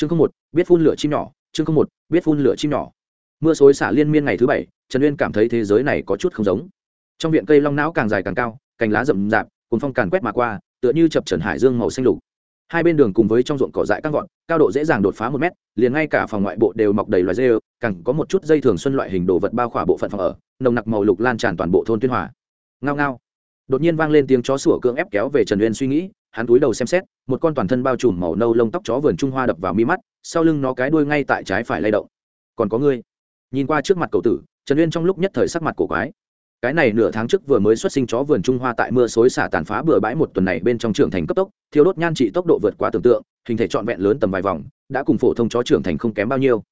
chương không một, biết phun lửa chim nhỏ, chương không một, biết phun lửa chim nhỏ. Mưa xối xả liên miên ngày thứ bảy, trần uyên cảm thấy thế giới này có chút không giống. Trong viện cây long não càng dài càng cao, cành lá rậm rạp cùng phong càn quét mà qua, tựa như chập trần hải dương màu xanh lục. Hai bên đường cùng với trong ruộng cỏ dại căng vọt, cao độ dễ dàng đột phá một mét, liền ngay cả phòng ngoại bộ đều mọc đầy loài dê cẳng có một chút dây thường xuân loại hình đồ vật bao khỏa bộ phận phòng ở, nồng nặc màu lục lan tràn toàn bộ thôn tuyên hòa. Ngao ngao. Đột nhiên vang lên tiếng chó sủa cưỡng ép kéo về trần uyên suy nghĩ hắn túi đầu xem xét, một con toàn thân bao trùm màu nâu lông tóc chó vườn trung hoa đập vào mi mắt, sau lưng nó cái đuôi ngay tại trái phải lay động. Còn có ngươi? Nhìn qua trước mặt cậu tử, trần uyên trong lúc nhất thời sắc mặt cổ quái. Cái này nửa tháng trước vừa mới xuất sinh chó vườn trung hoa tại mưa xối xả tàn phá bừa bãi một tuần này bên trong trưởng thành cấp tốc thiếu đốt nhan trị tốc độ vượt quá tưởng tượng, hình thể trọn vẹn lớn tầm vài vòng, đã cùng phổ thông chó trưởng thành không kém bao nhiêu.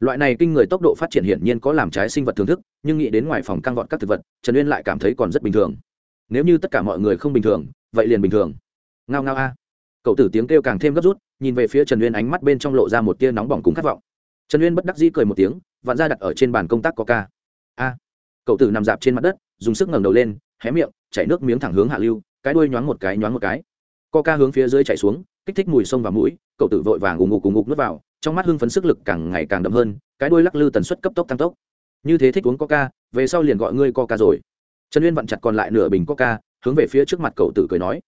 Loại này kinh người tốc độ phát triển hiển nhiên có làm trái sinh vật thưởng thức, nhưng nghĩ đến ngoài phòng căng vọt các thực vật, trần uyên lại cảm thấy còn rất bình thường. Nếu như tất cả mọi người không bình thường, vậy liền bình thường ngao ngao a. Cậu tử tiếng kêu càng thêm gấp rút, nhìn về phía trần uyên ánh mắt bên trong lộ ra một tia nóng bỏng cùng khát vọng. Trần uyên bất đắc dĩ cười một tiếng, vặn ra đặt ở trên bàn công tác có ca a. Cậu tử nằm dạp trên mặt đất, dùng sức ngẩng đầu lên, hé miệng, chảy nước miếng thẳng hướng hạ lưu, cái đuôi nhoáng một cái, nhoáng một cái. Co ca hướng phía dưới chảy xuống, kích thích mùi sông và mũi, cậu tử vội vàng ù ngục ù ngục nước vào, trong mắt hưng phấn sức lực càng ngày càng đậm hơn, cái đuôi lắc lư tần suất cấp tốc tăng tốc. Như thế thích uống coca, về sau liền gọi ngươi coca rồi. Trần uyên vặn chặt còn lại nửa bình coca, hướng về phía trước mặt cậu tử cười nói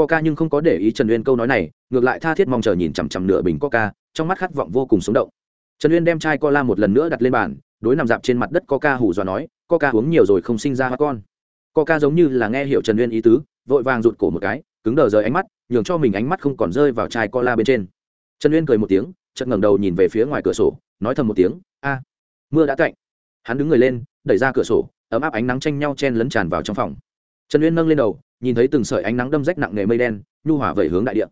coca nhưng không có để ý trần uyên câu nói này, ngược lại tha thiết mong chờ nhìn chằm chằm nửa bình coca, trong mắt khát vọng vô cùng sống động. Trần uyên đem chai cola một lần nữa đặt lên bàn, đối nằm dạp trên mặt đất coca hù dọa nói, coca uống nhiều rồi không sinh ra hoa con. Coca giống như là nghe hiệu trần uyên ý tứ, vội vàng rụt cổ một cái, cứng đờ rời ánh mắt, nhường cho mình ánh mắt không còn rơi vào chai cola bên trên. Trần uyên cười một tiếng, chợt ngẩng đầu nhìn về phía ngoài cửa sổ, nói thầm một tiếng, a, mưa đã cạnh hắn đứng người lên, đẩy ra cửa sổ, ấm áp ánh nắng tranh nhau chen lấn tràn vào trong phòng trần uyên nâng lên đầu, nhìn thấy từng sợi ánh nắng đâm rách nặng nề mây đen, nhu hỏa vẩy hướng đại địa.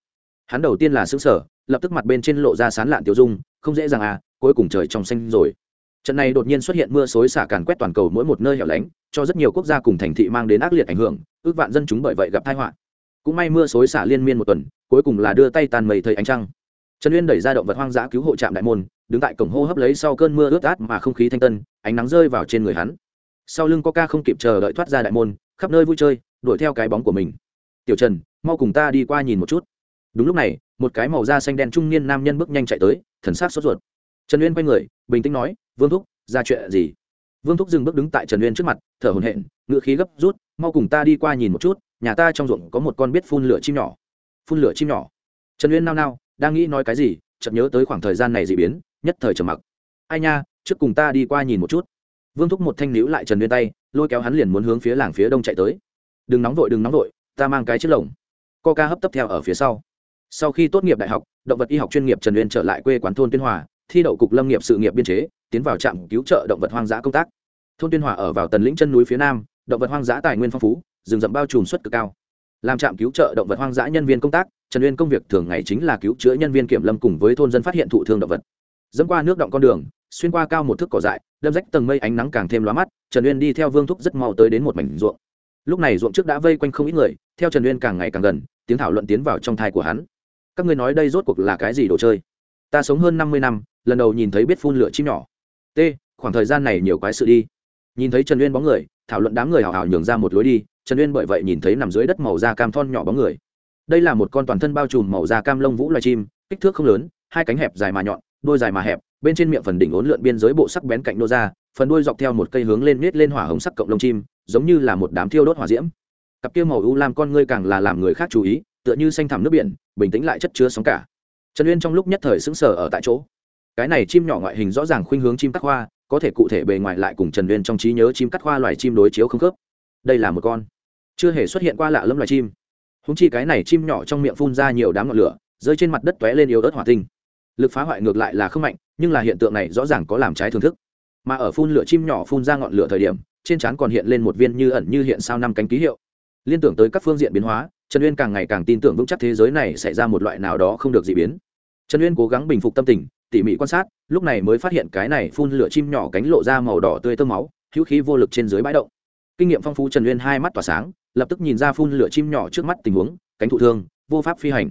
Hắn đầu tiên là xứng sở lập tức mặt bên trên lộ ra sán lạn tiêu dung, không dễ dàng à cuối cùng trời trong xanh rồi. Trận này đột nhiên xuất hiện mưa xối xả càn quét toàn cầu mỗi một nơi hẻo lánh, cho rất nhiều quốc gia cùng thành thị mang đến ác liệt ảnh hưởng, ước vạn dân chúng bởi vậy gặp tai họa. Cũng may mưa xối xả liên miên một tuần, cuối cùng là đưa tay tàn mây thời ánh trăng. Trần uyên đẩy ra động vật hoang dã cứu hộ trạm đại môn, đứng tại cổng hô hấp lấy sau cơn mưa ướt át mà không khí thanh tân, ánh nắng rơi vào trên người hắn. Sau lưng coca không kịp chờ đợi thoát ra đại môn khắp nơi vui chơi, đuổi theo cái bóng của mình. Tiểu trần, mau cùng ta đi qua nhìn một chút. Đúng lúc này, một cái màu da xanh đen trung niên nam nhân bước nhanh chạy tới, thần sát sốt ruột. Trần uyên quay người, bình tĩnh nói, vương thúc, ra chuyện gì? Vương thúc dừng bước đứng tại trần uyên trước mặt, thở hồn hện ngự khí gấp rút, mau cùng ta đi qua nhìn một chút, nhà ta trong ruộng có một con biết phun lửa chim nhỏ. Phun lửa chim nhỏ? Trần uyên nao nao, đang nghĩ nói cái gì, chợt nhớ tới khoảng thời gian này dị biến, nhất thời trầm mặc. Ai nha, trước cùng ta đi qua nhìn một chút. Vương thúc một thanh níu lại trần uyên tay lôi kéo hắn liền muốn hướng phía làng phía đông chạy tới. Đừng nóng vội, đừng nóng vội, ta mang cái chiếc lồng. Coca hấp tấp theo ở phía sau. Sau khi tốt nghiệp đại học, động vật y học chuyên nghiệp trần uyên trở lại quê quán thôn tuyên hòa, thi đậu cục lâm nghiệp sự nghiệp biên chế, tiến vào trạm cứu trợ động vật hoang dã công tác. Thôn tuyên hòa ở vào tần lĩnh chân núi phía nam, động vật hoang dã tài nguyên phong phú, rừng rậm bao trùm suất cực cao. Làm trạm cứu trợ động vật hoang dã nhân viên công tác, trần uyên công việc thường ngày chính là cứu chữa nhân viên kiểm lâm cùng với thôn dân phát hiện thụ thương động vật. Dẫm qua nước động con đường xuyên qua cao một thước cỏ dại, đâm rách tầng mây ánh nắng càng thêm lóa mắt, trần uyên đi theo vương thúc rất mau tới đến một mảnh ruộng. Lúc này ruộng trước đã vây quanh không ít người, theo trần uyên càng ngày càng gần, tiếng thảo luận tiến vào trong thai của hắn. Các ngươi nói đây rốt cuộc là cái gì đồ chơi? Ta sống hơn năm mươi năm, lần đầu nhìn thấy biết phun lửa chim nhỏ. T, khoảng thời gian này nhiều quái sự đi. Nhìn thấy trần uyên bóng người, thảo luận đám người hào hào nhường ra một lối đi, trần uyên bởi vậy nhìn thấy nằm dưới đất màu da cam thon nhỏ bóng người. Đây là một con toàn thân bao trùm màu da cam lông vũ loài chim, kích thước không lớn, hai cánh hẹp dài mà nhọn đôi dài mà hẹp, bên trên miệng phần đỉnh ốn lượn biên giới bộ sắc bén cạnh nô ra, phần đuôi dọc theo một cây hướng lên nết lên hỏa hồng sắc cộng lông chim, giống như là một đám thiêu đốt hỏa diễm. Cặp kia màu u làm con ngươi càng là làm người khác chú ý, tựa như xanh thẳm nước biển, bình tĩnh lại chất chứa sóng cả. Trần uyên trong lúc nhất thời sững sờ ở tại chỗ. Cái này chim nhỏ ngoại hình rõ ràng khuynh hướng chim cắt hoa, có thể cụ thể bề ngoài lại cùng trần uyên trong trí nhớ chim cắt hoa loài chim đối chiếu không khớp. Đây là một con. Chưa hề xuất hiện qua lạ lẫm loài chim. Húng chi cái này chim nhỏ trong miệng phun ra nhiều đám ngọn lửa, rơi trên mặt đất t lên yếu ớt hỏa tinh lực phá hoại ngược lại là không mạnh, nhưng là hiện tượng này rõ ràng có làm trái thưởng thức. Mà ở phun lửa chim nhỏ phun ra ngọn lửa thời điểm, trên trán còn hiện lên một viên như ẩn như hiện sao năm cánh ký hiệu. Liên tưởng tới các phương diện biến hóa, trần uyên càng ngày càng tin tưởng vững chắc thế giới này xảy ra một loại nào đó không được d ị biến. Trần uyên cố gắng bình phục tâm tình, tỉ mỉ quan sát, lúc này mới phát hiện cái này phun lửa chim nhỏ cánh lộ ra màu đỏ tươi tơ máu, hữu khí vô lực trên dưới bãi động. Kinh nghiệm phong phú trần uyên hai mắt tỏa sáng, lập tức nhìn ra phun lửa chim nhỏ trước mắt tình huống, cánh thụ thương, vô pháp phi hành.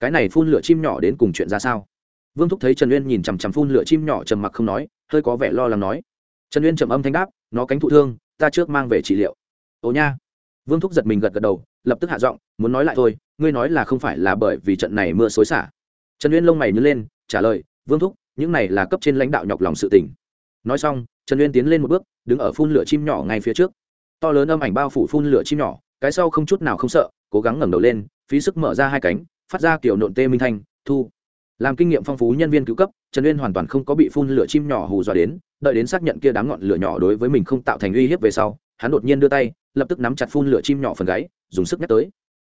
Cái này phun lửa chim nhỏ đến cùng chuyện ra sao? Vương thúc thấy trần uyên nhìn chằm chằm phun lửa chim nhỏ trầm mặc không nói, hơi có vẻ lo lắng nói. Trần uyên trầm âm thanh đáp, nó cánh thụ thương, ta trước mang về trị liệu. Ồ nha. Vương thúc giật mình gật gật đầu, lập tức hạ giọng, muốn nói lại thôi, ngươi nói là không phải là bởi vì trận này mưa xối xả. Trần uyên lông mày nhớ lên, trả lời, vương thúc, những này là cấp trên lãnh đạo nhọc lòng sự tỉnh nói xong, trần uyên tiến lên một bước, đứng ở phun lửa chim nhỏ ngay phía trước. To lớn âm ảnh bao phủ phun lửa chim nhỏ, cái sau không chút nào không sợ, cố gắng ngẩng đầu lên, phí sức mở ra hai cánh, phát ra kiểu nộn tê minh thanh, thu làm kinh nghiệm phong phú nhân viên cứu cấp, trần uyên hoàn toàn không có bị phun lửa chim nhỏ hù dọa đến, đợi đến xác nhận kia đám ngọn lửa nhỏ đối với mình không tạo thành uy hiếp về sau, hắn đột nhiên đưa tay, lập tức nắm chặt phun lửa chim nhỏ phần gáy, dùng sức nhắc tới.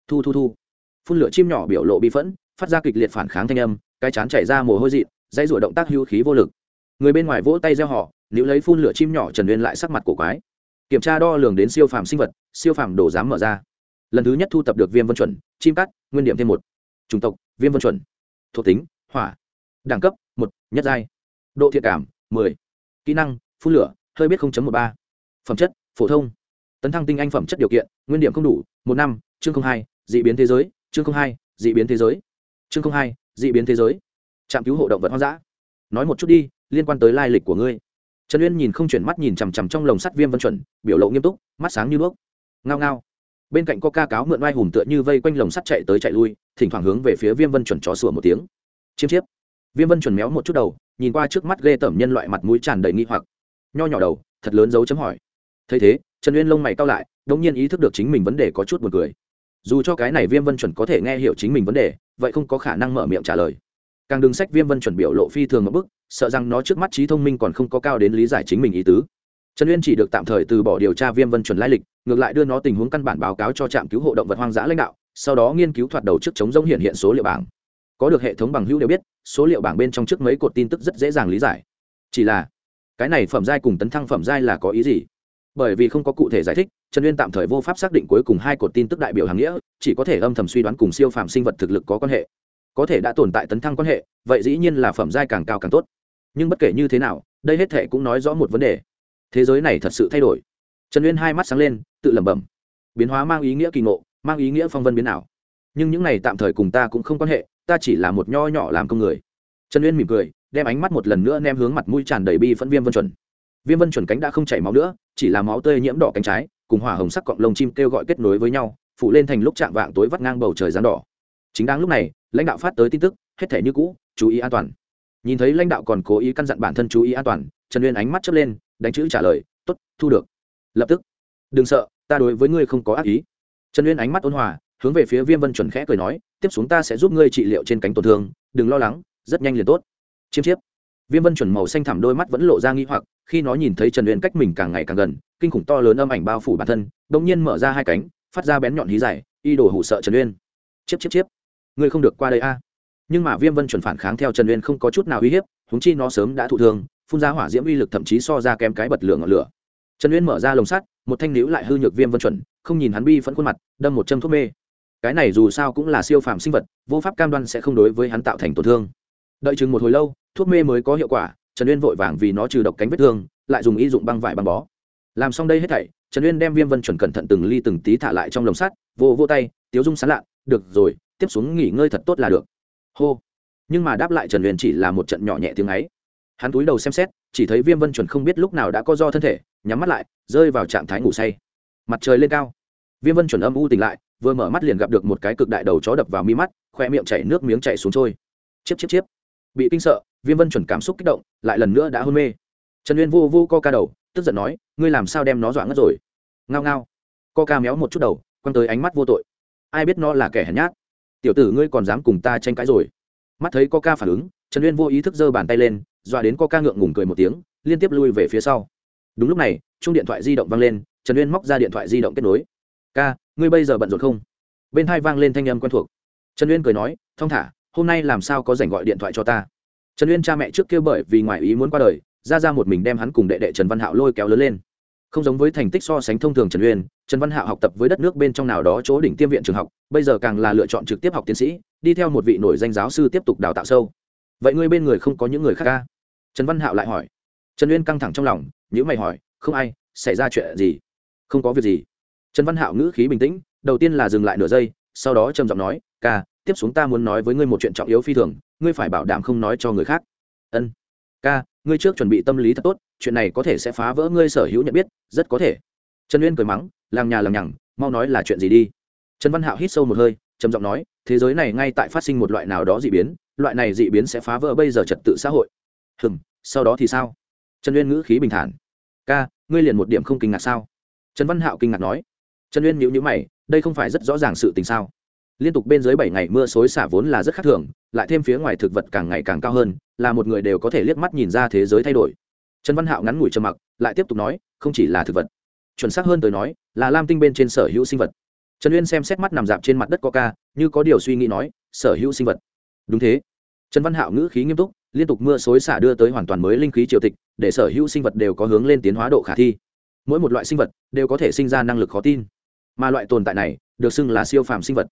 Thu thu thu. Phun lửa chim nhỏ biểu lộ bị phẫn, phát ra kịch liệt phản kháng thanh âm, cái chán chảy ra mồ hôi dị, dãy rủa động tác hưu khí vô lực. Người bên ngoài vỗ tay gieo họ nếu lấy phun lửa chim nhỏ trần uyên lại sắc mặt cổ quái. Kiểm tra đo lường đến siêu phàm sinh vật, siêu phàm đồ dám mở ra. Lần thứ nhất thu tập được viêm vân chuẩn, chim cắt, nguyên điểm thêm một. Chủng tộc, viêm vân chuẩn. Thuộc tính hỏa, đẳng cấp một, nhất giai, độ thiện cảm mười, kỹ năng phun lửa, hơi biết một ba, phẩm chất phổ thông, tấn thăng tinh anh phẩm chất điều kiện, nguyên điểm không đủ, một năm, chương hai d ị biến thế giới, chương hai d ị biến thế giới, chương hai d ị biến thế giới. Trạm cứu hộ động vật hoang dã. Nói một chút đi, liên quan tới lai lịch của ngươi. Trần uyên nhìn không chuyển mắt nhìn chằm chằm trong lồng sắt viêm vân chuẩn, biểu lộ nghiêm túc, mắt sáng như đuốc. Ngao ngao. Bên cạnh có ca cáo mượn oai hùm tựa như vây quanh lồng sắt chạy tới chạy lui, thỉnh thoảng hướng về phía viêm vân chuẩn chó sủa một tiếng chiêm chiếp. Viêm vân chuẩn méo một chút đầu, nhìn qua trước mắt ghê tởm nhân loại mặt mũi tràn đầy nghi hoặc. Nho nhỏ đầu, thật lớn dấu chấm hỏi. Thấy thế, trần uyên lông mày cao lại đ ỗ n g nhiên ý thức được chính mình vấn đề có chút b u ồ n cười. Dù cho cái này viêm vân chuẩn có thể nghe hiểu chính mình vấn đề, vậy không có khả năng mở miệng trả lời. Càng đừng sách viêm vân chuẩn biểu lộ phi thường một bức, sợ rằng nó trước mắt trí thông minh còn không có cao đến lý giải chính mình ý tứ. Trần uyên chỉ được tạm thời từ bỏ điều tra viêm vân chuẩn lai lịch, ngược lại đưa nó tình huống căn bản báo cáo cho trạm cứu hộ động vật hoang dã lãnh đạo, sau đó nghiên cứu thoạt đầu trước chống giống hiện hiện số liệu bảng có được hệ thống bằng hữu đều biết, số liệu bảng bên trong trước mấy cột tin tức rất dễ dàng lý giải. Chỉ là, cái này phẩm giai cùng tấn thăng phẩm giai là có ý gì? Bởi vì không có cụ thể giải thích, trần uyên tạm thời vô pháp xác định cuối cùng hai cột tin tức đại biểu hàng nghĩa, chỉ có thể âm thầm suy đoán cùng siêu phạm sinh vật thực lực có quan hệ. Có thể đã tồn tại tấn thăng quan hệ, vậy dĩ nhiên là phẩm giai càng cao càng tốt. Nhưng bất kể như thế nào, đây hết thệ cũng nói rõ một vấn đề. Thế giới này thật sự thay đổi. Trần uyên hai mắt sáng lên, tự lẩm bẩm. Biến hóa mang ý nghĩa kỳ ngộ, mang ý nghĩa phong vân biến ảo. Nhưng những này tạm thời cùng ta cũng không quan hệ ta chỉ là một nho nhỏ làm công người. Trần uyên mỉm cười, đem ánh mắt một lần nữa nem hướng mặt mũi tràn đầy bi phẫn viêm vân chuẩn. Viêm vân chuẩn cánh đã không chảy máu nữa, chỉ là máu tươi nhiễm đỏ cánh trái, cùng hỏa hồng sắc cọng lông chim kêu gọi kết nối với nhau, phủ lên thành lúc chạm vạng tối vắt ngang bầu trời rán đỏ. Chính đáng lúc này, lãnh đạo phát tới tin tức, hết thể như cũ, chú ý an toàn. Nhìn thấy lãnh đạo còn cố ý căn dặn bản thân chú ý an toàn, trần uyên ánh mắt chớp lên, đánh chữ trả lời t ố t thu được. Lập tức, đừng sợ, ta đối với ngươi không có ác ý. Trần uyên ánh mắt ôn hòa hướng về phía viêm vân chuẩn khẽ cười nói, tiếp xuống ta sẽ giúp ngươi trị liệu trên cánh tổn thương, đừng lo lắng, rất nhanh liền tốt. Chiêm chiếp. Viêm vân chuẩn màu xanh thẳm đôi mắt vẫn lộ ra nghi hoặc, khi nó nhìn thấy trần uyên cách mình càng ngày càng gần, kinh khủng to lớn âm ảnh bao phủ bản thân đ ỗ n g nhiên mở ra hai cánh, phát ra bén nhọn hí dài, y đổ hụ sợ trần uyên. Chiếp chiếp chiếp. Ngươi không được qua đây a. Nhưng mà viêm vân chuẩn phản kháng theo trần uyên không có chút nào uy hiếp húng chi nó sớm đã thụ thương, phun ra hỏa diễm uy lực thậm chí so ra kém cái bật lửa ngọn lửa. Trần uyên mở ra lồng sắt, một thanh níu lại hư nhược viêm vân chuẩn, không nhìn hắn bi phẫn khuôn mặt, đâm một châm thuốc mê cái này dù sao cũng là siêu phàm sinh vật, vô pháp cam đoan sẽ không đối với hắn tạo thành tổn thương. Đợi chừng một hồi lâu, thuốc mê mới có hiệu quả, trần uyên vội vàng vì nó trừ độc cánh vết thương, lại dùng y dụng băng vải băng bó. Làm xong đây hết thảy, trần uyên đem viêm vân chuẩn cẩn thận từng ly từng tí thả lại trong lồng sắt, vô vô tay, tiếu dung sán lạ, được rồi, tiếp xuống nghỉ ngơi thật tốt là được. Hô. Nhưng mà đáp lại trần uyên chỉ là một trận nhỏ nhẹ tiếng ấy. Hắn túi đầu xem xét, chỉ thấy viêm vân chuẩn không biết lúc nào đã có do thân thể, nhắm mắt lại, rơi vào trạng thái ngủ say. Mặt trời lên cao viêm vân chuẩn âm u tỉnh lại, vừa mở mắt liền gặp được một cái cực đại đầu chó đập vào mi mắt, khoe miệng chảy nước miếng chảy xuống trôi. Chiếp chiếp chiếp. Bị kinh sợ, viêm vân chuẩn cảm xúc kích động, lại lần nữa đã hôn mê. Trần uyên vô vô co ca đầu, tức giận nói, ngươi làm sao đem nó dọa ngất rồi? Ngao ngao. Co ca méo một chút đầu, quăng tới ánh mắt vô tội. Ai biết nó là kẻ hèn nhát? Tiểu tử ngươi còn dám cùng ta tranh cãi rồi? Mắt thấy co ca phản ứng, trần uyên vô ý thức giơ bàn tay lên, dọa đến co ca ngượng ngùng cười một tiếng, liên tiếp lui về phía sau. Đúng lúc này chung điện thoại di động vang lên, trần uyên móc ra điện thoại di động kết nối ca, ngươi bây giờ bận rộn không? Bên hai vang lên thanh âm quen thuộc. Trần uyên cười nói, thong thả, hôm nay làm sao có dành gọi điện thoại cho ta? Trần uyên cha mẹ trước kia bởi vì ngoại ý muốn qua đời, ra ra một mình đem hắn cùng đệ đệ trần văn hạo lôi kéo lớn lên. Không giống với thành tích so sánh thông thường trần uyên, trần văn hạo học tập với đất nước bên trong nào đó chỗ đỉnh tiêm viện trường học, bây giờ càng là lựa chọn trực tiếp học tiến sĩ, đi theo một vị nổi danh giáo sư tiếp tục đào tạo sâu. Vậy ngươi bên người không có những người khác ca trần văn hạo lại hỏi. Trần uyên căng thẳng trong lòng những mày hỏi, không ai, xảy ra chuyện gì? Không có việc gì trần văn hạo ngữ khí bình tĩnh, đầu tiên là dừng lại nửa giây, sau đó trầm giọng nói, ca, tiếp xuống ta muốn nói với ngươi một chuyện trọng yếu phi thường, ngươi phải bảo đảm không nói cho người khác. Ân, ca, ngươi trước chuẩn bị tâm lý thật tốt, chuyện này có thể sẽ phá vỡ ngươi sở hữu nhận biết, rất có thể. Trần uyên cười mắng làng nhà làng nhằng, mau nói là chuyện gì đi. Trần văn hạo hít sâu một hơi, trầm giọng nói, thế giới này ngay tại phát sinh một loại nào đó dị biến, loại này dị biến sẽ phá vỡ bây giờ trật tự xã hội. Hừm, sau đó thì sao? Trần uyên ngữ khí bình thản, ca, ngươi liền một điểm không kinh ngạc sao? Trần văn hạo kinh ngạc nói trần uyên nhữ nhữ mày, đây không phải rất rõ ràng sự tình sao? Liên tục bên dưới bảy ngày mưa xối xả vốn là rất khác thường, lại thêm phía ngoài thực vật càng ngày càng cao hơn, là một người đều có thể liếc mắt nhìn ra thế giới thay đổi. Trần văn hạo ngắn ngủi trầm mặc, lại tiếp tục nói, không chỉ là thực vật. Chuẩn xác hơn tới nói, là lam tinh bên trên sở hữu sinh vật. Trần uyên xem xét mắt nằm dạp trên mặt đất coca, như có điều suy nghĩ nói, sở hữu sinh vật. Đúng thế. Trần văn hạo ngữ khí nghiêm túc, liên tục mưa xối xả đưa tới hoàn toàn mới linh khí triều tịch, để sở hữu sinh vật đều có hướng lên tiến hóa độ khả thi. Mỗi một loại sinh vật đều có thể sinh ra năng lực khó tin mà loại tồn tại này được xưng là siêu phàm sinh vật.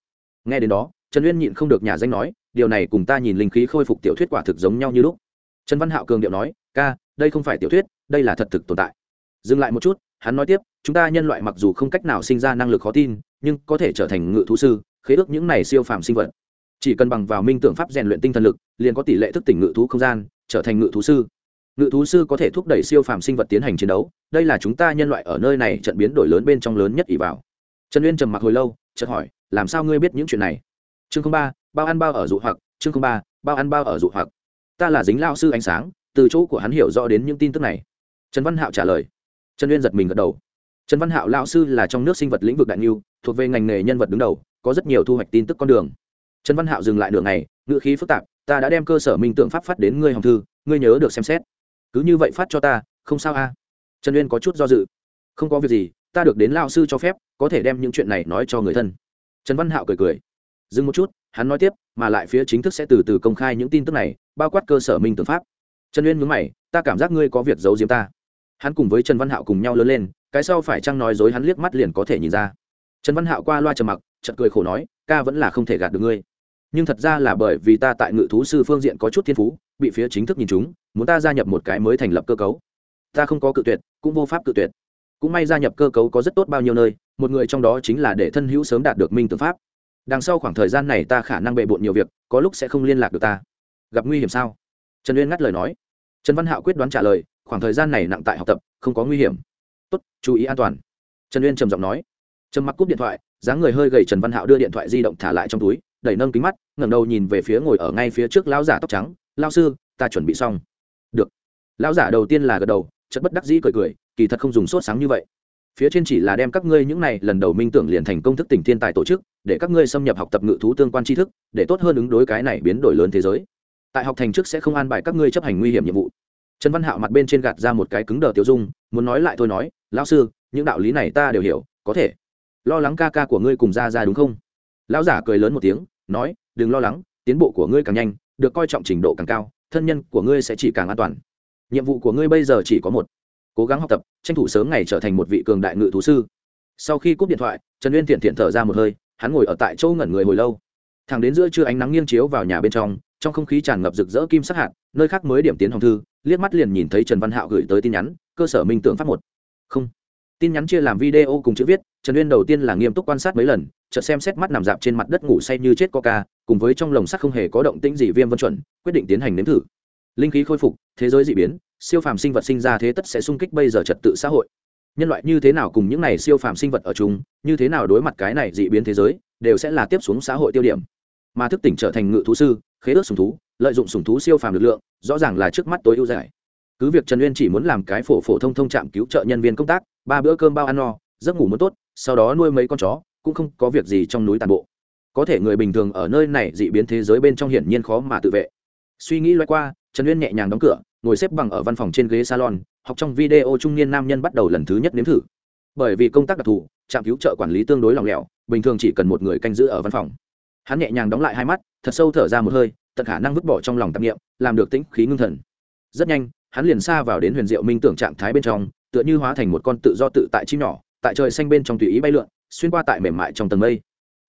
Nghe đến đó, trần uyên nhịn không được nhà danh nói, điều này cùng ta nhìn linh khí khôi phục tiểu thuyết quả thực giống nhau như lúc. Trần văn hạo cường điệu nói, ca, đây không phải tiểu thuyết, đây là thật thực tồn tại. Dừng lại một chút, hắn nói tiếp, chúng ta nhân loại mặc dù không cách nào sinh ra năng lực khó tin, nhưng có thể trở thành ngự thú sư, khế ước những này siêu phàm sinh vật. Chỉ cần bằng vào minh tưởng pháp rèn luyện tinh thần lực, liền có tỷ lệ thức tỉnh ngự thú không gian, trở thành ngự thú sư. Ngự thú sư có thể thúc đẩy siêu phàm sinh vật tiến hành chiến đấu, đây là chúng ta nhân loại ở nơi này trận biến đổi lớn bên trong lớn nhất ỷ vào trần uyên trầm mặc hồi lâu chợt hỏi làm sao ngươi biết những chuyện này chương ba bao ăn bao ở dụ hoặc chương ba bao ăn bao ở dụ hoặc ta là dính lao sư ánh sáng từ chỗ của hắn hiểu rõ đến những tin tức này trần văn hạo trả lời trần uyên giật mình gật đầu trần văn hạo lao sư là trong nước sinh vật lĩnh vực đại niu thuộc về ngành nghề nhân vật đứng đầu có rất nhiều thu hoạch tin tức con đường trần văn hạo dừng lại đường này ngữ khí phức tạp ta đã đem cơ sở minh tượng pháp phát đến ngươi hồng thư ngươi nhớ được xem xét cứ như vậy phát cho ta không sao a trần uyên có chút do dự không có việc gì ta được đến lao sư cho phép, có thể đem những chuyện này nói cho người thân. Trần văn hạo cười cười. Dừng một chút, hắn nói tiếp, mà lại phía chính thức sẽ từ từ công khai những tin tức này, bao quát cơ sở minh Tưởng pháp. Trần uyên mướn mày, ta cảm giác ngươi có việc giấu diếm ta. Hắn cùng với trần văn hạo cùng nhau lớn lên, cái sau phải chăng nói dối hắn liếc mắt liền có thể nhìn ra. Trần văn hạo qua loa trầm mặc chật cười khổ nói, ca vẫn là không thể gạt được ngươi. Nhưng thật ra là bởi vì ta tại ngự thú sư phương diện có chút thiên phú, bị phía chính thức nhìn chúng, muốn ta gia nhập một cái mới thành lập cơ cấu. Ta không có cự tuyệt, cũng vô pháp cự tuyệt cũng may gia nhập cơ cấu có rất tốt bao nhiêu nơi, một người trong đó chính là để thân hữu sớm đạt được minh tư pháp. Đằng sau khoảng thời gian này ta khả năng bệ bộn nhiều việc, có lúc sẽ không liên lạc được ta. Gặp nguy hiểm sao? Trần uyên ngắt lời nói. Trần văn hạo quyết đoán trả lời, khoảng thời gian này nặng tại học tập, không có nguy hiểm. Tốt, chú ý an toàn. Trần uyên trầm giọng nói. Trầm mặc cúp điện thoại, dáng người hơi gầy trần văn hạo đưa điện thoại di động thả lại trong túi, đẩy nâng kính mắt, ngẩng đầu nhìn về phía ngồi ở ngay phía trước lão giả tóc trắng. Lao sư, ta chuẩn bị xong. Được. Lão giả đầu tiên là gật đầu chất bất đắc dĩ cười cười, kỳ thật không dùng sốt sáng như vậy. Phía trên chỉ là đem các ngươi những này lần đầu minh tưởng liền thành công thức tỉnh thiên tài tổ chức, để các ngươi xâm nhập học tập ngự thú tương quan tri thức, để tốt hơn ứng đối cái này biến đổi lớn thế giới. Tại học thành trước sẽ không an bài các ngươi chấp hành nguy hiểm nhiệm vụ. Trần văn hạo mặt bên trên gạt ra một cái cứng đờ tiêu dung, muốn nói lại thôi nói, lão sư, những đạo lý này ta đều hiểu, có thể. Lo lắng ca ca của ngươi cùng ra ra đúng không? Lão giả cười lớn một tiếng, nói, đừng lo lắng, tiến bộ của ngươi càng nhanh, được coi trọng trình độ càng cao, thân nhân của ngươi sẽ chỉ càng an toàn nhiệm vụ của ngươi bây giờ chỉ có một. Cố gắng học tập, tranh thủ sớm ngày trở thành một vị cường đại ngự thú sư. Sau khi cúp điện thoại, trần uyên thiện thiện thở ra một hơi, hắn ngồi ở tại chỗ ngẩn người hồi lâu. Thẳng đến giữa trưa ánh nắng nghiêng chiếu vào nhà bên trong trong không khí tràn ngập rực rỡ kim sắc hạt, nơi khác mới điểm tiến hồng thư, liếc mắt liền nhìn thấy trần văn hạo gửi tới tin nhắn, cơ sở minh tưởng pháp một. Không. Tin nhắn chia làm video cùng chữ viết, trần uyên đầu tiên là nghiêm túc quan sát mấy lần, chợt xem xét mắt nằm dạp trên mặt đất ngủ say như chết coca, cùng với trong lồng sắt không hề có động tĩnh gì viêm vân chuẩn, quyết định tiến hành nếm thử linh khí khôi phục, thế giới dị biến, siêu phàm sinh vật sinh ra thế tất sẽ sung kích bây giờ trật tự xã hội. Nhân loại như thế nào cùng những này siêu phàm sinh vật ở chung, như thế nào đối mặt cái này dị biến thế giới, đều sẽ là tiếp xuống xã hội tiêu điểm. Mà thức tỉnh trở thành ngự thú sư, khế ước sùng thú, lợi dụng sùng thú siêu phàm lực lượng, rõ ràng là trước mắt tối ưu giải. Cứ việc trần uyên chỉ muốn làm cái phổ phổ thông thông trạm cứu trợ nhân viên công tác, ba bữa cơm bao ăn no, giấc ngủ muốn tốt, sau đó nuôi mấy con chó, cũng không có việc gì trong núi tàn bộ. Có thể người bình thường ở nơi này dị biến thế giới bên trong hiển nhiên khó mà tự vệ. Suy nghĩ loay qua trần uyên nhẹ nhàng đóng cửa, ngồi xếp bằng ở văn phòng trên ghế salon, học trong video trung niên nam nhân bắt đầu lần thứ nhất nếm thử. Bởi vì công tác đặc thù, trạm cứu trợ quản lý tương đối lỏng lẻo, bình thường chỉ cần một người canh giữ ở văn phòng. Hắn nhẹ nhàng đóng lại hai mắt, thật sâu thở ra một hơi, tận khả năng vứt bỏ trong lòng tạp nghiệm, làm được tĩnh khí ngưng thần. Rất nhanh, hắn liền xa vào đến huyền diệu minh tưởng trạng thái bên trong, tựa như hóa thành một con tự do tự tại chim nhỏ, tại trời xanh bên trong tùy ý bay lượn, xuyên qua tại mềm mại trong tầng mây.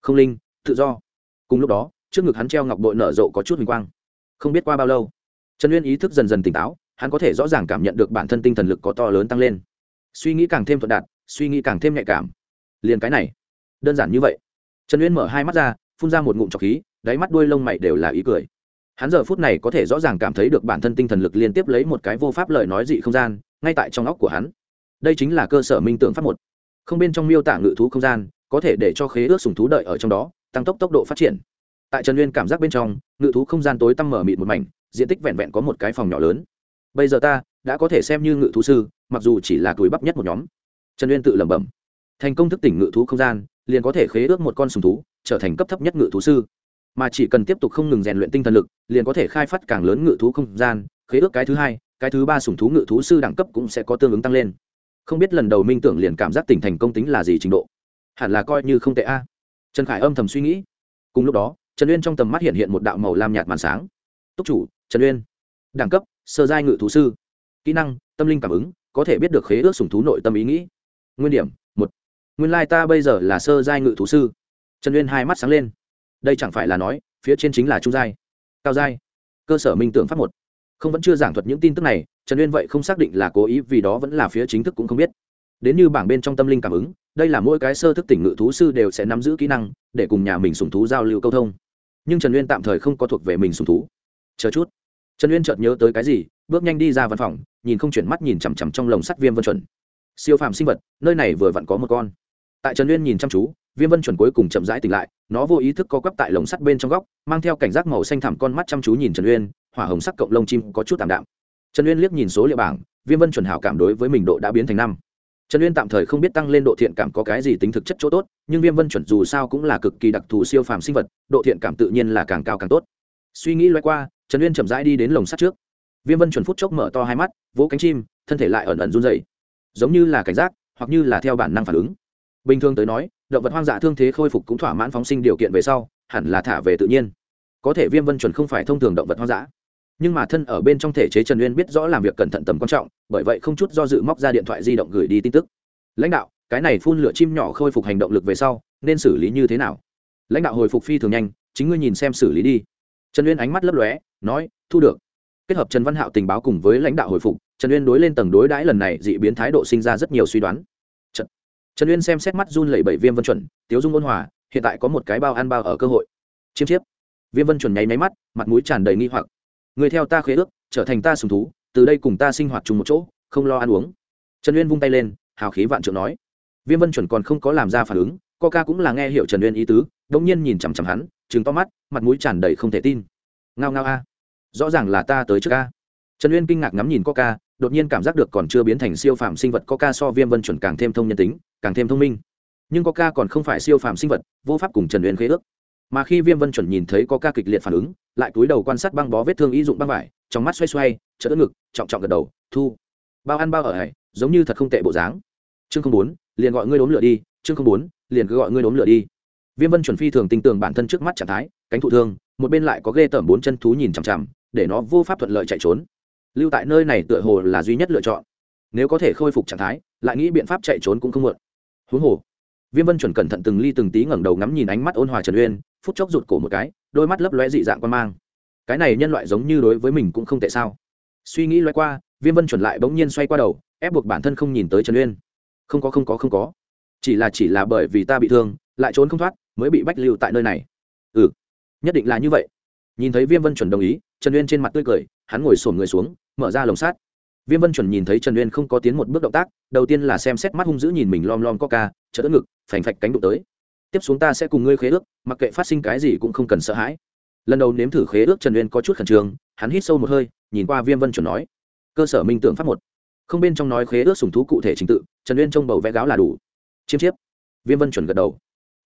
Không linh, tự do. Cùng lúc đó, trước ngực hắn treo ngọc bội nở rộ có chút hình quang. Không biết qua bao lâu trần uyên ý thức dần dần tỉnh táo, hắn có thể rõ ràng cảm nhận được bản thân tinh thần lực có to lớn tăng lên. Suy nghĩ càng thêm thuận đạt, suy nghĩ càng thêm nhạy cảm. Liền cái này, đơn giản như vậy. Trần uyên mở hai mắt ra, phun ra một ngụm trọc khí, đáy mắt đuôi lông mày đều là ý cười. Hắn giờ phút này có thể rõ ràng cảm thấy được bản thân tinh thần lực liên tiếp lấy một cái vô pháp lời nói dị không gian, ngay tại trong óc của hắn. Đây chính là cơ sở minh tượng pháp một. Không bên trong miêu tả ngự thú không gian, có thể để cho khế ước sùng thú đợi ở trong đó, tăng tốc tốc độ phát triển. Tại trần uyên cảm giác bên trong, ngự thú không gian tối tăm mở mịt một mảnh diện tích vẹn vẹn có một cái phòng nhỏ lớn. Bây giờ ta đã có thể xem như ngự thú sư, mặc dù chỉ là tuổi bắp nhất một nhóm. Trần uyên tự lẩm bẩm. Thành công thức tỉnh ngự thú không gian, liền có thể khế ước một con sùng thú, trở thành cấp thấp nhất ngự thú sư. Mà chỉ cần tiếp tục không ngừng rèn luyện tinh thần lực, liền có thể khai phát càng lớn ngự thú không gian, khế ước cái thứ hai, cái thứ ba sùng thú ngự thú sư đẳng cấp cũng sẽ có tương ứng tăng lên. Không biết lần đầu minh tưởng liền cảm giác tỉnh thành công tính là gì trình độ. Hẳn là coi như không tệ a. Trần khải âm thầm suy nghĩ. Cùng lúc đó, trần uyên trong tầm mắt hiện hiện một đạo màu lam nhạt màn sáng. Túc chủ trần uyên. Đẳng cấp, sơ giai ngự thú sư. Kỹ năng, tâm linh cảm ứng, có thể biết được khế ước sùng thú nội tâm ý nghĩ. Nguyên điểm, một. Nguyên lai、like、ta bây giờ là sơ giai ngự thú sư. Trần uyên hai mắt sáng lên. Đây chẳng phải là nói, phía trên chính là trung giai. Cao giai. Cơ sở minh tưởng pháp một. Không vẫn chưa giảng thuật những tin tức này, trần uyên vậy không xác định là cố ý vì đó vẫn là phía chính thức cũng không biết. Đến như bảng bên trong tâm linh cảm ứng, đây là mỗi cái sơ thức tỉnh ngự thú sư đều sẽ nắm giữ kỹ năng, để cùng nhà mình sùng thú giao lưu câu thông. Nhưng trần uyên tạm thời không có thuộc về mình sùng thú. Chờ chút trần uyên chợt nhớ tới cái gì, bước nhanh đi ra văn phòng, nhìn không chuyển mắt nhìn chằm chằm trong lồng sắt viêm vân chuẩn. Siêu phàm sinh vật, nơi này vừa vặn có một con. Tại trần uyên nhìn chăm chú, viêm vân chuẩn cuối cùng chậm rãi tỉnh lại, nó vô ý thức co quắp tại lồng sắt bên trong góc, mang theo cảnh giác màu xanh thẳm con mắt chăm chú nhìn trần uyên, hỏa hồng sắc cộng lông chim có chút tạm đạm. Trần uyên liếc nhìn số liệu bảng, viêm vân chuẩn hảo cảm đối với mình độ đã biến thành năm. Trần uyên tạm thời không biết tăng lên độ thiện cảm có cái gì tính thực chất chỗ tốt, nhưng viêm vân chuẩn dù sao cũng là cực kỳ đặc thù siêu phàm sinh vật, độ thiện cảm tự nhiên là càng cao càng tốt. Suy nghĩ loay qua trần uyên chậm rãi đi đến lồng sắt trước viêm vân chuẩn phút chốc mở to hai mắt vỗ cánh chim thân thể lại ẩn ẩn run dày giống như là cảnh giác hoặc như là theo bản năng phản ứng bình thường tới nói động vật hoang dã thương thế khôi phục cũng thỏa mãn phóng sinh điều kiện về sau hẳn là thả về tự nhiên có thể viêm vân chuẩn không phải thông thường động vật hoang dã nhưng mà thân ở bên trong thể chế trần uyên biết rõ làm việc cẩn thận tầm quan trọng bởi vậy không chút do dự móc ra điện thoại di động gửi đi tin tức lãnh đạo cái này phun lửa chim nhỏ khôi phục hành động lực về sau nên xử lý như thế nào lãnh đạo hồi phục phi thường nhanh chính ngươi nhìn xem xử lý đi trần uyên ánh mắt lấp lóe nói thu được. Kết hợp trần văn hạo tình báo cùng với lãnh đạo hồi phục trần uyên đối lên tầng đối đãi lần này dị biến thái độ sinh ra rất nhiều suy đoán. Trần, trần uyên xem xét mắt run lẩy bẩy viêm vân chuẩn tiếu dung ôn hòa hiện tại có một cái bao ăn bao ở cơ hội. Chiêm chiếp. Viêm vân chuẩn nháy máy mắt mặt mũi tràn đầy nghi hoặc. Người theo ta khế ước trở thành ta sùng thú từ đây cùng ta sinh hoạt chung một chỗ không lo ăn uống. Trần uyên vung tay lên hào khí vạn trượng nói. Viêm vân chuẩn còn không có làm ra phản ứng coca cũng là nghe hiểu trần uyên ý tứ đống nhiên nhìn chằm chằm hắn chừng to mắt mặt mũi tràn đầy không thể tin. Ngao ngao a rõ ràng là ta tới trước ca. trần uyên kinh ngạc ngắm nhìn coca, đột nhiên cảm giác được còn chưa biến thành siêu phàm sinh vật coca so viêm vân chuẩn càng thêm thông nhân tính, càng thêm thông minh. Nhưng coca còn không phải siêu phàm sinh vật, vô pháp cùng trần uyên khế ước. Mà khi viêm vân chuẩn nhìn thấy coca kịch liệt phản ứng, lại cúi đầu quan sát băng bó vết thương y dụng băng vải, trong mắt xoay xoay chỡ ngực, trọng trọng gật đầu, thu, bao ăn bao ở hải giống như thật không tệ bộ dáng. Chương không bốn, liền gọi ngươi đốn lửa đi, chương không bốn, liền cứ gọi ngươi đốn lửa đi. Viêm vân chuẩn phi thường tin tưởng bản thân trước mắt trạng thái, cánh thụ thương, một bên lại có ghê tởm bốn chân thú nhìn chằm chằm để nó vô pháp thuận lợi chạy trốn. Lưu tại nơi này tựa hồ là duy nhất lựa chọn. Nếu có thể khôi phục trạng thái, lại nghĩ biện pháp chạy trốn cũng không muộn. Huống hồ, viêm vân chuẩn cẩn thận từng ly từng tí ngẩng đầu ngắm nhìn ánh mắt ôn hòa trần uyên, phút chốc rụt cổ một cái, đôi mắt lấp lóe dị dạng quan mang. Cái này nhân loại giống như đối với mình cũng không tệ sao? Suy nghĩ loay qua, viêm vân chuẩn lại bỗng nhiên xoay qua đầu, ép buộc bản thân không nhìn tới trần uyên. Không có không có không có. Chỉ là chỉ là bởi vì ta bị thương, lại trốn không thoát, mới bị bách lưu tại nơi này. Ừ nhất định là như vậy nhìn thấy viêm vân chuẩn đồng ý, trần uyên trên mặt tươi cười, hắn ngồi sổm người xuống, mở ra lồng sát viêm vân chuẩn nhìn thấy trần uyên không có tiến một bước động tác, đầu tiên là xem xét mắt hung dữ nhìn mình lom lom coca chợ đỡ ngực, phành phạch cánh đụng tới. Tiếp xuống ta sẽ cùng ngươi khế ước, mặc kệ phát sinh cái gì cũng không cần sợ hãi. Lần đầu nếm thử khế ước trần uyên có chút khẩn trương, hắn hít sâu một hơi, nhìn qua viêm vân chuẩn nói, cơ sở minh tưởng pháp một. Không bên trong nói khế ước sùng thú cụ thể trình tự, trần uyên trông bầu vẽ gáo là đủ. Chiêm chiếp. Viêm vân chuẩn gật đầu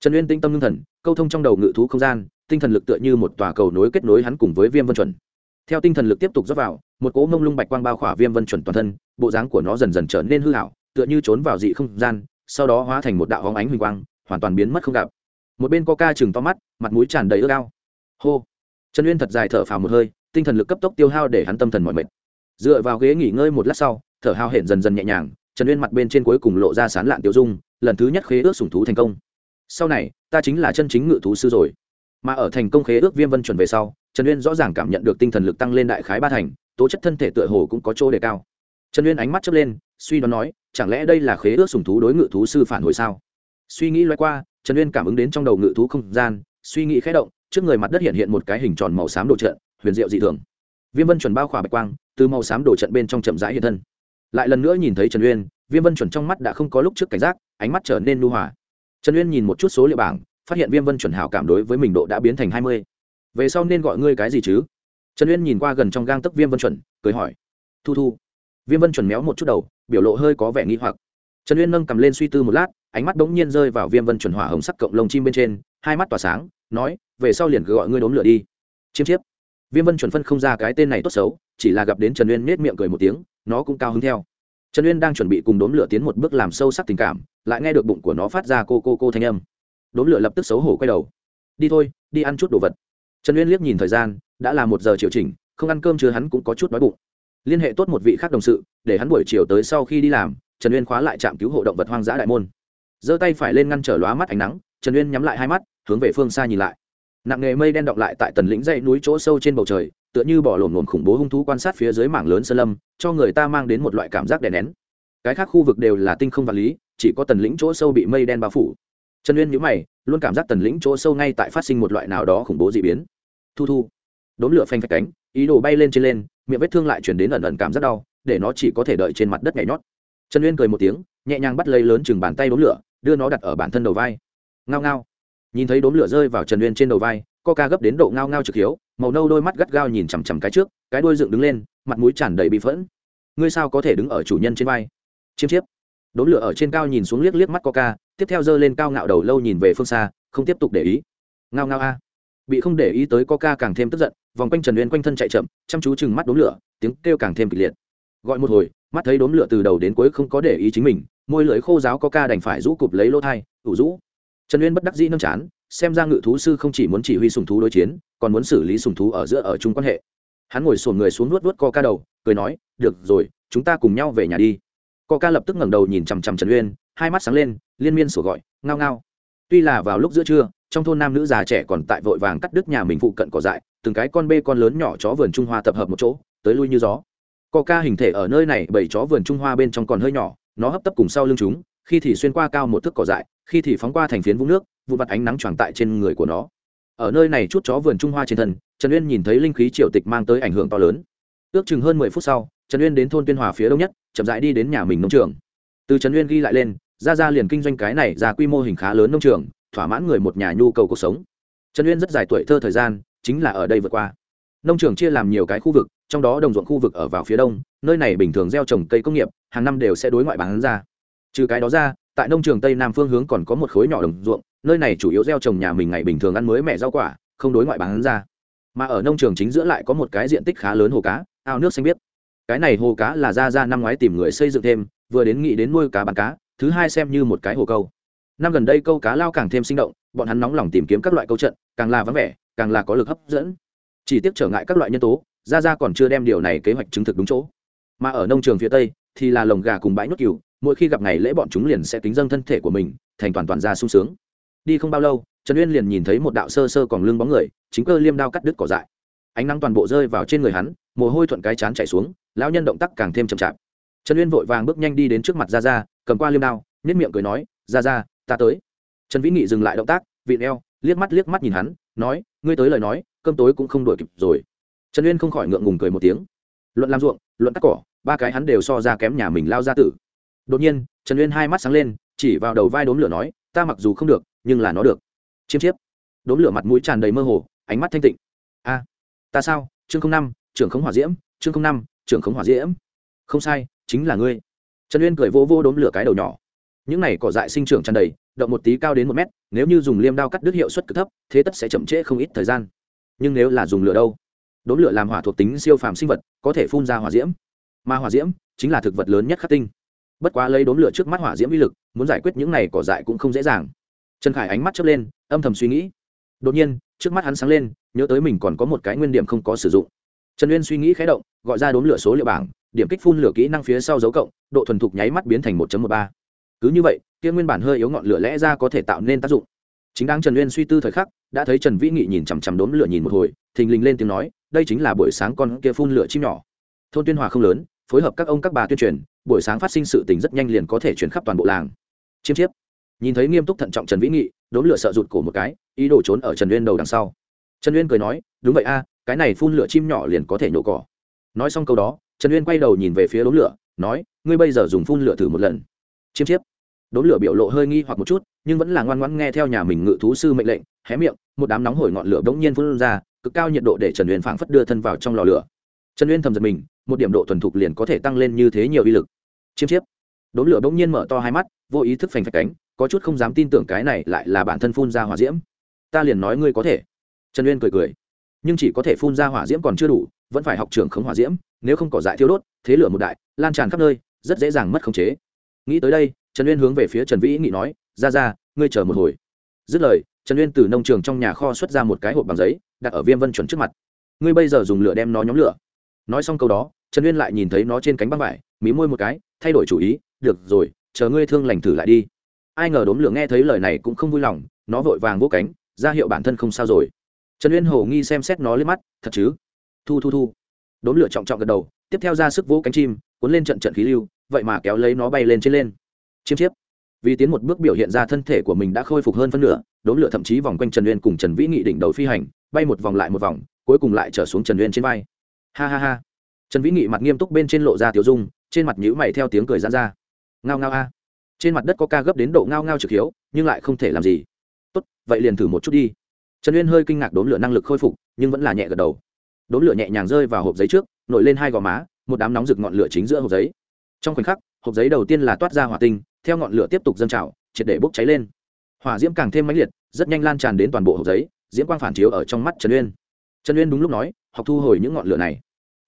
trần uyên tinh tâm ngưng thần, câu thông trong đầu ngự thú không gian, tinh thần lực tựa như một tòa cầu nối kết nối hắn cùng với viêm vân chuẩn. Theo tinh thần lực tiếp tục dốc vào, một cỗ mông lung bạch quang bao khỏa viêm vân chuẩn toàn thân, bộ dáng của nó dần dần trở nên hư hảo tựa như trốn vào dị không gian, sau đó hóa thành một đạo hóng ánh huỳnh quang, hoàn toàn biến mất không gặp. Một bên coca chừng to mắt, mặt mũi tràn đầy ước ao. Hô! Trần uyên thật dài thở phào một hơi, tinh thần lực cấp tốc tiêu hao để hắn tâm thần mọi mệt. Dựa vào ghế nghỉ ngơi một lát sau, thở hao hển dần dần nhẹ nhàng, trần uyên mặt bên trên cuối cùng lộ ra sán lạn tiêu dung, lần thứ nhất khế ước sủng thú thành công sau này, ta chính là chân chính ngự thú sư rồi. Mà ở thành công khế ước viêm vân chuẩn về sau, trần uyên rõ ràng cảm nhận được tinh thần lực tăng lên đại khái ba thành, tố chất thân thể tựa hồ cũng có chỗ đề cao. Trần uyên ánh mắt chớp lên, suy đoán nói, chẳng lẽ đây là khế ước sùng thú đối ngự thú sư phản hồi sao? Suy nghĩ loay qua, trần uyên cảm ứng đến trong đầu ngự thú không gian, suy nghĩ khé động, trước người mặt đất hiện hiện một cái hình tròn màu xám đồ trận, huyền diệu dị thường. Viêm vân chuẩn bao khỏa bạch quang, từ màu xám đồ trận bên trong chậm rãi hiện thân. Lại lần nữa nhìn thấy trần uyên, viêm vân chuẩn trong mắt đã không có lúc trước cảnh giác, ánh mắt trở nên nu hòa trần uyên nhìn một chút số liệu bảng, phát hiện viêm vân chuẩn hảo cảm đối với mình độ đã biến thành hai mươi. Về sau nên gọi ngươi cái gì chứ? Trần uyên nhìn qua gần trong gang tấc viêm vân chuẩn, cười hỏi. Thu thu. Viêm vân chuẩn méo một chút đầu, biểu lộ hơi có vẻ nghi hoặc. Trần uyên nâng cầm lên suy tư một lát, ánh mắt bỗng nhiên rơi vào viêm vân chuẩn hỏa hồng sắc cộng lông chim bên trên, hai mắt tỏa sáng, nói, về sau liền cứ gọi ngươi đốn lửa đi. Chiêm chiếp. Viêm vân chuẩn phân không ra cái tên này tốt xấu, chỉ là gặp đến trần uyên nết miệng cười một tiếng, nó cũng cao hứng theo trần uyên đang chuẩn bị cùng đốn lửa tiến một bước làm sâu sắc tình cảm, lại nghe được bụng của nó phát ra cô cô cô thanh âm. Đốn lửa lập tức xấu hổ quay đầu. Đi thôi, đi ăn chút đồ vật. Trần uyên liếc nhìn thời gian, đã là một giờ chiều chỉnh, không ăn cơm chưa hắn cũng có chút đói bụng. Liên hệ tốt một vị khác đồng sự, để hắn buổi chiều tới sau khi đi làm, trần uyên khóa lại trạm cứu hộ động vật hoang dã đại môn. Giơ tay phải lên ngăn trở lóa mắt ánh nắng, trần uyên nhắm lại hai mắt, hướng về phương xa nhìn lại nặng nghề mây đen động lại tại tần lĩnh dãy núi chỗ sâu trên bầu trời, tựa như bỏ lổm lổm khủng bố hung thú quan sát phía dưới mảng lớn sơn lâm, cho người ta mang đến một loại cảm giác đè nén. Cái khác khu vực đều là tinh không vật lý, chỉ có tần lĩnh chỗ sâu bị mây đen bao phủ. Trần uyên nhíu mày, luôn cảm giác tần lĩnh chỗ sâu ngay tại phát sinh một loại nào đó khủng bố dị biến. Thu thu. Đốn lửa phanh phạch cánh, ý đồ bay lên trên lên, miệng vết thương lại chuyển đến ẩn ẩn cảm giác đau, để nó chỉ có thể đợi trên mặt đất nhảy nhót. Trần uyên cười một tiếng, nhẹ nhàng bắt lấy lớn chừng bàn tay đốn lửa, đưa nó đặt ở bản thân đầu vai. Ngao ngao nhìn thấy đốm lửa rơi vào trần uyên trên đầu vai, Coca gấp đến độ ngao ngao trực hiếu, màu nâu đôi mắt gắt gao nhìn chằm chằm cái trước, cái đuôi dựng đứng lên, mặt mũi tràn đầy bị phẫn. Ngươi sao có thể đứng ở chủ nhân trên vai? Chiêm chiếp. Đốm lửa ở trên cao nhìn xuống liếc liếc mắt coca, tiếp theo giơ lên cao ngạo đầu lâu nhìn về phương xa, không tiếp tục để ý. Ngao ngao a. Bị không để ý tới coca càng thêm tức giận, vòng quanh trần uyên quanh thân chạy chậm, chăm chú chừng mắt đốm lửa, tiếng kêu càng thêm kịch liệt. Gọi một hồi, mắt thấy đốm lửa từ đầu đến cuối không có để ý chính mình, môi lưỡi khô giáo coca đành phải rũ cụp lấy lỗ thai, ủ rũ trần uyên bất đắc dĩ nâng chán, xem ra ngự thú sư không chỉ muốn chỉ huy sùng thú đối chiến, còn muốn xử lý sùng thú ở giữa ở chung quan hệ. Hắn ngồi sổn người xuống nuốt nuốt co ca đầu, cười nói, được rồi, chúng ta cùng nhau về nhà đi. Co ca lập tức ngẩng đầu nhìn chằm chằm trần uyên, hai mắt sáng lên, liên miên sổ gọi, ngao ngao. Tuy là vào lúc giữa trưa, trong thôn nam nữ già trẻ còn tại vội vàng cắt đứt nhà mình phụ cận cỏ dại, từng cái con bê con lớn nhỏ chó vườn trung hoa tập hợp một chỗ, tới lui như gió. Co ca hình thể ở nơi này, bảy chó vườn trung hoa bên trong còn hơi nhỏ, nó hấp tấp cùng sau lưng chúng, khi thì xuyên qua cao một thước cỏ dại khi thì phóng qua thành phiến vũng nước, vụ vặt ánh nắng tròn tại trên người của nó. Ở nơi này chút chó vườn trung hoa trên thân, trần uyên nhìn thấy linh khí triều tịch mang tới ảnh hưởng to lớn. Ước chừng hơn mười phút sau, trần uyên đến thôn tuyên hòa phía đông nhất, chậm rãi đi đến nhà mình nông trường. Từ trần uyên ghi lại lên, ra ra liền kinh doanh cái này ra quy mô hình khá lớn nông trường, thỏa mãn người một nhà nhu cầu cuộc sống. Trần uyên rất dài tuổi thơ thời gian, chính là ở đây vượt qua. Nông trường chia làm nhiều cái khu vực, trong đó đồng ruộng khu vực ở vào phía đông, nơi này bình thường gieo trồng cây công nghiệp, hàng năm đều sẽ đối ngoại bán ra. Trừ cái đó ra tại nông trường tây nam phương hướng còn có một khối nhỏ đồng ruộng, nơi này chủ yếu gieo trồng nhà mình ngày bình thường ăn mới mẹ rau quả, không đối ngoại bán ra. Mà ở nông trường chính giữa lại có một cái diện tích khá lớn hồ cá, ao nước xanh biếc. Cái này hồ cá là ra ra năm ngoái tìm người xây dựng thêm, vừa đến nghĩ đến nuôi cá bán cá, thứ hai xem như một cái hồ câu. Năm gần đây câu cá lao càng thêm sinh động, bọn hắn nóng lòng tìm kiếm các loại câu trận, càng là vắng vẻ, càng là có lực hấp dẫn. Chỉ tiếc trở ngại các loại nhân tố ra ra còn chưa đem điều này kế hoạch chứng thực đúng chỗ. Mà ở nông trường phía tây thì là lồng gà cùng bãi nước cừu mỗi khi gặp ngày lễ bọn chúng liền sẽ kính dâng thân thể của mình, thành toàn toàn ra sung sướng. Đi không bao lâu, trần uyên liền nhìn thấy một đạo sơ sơ còn lưng bóng người, chính cơ liêm đao cắt đứt cỏ dại. Ánh nắng toàn bộ rơi vào trên người hắn, mồ hôi thuận cái chán chảy xuống, lão nhân động tác càng thêm chậm chạp. Trần uyên vội vàng bước nhanh đi đến trước mặt ra ra cầm qua liêm đao nếp miệng cười nói ra ra ta tới. Trần vĩ nghị dừng lại động tác, vịn eo, liếc mắt liếc mắt nhìn hắn, nói, ngươi tới lời nói, cơm tối cũng không đuổi kịp rồi. Trần uyên không khỏi ngượng ngùng cười một tiếng. Luận làm ruộng, luận cắt cỏ, ba cái hắn đều so ra kém nhà mình lao ra tử đột nhiên, trần uyên hai mắt sáng lên, chỉ vào đầu vai đốm lửa nói, ta mặc dù không được, nhưng là nó được. Chiêm chiếp. Đốm lửa mặt mũi tràn đầy mơ hồ, ánh mắt thanh tịnh. A, ta sao? Chương không năm, trưởng khống hỏa diễm, chương không năm, trưởng khống hỏa diễm. Không sai, chính là ngươi. Trần uyên cười vô vô đốm lửa cái đầu nhỏ. Những này cỏ dại sinh trưởng tràn đầy, động một tí cao đến một mét, nếu như dùng liêm đao cắt đứt hiệu suất cực thấp, thế tất sẽ chậm trễ không ít thời gian. Nhưng nếu là dùng lửa đâu? Đốm lửa làm hỏa thuộc tính siêu phàm sinh vật, có thể phun ra hỏa diễm. Mà hỏa diễm chính là thực vật lớn nhất khắc tinh bất quá lấy đốm lửa trước mắt hỏa diễm uy lực, muốn giải quyết những này cỏ dại cũng không dễ dàng. Trần khải ánh mắt chớp lên, âm thầm suy nghĩ. Đột nhiên, trước mắt hắn sáng lên, nhớ tới mình còn có một cái nguyên điểm không có sử dụng. Trần uyên suy nghĩ khé động, gọi ra đốm lửa số liệu bảng, điểm kích phun lửa kỹ năng phía sau dấu cộng, độ thuần thục nháy mắt biến thành 1 một ba. Cứ như vậy, kia nguyên bản hơi yếu ngọn lửa lẽ ra có thể tạo nên tác dụng. Chính đáng trần uyên suy tư thời khắc, đã thấy trần vĩ nghị nhìn chằm chằm đốm lửa nhìn một hồi, thình lình lên tiếng nói, đây chính là buổi sáng con kia phun lửa chim nhỏ. Thôn tuyên hòa không lớn phối hợp các ông các bà tuyên truyền, buổi sáng phát sinh sự tình rất nhanh liền có thể chuyển khắp toàn bộ làng. Chiêm chiếp. Nhìn thấy nghiêm túc thận trọng trần vĩ nghị đốn lửa sợ rụt cổ một cái, ý đồ trốn ở trần uyên đầu đằng sau. Trần uyên cười nói, đúng vậy a, cái này phun lửa chim nhỏ liền có thể nhổ cỏ. Nói xong câu đó, trần uyên quay đầu nhìn về phía đốn lửa, nói, ngươi bây giờ dùng phun lửa thử một lần. Chiêm chiếp. Đốn lửa biểu lộ hơi nghi hoặc một chút, nhưng vẫn là ngoan ngoãn nghe theo nhà mình ngự thú sư mệnh lệnh, hé miệng, một đám nóng hổi ngọn lửa bỗng nhiên phun ra, cực cao nhiệt độ để trần uyên phảng phất đưa thân vào trong lò lửa trần uyên thầm giật mình, một điểm độ thuần thục liền có thể tăng lên như thế nhiều uy lực. Chiêm chiếp. Đốn lửa bỗng nhiên mở to hai mắt, vô ý thức phành phạch cánh, có chút không dám tin tưởng cái này lại là bản thân phun ra hỏa diễm. Ta liền nói ngươi có thể. Trần uyên cười cười. Nhưng chỉ có thể phun ra hỏa diễm còn chưa đủ, vẫn phải học trường khống hỏa diễm, nếu không cỏ dại thiếu đốt, thế lửa một đại, lan tràn khắp nơi, rất dễ dàng mất khống chế. Nghĩ tới đây, trần uyên hướng về phía trần vĩ nghị nói, ra ra, ngươi chờ một hồi. Dứt lời, trần uyên từ nông trường trong nhà kho xuất ra một cái hộp bằng giấy, đặt ở viêm vân chuẩn trước mặt. Ngươi bây giờ dùng lửa đem nó nhóm lửa nói xong câu đó, trần uyên lại nhìn thấy nó trên cánh băng vải, mí môi một cái, thay đổi chủ ý, được rồi, chờ ngươi thương lành thử lại đi. Ai ngờ đốm lửa nghe thấy lời này cũng không vui lòng, nó vội vàng vỗ cánh, ra hiệu bản thân không sao rồi. Trần uyên hồ nghi xem xét nó lên mắt, thật chứ? Thu thu thu. Đốm lửa trọng trọng gật đầu, tiếp theo ra sức vỗ cánh chim, cuốn lên trận trận khí lưu, vậy mà kéo lấy nó bay lên trên lên. Chiêm chiếp. Vì tiến một bước biểu hiện ra thân thể của mình đã khôi phục hơn phân nửa, đốm lửa thậm chí vòng quanh trần uyên cùng trần vĩ nghị đỉnh đầu phi hành, bay một vòng lại một vòng, cuối cùng lại trở xuống trần uyên trên vai ha ha ha. Trần vĩ nghị mặt nghiêm túc bên trên lộ ra tiểu dung, trên mặt nhữ mày theo tiếng cười ra ra. Ngao ngao a. Trên mặt đất có ca gấp đến độ ngao ngao trực hiếu, nhưng lại không thể làm gì. Tốt, vậy liền thử một chút đi. Trần uyên hơi kinh ngạc đốn lửa năng lực khôi phục, nhưng vẫn là nhẹ gật đầu. Đốn lửa nhẹ nhàng rơi vào hộp giấy trước, nổi lên hai gò má, một đám nóng rực ngọn lửa chính giữa hộp giấy. Trong khoảnh khắc, hộp giấy đầu tiên là toát ra hỏa tinh, theo ngọn lửa tiếp tục dâng trào, triệt để bốc cháy lên. Hỏa diễm càng thêm mãnh liệt, rất nhanh lan tràn đến toàn bộ hộp giấy, diễm quang phản chiếu ở trong mắt trần uyên. Trần uyên đúng lúc nói học thu hồi những ngọn lửa này.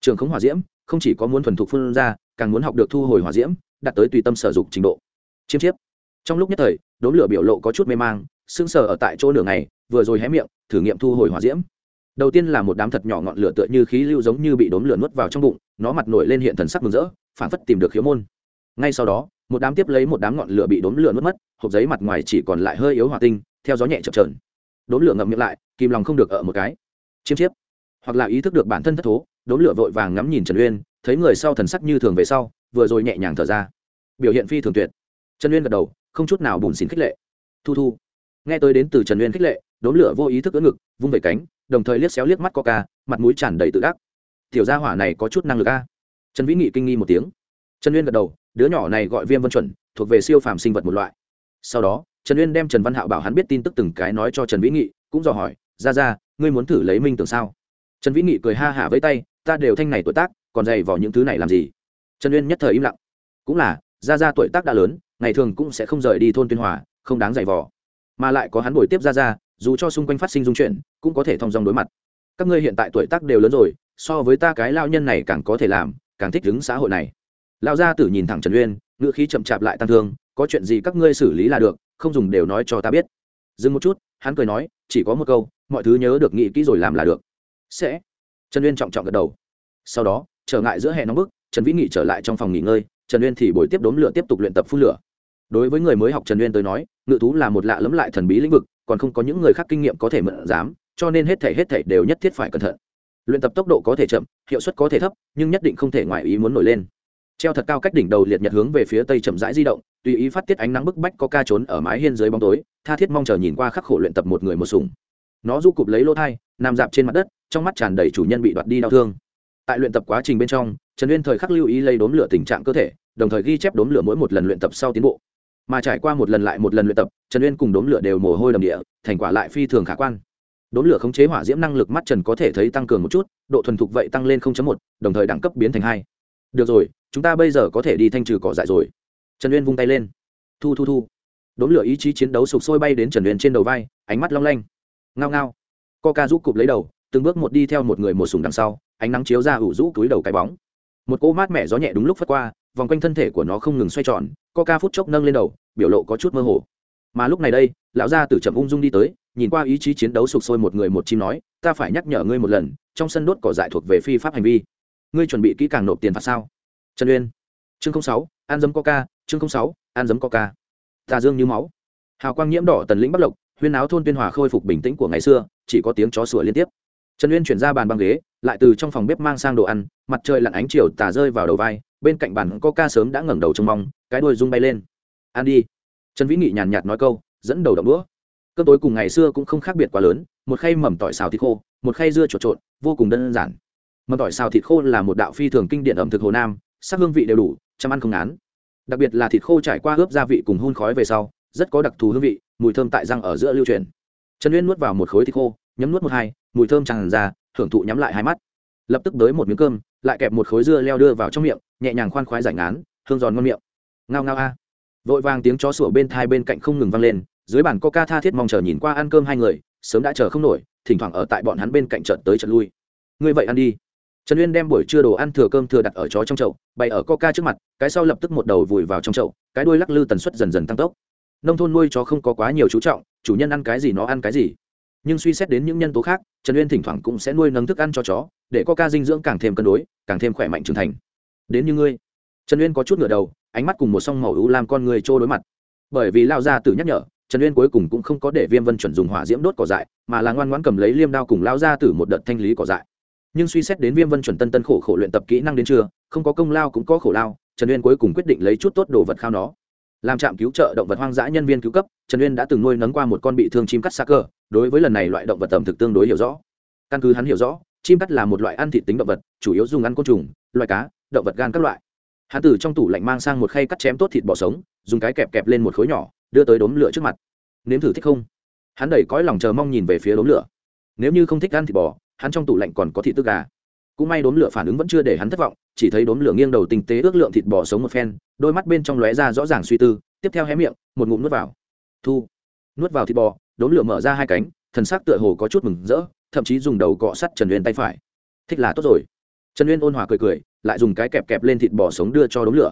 Trường không hỏa diễm không chỉ có muốn thuần thục phương ra, càng muốn học được thu hồi hỏa diễm, đạt tới tùy tâm sở dục trình độ. Chiêm chiếp. Trong lúc nhất thời đốn lửa biểu lộ có chút mê mang sưng sờ ở tại chỗ nửa ngày, vừa rồi hé miệng, thử nghiệm thu hồi hỏa diễm. Đầu tiên là một đám thật nhỏ ngọn lửa tựa như khí lưu giống như bị đốn lửa nuốt vào trong bụng, nó mặt nổi lên hiện thần sắc mừng rỡ, phản phất tìm được khiếu môn. Ngay sau đó, một đám tiếp lấy một đám ngọn lửa bị đốn lửa nuốt mất, hộp giấy mặt ngoài chỉ còn lại hơi yếu hỏa tinh, theo gió nhẹ chập trờn đốn lửa ngậm miệng lại, kìm lòng không được ở một cái. Chiêm chiếp hoặc là ý thức được bản thân thất thố đốn lửa vội vàng ngắm nhìn trần uyên, thấy người sau thần sắc như thường về sau, vừa rồi nhẹ nhàng thở ra. Biểu hiện phi thường tuyệt. Trần uyên gật đầu, không chút nào bùn xỉn khích lệ. Thu thu. Nghe tới đến từ trần uyên khích lệ đốn lửa vô ý thức ưỡn ngực, vung vẩy cánh, đồng thời liếc xéo liếc mắt coca, mặt mũi tràn đầy tự đắc. Tiểu gia hỏa này có chút năng lực a. Trần vĩ nghị kinh nghi một tiếng. Trần uyên gật đầu, đứa nhỏ này gọi viêm vân chuẩn, thuộc về siêu phàm sinh vật một loại. Sau đó, trần uyên đem trần văn hạo bảo hắn biết tin tức từng cái nói cho trần vĩ nghị, cũng dò hỏi ra ra ngươi muốn thử lấy minh tưởng sao? Trần vĩ nghị cười ha hả với tay, ta đều thanh này tuổi tác, còn dày vào những thứ này làm gì? Trần uyên nhất thời im lặng. Cũng là, ra ra tuổi tác đã lớn, ngày thường cũng sẽ không rời đi thôn tuyên hòa, không đáng dày vò. Mà lại có hắn buổi tiếp ra ra, dù cho xung quanh phát sinh dung chuyển cũng có thể thong dong đối mặt. Các ngươi hiện tại tuổi tác đều lớn rồi, so với ta cái lao nhân này càng có thể làm, càng thích ứng xã hội này. Lao gia tử nhìn thẳng trần uyên ngựa khí chậm chạp lại tăng thương, có chuyện gì các ngươi xử lý là được, không dùng đều nói cho ta biết. Dừng một chút, hắn cười nói, chỉ có một câu, mọi thứ nhớ được nghĩ kỹ rồi làm là được sẽ. Trần uyên trọng trọng gật đầu. Sau đó, trở ngại giữa hè nóng bức, trần vĩ nghị trở lại trong phòng nghỉ ngơi, trần uyên thì buổi tiếp đốn lửa tiếp tục luyện tập phun lửa. Đối với người mới học trần uyên tới nói, ngự thú là một lạ lẫm lại thần bí lĩnh vực, còn không có những người khác kinh nghiệm có thể mượn dám cho nên hết thể hết thể đều nhất thiết phải cẩn thận. Luyện tập tốc độ có thể chậm, hiệu suất có thể thấp, nhưng nhất định không thể ngoài ý muốn nổi lên. Treo thật cao cách đỉnh đầu liệt nhật hướng về phía tây chậm rãi di động, tùy ý phát tiết ánh nắng bức bách có ca trốn ở mái hiên dưới bóng tối, tha thiết mong chờ nhìn qua khắc khổ luyện tập một người một sùng nó du cụp lấy lỗ thai, nằm dạp trên mặt đất trong mắt tràn đầy chủ nhân bị đoạt đi đau thương. Tại luyện tập quá trình bên trong trần uyên thời khắc lưu ý lấy đốm lửa tình trạng cơ thể đồng thời ghi chép đốm lửa mỗi một lần luyện tập sau tiến bộ. Mà trải qua một lần lại một lần luyện tập trần uyên cùng đốm lửa đều mồ hôi đầm địa thành quả lại phi thường khả quan. Đốm lửa khống chế hỏa diễm năng lực mắt trần có thể thấy tăng cường một chút độ thuần thục vậy tăng lên 0.1, đồng thời đẳng cấp biến thành hai. Được rồi chúng ta bây giờ có thể đi thanh trừ cỏ dại rồi. Trần uyên vung tay lên. Thu thu thu. Đốm lửa ý chí chiến đấu sụp sôi bay đến trần uyên trên đầu vai ánh mắt long lanh. Ngao ngao. Co ca giúp cụp lấy đầu từng bước một đi theo một người một sùng đằng sau, ánh nắng chiếu ra ủ rũ túi đầu cái bóng. Một cỗ mát mẻ gió nhẹ đúng lúc phất qua, vòng quanh thân thể của nó không ngừng xoay tròn ca phút chốc nâng lên đầu, biểu lộ có chút mơ hồ. Mà lúc này đây, lão gia tử chậm ung dung đi tới, nhìn qua ý chí chiến đấu sục sôi một người một chim nói, ta phải nhắc nhở ngươi một lần, trong sân đốt cỏ dại thuộc về phi pháp hành vi. Ngươi chuẩn bị kỹ càng nộp tiền phạt sao? Trần uyên. Chương sáu an dấm coca, chương sáu an dấm coca. Tà dương như máu. Hào quang nhiễm đỏ tần lĩnh bắc lộc, huyên áo thôn tuyên hòa khôi phục bình tĩnh của ngày xưa, chỉ có tiếng chó sủa liên tiếp trần uyên chuyển ra bàn băng ghế, lại từ trong phòng bếp mang sang đồ ăn, mặt trời lặn ánh chiều tà rơi vào đầu vai, bên cạnh bàn có ca sớm đã ngẩng đầu trông mong, cái đuôi rung bay lên. Ăn đi. Trần vĩ nghị nhàn nhạt nói câu, dẫn đầu đậm đũa. Cơm tối cùng ngày xưa cũng không khác biệt quá lớn, một khay mầm tỏi xào thịt khô, một khay dưa trộn trộn, vô cùng đơn giản. Mầm tỏi xào thịt khô là một đạo phi thường kinh điển ẩm thực hồ nam, sắc hương vị đều đủ, chăm ăn không ngán. Đặc biệt là thịt khô trải qua ướp gia vị cùng hun khói về sau, rất có đặc thù hương vị, mùi thơm tại răng ở giữa lưu truyền. Trần uyên nuốt vào một khối thịt khô nhấm nuốt một hai, mùi thơm tràn ra hưởng thụ nhắm lại hai mắt. Lập tức tới một miếng cơm, lại kẹp một khối dưa leo đưa vào trong miệng, nhẹ nhàng khoan khoái giải ngán, hương giòn ngon miệng. Ngao ngao a. Vội vàng tiếng chó sủa bên thai bên cạnh không ngừng vang lên, dưới bàn coca tha thiết mong chờ nhìn qua ăn cơm hai người, sớm đã chờ không nổi, thỉnh thoảng ở tại bọn hắn bên cạnh trận tới trận lui. Ngươi vậy ăn đi. Trần uyên đem buổi trưa đồ ăn thừa cơm thừa đặt ở chó trong chậu, bày ở coca trước mặt, cái sau lập tức một đầu vùi vào trong chậu, cái đuôi lắc lư tần suất dần dần tăng tốc. Nông thôn nuôi chó không có quá nhiều chú trọng, chủ nhân ăn cái gì nó ăn cái gì nhưng suy xét đến những nhân tố khác, trần uyên thỉnh thoảng cũng sẽ nuôi nấng thức ăn cho chó, để có ca dinh dưỡng càng thêm cân đối, càng thêm khỏe mạnh trưởng thành. Đến như ngươi. Trần uyên có chút ngựa đầu, ánh mắt cùng một song màu ưu làm con người trô đối mặt. Bởi vì lao ra tử nhắc nhở, trần uyên cuối cùng cũng không có để viêm vân chuẩn dùng hỏa diễm đốt cỏ dại, mà là ngoan ngoãn cầm lấy liêm đao cùng lao ra tử một đợt thanh lý cỏ dại. Nhưng suy xét đến viêm vân chuẩn tân tân khổ khổ luyện tập kỹ năng đến chưa không có công lao cũng có khổ lao, trần uyên cuối cùng quyết định lấy chút tốt đồ vật khao nó làm trạm cứu trợ động vật hoang dã nhân viên cứu cấp, trần uyên đã từng nuôi nấng qua một con bị thương chim cắt xa cơ, đối với lần này loại động vật tầm thực tương đối hiểu rõ. Căn cứ hắn hiểu rõ, chim cắt là một loại ăn thịt tính động vật, chủ yếu dùng ăn côn trùng loại cá, động vật gan các loại. Hắn từ trong tủ lạnh mang sang một khay cắt chém tốt thịt bò sống, dùng cái kẹp kẹp lên một khối nhỏ, đưa tới đốm lửa trước mặt. Nếm thử thích không? Hắn đẩy cõi lòng chờ mong nhìn về phía đốm lửa. Nếu như không thích ăn thịt bò, hắn trong tủ lạnh còn có thịt tức gà cũng may đốm lửa phản ứng vẫn chưa để hắn thất vọng, chỉ thấy đốm lửa nghiêng đầu tinh tế ước lượng thịt bò sống một phen, đôi mắt bên trong lóe ra rõ ràng suy tư, tiếp theo hé miệng, một ngụm nuốt vào. Thu. Nuốt vào thịt bò, đốm lửa mở ra hai cánh, thần sắc tựa hồ có chút mừng rỡ, thậm chí dùng đầu cọ sắt trần uyên tay phải. Thích là tốt rồi. Trần uyên ôn hòa cười cười, lại dùng cái kẹp kẹp lên thịt bò sống đưa cho đốm lửa.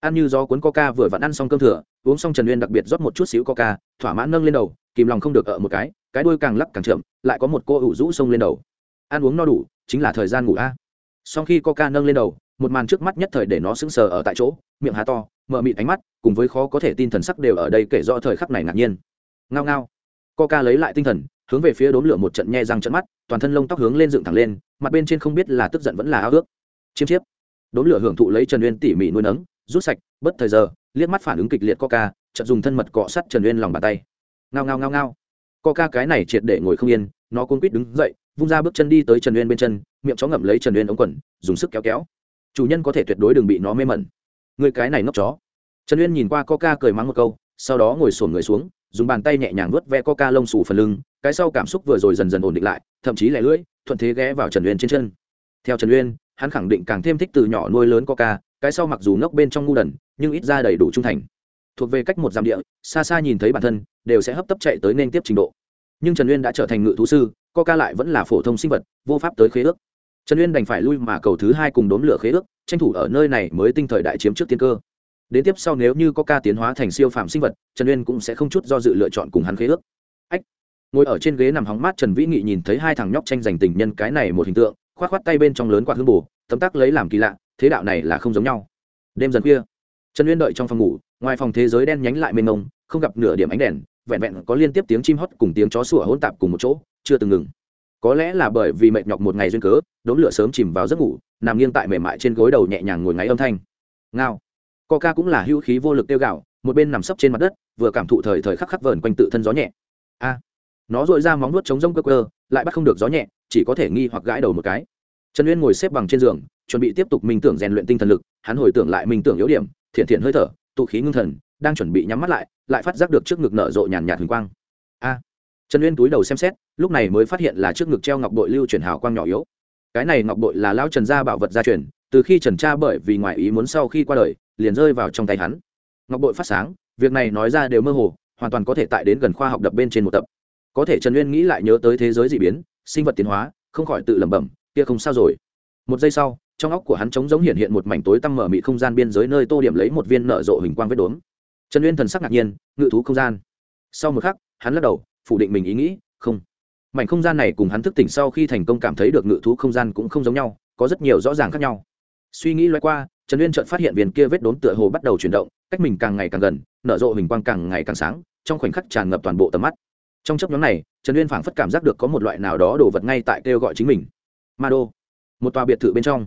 Ăn như do cuốn coca vừa vặn ăn xong cơm thừa, uống xong trần uyên đặc biệt rót một chút xíu coca, thỏa mãn nâng lên đầu, kìm lòng không được ở một cái cái đuôi càng lắc càng chậm, lại có một cô ủ rũ xông lên đầu. Ăn uống no đủ chính là thời gian ngủ a. Sau khi coca nâng lên đầu, một màn trước mắt nhất thời để nó sững sờ ở tại chỗ, miệng há to, mở mịt ánh mắt, cùng với khó có thể tin thần sắc đều ở đây kể rõ thời khắc này ngạc nhiên. Ngao ngao. Coca lấy lại tinh thần, hướng về phía đốm lửa một trận nhe răng trận mắt, toàn thân lông tóc hướng lên dựng thẳng lên, mặt bên trên không biết là tức giận vẫn là ao ước. Chiêm chiếp. Đốm lửa hưởng thụ lấy trần uyên tỉ mỉ nuôi nấng, rút sạch, bất thời giờ, liếc mắt phản ứng kịch liệt coca, chợt dùng thân mật cọ sắt trần uyên lòng bàn tay. Ngao ngao ngao ngao. Coca cái này triệt để ngồi không yên, nó cuốn quýt đứng dậy vung ra bước chân đi tới trần uyên bên chân, miệng chó ngậm lấy trần uyên ống quần, dùng sức kéo kéo. Chủ nhân có thể tuyệt đối đừng bị nó mê mẩn. Người cái này ngốc chó. Trần uyên nhìn qua coca cười mắng một câu, sau đó ngồi sổn người xuống, dùng bàn tay nhẹ nhàng vớt ve coca lông xù phần lưng, cái sau cảm xúc vừa rồi dần dần ổn định lại, thậm chí lẻ lưỡi, thuận thế ghé vào trần uyên trên chân. Theo trần uyên, hắn khẳng định càng thêm thích từ nhỏ nuôi lớn coca, cái sau mặc dù nốc bên trong ngu đần, nhưng ít ra đầy đủ trung thành. Thuộc về cách một dặm địa, xa xa nhìn thấy bản thân, đều sẽ hấp tấp chạy tới nên tiếp trình độ. Nhưng trần uyên đã trở thành ngự thú sư coca lại vẫn là phổ thông sinh vật, vô pháp tới khế ước. Trần uyên đành phải lui mà cầu thứ hai cùng đốn lửa khế ước, tranh thủ ở nơi này mới tinh thời đại chiếm trước tiên cơ. Đến tiếp sau nếu như coca tiến hóa thành siêu phạm sinh vật, trần uyên cũng sẽ không chút do dự lựa chọn cùng hắn khế ước. Ách! Ngồi ở trên ghế nằm hóng mát trần vĩ nghị nhìn thấy hai thằng nhóc tranh giành tình nhân cái này một hình tượng k h o á t k h o á t tay bên trong lớn quạt hương bù, tấm tắc lấy làm kỳ lạ, thế đạo này là không giống nhau. Đêm dần khuya, trần uyên đợi trong phòng ngủ, ngoài phòng thế giới đen nhánh lại mênh mông, không gặp nửa điểm ánh đèn vẹn vẹn có liên tiếp tiếng chim hót cùng tiếng chó sủa hỗn tạp cùng một chỗ, chưa từng ngừng. Có lẽ là bởi vì mệt nhọc một ngày duyên cớ, đống lửa sớm chìm vào giấc ngủ, nằm nghiêng tại mềm mại trên gối đầu nhẹ nhàng ngồi ngáy âm thanh. Ngao. Coca cũng là hữu khí vô lực tiêu gạo, một bên nằm sấp trên mặt đất, vừa cảm thụ thời thời khắc khắc vờn quanh tự thân gió nhẹ. A. Nó dội ra móng nuốt chống rông cơ cơ lại bắt không được gió nhẹ, chỉ có thể nghi hoặc gãi đầu một cái. Trần uyên ngồi xếp bằng trên giường, chuẩn bị tiếp tục minh tưởng rèn luyện tinh thần lực, hắn hồi tưởng lại minh tưởng yếu điểm, thiện thiện hơi thở, tụ khí ngưng thần đang chuẩn bị nhắm mắt lại lại phát giác được trước ngực nở rộ nhàn nhạt huỳnh quang. A, trần uyên túi đầu xem xét, lúc này mới phát hiện là trước ngực treo ngọc bội lưu chuyển hào quang nhỏ yếu. Cái này ngọc bội là lão trần gia bảo vật gia truyền, từ khi trần cha bởi vì ngoại ý muốn sau khi qua đời, liền rơi vào trong tay hắn. Ngọc bội phát sáng, việc này nói ra đều mơ hồ, hoàn toàn có thể tại đến gần khoa học đập bên trên một tập. Có thể trần uyên nghĩ lại nhớ tới thế giới d ị biến, sinh vật tiến hóa, không khỏi tự lẩm bẩm, kia không sao rồi. Một giây sau, trong óc của hắn trống giống hiện hiện một mảnh tối tăm mở mị không gian biên giới nơi tô điểm lấy một viên nở rộ hình quang vết đốm trần uyên thần sắc ngạc nhiên, ngự thú không gian. Sau một khắc, hắn lắc đầu, phủ định mình ý nghĩ, không. Mảnh không gian này cùng hắn thức tỉnh sau khi thành công cảm thấy được ngự thú không gian cũng không giống nhau, có rất nhiều rõ ràng khác nhau. Suy nghĩ loay qua, trần uyên chợt phát hiện viên kia vết đốn tựa hồ bắt đầu chuyển động, cách mình càng ngày càng gần, nở rộ hình quang càng ngày càng sáng, trong khoảnh khắc tràn ngập toàn bộ tầm mắt. Trong chấp nhóm này, trần uyên phảng phất cảm giác được có một loại nào đó đổ vật ngay tại kêu gọi chính mình. Ma đô, một tòa biệt thự bên trong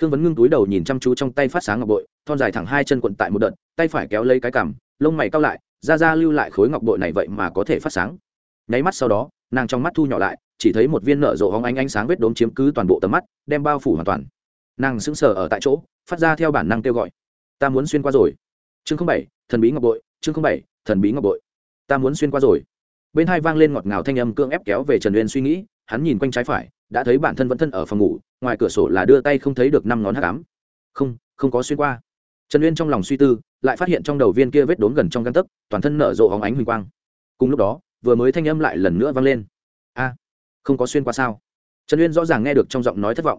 khương vấn ngưng túi đầu nhìn chăm chú trong tay phát sáng ngọc bội, thon dài thẳng hai chân quận tại một đợt, tay phải kéo lấy cái cằm, lông mày cao lại, ra ra lưu lại khối ngọc bội này vậy mà có thể phát sáng. Nháy mắt sau đó, nàng trong mắt thu nhỏ lại, chỉ thấy một viên nở rộ hóng ánh ánh sáng vết đốm chiếm cứ toàn bộ tầm mắt, đem bao phủ hoàn toàn. Nàng sững sờ ở tại chỗ, phát ra theo bản năng kêu gọi. Ta muốn xuyên qua rồi. Chương không bảy, thần bí ngọc bội, chương không bảy, thần bí ngọc bội. Ta muốn xuyên qua rồi. Bên hai vang lên ngọt ngào thanh âm cưỡng ép kéo về trần uyên suy nghĩ, hắn nhìn quanh trái phải đã thấy bản thân vẫn thân ở phòng ngủ, ngoài cửa sổ là đưa tay không thấy được năm ngón hát cám không không có xuyên qua. Trần uyên trong lòng suy tư, lại phát hiện trong đầu viên kia vết đốn gần trong găng tấc, toàn thân nở rộ hóng ánh huỳnh quang. Cùng lúc đó, vừa mới thanh âm lại lần nữa vang lên. A, không có xuyên qua sao? Trần uyên rõ ràng nghe được trong giọng nói thất vọng.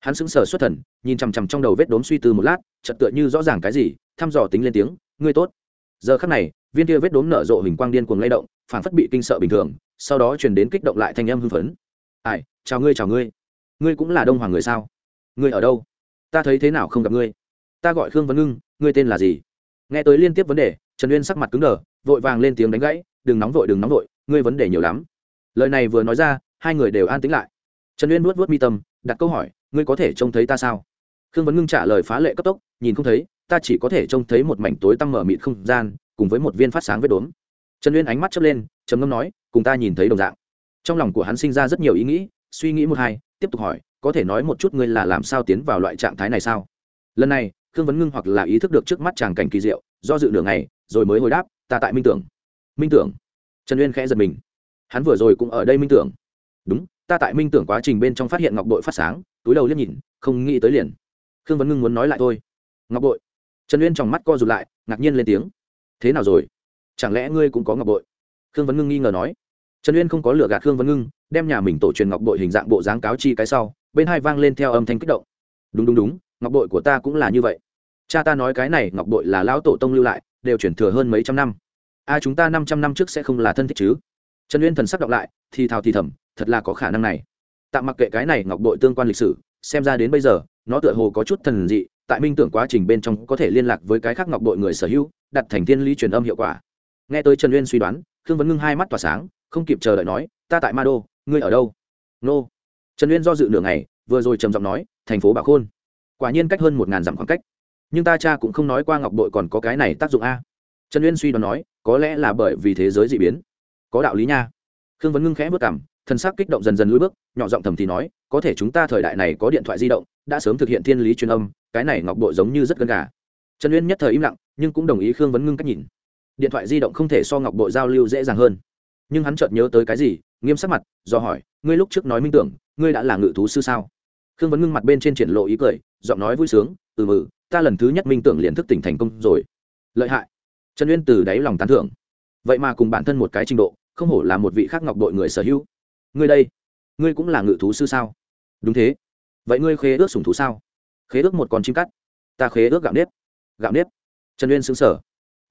Hắn sững sờ xuất thần, nhìn chằm chằm trong đầu vết đốn suy tư một lát, chợt tựa như rõ ràng cái gì, thăm dò tính lên tiếng, ngươi tốt. Giờ khắc này, viên kia vết đốm nở rộ hình quang điên cuồng lay động phản phất bị kinh sợ bình thường, sau đó truyền đến kích động lại thanh âm hưng phấn ai, chào ngươi chào ngươi. Ngươi cũng là đông hoàng người sao? Ngươi ở đâu? Ta thấy thế nào không gặp ngươi? Ta gọi khương vấn ngưng, ngươi tên là gì? Nghe tới liên tiếp vấn đề, trần uyên sắc mặt cứng đờ, vội vàng lên tiếng đánh gãy, đừng nóng vội, đừng nóng vội, ngươi vấn đề nhiều lắm. Lời này vừa nói ra, hai người đều an tĩnh lại. Trần uyên nuốt vớt mi tâm, đặt câu hỏi, ngươi có thể trông thấy ta sao? Khương vấn ngưng trả lời phá lệ cấp tốc, nhìn không thấy, ta chỉ có thể trông thấy một mảnh tối tăm mở mịt không gian, cùng với một viên phát sáng vết đốm. Trần uyên ánh mắt chớp lên, trầm ngâm nói, cùng ta nhìn thấy đồng dạng trong lòng của hắn sinh ra rất nhiều ý nghĩ, suy nghĩ một hai, tiếp tục hỏi, có thể nói một chút ngươi là làm sao tiến vào loại trạng thái này sao? Lần này, khương vấn ngưng hoặc là ý thức được trước mắt chàng cảnh kỳ diệu, do dự nửa ngày, rồi mới hồi đáp, ta tại minh tưởng. Minh tưởng? Trần uyên khẽ giật mình. Hắn vừa rồi cũng ở đây minh tưởng. Đúng, ta tại minh tưởng quá trình bên trong phát hiện ngọc bội phát sáng, túi đầu liếc nhìn, không nghĩ tới liền. Khương vấn ngưng muốn nói lại thôi. Ngọc bội? Trần uyên trong mắt co rụt lại, ngạc nhiên lên tiếng. Thế nào rồi? Chẳng lẽ ngươi cũng có ngọc bội? Khương vấn ngưng nghi ngờ nói trần uyên không có lựa gạt khương Văn ngưng, đem nhà mình tổ truyền ngọc bội hình dạng bộ dáng cáo chi cái sau, bên hai vang lên theo âm thanh kích động. Đúng đúng đúng, ngọc bội của ta cũng là như vậy. Cha ta nói cái này, ngọc bội là lão tổ tông lưu lại, đều chuyển thừa hơn mấy trăm năm. A, chúng ta năm trăm năm trước sẽ không là thân thích chứ? Trần uyên thần sắc đọc lại, thì thào thì thầm, thật là có khả năng này. Tạm mặc kệ cái này, ngọc bội tương quan lịch sử, xem ra đến bây giờ, nó tựa hồ có chút thần dị, tại minh tưởng quá trình bên trong có thể liên lạc với cái khác ngọc bội người sở hữu, đặt thành thiên lý truyền âm hiệu quả. Nghe tới trần uyên suy đoán, khương vấn ngưng hai mắt tỏa sáng không kịp chờ đợi nói, ta tại ma đô, ngươi ở đâu? Nô. Trần uyên do dự nửa ngày, vừa rồi trầm giọng nói, thành phố bảo khôn. Quả nhiên cách hơn một ngàn dặm khoảng cách. Nhưng ta cha cũng không nói qua ngọc bội còn có cái này tác dụng a. Trần uyên suy đoán nói, có lẽ là bởi vì thế giới d ị biến. Có đạo lý nha. Khương vấn ngưng khẽ vất cảm thân xác kích động dần dần lưỡi bước, nhỏ giọng thầm thì nói, có thể chúng ta thời đại này có điện thoại di động, đã sớm thực hiện thiên lý truyền âm, cái này ngọc bội giống như rất gần gà. Trần uyên nhất thời im lặng, nhưng cũng đồng ý khương vấn ngưng cách nhìn. Điện thoại di động không thể so ngọc bội giao lưu dễ dàng hơn nhưng hắn chợt nhớ tới cái gì, nghiêm sắc mặt, do hỏi, ngươi lúc trước nói minh tưởng, ngươi đã là ngự thú sư sao? Khương vấn ngưng mặt bên trên triển lộ ý cười, giọng nói vui sướng ừ mừ, ta lần thứ nhất minh tưởng liền thức tỉnh thành công rồi. Lợi hại. Trần uyên từ đáy lòng tán thưởng. Vậy mà cùng bản thân một cái trình độ, không hổ là một vị khác ngọc đội người sở hữu. Ngươi đây, ngươi cũng là ngự thú sư sao? Đúng thế. Vậy ngươi khế ước sùng thú sao? Khế ước một con chim cắt, ta khế ước gạo nếp. Gạo nếp? Trần uyên xứng sở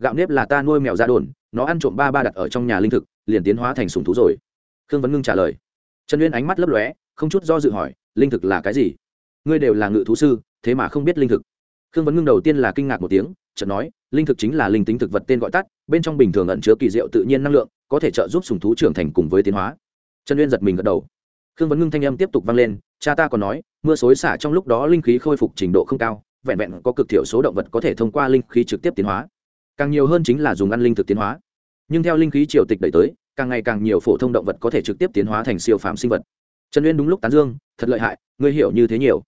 gạo nếp là ta nuôi mèo ra đồn, nó ăn trộm ba ba đặt ở trong nhà linh thực, liền tiến hóa thành sùng thú rồi. Khương vấn ngưng trả lời. Trần uyên ánh mắt lấp lóe, không chút do dự hỏi, linh thực là cái gì? Ngươi đều là ngự thú sư, thế mà không biết linh thực. Khương vấn ngưng đầu tiên là kinh ngạc một tiếng, chợt nói, linh thực chính là linh tính thực vật tên gọi tắt, bên trong bình thường ẩn chứa kỳ diệu tự nhiên năng lượng, có thể trợ giúp sùng thú trưởng thành cùng với tiến hóa. Trần uyên giật mình gật đầu. Khương vấn ngưng thanh âm tiếp tục vang lên, cha ta còn nói, mưa xối xả trong lúc đó linh khí khôi phục trình độ không cao, vẹn vẹn có cực thiểu số động vật có thể thông qua linh khí trực tiếp tiến hóa càng nhiều hơn chính là dùng ăn linh thực tiến hóa. Nhưng theo linh khí triều tịch đẩy tới, càng ngày càng nhiều phổ thông động vật có thể trực tiếp tiến hóa thành siêu phạm sinh vật. Trần uyên đúng lúc tán dương, thật lợi hại, ngươi hiểu như thế nhiều.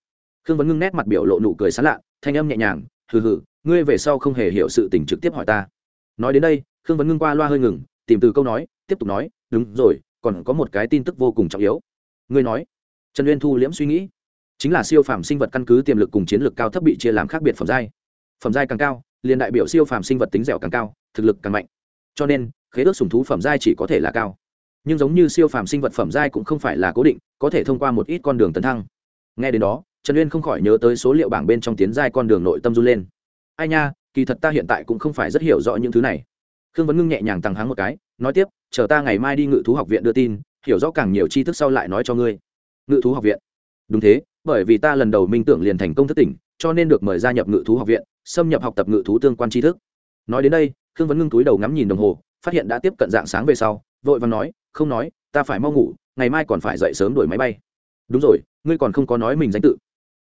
Khương vấn ngưng nét mặt biểu lộ nụ cười sán lạ, thanh âm nhẹ nhàng, hừ hừ, ngươi về sau không hề hiểu sự tình trực tiếp hỏi ta. Nói đến đây, khương vấn ngưng qua loa hơi ngừng, tìm từ câu nói, tiếp tục nói, đúng rồi, còn có một cái tin tức vô cùng trọng yếu. Ngươi nói. Trần uyên thu liễm suy nghĩ. Chính là siêu phàm sinh vật căn cứ tiềm lực cùng chiến lược cao thấp bị chia làm khác biệt phẩm giai. Phẩm giai càng cao liền đại biểu siêu phàm sinh vật tính dẻo càng cao, thực lực càng mạnh. Cho nên, khế ước sùng thú phẩm giai chỉ có thể là cao. Nhưng giống như siêu phàm sinh vật phẩm giai cũng không phải là cố định, có thể thông qua một ít con đường tấn thăng. Nghe đến đó, trần uyên không khỏi nhớ tới số liệu bảng bên trong tiến giai con đường nội tâm run lên. Ai nha, kỳ thật ta hiện tại cũng không phải rất hiểu rõ những thứ này. Khương vấn ngưng nhẹ nhàng tăng háng một cái, nói tiếp, chờ ta ngày mai đi ngự thú học viện đưa tin, hiểu rõ càng nhiều tri thức sau lại nói cho ngươi. Ngự thú học viện. Đúng thế, bởi vì ta lần đầu minh tưởng liền thành công thất tỉnh cho nên được mời gia nhập ngự thú học viện, xâm nhập học tập ngự thú tương quan tri thức. Nói đến đây, khương vấn ngưng túi đầu ngắm nhìn đồng hồ, phát hiện đã tiếp cận dạng sáng về sau, vội và nói, không nói, ta phải mau ngủ, ngày mai còn phải dậy sớm đuổi máy bay. Đúng rồi, ngươi còn không có nói mình danh tự.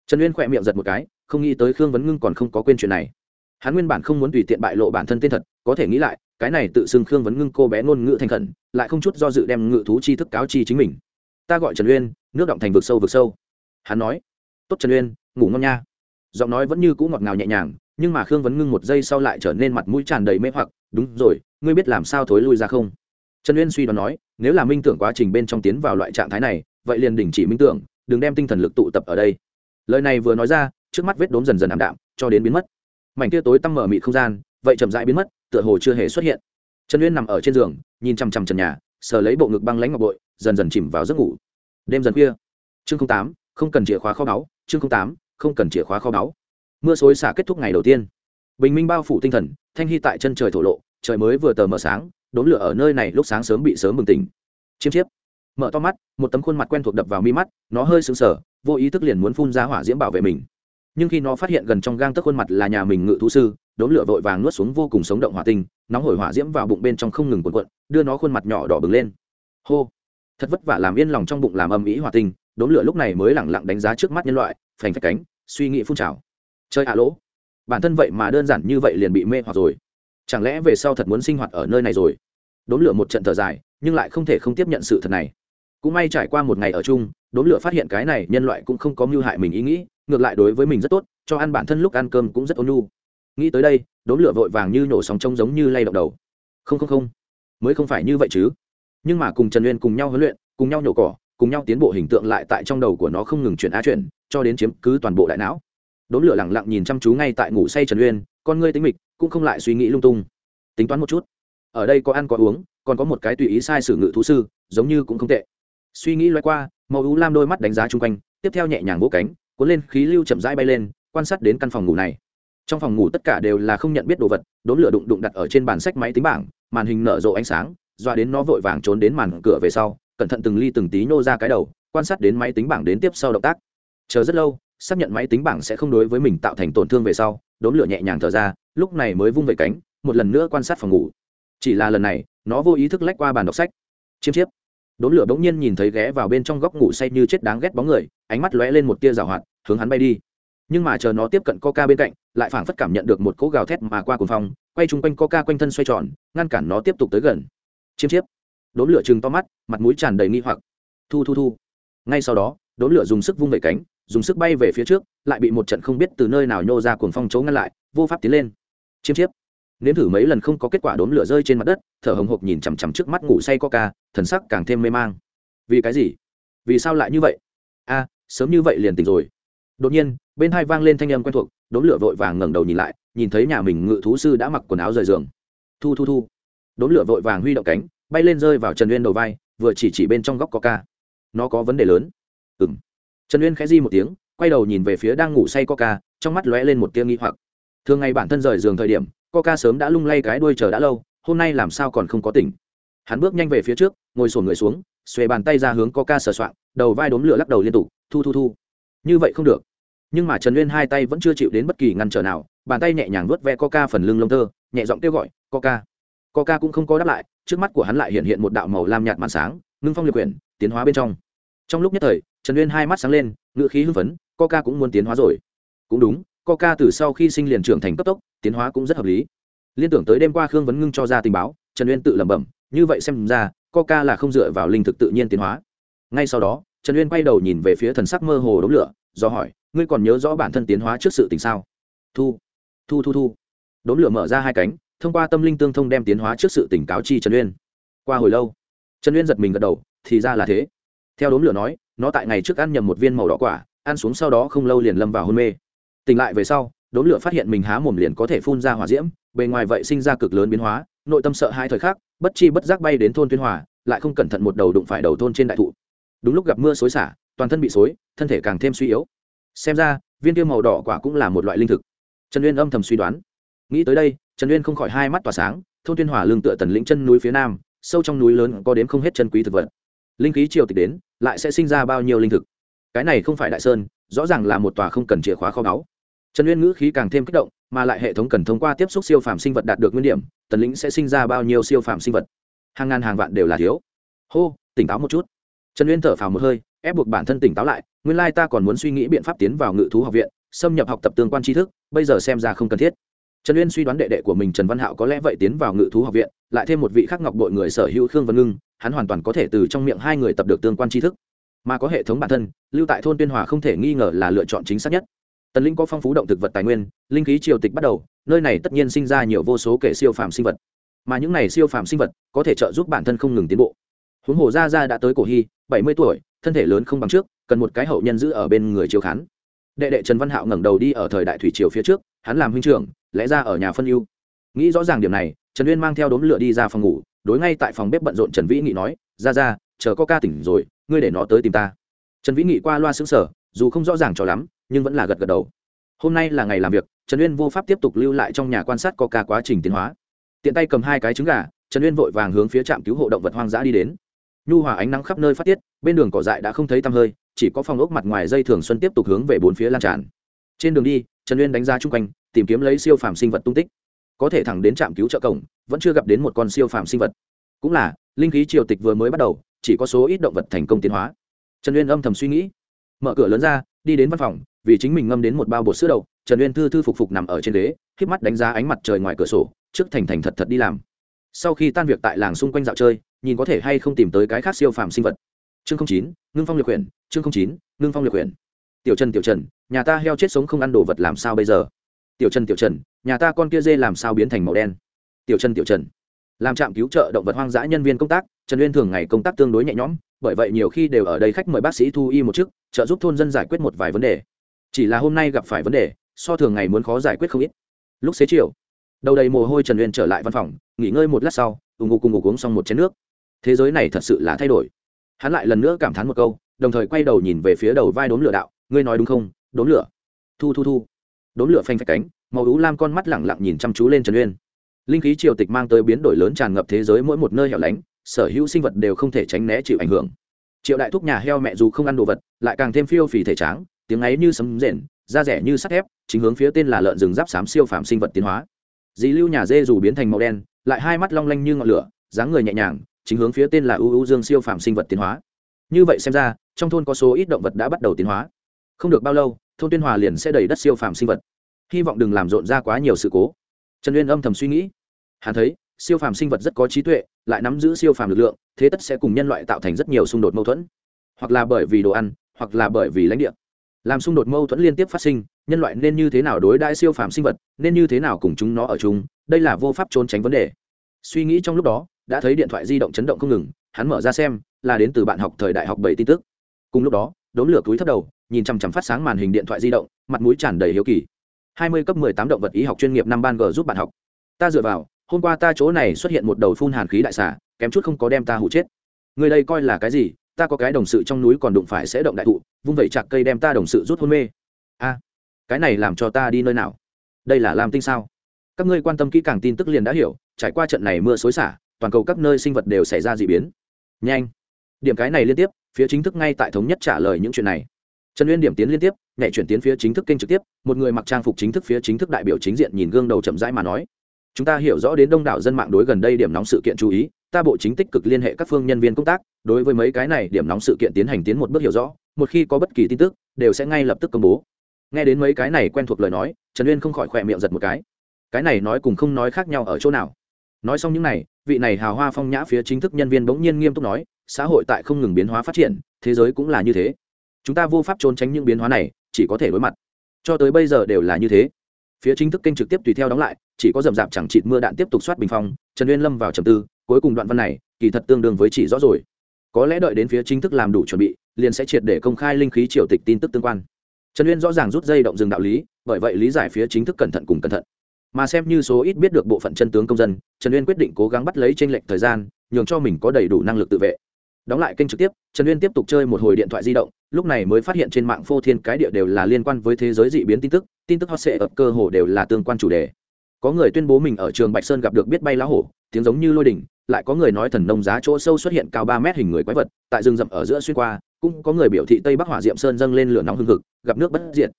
Trần uyên khỏe miệng giật một cái, không nghĩ tới khương vấn ngưng còn không có quên chuyện này. Hắn nguyên bản không muốn tùy tiện bại lộ bản thân tên thật, có thể nghĩ lại, cái này tự xưng khương vấn ngưng cô bé ngôn ngữ thành khẩn, lại không chút do dự đem ngự thú chi thức cáo chi chính mình. Ta gọi trần uyên, nước động thành vực sâu vực sâu. Hắn nói, tốt trần uyên, ngủ ngon nha giọng nói vẫn như cũ ngọt ngào nhẹ nhàng, nhưng mà khương vấn ngưng một giây sau lại trở nên mặt mũi tràn đầy mê hoặc, đúng rồi, ngươi biết làm sao thối lui ra không? Trần uyên suy đoán nói, nếu là minh tưởng quá trình bên trong tiến vào loại trạng thái này, vậy liền đình chỉ minh tưởng, đừng đem tinh thần lực tụ tập ở đây. Lời này vừa nói ra, trước mắt vết đốm dần dần ảm đạm, cho đến biến mất. Mảnh tia tối tăm mở mịt không gian, vậy chậm rãi biến mất, tựa hồ chưa hề xuất hiện. Trần uyên nằm ở trên giường, nhìn chằm chằm trần nhà, sờ lấy bộ ngực băng lãnh ngọc bội, dần dần chìm vào giấc ngủ. Đêm dần khuya. Chương tám, không cần chìa khóa kho báu, chương tám không cần chìa khóa kho báu. Mưa xối xả kết thúc ngày đầu tiên. Bình minh bao phủ tinh thần, thanh hy tại chân trời thổ lộ, trời mới vừa tờ mờ sáng đốn lửa ở nơi này lúc sáng sớm bị sớm bừng tỉnh. Chiêm chiếp. Mở to mắt, một tấm khuôn mặt quen thuộc đập vào mi mắt, nó hơi sững sờ, vô ý thức liền muốn phun ra hỏa diễm bảo vệ mình. Nhưng khi nó phát hiện gần trong gang tấc khuôn mặt là nhà mình ngự thú sư đốn lửa vội vàng nuốt xuống vô cùng sống động hỏa tinh, nóng hổi hỏa diễm vào bụng bên trong không ngừng cuộn cuộn, đưa nó khuôn mặt nhỏ đỏ bừng lên. Hô. Thật vất vả làm yên lòng trong bụng làm âm ý hỏa tinh đốn lửa lúc này mới lẳng lặng đánh giá trước mắt nhân loại, phành phách cánh suy nghĩ phun trào. Chơi ạ lỗ. Bản thân vậy mà đơn giản như vậy liền bị mê hoặc rồi. Chẳng lẽ về sau thật muốn sinh hoạt ở nơi này rồi? Đốn lửa một trận thở dài, nhưng lại không thể không tiếp nhận sự thật này. Cũng may trải qua một ngày ở chung, đốn lửa phát hiện cái này nhân loại cũng không có mưu hại mình ý nghĩ, ngược lại đối với mình rất tốt, cho ăn bản thân lúc ăn cơm cũng rất ôn nhu. Nghĩ tới đây, đốn lửa vội vàng như nổ sóng trông giống như lay động đầu. Không không không. Mới không phải như vậy chứ. Nhưng mà cùng trần uyên cùng nhau huấn luyện, cùng nhau nhổ cỏ, cùng nhau tiến bộ hình tượng lại tại trong đầu của nó không ngừng chuyển á chuyển cho đến chiếm cứ toàn bộ đại não. Đốn lửa lẳng lặng nhìn chăm chú ngay tại ngủ say trần uyên, con ngươi tính mịch, cũng không lại suy nghĩ lung tung. Tính toán một chút. Ở đây có ăn có uống, còn có một cái tùy ý sai sử ngự thú sư, giống như cũng không tệ. Suy nghĩ loay qua, màu ú lam đôi mắt đánh giá chung quanh, tiếp theo nhẹ nhàng vỗ cánh, cuốn lên khí lưu chậm rãi bay lên, quan sát đến căn phòng ngủ này. Trong phòng ngủ tất cả đều là không nhận biết đồ vật, đốn lửa đụng đụng đặt ở trên bàn sách máy tính bảng, màn hình nở rộ ánh sáng, dọa đến nó vội vàng trốn đến màn cửa về sau, cẩn thận từng ly từng tí nhô ra cái đầu, quan sát đến máy tính bảng đến tiếp sau động tác chờ rất lâu, xác nhận máy tính bảng sẽ không đối với mình tạo thành tổn thương về sau đốn lửa nhẹ nhàng thở ra, lúc này mới vung về cánh, một lần nữa quan sát phòng ngủ. Chỉ là lần này, nó vô ý thức lách qua bàn đọc sách. Chiêm chiếp. Đốn lửa bỗng nhiên nhìn thấy ghé vào bên trong góc ngủ say như chết đáng ghét bóng người, ánh mắt lóe lên một tia rào hoạt, hướng hắn bay đi. Nhưng mà chờ nó tiếp cận coca bên cạnh, lại phảng phất cảm nhận được một cỗ gào thét mà qua cuồng phong, quay chung quanh coca quanh thân xoay tròn, ngăn cản nó tiếp tục tới gần. Chiêm chiếp. Đốn lửa chừng to mắt, mặt mũi tràn đầy nghi hoặc. Thu thu thu. Ngay sau đó đốn lửa dùng sức vung vẩy cánh dùng sức bay về phía trước, lại bị một trận không biết từ nơi nào nhô ra cuồng phong chấu ngăn lại, vô pháp tiến lên. Chiêm chiếp. Nếm thử mấy lần không có kết quả đốn lửa rơi trên mặt đất, thở hồng hộc nhìn chằm chằm trước mắt ngủ say coca, thần sắc càng thêm mê mang. Vì cái gì? Vì sao lại như vậy? A, sớm như vậy liền tỉnh rồi. Đột nhiên, bên hai vang lên thanh âm quen thuộc đốn lửa vội vàng ngẩng đầu nhìn lại, nhìn thấy nhà mình ngự thú sư đã mặc quần áo rời giường. Thu thu thu. Đốn lửa vội vàng huy động cánh, bay lên rơi vào trần uyên đầu vai, vừa chỉ chỉ bên trong góc coca. Nó có vấn đề lớn. Ừng trần uyên khẽ di một tiếng, quay đầu nhìn về phía đang ngủ say coca, trong mắt lóe lên một tia nghi hoặc. Thường ngày bản thân rời giường thời điểm, coca sớm đã lung lay cái đuôi chờ đã lâu, hôm nay làm sao còn không có tỉnh. Hắn bước nhanh về phía trước, ngồi sổn người xuống, xuề bàn tay ra hướng coca sờ soạng, đầu vai đốn lửa lắc đầu liên tục, thu thu thu. Như vậy không được. Nhưng mà trần uyên hai tay vẫn chưa chịu đến bất kỳ ngăn trở nào, bàn tay nhẹ nhàng vớt ve coca phần lưng lông tơ, nhẹ giọng kêu gọi, coca. Coca cũng không có đáp lại, trước mắt của hắn lại hiện hiện một đạo màu lam nhạt màn sáng, ngưng phong liệt quyển, tiến hóa bên trong trong lúc nhất thời, trần uyên hai mắt sáng lên, ngựa khí hưng phấn, coca cũng muốn tiến hóa rồi. Cũng đúng, coca từ sau khi sinh liền trưởng thành cấp tốc, tiến hóa cũng rất hợp lý. Liên tưởng tới đêm qua khương vấn ngưng cho ra tình báo, trần uyên tự lẩm bẩm, như vậy xem ra, coca là không dựa vào linh thực tự nhiên tiến hóa. Ngay sau đó, trần uyên quay đầu nhìn về phía thần sắc mơ hồ đống lửa, do hỏi, ngươi còn nhớ rõ bản thân tiến hóa trước sự tình sao? Thu thu thu thu. Đống lửa mở ra hai cánh, thông qua tâm linh tương thông đem tiến hóa trước sự tỉnh cáo chi trần uyên. Qua hồi lâu, trần uyên giật mình gật đầu, thì ra là thế theo đốm lửa nói, nó tại ngày trước ăn nhầm một viên màu đỏ quả, ăn xuống sau đó không lâu liền lâm vào hôn mê. Tỉnh lại về sau, đốm lửa phát hiện mình há mồm liền có thể phun ra hỏa diễm, bề ngoài vậy sinh ra cực lớn biến hóa, nội tâm sợ hai thời khắc, bất chi bất giác bay đến thôn tuyên hòa, lại không cẩn thận một đầu đụng phải đầu thôn trên đại thụ. Đúng lúc gặp mưa xối xả, toàn thân bị xối, thân thể càng thêm suy yếu. Xem ra, viên tiêu màu đỏ quả cũng là một loại linh thực. Trần uyên âm thầm suy đoán. Nghĩ tới đây, trần uyên không khỏi hai mắt tỏa sáng, thôn tuyên hòa lương tựa tần lĩnh chân núi phía nam, sâu trong núi lớn có đến không hết chân quý thực vật linh khí triều tịch đến, lại sẽ sinh ra bao nhiêu linh thực? Cái này không phải đại sơn, rõ ràng là một tòa không cần chìa khóa kho báu. Trần uyên ngữ khí càng thêm kích động, mà lại hệ thống cần thông qua tiếp xúc siêu phàm sinh vật đạt được nguyên điểm, tần lĩnh sẽ sinh ra bao nhiêu siêu phàm sinh vật? Hàng ngàn hàng vạn đều là thiếu. Hô, tỉnh táo một chút. Trần uyên thở phào một hơi, ép buộc bản thân tỉnh táo lại, nguyên lai ta còn muốn suy nghĩ biện pháp tiến vào ngự thú học viện, xâm nhập học tập tương quan tri thức, bây giờ xem ra không cần thiết trần uyên suy đoán đệ đệ của mình trần văn hạo có lẽ vậy tiến vào ngự thú học viện, lại thêm một vị khắc ngọc đội người sở hữu khương văn ngưng, hắn hoàn toàn có thể từ trong miệng hai người tập được tương quan tri thức. Mà có hệ thống bản thân, lưu tại thôn tuyên hòa không thể nghi ngờ là lựa chọn chính xác nhất. Tần linh có phong phú động thực vật tài nguyên, linh khí triều tịch bắt đầu, nơi này tất nhiên sinh ra nhiều vô số kể siêu phàm sinh vật. Mà những này siêu phàm sinh vật có thể trợ giúp bản thân không ngừng tiến bộ. Huống hồ gia gia đã tới cổ hy, bảy mươi tuổi, thân thể lớn không bằng trước, cần một cái hậu nhân giữ ở bên người chiếu khán. Đệ đệ trần văn hạo ngẩng đầu đi ở thời đại thủy triều phía trước hắn làm huynh trưởng, lẽ ra ở nhà phân ưu. Nghĩ rõ ràng điểm này, trần uyên mang theo đốm lửa đi ra phòng ngủ, đối ngay tại phòng bếp bận rộn trần vĩ nghị nói, ra ra, chờ có ca tỉnh rồi, ngươi để nó tới tìm ta. Trần vĩ nghị qua loa xứng sở dù không rõ ràng cho lắm, nhưng vẫn là gật gật đầu. Hôm nay là ngày làm việc, trần uyên vô pháp tiếp tục lưu lại trong nhà quan sát có ca quá trình tiến hóa. Tiện tay cầm hai cái trứng gà, trần uyên vội vàng hướng phía trạm cứu hộ động vật hoang dã đi đến. Nhu hòa ánh nắng khắp nơi phát tiết, bên đường cỏ dại đã không thấy tăm hơi, chỉ có phòng ốc mặt ngoài dây thường xuân tiếp tục hướng về bốn phía lan tràn. Trên đường đi trần uyên đánh giá chung quanh, tìm kiếm lấy siêu phàm sinh vật tung tích. Có thể thẳng đến trạm cứu trợ cổng, vẫn chưa gặp đến một con siêu phàm sinh vật. Cũng là, linh khí triều tịch vừa mới bắt đầu, chỉ có số ít động vật thành công tiến hóa. Trần uyên âm thầm suy nghĩ. Mở cửa lớn ra, đi đến văn phòng, vì chính mình ngâm đến một bao bột sữa đậu, trần uyên thư thư phục phục nằm ở trên ghế k mắt đánh giá ánh mặt trời ngoài cửa sổ, trước thành thành thật thật đi làm. Sau khi tan việc tại làng xung quanh dạo chơi, nhìn có thể hay không tìm tới cái khác siêu phàm sinh vật. Chương chín, ngưng phong Lược quyển chương chín, ngưng phong Lược quyển tiểu trần tiểu trần, nhà ta heo chết sống không ăn đồ vật làm sao bây giờ? Tiểu trần tiểu trần, nhà ta con kia dê làm sao biến thành màu đen? Tiểu trần tiểu trần. Làm trạm cứu trợ động vật hoang dã nhân viên công tác, trần uyên thường ngày công tác tương đối nhẹ nhõm, bởi vậy nhiều khi đều ở đây khách mời bác sĩ thu y một chức, trợ giúp thôn dân giải quyết một vài vấn đề. Chỉ là hôm nay gặp phải vấn đề, so thường ngày muốn khó giải quyết không ít. Lúc xế chiều, đầu đầy mồ hôi trần uyên trở lại văn phòng, nghỉ ngơi một lát sau ủng ngục cùng ngục uống xong một chén nước. Thế giới này thật sự là thay đổi. Hắn lại lần nữa cảm thán một câu, đồng thời quay đầu nhìn về phía đầu vai đốm lửa đạo ngươi nói đúng không? Đốn lửa. Thu thu thu. Đốn lửa phanh phạch cánh, màu ú lam con mắt lẳng lặng nhìn chăm chú lên trần uyên. Linh khí triều tịch mang tới biến đổi lớn tràn ngập thế giới mỗi một nơi hẻo lánh, sở hữu sinh vật đều không thể tránh né chịu ảnh hưởng. Triệu đại thúc nhà heo mẹ dù không ăn đồ vật, lại càng thêm phiêu phì thể tráng, tiếng ấy như sấm rền, da rẻ như sắt thép, chính hướng phía tên là lợn rừng giáp xám siêu phàm sinh vật tiến hóa. Dì lưu nhà dê dù biến thành màu đen, lại hai mắt long lanh như ngọn lửa, dáng người nhẹ nhàng, chính hướng phía tên là ưu ưu dương siêu phàm sinh vật tiến hóa. Như vậy xem ra, trong thôn có số ít động vật đã bắt đầu tiến hóa không được bao lâu, thôn tuyên hòa liền sẽ đầy đất siêu phàm sinh vật. Hy vọng đừng làm rộn ra quá nhiều sự cố. Trần uyên âm thầm suy nghĩ. Hắn thấy, siêu phàm sinh vật rất có trí tuệ, lại nắm giữ siêu phàm lực lượng, thế tất sẽ cùng nhân loại tạo thành rất nhiều xung đột mâu thuẫn. Hoặc là bởi vì đồ ăn, hoặc là bởi vì lãnh địa. Làm xung đột mâu thuẫn liên tiếp phát sinh, nhân loại nên như thế nào đối đãi siêu phàm sinh vật, nên như thế nào cùng chúng nó ở chung, đây là vô pháp trốn tránh vấn đề. Suy nghĩ trong lúc đó, đã thấy điện thoại di động chấn động không ngừng, hắn mở ra xem, là đến từ bạn học thời đại học bảy tin tức. Cùng lúc đó đốn lửa túi thấp đầu nhìn chằm chằm phát sáng màn hình điện thoại di động, mặt mũi tràn đầy hiếu kỳ. Hai mươi cấp mười tám động vật y học chuyên nghiệp năm ban g giúp bạn học. Ta dựa vào, hôm qua ta chỗ này xuất hiện một đầu phun hàn khí đại xả kém chút không có đem ta hụ chết. Người đây coi là cái gì? Ta có cái đồng sự trong núi còn đụng phải sẽ động đại thụ, vung vẩy chặt cây đem ta đồng sự rút hôn mê. A, cái này làm cho ta đi nơi nào? Đây là làm tinh sao? Các ngươi quan tâm kỹ càng tin tức liền đã hiểu, trải qua trận này mưa xối xả, toàn cầu các nơi sinh vật đều xảy ra d ị biến. Nhanh. Điểm cái này liên tiếp, phía chính thức ngay tại thống nhất trả lời những chuyện này trần uyên điểm tiến liên tiếp, nhảy chuyển tiến phía chính thức kênh trực tiếp, một người mặc trang phục chính thức phía chính thức đại biểu chính diện nhìn gương đầu chậm rãi mà nói. Chúng ta hiểu rõ đến đông đảo dân mạng đối gần đây điểm nóng sự kiện chú ý, ta bộ chính tích cực liên hệ các phương nhân viên công tác, đối với mấy cái này điểm nóng sự kiện tiến hành tiến một bước hiểu rõ, một khi có bất kỳ tin tức, đều sẽ ngay lập tức công bố. Nghe đến mấy cái này quen thuộc lời nói, trần uyên không khỏi khỏe miệng giật một cái. Cái này nói cùng không nói khác nhau ở chỗ nào? Nói xong những này, vị này hào hoa phong nhã phía chính thức nhân viên bỗng nhiên nghiêm túc nói, xã hội tại không ngừng biến hóa phát triển, thế giới cũng là như thế chúng ta vô pháp trốn tránh những biến hóa này, chỉ có thể đối mặt. Cho tới bây giờ đều là như thế. Phía chính thức kênh trực tiếp tùy theo đóng lại, chỉ có rầm rạp chẳng chịt mưa đạn tiếp tục soát bình phong, trần uyên lâm vào trầm tư, cuối cùng đoạn văn này, kỳ thật tương đương với chỉ rõ rồi. Có lẽ đợi đến phía chính thức làm đủ chuẩn bị, liền sẽ triệt để công khai linh khí triều tịch tin tức tương quan. Trần uyên rõ ràng rút dây động dừng đạo lý, bởi vậy lý giải phía chính thức cẩn thận cùng cẩn thận. Mà xem như số ít biết được bộ phận chân tướng công dân, trần uyên quyết định cố gắng bắt lấy t r ê n lệch thời gian, nhường cho mình có đầy đủ năng lực tự vệ đóng lại kênh trực tiếp, trần uyên tiếp tục chơi một hồi điện thoại di động, lúc này mới phát hiện trên mạng phô thiên cái địa đều là liên quan với thế giới d ị biến tin tức tin tức hot sệ ập cơ hồ đều là tương quan chủ đề. Có người tuyên bố mình ở trường bạch sơn gặp được biết bay lá hổ, tiếng giống như lôi đình lại có người nói thần nông giá chỗ sâu xuất hiện cao ba mét hình người quái vật, tại rừng rậm ở giữa xuyên qua, cũng có người biểu thị tây bắc hỏa diệm sơn dâng lên lửa nóng hưng hực, gặp nước bất diệt.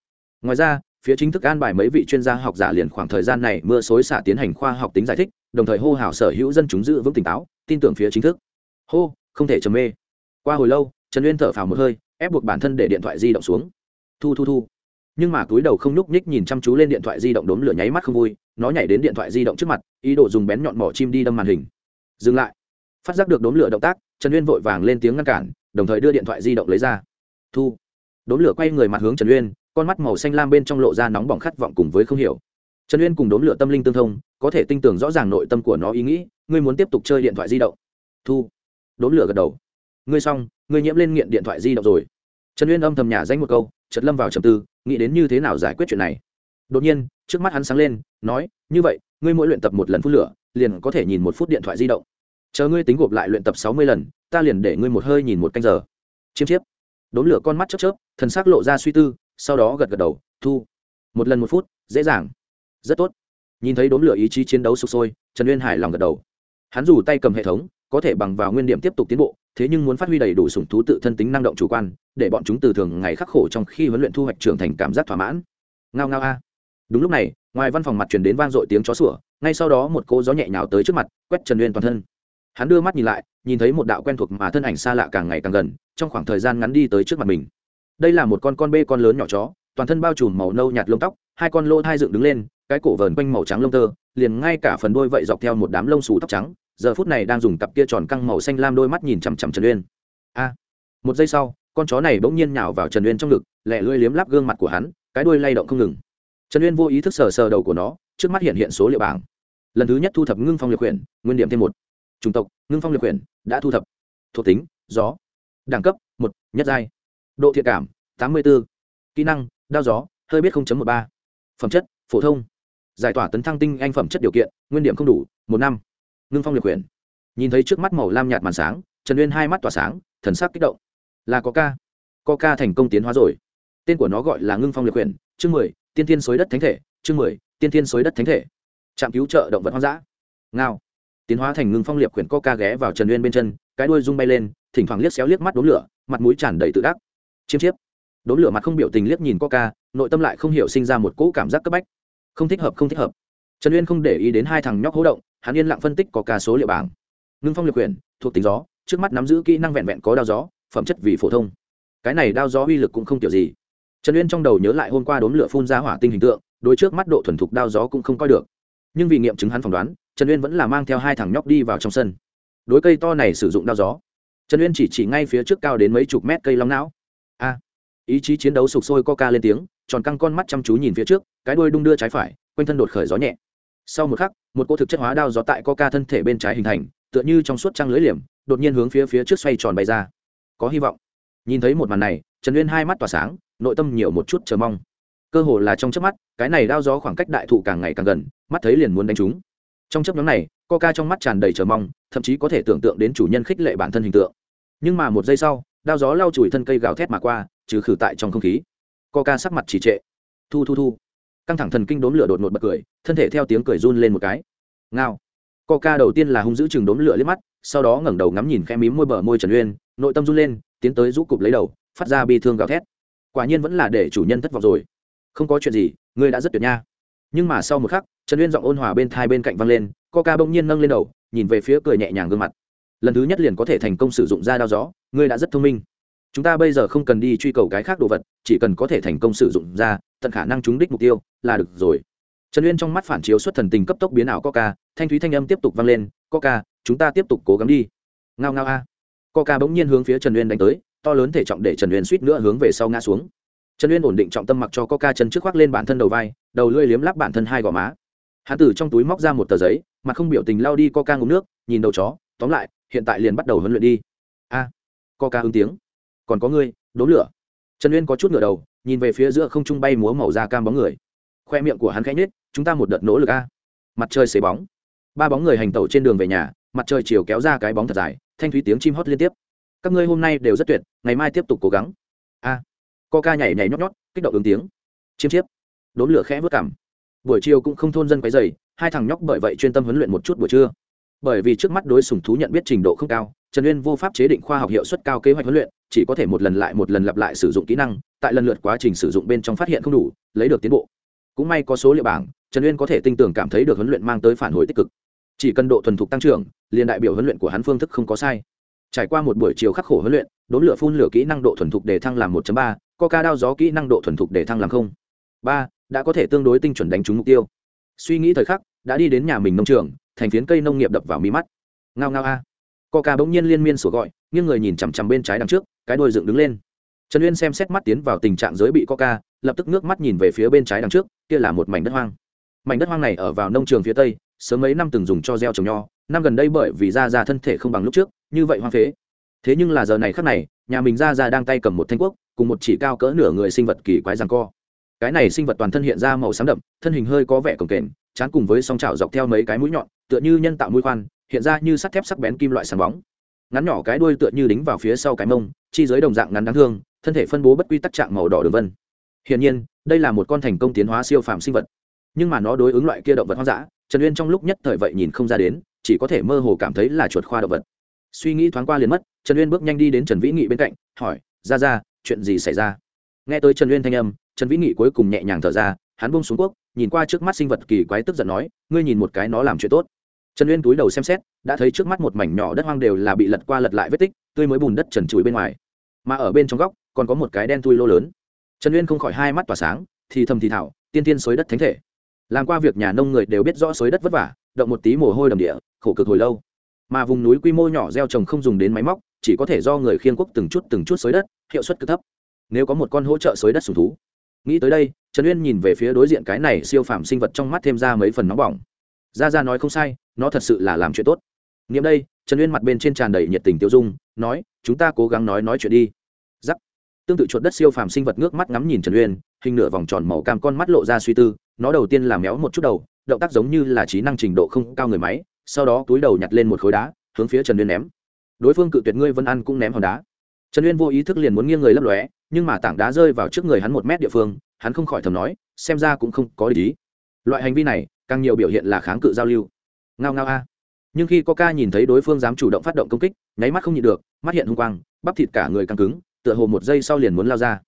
Ngoài ra, phía chính thức an bài mấy vị chuyên gia học giả liền khoảng thời gian này mưa xối xả tiến hành khoa học tính giải thích, đồng thời hô hào sở hữu dân chúng giữ vững tỉnh táo, tin tưởng phía chính thức. Hô không thể trầm mê. Qua hồi lâu, trần uyên thở phào một hơi, ép buộc bản thân để điện thoại di động xuống. Thu thu thu. Nhưng mà túi đầu không nhúc nhích nhìn chăm chú lên điện thoại di động đốm lửa nháy mắt không vui, nó nhảy đến điện thoại di động trước mặt, ý đồ dùng bén nhọn mỏ chim đi đâm màn hình. Dừng lại. Phát giác được đốm lửa động tác, trần uyên vội vàng lên tiếng ngăn cản, đồng thời đưa điện thoại di động lấy ra. Thu. Đốm lửa quay người mặt hướng trần uyên, con mắt màu xanh lam bên trong lộ ra nóng bỏng khát vọng cùng với không hiểu. Trần uyên cùng đốm lửa tâm linh tương thông, có thể tinh tường rõ ràng nội tâm của nó ý nghĩ, ngươi muốn tiếp tục chơi điện thoại di động. Thu đốn lửa gật đầu. Ngươi xong, ngươi nhiễm lên nghiện điện thoại di động rồi. Trần uyên âm thầm nhà danh một câu chật lâm vào trầm tư, nghĩ đến như thế nào giải quyết chuyện này. Đột nhiên, trước mắt hắn sáng lên, nói, như vậy, ngươi mỗi luyện tập một lần phút lửa, liền có thể nhìn một phút điện thoại di động. Chờ ngươi tính gộp lại luyện tập sáu mươi lần, ta liền để ngươi một hơi nhìn một canh giờ. Chiêm chiếp. Đốn lửa con mắt chớp chớp, thần s ắ c lộ ra suy tư, sau đó gật gật đầu, thu, một lần một phút, dễ dàng, rất tốt. Nhìn thấy đốn lửa ý chí chiến đấu sụp sôi, trần uyên hải lòng gật đầu. Hắn rủ tay cầm hệ thống có thể bằng vào nguyên điểm tiếp tục tiến bộ, thế nhưng muốn phát huy đầy đủ sủng thú tự thân tính năng động chủ quan, để bọn chúng từ thường ngày khắc khổ trong khi huấn luyện thu hoạch trưởng thành cảm giác thỏa mãn. Ngao ngao a. Đúng lúc này, ngoài văn phòng mặt truyền đến vang dội tiếng chó sủa, ngay sau đó một cô gió nhẹ nhào tới trước mặt, quét trần uyên toàn thân. Hắn đưa mắt nhìn lại, nhìn thấy một đạo quen thuộc mà thân ảnh xa lạ càng ngày càng gần, trong khoảng thời gian ngắn đi tới trước mặt mình. Đây là một con con bê con lớn nhỏ chó, toàn thân bao trùm màu nâu nhạt lông tóc, hai con lô thai dựng đứng lên, cái cổ vờn quanh màu trắng lông tơ, liền ngay cả phần đôi vậy dọc theo một đám lông xù tóc trắng giờ phút này đang dùng cặp kia tròn căng màu xanh lam đôi mắt nhìn chằm chằm trần uyên. A, một giây sau, con chó này bỗng nhiên nhào vào trần uyên trong ngực lẹ lưỡi liếm láp gương mặt của hắn, cái đuôi lay động không ngừng. Trần uyên vô ý thức sờ sờ đầu của nó, trước mắt hiện hiện số liệu bảng. Lần thứ nhất thu thập ngưng phong liệt quyển, nguyên điểm thêm một. Chủng tộc, ngưng phong liệt quyển, đã thu thập. Thuộc tính, gió. Đẳng cấp, một, nhất giai. Độ thiện cảm, tám mươi b ố kỹ năng, đao gió, hơi biết một ba. Phẩm chất, phổ thông. Giải tỏa tấn thăng tinh anh phẩm chất điều kiện, nguyên điểm không đủ, một năm ngưng phong liệt quyển nhìn thấy trước mắt màu lam nhạt màn sáng, trần uyên hai mắt tỏa sáng, thần sắc kích động. Là có ca. Có ca thành công tiến hóa rồi. Tên của nó gọi là ngưng phong liệt quyển chương mười, tiên tiên xối đất thánh thể, chương mười, tiên tiên xối đất thánh thể. Trạm cứu trợ động vật hoang dã. Ngao. Tiến hóa thành ngưng phong liệt quyển ca ghé vào trần uyên bên chân, cái đuôi rung bay lên, thỉnh thoảng liếc xéo liếc mắt đốn lửa, mặt mũi tràn đầy tự đắc. Chiêm chiếp. Đốn lửa mặt không biểu tình liếc nhìn ca, nội tâm lại không hiểu sinh ra một cỗ cảm giác cấp bách. Không thích hợp, không thích hợp. Trần uyên không để ý đến hai thằng nhóc hố động hắn yên lặng phân tích có ca số liệu bảng. Ngưng phong liệt quyền thuộc tính gió, trước mắt nắm giữ kỹ năng vẹn vẹn có đao gió, phẩm chất vì phổ thông. Cái này đao gió uy lực cũng không kiểu gì. Trần uyên trong đầu nhớ lại hôm qua đốn lửa phun ra hỏa tinh hình tượng đôi trước mắt độ thuần thục đao gió cũng không coi được. Nhưng vì nghiệm chứng hắn phỏng đoán, trần uyên vẫn là mang theo hai thằng nhóc đi vào trong sân. Đối cây to này sử dụng đao gió, trần uyên chỉ chỉ ngay phía trước cao đến mấy chục mét cây long não. A, ý chí chiến đấu sục sôi coca lên tiếng, tròn căng con mắt chăm chú nhìn phía trước, cái đuôi đung đưa trái phải, quanh thân đột khởi gió nhẹ sau một khắc, một cô thực chất hóa đao gió tại coca thân thể bên trái hình thành, tựa như trong suốt trăng lưới liềm, đột nhiên hướng phía phía trước xoay tròn bay ra. Có hy vọng. Nhìn thấy một màn này, trần uyên hai mắt tỏa sáng, nội tâm nhiều một chút chờ mong. Cơ hồ là trong chớp mắt, cái này đao gió khoảng cách đại thụ càng ngày càng gần, mắt thấy liền muốn đánh chúng trong chớp nhóm này, coca trong mắt tràn đầy chờ mong, thậm chí có thể tưởng tượng đến chủ nhân khích lệ bản thân hình tượng. Nhưng mà một giây sau, đao gió lau chùi thân cây gào thét mà qua, trừ khử tại trong không khí. Coca sắc mặt chỉ trệ. Thu thu thu căng thẳng thần kinh đốn lửa đột ngột bật cười, thân thể theo tiếng cười run lên một cái. Ngao. Coca đầu tiên là hung dữ chừng đốn lửa liếc mắt, sau đó ngẩng đầu ngắm nhìn khe mím môi bờ môi trần uyên, nội tâm run lên, tiến tới rũ cụp lấy đầu, phát ra bi thương gào thét. Quả nhiên vẫn là để chủ nhân thất vọng rồi. Không có chuyện gì, ngươi đã rất tuyệt nha. Nhưng mà sau một khắc, trần uyên giọng ôn hòa bên thai bên cạnh văng lên, coca bỗng nhiên nâng lên đầu, nhìn về phía cười nhẹ nhàng gương mặt. Lần thứ nhất liền có thể thành công sử dụng da đao gió, ngươi đã rất thông minh chúng ta bây giờ không cần đi truy cầu cái khác đồ vật, chỉ cần có thể thành công sử dụng ra, tận khả năng trúng đích mục tiêu là được rồi. Trần uyên trong mắt phản chiếu xuất thần tình cấp tốc biến ảo coca, thanh thúy thanh âm tiếp tục vang lên, coca, chúng ta tiếp tục cố gắng đi. Ngao ngao a. Coca bỗng nhiên hướng phía trần uyên đánh tới, to lớn thể trọng để trần uyên suýt nữa hướng về sau ngã xuống. Trần uyên ổn định trọng tâm mặc cho coca chân trước khoác lên bản thân đầu vai, đầu lưỡi liếm lắp bản thân hai gò má. Hán tử trong túi móc ra một tờ giấy, mà không biểu tình lao đi coca ngụm nước, nhìn đầu chó, tóm lại, hiện tại liền bắt đầu huấn luyện đi. A. Coca ứng tiếng còn có ngươi đốn lửa. Trần uyên có chút ngửa đầu, nhìn về phía giữa không trung bay múa màu da cam bóng người. Khoe miệng của hắn khẽ nhết chúng ta một đợt nỗ lực a. Mặt trời xế bóng. Ba bóng người hành tẩu trên đường về nhà, mặt trời chiều kéo ra cái bóng thật dài, thanh thúy tiếng chim hót liên tiếp. Các ngươi hôm nay đều rất tuyệt, ngày mai tiếp tục cố gắng. A. À. co ca nhảy nhảy nhót nhót, kích động ứng tiếng. Chiêm chiếp. Đốn lửa khẽ vớt cảm buổi chiều cũng không thôn dân quấy dày hai thằng nhóc bởi vậy chuyên tâm huấn luyện một chút buổi trưa. Bởi vì trước mắt đối sùng thú nhận biết trình độ không cao, trần uyên vô pháp chế định khoa học hiệu suất cao kế hoạch huấn luyện chỉ có thể một lần lại một lần lặp lại sử dụng kỹ năng, tại lần lượt quá trình sử dụng bên trong phát hiện không đủ, lấy được tiến bộ. Cũng may có số liệu bảng, trần uyên có thể tinh tưởng cảm thấy được huấn luyện mang tới phản hồi tích cực. Chỉ cần độ thuần thục tăng trưởng, liền đại biểu huấn luyện của hắn phương thức không có sai. Trải qua một buổi chiều khắc khổ huấn luyện, đốn lửa phun lửa kỹ năng độ thuần thục để thăng làm 1 ba coca đao gió kỹ năng độ thuần thục để thăng làm không. Ba, đã có thể tương đối tinh chuẩn đánh trúng mục tiêu. Suy nghĩ thời khắc, đã đi đến nhà mình nông trường, thành phiến cây nông nghiệp đập vào mi mắt. Ngao ngao a. Coca bỗng nhiên liên miên sủa gọi, nghiêng người nhìn chằm chằm bên trái đằng trước cái đuôi dựng đứng lên. Trần uyên xem xét mắt tiến vào tình trạng giới bị coca, lập tức nước mắt nhìn về phía bên trái đằng trước, kia là một mảnh đất hoang. Mảnh đất hoang này ở vào nông trường phía tây, sớm mấy năm từng dùng cho gieo trồng nho, năm gần đây bởi vì ra ra thân thể không bằng lúc trước, như vậy hoang phế. Thế nhưng là giờ này khắc này, nhà mình ra ra đang tay cầm một thanh quốc, cùng một chỉ cao cỡ nửa người sinh vật kỳ quái rằng co. Cái này sinh vật toàn thân hiện ra màu xám đậm, thân hình hơi có vẻ cồng kềnh, chán cùng với song trào dọc theo mấy cái mũi nhọn, tựa như nhân tạo mũi khoan, hiện ra như sắt thép sắc bén kim loại sáng bóng ngắn nhỏ cái đuôi tựa như đính vào phía sau cái mông, chi dưới đồng dạng ngắn đáng thương, thân thể phân bố bất quy tắc trạng màu đỏ đường vân. Hiển nhiên, đây là một con thành công tiến hóa siêu phàm sinh vật. Nhưng mà nó đối ứng loại kia động vật hoang dã, trần uyên trong lúc nhất thời vậy nhìn không ra đến, chỉ có thể mơ hồ cảm thấy là chuột khoa động vật. Suy nghĩ thoáng qua liền mất, trần uyên bước nhanh đi đến trần vĩ nghị bên cạnh, hỏi, ra ra, chuyện gì xảy ra? Nghe tới trần uyên thanh âm, trần vĩ nghị cuối cùng nhẹ nhàng thở ra, hắn bông xuống quốc nhìn qua trước mắt sinh vật kỳ quái tức giận nói, ngươi nhìn một cái nó làm chuyện tốt. Trần uyên túi đầu xem xét đã thấy trước mắt một mảnh nhỏ đất hoang đều là bị lật qua lật lại vết tích, tươi mới bùn đất trần trụi bên ngoài. Mà ở bên trong góc, còn có một cái đen thui lô lớn. Trần uyên không khỏi hai mắt tỏa sáng, thì thầm thì thảo tiên tiên xới đất thánh thể. Làm qua việc nhà nông người đều biết rõ xới đất vất vả, động một tí mồ hôi đầm địa, khổ cực hồi lâu. Mà vùng núi quy mô nhỏ gieo trồng không dùng đến máy móc, chỉ có thể do người khiên quốc từng chút từng chút xới đất, hiệu suất cực thấp. Nếu có một con hỗ trợ xới đất sùng thú. Nghĩ tới đây, trần uyên nhìn về phía đối diện cái này siêu phàm sinh vật trong mắt thêm ra mấy phần nóng bỏng. Ra ra nói không sai, nó thật sự là làm chuyện tốt nghiệm đây, trần uyên mặt bên trên tràn đầy nhiệt tình tiêu dung, nói, chúng ta cố gắng nói nói chuyện đi. Giắc. Tương tự chuột đất siêu phàm sinh vật ngước mắt ngắm nhìn trần uyên, hình nửa vòng tròn màu cam con mắt lộ ra suy tư, nó đầu tiên là méo một chút đầu, động tác giống như là trí năng trình độ không cao người máy, sau đó túi đầu nhặt lên một khối đá, hướng phía trần uyên ném. Đối phương cự tuyệt ngươi vân ăn cũng ném hòn đá. Trần uyên vô ý thức liền muốn nghiêng người lấp lóe, nhưng mà tảng đá rơi vào trước người hắn một mét địa phương, hắn không khỏi thầm nói, xem ra cũng không có lý. Loại hành vi này, càng nhiều biểu hiện là kháng cự giao lưu. Ngao ngao a nhưng khi coca nhìn thấy đối phương dám chủ động phát động công kích, nháy mắt không nhịn được, mắt hiện hung quang, bắp thịt cả người căng cứng, tựa hồ một giây sau liền muốn lao ra.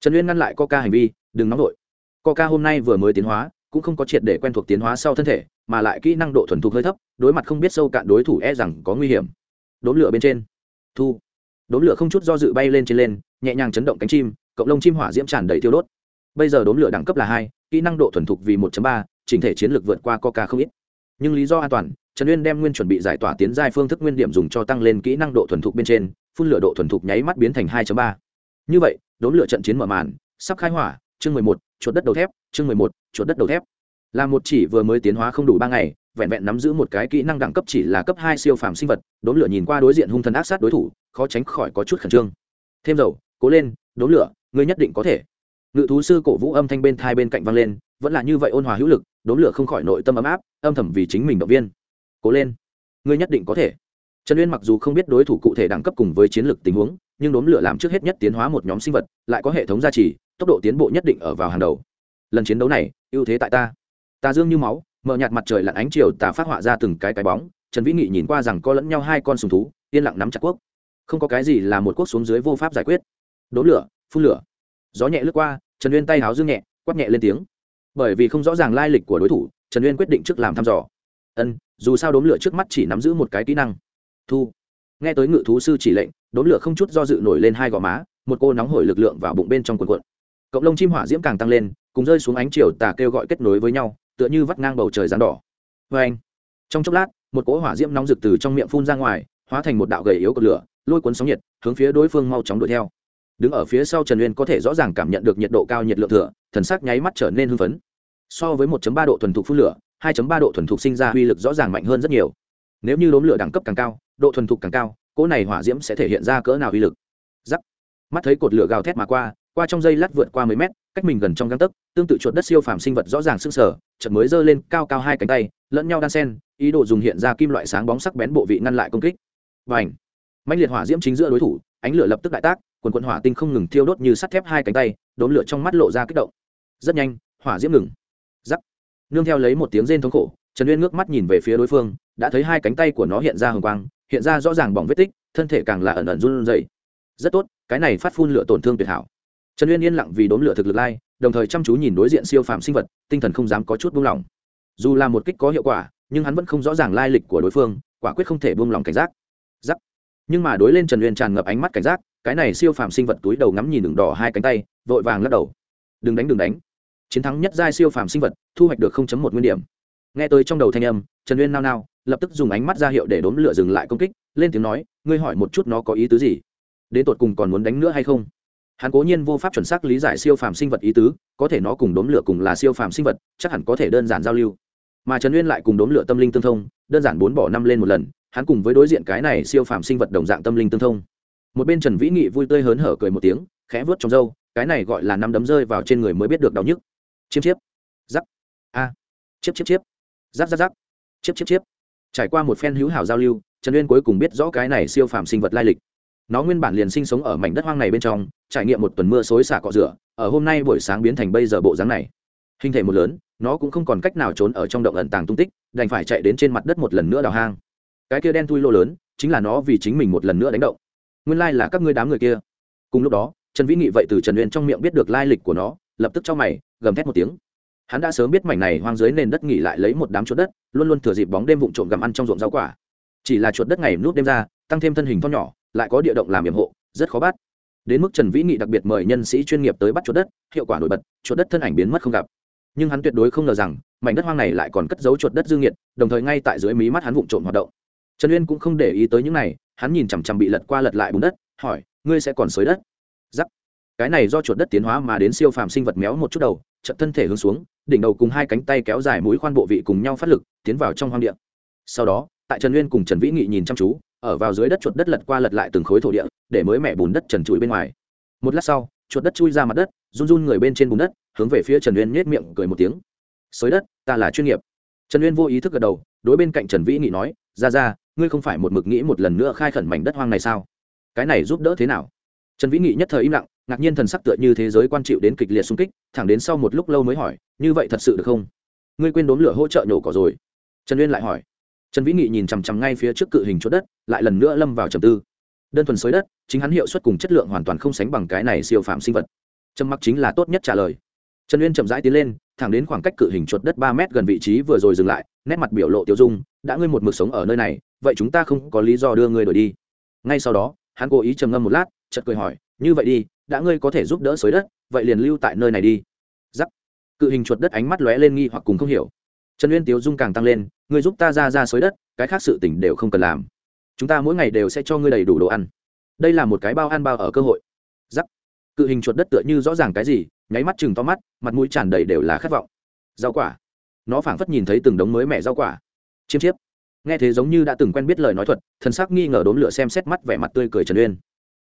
Trần uyên ngăn lại coca hành vi, đừng nóng vội. Coca hôm nay vừa mới tiến hóa, cũng không có triệt để quen thuộc tiến hóa sau thân thể, mà lại kỹ năng độ thuần thục hơi thấp, đối mặt không biết sâu cạn đối thủ e rằng có nguy hiểm. Đốn lửa bên trên. Thu. Đốn lửa không chút do dự bay lên trên lên, nhẹ nhàng chấn động cánh chim, cộng lông chim hỏa diễm tràn đầy tiêu đốt. Bây giờ đốn lửa đẳng cấp là hai, kỹ năng độ thuần thục vì một ba, chỉnh thể chiến lược vượt qua coca không ít. Nhưng lý do an toàn trần uyên đem nguyên chuẩn bị giải tỏa tiến giai phương thức nguyên điểm dùng cho tăng lên kỹ năng độ thuần thục bên trên, phun lửa độ thuần thục nháy mắt biến thành 2 ba. Như vậy, đốn lửa trận chiến mở màn, sắp khai hỏa, chương mười một, chuột đất đầu thép, chương mười một, chuột đất đầu thép. Là một chỉ vừa mới tiến hóa không đủ ba ngày, vẹn vẹn nắm giữ một cái kỹ năng đẳng cấp chỉ là cấp hai siêu phàm sinh vật, đốn lửa nhìn qua đối diện hung thần ác sát đối thủ, khó tránh khỏi có chút khẩn trương. Thêm dầu, cố lên, đốn lửa, ngươi nhất định có thể. Ngự thú sư cổ vũ âm thanh bên thai bên cạnh vang lên, vẫn là như vậy ôn hòa hữu lực, đốn lửa không khỏi nội tâm ấm áp, âm thầm vì chính mình động viên cố lên. Ngươi nhất định có thể. Trần uyên mặc dù không biết đối thủ cụ thể đẳng cấp cùng với chiến lược tình huống, nhưng đốn lửa làm trước hết nhất tiến hóa một nhóm sinh vật, lại có hệ thống gia trì, tốc độ tiến bộ nhất định ở vào hàng đầu. Lần chiến đấu này, ưu thế tại ta. Ta dương như máu, mở nhạt mặt trời lặn ánh chiều tà phát họa ra từng cái cái bóng, trần vĩ nghị nhìn qua rằng có lẫn nhau hai con sùng thú, yên lặng nắm chặt quốc. Không có cái gì là một quốc xuống dưới vô pháp giải quyết. Đốn lửa, phun lửa. Gió nhẹ lướt qua, trần uyên tay háo dương nhẹ, quát nhẹ lên tiếng. Bởi vì không rõ ràng lai lịch của đối thủ, trần uyên quyết định trước làm thăm dò. Ân dù sao đốn lửa trước mắt chỉ nắm giữ một cái kỹ năng. Thu. Nghe tới ngự thú sư chỉ lệnh đốn lửa không chút do dự nổi lên hai gò má, một cô nóng hổi lực lượng vào bụng bên trong quần quận cộng lông chim hỏa diễm càng tăng lên, cùng rơi xuống ánh chiều tà kêu gọi kết nối với nhau, tựa như vắt ngang bầu trời rán đỏ. Vê anh. Trong chốc lát, một cỗ hỏa diễm nóng rực từ trong miệng phun ra ngoài, hóa thành một đạo gầy yếu cột lửa, lôi cuốn sóng nhiệt, hướng phía đối phương mau chóng đuổi theo. Đứng ở phía sau trần uyên có thể rõ ràng cảm nhận được nhiệt độ cao nhiệt lượng thừa, thần sắc nháy mắt trở nên hưng phấn. So với 1 ba độ thuần thục phun lửa 2 ba độ thuần thục sinh ra uy lực rõ ràng mạnh hơn rất nhiều. Nếu như đốm lửa đẳng cấp càng cao, độ thuần thục càng cao, cỗ này hỏa diễm sẽ thể hiện ra cỡ nào uy lực? Giắc mắt thấy cột lửa gào thét mà qua qua trong dây lát vượt qua mấy mét, cách mình gần trong găng tấc, tương tự chuột đất siêu phàm sinh vật rõ ràng sưng sở chợt mới giơ lên cao cao hai cánh tay, lẫn nhau đan sen, ý đồ dùng hiện ra kim loại sáng bóng sắc bén bộ vị ngăn lại công kích. Và ảnh mạnh liệt hỏa diễm chính giữa đối thủ, ánh lửa lập tức đại tác, quần quần hỏa tinh không ngừng thiêu đốt như sắt thép hai cánh tay đốn lửa trong mắt lộ ra kích động. Rất nhanh, hỏa diễm ngừng nương theo lấy một tiếng rên thống khổ, trần uyên ngước mắt nhìn về phía đối phương, đã thấy hai cánh tay của nó hiện ra hồng quang, hiện ra rõ ràng bỏng vết tích, thân thể càng là ẩn ẩn run dày rất tốt, cái này phát phun lửa tổn thương tuyệt hảo. Trần uyên yên lặng vì đốn lửa thực lực lai, đồng thời chăm chú nhìn đối diện siêu phạm sinh vật, tinh thần không dám có chút buông lỏng. Dù là một kích có hiệu quả, nhưng hắn vẫn không rõ ràng lai lịch của đối phương, quả quyết không thể buông lỏng cảnh giác. Giắc nhưng mà đối lên trần uyên tràn ngập ánh mắt cảnh giác, cái này siêu phàm sinh vật túi đầu ngắm nhìn đường đỏ hai cánh tay, vội vàng lắc đầu. Đừng đánh đừng đánh chiến thắng nhất giai siêu phàm sinh vật, thu hoạch được một nguyên điểm. Nghe tới trong đầu thanh âm, trần uyên nao nao, lập tức dùng ánh mắt ra hiệu để đốn lửa dừng lại công kích, lên tiếng nói, ngươi hỏi một chút nó có ý tứ gì? Đến tột cùng còn muốn đánh nữa hay không? Hắn cố nhiên vô pháp chuẩn xác lý giải siêu phàm sinh vật ý tứ, có thể nó cùng đốn lửa cùng là siêu phàm sinh vật, chắc hẳn có thể đơn giản giao lưu. Mà trần uyên lại cùng đốn lửa tâm linh tương thông, đơn giản bốn bỏ năm lên một lần, hắn cùng với đối diện cái này siêu phàm sinh vật đồng dạng tâm linh tương thông. Một bên trần vĩ nghị vui tươi hớn hở cười một tiếng, khẽ vớt trong râu, cái này gọi là năm đấm rơi vào trên người mới biết được đau nhức chiếp chiếp. Giắc. A. À. chiếp chiếp chiếp. Giắc giắc giắc. Chiếp chiếp chiếp. Trải qua một phen hữu hảo giao lưu, trần uyên cuối cùng biết rõ cái này siêu phàm sinh vật lai lịch. Nó nguyên bản liền sinh sống ở mảnh đất hoang này bên trong, trải nghiệm một tuần mưa xối xả cọ rửa, ở hôm nay buổi sáng biến thành bây giờ bộ dáng này. Hình thể một lớn, nó cũng không còn cách nào trốn ở trong động ẩn tàng tung tích, đành phải chạy đến trên mặt đất một lần nữa đào hang. Cái kia đen thui lô lớn, chính là nó vì chính mình một lần nữa đánh động. Nguyên lai là các ngươi đám người kia. Cùng lúc đó, trần vĩ nghị vậy từ trần uyên trong miệng biết được lai lịch của nó lập tức cho mày, gầm thét một tiếng. Hắn đã sớm biết mảnh này hoang dưới nền đất nghỉ lại lấy một đám chuột đất, luôn luôn thừa dịp bóng đêm vụn trộm gặm ăn trong ruộng rau quả. Chỉ là chuột đất ngày nút đêm ra, tăng thêm thân hình to nhỏ, lại có địa động làm yểm hộ, rất khó bắt. Đến mức trần vĩ nghị đặc biệt mời nhân sĩ chuyên nghiệp tới bắt chuột đất, hiệu quả nổi bật, chuột đất thân ảnh biến mất không gặp. Nhưng hắn tuyệt đối không ngờ rằng, mảnh đất hoang này lại còn cất giấu chuột đất dương nhiệt đồng thời ngay tại dưới mí mắt hắn vụn trộm hoạt động. Trần uyên cũng không để ý tới những này, hắn nhìn chằm chằm bị lật qua lật lại bùn đất, hỏi, ngươi sẽ còn xới đất? Giắc cái này do chuột đất tiến hóa mà đến siêu phàm sinh vật méo một chút đầu chậm thân thể hướng xuống, đỉnh đầu cùng hai cánh tay kéo dài mũi khoan bộ vị cùng nhau phát lực, tiến vào trong hoang địa. Sau đó, tại trần uyên cùng trần vĩ nghị nhìn chăm chú, ở vào dưới đất chuột đất lật qua lật lại từng khối thổ địa, để mới mẹ bùn đất trần trụi bên ngoài. Một lát sau, chuột đất chui ra mặt đất, run run người bên trên bùn đất, hướng về phía trần uyên nhét miệng cười một tiếng. Xới đất, ta là chuyên nghiệp. Trần uyên vô ý thức gật đầu, đối bên cạnh trần vĩ nghị nói, ra ra, ngươi không phải một mực nghĩ một lần nữa khai khẩn mảnh đất hoang này sao? Cái này giúp đỡ thế nào? Trần vĩ nghị nhất thời im lặng ngạc nhiên thần sắc tựa như thế giới quan chịu đến kịch liệt xung kích, thẳng đến sau một lúc lâu mới hỏi, như vậy thật sự được không? Ngươi quên đốn lửa hỗ trợ nhổ cỏ rồi. Trần uyên lại hỏi. Trần vĩ nghị nhìn chằm chằm ngay phía trước cự hình chốt đất, lại lần nữa lâm vào trầm tư. Đơn thuần xới đất, chính hắn hiệu suất cùng chất lượng hoàn toàn không sánh bằng cái này siêu phạm sinh vật. Trầm mặc chính là tốt nhất trả lời. Trần uyên chậm rãi tiến lên, thẳng đến khoảng cách cự hình chuột đất ba mét gần vị trí vừa rồi dừng lại, nét mặt biểu lộ tiêu dung, đã ngươi một mực sống ở nơi này, vậy chúng ta không có lý do đưa ngươi đổi đi. Ngay sau đó, hắn cố ý trầm ngâm một lát, chợt cười hỏi, như vậy đi đã ngươi có thể giúp đỡ xới đất, vậy liền lưu tại nơi này đi. Giắc. Cự hình chuột đất ánh mắt lóe lên nghi hoặc cùng không hiểu. Trần uyên tiếu dung càng tăng lên, ngươi giúp ta ra ra xới đất, cái khác sự tỉnh đều không cần làm. Chúng ta mỗi ngày đều sẽ cho ngươi đầy đủ đồ ăn. Đây là một cái bao ăn bao ở cơ hội. Giắc. Cự hình chuột đất tựa như rõ ràng cái gì, nháy mắt chừng to mắt, mặt mũi tràn đầy đều là khát vọng. Rau quả. Nó phảng phất nhìn thấy từng đống mới mẹ rau quả. Chiêm chiếp. Nghe thế giống như đã từng quen biết lời nói thuật, thần sắc nghi ngờ đốn lửa xem xét mắt vẻ mặt tươi cười trần uyên.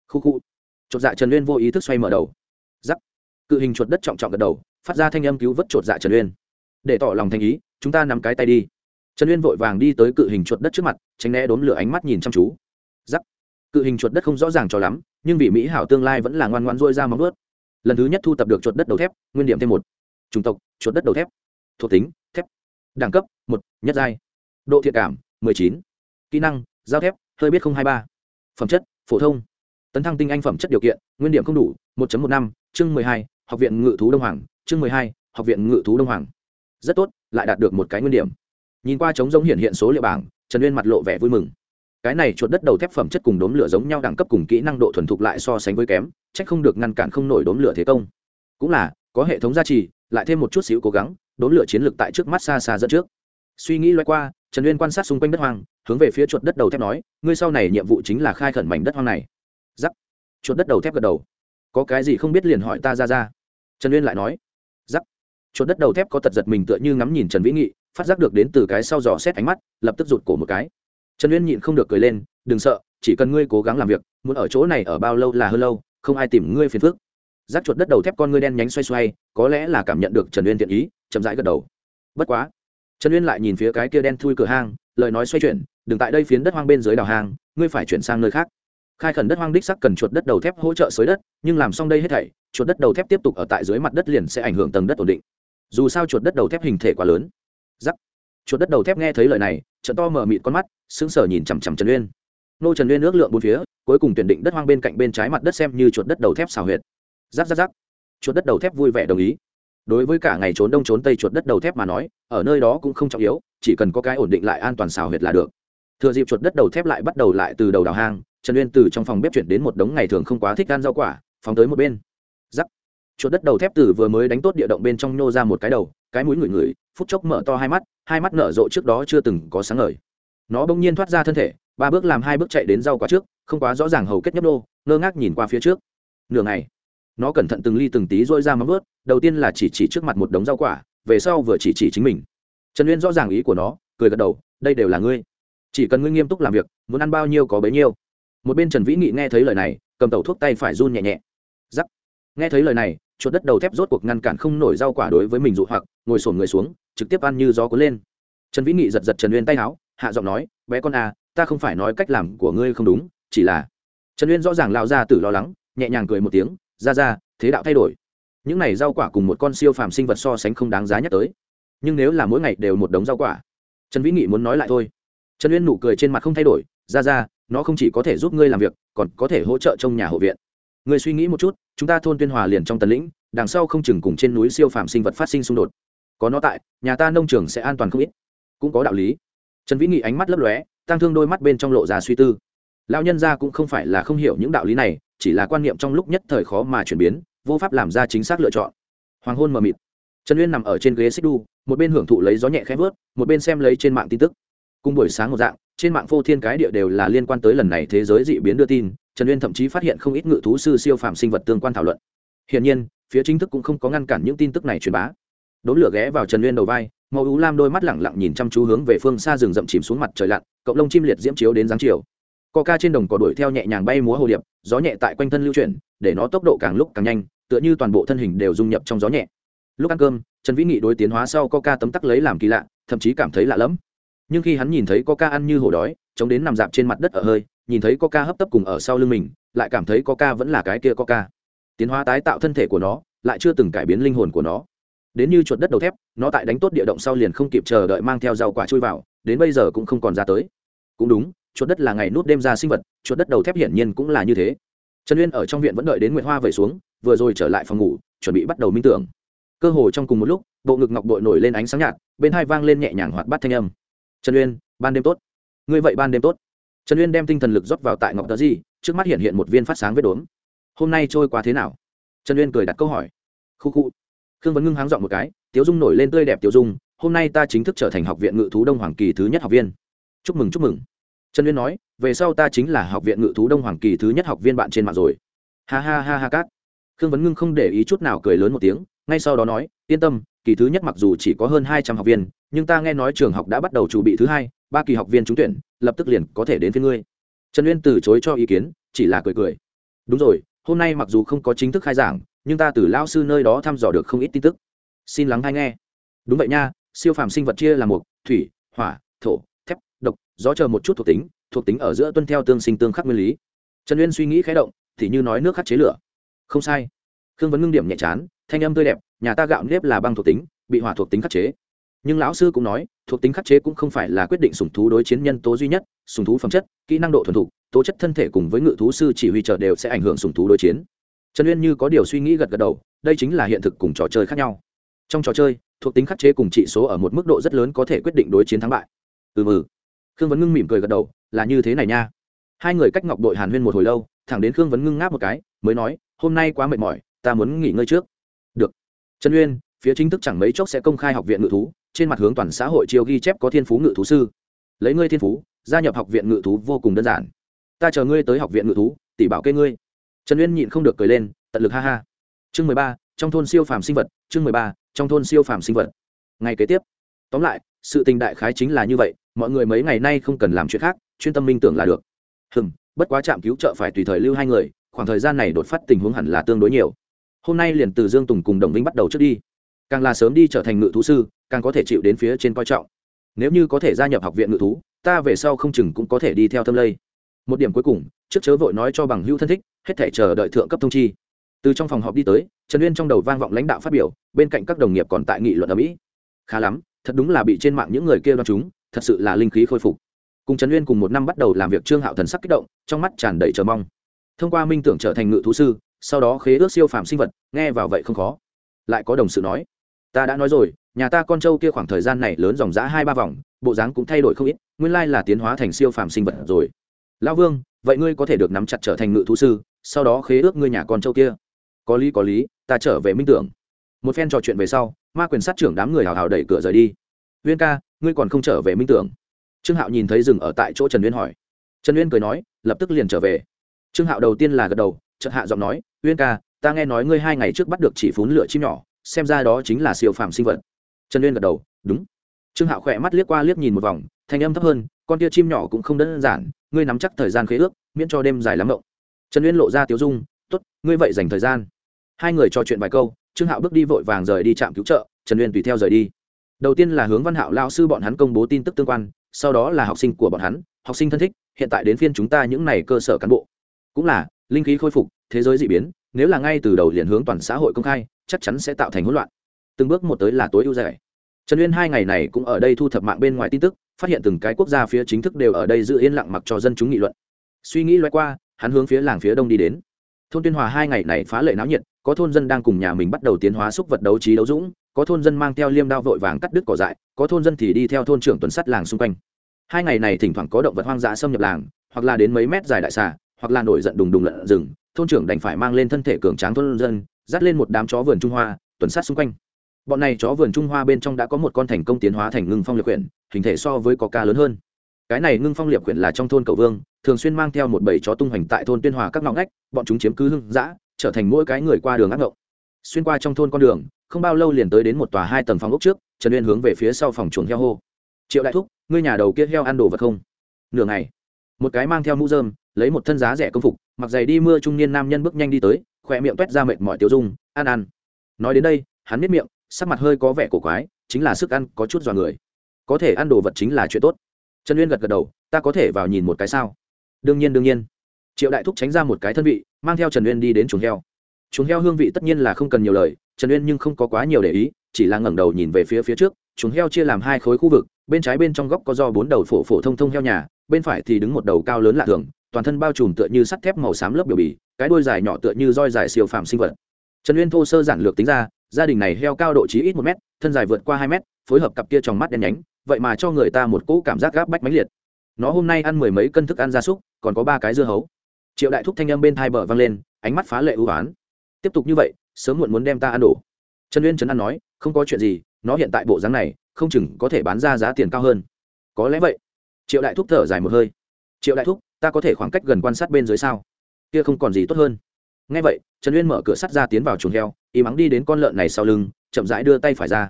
Khu khu chột dạ trần uyên vô ý thức xoay mở đầu. Giắc cự hình chuột đất trọng trọng gật đầu, phát ra thanh âm cứu vớt chột dạ trần uyên. Để tỏ lòng thanh ý, chúng ta nắm cái tay đi. Trần uyên vội vàng đi tới cự hình chuột đất trước mặt, tránh né đốn lửa ánh mắt nhìn chăm chú. Giắc cự hình chuột đất không rõ ràng cho lắm, nhưng vì mỹ hảo tương lai vẫn là ngoan ngoan rôi ra móng ướt lần thứ nhất thu tập được chuột đất đầu thép, nguyên điểm thêm một. Chủng tộc, chuột đất đầu thép. Thuộc tính, thép. Đẳng cấp, một, nhất giai. Độ thiện cảm, mười chín. Kỹ năng, giao thép, hơi biết không hai ba. Phẩm chất, phổ thông tấn thăng tinh anh phẩm chất điều kiện, nguyên điểm không đủ, một một năm, chương mười hai, học viện ngự thú đông hoàng, chương mười hai, học viện ngự thú đông hoàng. Rất tốt, lại đạt được một cái nguyên điểm. Nhìn qua trống giống hiện hiện số liệu bảng, trần uyên mặt lộ vẻ vui mừng. Cái này chuột đất đầu thép phẩm chất cùng đốm lửa giống nhau đẳng cấp cùng kỹ năng độ thuần thục lại so sánh với kém trách không được ngăn cản không nổi đốm lửa thế công. Cũng là, có hệ thống gia trì, lại thêm một chút xíu cố gắng, đốm lửa chiến lược tại trước mắt xa xa dẫn trước. Suy nghĩ loay qua, trần uyên quan sát xung quanh đất hoang, hướng về phía chuột đất đầu thép nói, ngươi sau này nhiệm vụ chính là khai khẩn mảnh đất hoang này giắc chuột đất đầu thép gật đầu. Có cái gì không biết liền hỏi ta ra ra. Trần uyên lại nói. Giắc chuột đất đầu thép có tật giật mình tựa như ngắm nhìn trần vĩ nghị, phát giác được đến từ cái sau dò xét ánh mắt, lập tức rụt cổ một cái. Trần uyên nhịn không được cười lên, đừng sợ, chỉ cần ngươi cố gắng làm việc, muốn ở chỗ này ở bao lâu là hơn lâu, không ai tìm ngươi phiền phức. Giác chuột đất đầu thép con ngươi đen nhánh xoay xoay, có lẽ là cảm nhận được trần uyên thiện ý, chậm rãi gật đầu. Bất quá, trần uyên lại nhìn phía cái kia đen thui cửa hang, lời nói xoay chuyển, đừng tại đây phiến đất hoang bên dưới đào hang, ngươi phải chuyển sang nơi khác khai khẩn đất hoang đích sắc cần chuột đất đầu thép hỗ trợ xới đất, nhưng làm xong đây hết thảy, chuột đất đầu thép tiếp tục ở tại dưới mặt đất liền sẽ ảnh hưởng tầng đất ổn định. Dù sao chuột đất đầu thép hình thể quá lớn. Giắc chuột đất đầu thép nghe thấy lời này trận to mở mịt con mắt, sững sờ nhìn chằm chằm trần uyên. Nô trần uyên ước lượng bốn phía, cuối cùng tuyển định đất hoang bên cạnh bên trái mặt đất xem như chuột đất đầu thép xào huyệt. Giáp giáp giáp chuột đất đầu thép vui vẻ đồng ý. Đối với cả ngày trốn đông trốn tây chuột đất đầu thép mà nói, ở nơi đó cũng không trọng yếu, chỉ cần có cái ổn định lại an toàn xào huyệt là được. Thừa dịp chuột đất đầu thép lại bắt đầu lại từ đầu đào hang trần uyên từ trong phòng bếp chuyển đến một đống ngày thường không quá thích ăn rau quả, phóng tới một bên. Giắc chuột đất đầu thép tử vừa mới đánh tốt địa động bên trong nhô ra một cái đầu, cái mũi ngửi ngửi, phút chốc mở to hai mắt hai mắt nở rộ trước đó chưa từng có sáng ngời. Nó bỗng nhiên thoát ra thân thể, ba bước làm hai bước chạy đến rau quả trước, không quá rõ ràng hầu kết nhấp đô ngơ ngác nhìn qua phía trước. Nửa ngày, nó cẩn thận từng ly từng tí dôi ra móng vớt đầu tiên là chỉ chỉ trước mặt một đống rau quả, về sau vừa chỉ chỉ chính mình. Trần uyên rõ ràng ý của nó, cười gật đầu, đây đều là ngươi. Chỉ cần ngươi nghiêm túc làm việc, muốn ăn bao nhiêu có bấy nhiêu một bên trần vĩ nghị nghe thấy lời này cầm tẩu thuốc tay phải run nhẹ nhẹ giắc nghe thấy lời này chuột đất đầu thép rốt cuộc ngăn cản không nổi rau quả đối với mình dụ hoặc ngồi sổn người xuống trực tiếp ăn như gió cuốn lên trần vĩ nghị giật giật trần uyên tay áo hạ giọng nói bé con à ta không phải nói cách làm của ngươi không đúng chỉ là trần uyên rõ ràng lao ra từ lo lắng nhẹ nhàng cười một tiếng ra ra thế đạo thay đổi những này rau quả cùng một con siêu phàm sinh vật so sánh không đáng giá nhắc tới nhưng nếu là mỗi ngày đều một đống rau quả trần vĩ nghị muốn nói lại thôi trần uyên nụ cười trên mặt không thay đổi ra ra nó không chỉ có thể giúp ngươi làm việc, còn có thể hỗ trợ trong nhà hộ viện. Người suy nghĩ một chút, chúng ta thôn tuyên hòa liền trong tần lĩnh, đằng sau không chừng cùng trên núi siêu phàm sinh vật phát sinh xung đột. Có nó tại, nhà ta nông trường sẽ an toàn không ít. Cũng có đạo lý. Trần vĩ nghị ánh mắt lấp lóe, tăng thương đôi mắt bên trong lộ ra suy tư. Lão nhân gia cũng không phải là không hiểu những đạo lý này, chỉ là quan niệm trong lúc nhất thời khó mà chuyển biến, vô pháp làm ra chính xác lựa chọn. Hoàng hôn mờ mịt. Trần uyên nằm ở trên ghế xích đu, một bên hưởng thụ lấy gió nhẹ khẽ vớt, một bên xem lấy trên mạng tin tức. Cùng buổi sáng một dạng trên mạng phô thiên cái địa đều là liên quan tới lần này thế giới dị biến đưa tin, trần uyên thậm chí phát hiện không ít ngự thú sư siêu phàm sinh vật tương quan thảo luận. Hiển nhiên, phía chính thức cũng không có ngăn cản những tin tức này truyền bá. Đốn lửa ghé vào trần uyên đầu vai, màu ú lam đôi mắt lẳng lặng nhìn chăm chú hướng về phương xa rừng rậm chìm xuống mặt trời lặn, cộng lông chim liệt diễm chiếu đến giáng chiều. Co ca trên đồng cỏ đuổi theo nhẹ nhàng bay múa hồ điệp, gió nhẹ tại quanh thân lưu chuyển, để nó tốc độ càng lúc càng nhanh, tựa như toàn bộ thân hình đều dung nhập trong gió nhẹ. Lúc ăn cơm, trần vĩ nghị đối tiến hóa sau coca tấm tắc lấy làm kỳ lạ, thậm chí cảm thấy lạ lẫm nhưng khi hắn nhìn thấy coca ăn như hổ đói, chống đến nằm dạp trên mặt đất ở hơi, nhìn thấy coca hấp tấp cùng ở sau lưng mình, lại cảm thấy coca vẫn là cái kia coca tiến hóa tái tạo thân thể của nó, lại chưa từng cải biến linh hồn của nó. Đến như chuột đất đầu thép, nó tại đánh tốt địa động sau liền không kịp chờ đợi mang theo rau quả chui vào, đến bây giờ cũng không còn ra tới. Cũng đúng, chuột đất là ngày nút đêm ra sinh vật, chuột đất đầu thép hiển nhiên cũng là như thế. Trần uyên ở trong viện vẫn đợi đến nguyệt hoa về xuống, vừa rồi trở lại phòng ngủ, chuẩn bị bắt đầu minh tưởng. Cơ hồ trong cùng một lúc, bộ ngực ngọc bội nổi lên ánh sáng nhạt, bên hai vang lên nhẹ nhàng hoạt bát thanh âm trần uyên, ban đêm tốt. Ngươi vậy ban đêm tốt. Trần uyên đem tinh thần lực rót vào tại ngọc tờ di, trước mắt hiện hiện một viên phát sáng vết đốm. Hôm nay trôi qua thế nào? Trần uyên cười đặt câu hỏi. Khu khu. Khương vấn ngưng háng dọn một cái, tiếu dung nổi lên tươi đẹp tiếu dung, hôm nay ta chính thức trở thành học viện ngự thú đông hoàng kỳ thứ nhất học viên. Chúc mừng chúc mừng. Trần uyên nói, về sau ta chính là học viện ngự thú đông hoàng kỳ thứ nhất học viên bạn trên mạng rồi. Ha ha ha ha cát. Khương vấn ngưng không để ý chút nào cười lớn một tiếng, ngay sau đó nói, yên tâm kỳ thứ nhất mặc dù chỉ có hơn hai trăm học viên, nhưng ta nghe nói trường học đã bắt đầu chuẩn bị thứ hai, ba kỳ học viên trúng tuyển, lập tức liền có thể đến với ngươi. Trần uyên từ chối cho ý kiến, chỉ là cười cười. Đúng rồi, hôm nay mặc dù không có chính thức khai giảng, nhưng ta từ lao sư nơi đó thăm dò được không ít tin tức. Xin lắng hay nghe. Đúng vậy nha, siêu phàm sinh vật chia là một, thủy, hỏa, thổ, thép, độc, gió chờ một chút thuộc tính thuộc tính ở giữa tuân theo tương sinh tương khắc nguyên lý. Trần uyên suy nghĩ khé động, thì như nói nước khắc chế lửa. Không sai. Khương vấn ngưng điểm nhẹ chán thanh âm tươi đẹp, nhà ta gạo nếp là băng thuộc tính, bị hỏa thuộc tính khắc chế. Nhưng lão sư cũng nói, thuộc tính khắc chế cũng không phải là quyết định sùng thú đối chiến nhân tố duy nhất sùng thú phẩm chất, kỹ năng độ thuần thục, tố chất thân thể cùng với ngự thú sư chỉ huy chờ đều sẽ ảnh hưởng sùng thú đối chiến. Trần uyên như có điều suy nghĩ gật gật đầu, đây chính là hiện thực cùng trò chơi khác nhau. Trong trò chơi, thuộc tính khắc chế cùng trị số ở một mức độ rất lớn có thể quyết định đối chiến thắng bại. Ừ mừ khương vấn ngưng mỉm cười gật đầu, là như thế này nha. Hai người cách ngọc đội hàn huyên một hồi lâu, thẳng đến khương vấn ngưng ngáp một cái, mới nói, hôm nay quá mệt mỏi, ta muốn nghỉ ngơi trước trần uyên, phía chính thức chẳng mấy chốc sẽ công khai học viện ngự thú, trên mặt hướng toàn xã hội chiêu ghi chép có thiên phú ngự thú sư. Lấy ngươi thiên phú, gia nhập học viện ngự thú vô cùng đơn giản. Ta chờ ngươi tới học viện ngự thú, tỷ bảo kê ngươi. Trần uyên nhịn không được cười lên, tận lực ha ha. Chương mười ba, trong thôn siêu phàm sinh vật, chương mười ba, trong thôn siêu phàm sinh vật. Ngày kế tiếp. Tóm lại, sự tình đại khái chính là như vậy, mọi người mấy ngày nay không cần làm chuyện khác, chuyên tâm minh tưởng là được. Hừm, bất quá trạm cứu trợ phải tùy thời lưu hai người, khoảng thời gian này đột phát tình huống hẳn là tương đối nhiều hôm nay liền từ dương tùng cùng đồng vinh bắt đầu trước đi càng là sớm đi trở thành ngự thú sư càng có thể chịu đến phía trên coi trọng nếu như có thể gia nhập học viện ngự thú ta về sau không chừng cũng có thể đi theo thâm lây một điểm cuối cùng trước chớ vội nói cho bằng hữu thân thích hết thể chờ đợi thượng cấp thông chi từ trong phòng họp đi tới trần uyên trong đầu vang vọng lãnh đạo phát biểu bên cạnh các đồng nghiệp còn tại nghị luận ở mỹ khá lắm thật đúng là bị trên mạng những người kia đoán chúng thật sự là linh khí khôi phục cùng trần uyên cùng một năm bắt đầu làm việc trương hạo thần sắc kích động trong mắt tràn đầy chờ mong thông qua minh tưởng trở thành ngự thú sư sau đó khế ước siêu phàm sinh vật, nghe vào vậy không khó. Lại có đồng sự nói, ta đã nói rồi, nhà ta con trâu kia khoảng thời gian này lớn dòng dã hai ba vòng, bộ dáng cũng thay đổi không ít, nguyên lai là tiến hóa thành siêu phàm sinh vật rồi. Lão vương, vậy ngươi có thể được nắm chặt trở thành ngự thú sư, sau đó khế ước ngươi nhà con trâu kia. Có lý có lý, ta trở về minh tưởng. Một phen trò chuyện về sau, ma quyền sát trưởng đám người hào hào đẩy cửa rời đi. Uyên ca, ngươi còn không trở về minh tưởng? Trương hạo nhìn thấy rừng ở tại chỗ trần uyên hỏi. Trần uyên cười nói, lập tức liền trở về. Trương hạo đầu tiên là gật đầu, chợt hạ giọng nói uyên ca, ta nghe nói ngươi hai ngày trước bắt được chỉ phún lửa chim nhỏ, xem ra đó chính là siêu phàm sinh vật. Trần uyên gật đầu, đúng. Trương hạo khỏe mắt liếc qua liếc nhìn một vòng, thanh âm thấp hơn, con tia chim nhỏ cũng không đơn giản, ngươi nắm chắc thời gian khế ước, miễn cho đêm dài lắm rộng trần uyên lộ ra tiếu dung t ố t ngươi vậy dành thời gian. Hai người trò chuyện vài câu, trương hạo bước đi vội vàng rời đi trạm cứu trợ, trần uyên tùy theo rời đi. Đầu tiên là hướng văn hạo lao sư bọn hắn công bố tin tức tương quan, sau đó là học sinh của bọn hắn, học sinh thân thích, hiện tại đến phiên chúng ta những n à y cơ sở cán bộ. Cũng là, linh khí khôi phục thế giới dị biến, nếu là ngay từ đầu liền hướng toàn xã hội công khai, chắc chắn sẽ tạo thành hỗn loạn. Từng bước một tới là tối ưu rẻ trần uyên hai ngày này cũng ở đây thu thập mạng bên ngoài tin tức, phát hiện từng cái quốc gia phía chính thức đều ở đây giữ yên lặng mặc cho dân chúng nghị luận. Suy nghĩ loay qua, hắn hướng phía làng phía đông đi đến. Thôn tuyên hòa hai ngày này phá lệ náo nhiệt, có thôn dân đang cùng nhà mình bắt đầu tiến hóa xúc vật đấu trí đấu dũng, có thôn dân mang theo liêm đao vội vàng cắt đứt cỏ dại, có thôn dân thì đi theo thôn trưởng tuần sắt làng xung quanh. Hai ngày này thỉnh thoảng có động vật hoang dã xâm nhập làng, hoặc là đến mấy mét dài đại xà, hoặc là nổi giận đùng đùng lợn rừng thôn trưởng đành phải mang lên thân thể cường tráng thôn dân, dắt lên một đám chó vườn trung hoa, tuần sát xung quanh. Bọn này chó vườn trung hoa bên trong đã có một con thành công tiến hóa thành ngưng phong liệt quyển, hình thể so với có ca lớn hơn. Cái này ngưng phong liệt quyển là trong thôn cầu vương, thường xuyên mang theo một bầy chó tung hoành tại thôn tuyên hòa các ngõ ngách, bọn chúng chiếm cứ hưng dã, trở thành mỗi cái người qua đường ác ngộng. Xuyên qua trong thôn con đường, không bao lâu liền tới đến một tòa hai tầng phòng ốc trước, trần uyên hướng về phía sau phòng chuồng heo hô. Triệu đại thúc, ngươi nhà đầu kia heo ăn đồ vật không? Nửa ngày. Một cái mang theo mũ dơm lấy một thân giá rẻ công phục, mặc giày đi mưa trung niên nam nhân bước nhanh đi tới, khỏe miệng toét ra mệt mỏi tiêu dung ăn ăn nói đến đây, hắn biết miệng, sắc mặt hơi có vẻ cổ quái, chính là sức ăn có chút dọa người. Có thể ăn đồ vật chính là chuyện tốt. Trần uyên gật gật đầu, ta có thể vào nhìn một cái sao? Đương nhiên đương nhiên. Triệu đại thúc tránh ra một cái thân vị, mang theo trần uyên đi đến chuồng heo. Chuồng heo hương vị tất nhiên là không cần nhiều lời, trần uyên nhưng không có quá nhiều để ý, chỉ là ngẩng đầu nhìn về phía phía trước, chuồng heo chia làm hai khối khu vực, bên trái bên trong góc có do bốn đầu phổ phổ thông thông heo nhà, bên phải thì đứng một đầu cao lớn lạ thường toàn thân bao trùm tựa như sắt thép màu xám lớp biểu bì, cái đuôi dài nhỏ tựa như roi dài siêu phàm sinh vật. Trần uyên thô sơ giản lược tính ra, gia đình này heo cao độ chí ít một mét, thân dài vượt qua hai mét, phối hợp cặp kia trong mắt đen nhánh, vậy mà cho người ta một cỗ cảm giác gáp bách mãnh liệt. Nó hôm nay ăn mười mấy cân thức ăn gia súc, còn có ba cái dưa hấu. Triệu đại thúc thanh âm bên thai bờ vang lên, ánh mắt phá lệ ưu oán tiếp tục như vậy, sớm muộn muốn đem ta ăn đổ. Trần uyên trấn an nói, không có chuyện gì, nó hiện tại bộ dáng này, không chừng có thể bán ra giá tiền cao hơn. Có lẽ vậy. Triệu đại thúc thở dài một hơi. Triệu đại thúc ta có thể khoảng cách gần quan sát bên dưới sao? Kia không còn gì tốt hơn. Ngay vậy, trần uyên mở cửa sắt ra tiến vào chuồng heo, y mắng đi đến con lợn này sau lưng, chậm rãi đưa tay phải ra.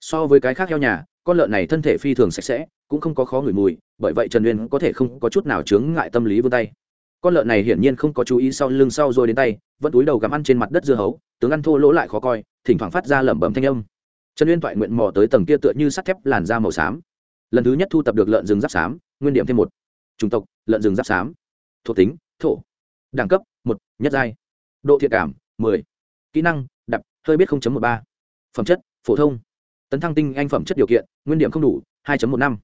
So với cái khác heo nhà, con lợn này thân thể phi thường sạch sẽ, cũng không có khó ngửi mùi, bởi vậy trần uyên có thể không có chút nào chướng ngại tâm lý vươn tay. Con lợn này hiển nhiên không có chú ý sau lưng sau rồi đến tay, vẫn túi đầu gắm ăn trên mặt đất dưa hấu, tướng ăn thô lỗ lại khó coi, thỉnh thoảng phát ra lẩm bẩm thanh âm. Trần uyên toại nguyện mò tới tầng kia tựa như sắt thép làn da màu xám. Lần thứ nhất thu tập được lợn rừng giáp xám, nguyên điểm thêm một. Chủng tộc lợn rừng giáp xám. Thuộc tính, thổ. Đẳng cấp, một, nhất giai. Độ thiện cảm, mười. Kỹ năng đập hơi biết một ba. Phẩm chất, phổ thông. Tấn thăng tinh anh phẩm chất điều kiện, nguyên điểm không đủ, hai một năm.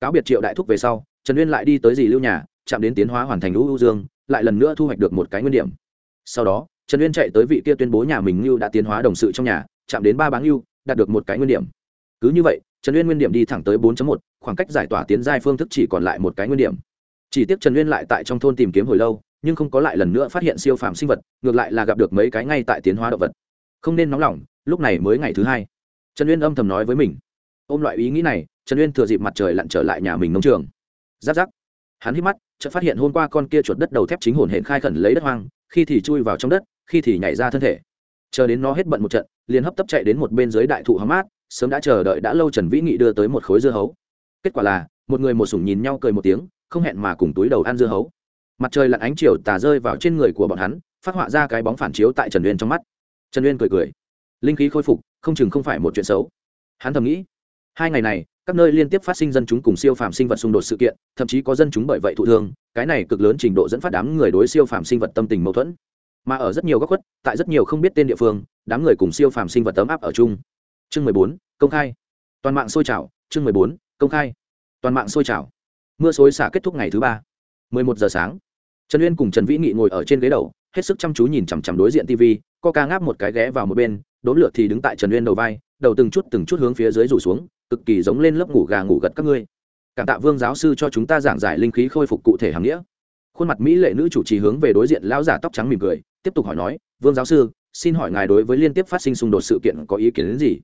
Cáo biệt triệu đại thúc về sau, trần uyên lại đi tới dì lưu nhà, chạm đến tiến hóa hoàn thành lũ u dương, lại lần nữa thu hoạch được một cái nguyên điểm. Sau đó, trần uyên chạy tới vị kia tuyên bố nhà mình lưu đã tiến hóa đồng sự trong nhà, chạm đến ba bán lưu đạt được một cái nguyên điểm. Cứ như vậy, trần uyên nguyên điểm đi thẳng tới 4 một, khoảng cách giải tỏa tiến giai phương thức chỉ còn lại một cái nguyên điểm chỉ tiếc trần uyên lại tại trong thôn tìm kiếm hồi lâu, nhưng không có lại lần nữa phát hiện siêu phàm sinh vật, ngược lại là gặp được mấy cái ngay tại tiến hóa động vật. Không nên nóng lòng, lúc này mới ngày thứ hai. Trần uyên âm thầm nói với mình. Ôm loại ý nghĩ này, trần uyên thừa dịp mặt trời lặn trở lại nhà mình nông trường. Giáp giáp. Hắn hít mắt, chợt phát hiện hôm qua con kia chuột đất đầu thép chính hồn hển khai khẩn lấy đất hoang, khi thì chui vào trong đất, khi thì nhảy ra thân thể. Chờ đến nó hết bận một trận, liền hấp tấp chạy đến một bên dưới đại thụ hóng mát, sớm đã chờ đợi đã lâu trần vĩ nghị đưa tới một khối dưa hấu. Kết quả là, một người một sủng nhìn nhau cười một tiếng không hẹn mà cùng túi đầu ăn dưa hấu. Mặt trời lặn ánh chiều tà rơi vào trên người của bọn hắn, phát họa ra cái bóng phản chiếu tại trần uyên trong mắt. Trần uyên cười cười. Linh khí khôi phục, không chừng không phải một chuyện xấu. Hắn thầm nghĩ, hai ngày này, các nơi liên tiếp phát sinh dân chúng cùng siêu phàm sinh vật xung đột sự kiện, thậm chí có dân chúng bởi vậy thụ thương, cái này cực lớn trình độ dẫn phát đám người đối siêu phàm sinh vật tâm tình mâu thuẫn. Mà ở rất nhiều góc khuất, tại rất nhiều không biết tên địa phương, đám người cùng siêu phàm sinh vật tấm áp ở chung. Chương mười bốn, công khai. Toàn mạng sôi trào, chương mười bốn, công khai. Toàn mạng sôi trào mưa xối xả kết thúc ngày thứ ba. mười một giờ sáng, trần uyên cùng trần vĩ nghị ngồi ở trên ghế đầu, hết sức chăm chú nhìn chằm chằm đối diện tv co ca ngáp một cái ghé vào một bên đốn lượt thì đứng tại trần uyên đầu vai, đầu từng chút từng chút hướng phía dưới rủ xuống, cực kỳ giống lên lớp ngủ gà ngủ gật các ngươi. Cảm tạ vương giáo sư cho chúng ta giảng giải linh khí khôi phục cụ thể hàng nghĩa. Khuôn mặt mỹ lệ nữ chủ trì hướng về đối diện lão giả tóc trắng mỉm cười, tiếp tục hỏi nói, vương giáo sư, xin hỏi ngài đối với liên tiếp phát sinh xung đột sự kiện có ý kiến đến gì?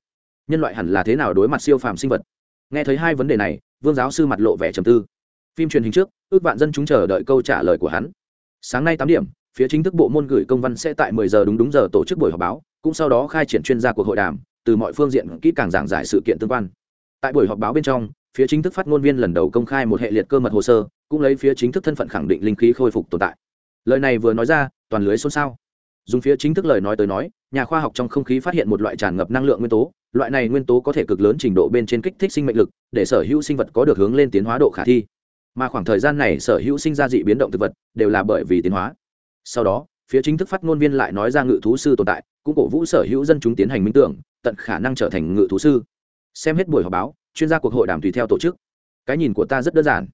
Nhân loại hẳn là thế nào đối mặt siêu phàm sinh vật? Nghe thấy hai vấn đề này, vương giáo sư mặt lộ vẻ trầm tư phim truyền hình trước, ước vạn dân chúng chờ đợi câu trả lời của hắn. Sáng nay tám điểm, phía chính thức bộ môn gửi công văn sẽ tại 10 giờ đúng đúng giờ tổ chức buổi họp báo, cũng sau đó khai triển chuyên gia cuộc hội đàm, từ mọi phương diện kỹ càng giảng giải sự kiện tương quan. Tại buổi họp báo bên trong, phía chính thức phát ngôn viên lần đầu công khai một hệ liệt cơ mật hồ sơ, cũng lấy phía chính thức thân phận khẳng định linh khí khôi phục tồn tại. Lời này vừa nói ra, toàn lưới xôn xao. Dùng phía chính thức lời nói tới nói, nhà khoa học trong không khí phát hiện một loại tràn ngập năng lượng nguyên tố, loại này nguyên tố có thể cực lớn trình độ bên trên kích thích sinh mệnh lực, để sở hữu sinh vật có được hướng lên tiến hóa độ khả thi mà khoảng thời gian này sở hữu sinh ra dị biến động thực vật đều là bởi vì tiến hóa. Sau đó, phía chính thức phát ngôn viên lại nói ra ngự thú sư tồn tại, cũng cổ vũ sở hữu dân chúng tiến hành minh tưởng, tận khả năng trở thành ngự thú sư. Xem hết buổi họp báo, chuyên gia cuộc hội đàm tùy theo tổ chức. Cái nhìn của ta rất đơn giản.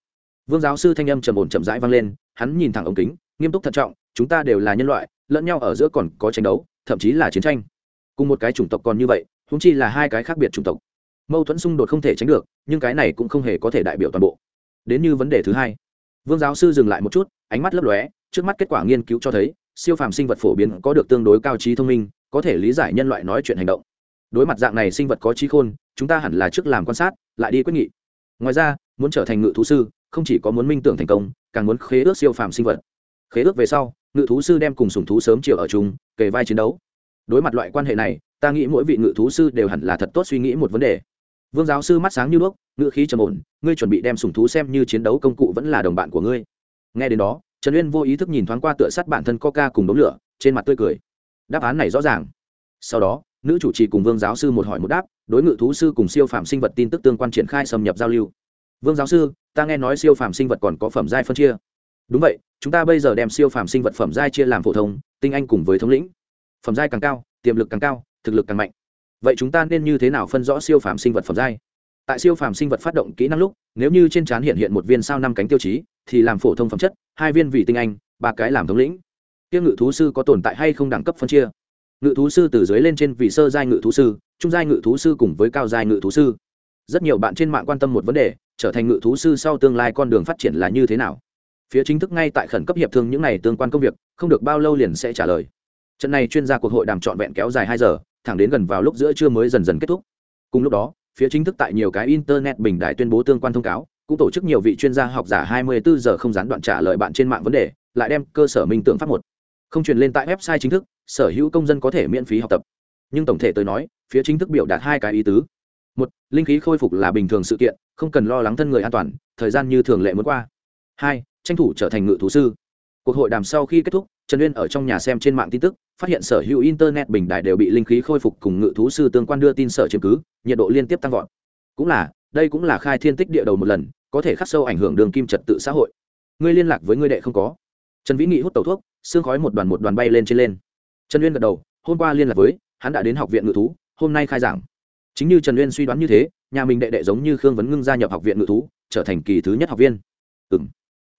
Vương giáo sư thanh âm trầm ổn chậm rãi vang lên, hắn nhìn thẳng ống kính, nghiêm túc thận trọng, chúng ta đều là nhân loại, lẫn nhau ở giữa còn có tranh đấu, thậm chí là chiến tranh. Cùng một cái chủng tộc còn như vậy húng chi là hai cái khác biệt chủng tộc. Mâu thuẫn xung đột không thể tránh được, nhưng cái này cũng không hề có thể đại biểu toàn bộ đến như vấn đề thứ hai. Vương giáo sư dừng lại một chút, ánh mắt lấp lóe, trước mắt kết quả nghiên cứu cho thấy, siêu phàm sinh vật phổ biến có được tương đối cao trí thông minh, có thể lý giải nhân loại nói chuyện hành động. Đối mặt dạng này sinh vật có trí khôn, chúng ta hẳn là trước làm quan sát, lại đi quyết nghị. Ngoài ra, muốn trở thành ngự thú sư, không chỉ có muốn minh tưởng thành công, càng muốn khế ước siêu phàm sinh vật. Khế ước về sau, ngự thú sư đem cùng sùng thú sớm chiều ở chung, kề vai chiến đấu. Đối mặt loại quan hệ này, ta nghĩ mỗi vị ngự thú sư đều hẳn là thật tốt suy nghĩ một vấn đề vương giáo sư mắt sáng như đuốc ngựa khí trầm ổn, ngươi chuẩn bị đem sùng thú xem như chiến đấu công cụ vẫn là đồng bạn của ngươi. Nghe đến đó, trần uyên vô ý thức nhìn thoáng qua tựa sắt bản thân coca cùng đống lửa, trên mặt tươi cười. Đáp án này rõ ràng. Sau đó, nữ chủ trì cùng vương giáo sư một hỏi một đáp, đối ngự thú sư cùng siêu phạm sinh vật tin tức tương quan triển khai xâm nhập giao lưu. Vương giáo sư, ta nghe nói siêu phạm sinh vật còn có phẩm giai phân chia. Đúng vậy, chúng ta bây giờ đem siêu phạm sinh vật phẩm giai chia làm phổ thông, tinh anh cùng với thống lĩnh. Phẩm giai càng cao, tiềm lực càng cao, thực lực càng mạnh vậy chúng ta nên như thế nào phân rõ siêu phàm sinh vật phẩm giai? Tại siêu phàm sinh vật phát động kỹ năng lúc, nếu như trên trán hiện hiện một viên sao năm cánh tiêu chí, thì làm phổ thông phẩm chất, hai viên vị tinh anh, ba cái làm thống lĩnh. Tiêu ngự thú sư có tồn tại hay không đẳng cấp phân chia? Ngự thú sư từ dưới lên trên vị sơ giai ngự thú sư, trung giai ngự thú sư cùng với cao giai ngự thú sư. Rất nhiều bạn trên mạng quan tâm một vấn đề, trở thành ngự thú sư sau tương lai con đường phát triển là như thế nào? Phía chính thức ngay tại khẩn cấp hiệp thương những n à y tương quan công việc, không được bao lâu liền sẽ trả lời. Trận này chuyên gia cuộc hội đàm trọn vẹn kéo dài hai giờ thẳng đến gần vào lúc giữa trưa mới dần dần kết thúc. Cùng lúc đó, phía chính thức tại nhiều cái internet bình đại tuyên bố tương quan thông cáo, cũng tổ chức nhiều vị chuyên gia học giả 24 giờ không gián đoạn trả lời bạn trên mạng vấn đề, lại đem cơ sở minh tượng pháp một. Không truyền lên tại website chính thức, sở hữu công dân có thể miễn phí học tập. Nhưng tổng thể tôi nói, phía chính thức biểu đạt hai cái ý tứ. Một, linh khí khôi phục là bình thường sự kiện, không cần lo lắng thân người an toàn, thời gian như thường lệ muốn qua. Hai, tranh thủ trở thành ngự thú sư. Cuộc hội đàm sau khi kết thúc, trần uyên ở trong nhà xem trên mạng tin tức phát hiện sở hữu internet bình đại đều bị linh khí khôi phục cùng ngự thú sư tương quan đưa tin sở chứng cứ, nhiệt độ liên tiếp tăng vọt. Cũng là, đây cũng là khai thiên tích địa đầu một lần, có thể khắc sâu ảnh hưởng đường kim trật tự xã hội. Ngươi liên lạc với ngươi đệ không có. Trần vĩ nghị hút tẩu thuốc, xương khói một đoàn một đoàn bay lên trên lên. Trần uyên gật đầu, hôm qua liên lạc với, hắn đã đến học viện ngự thú, hôm nay khai giảng. Chính như trần uyên suy đoán như thế, nhà mình đệ đệ giống như khương vấn ngưng gia nhập học viện ngự thú, trở thành kỳ thứ nhất học viên. Ừ m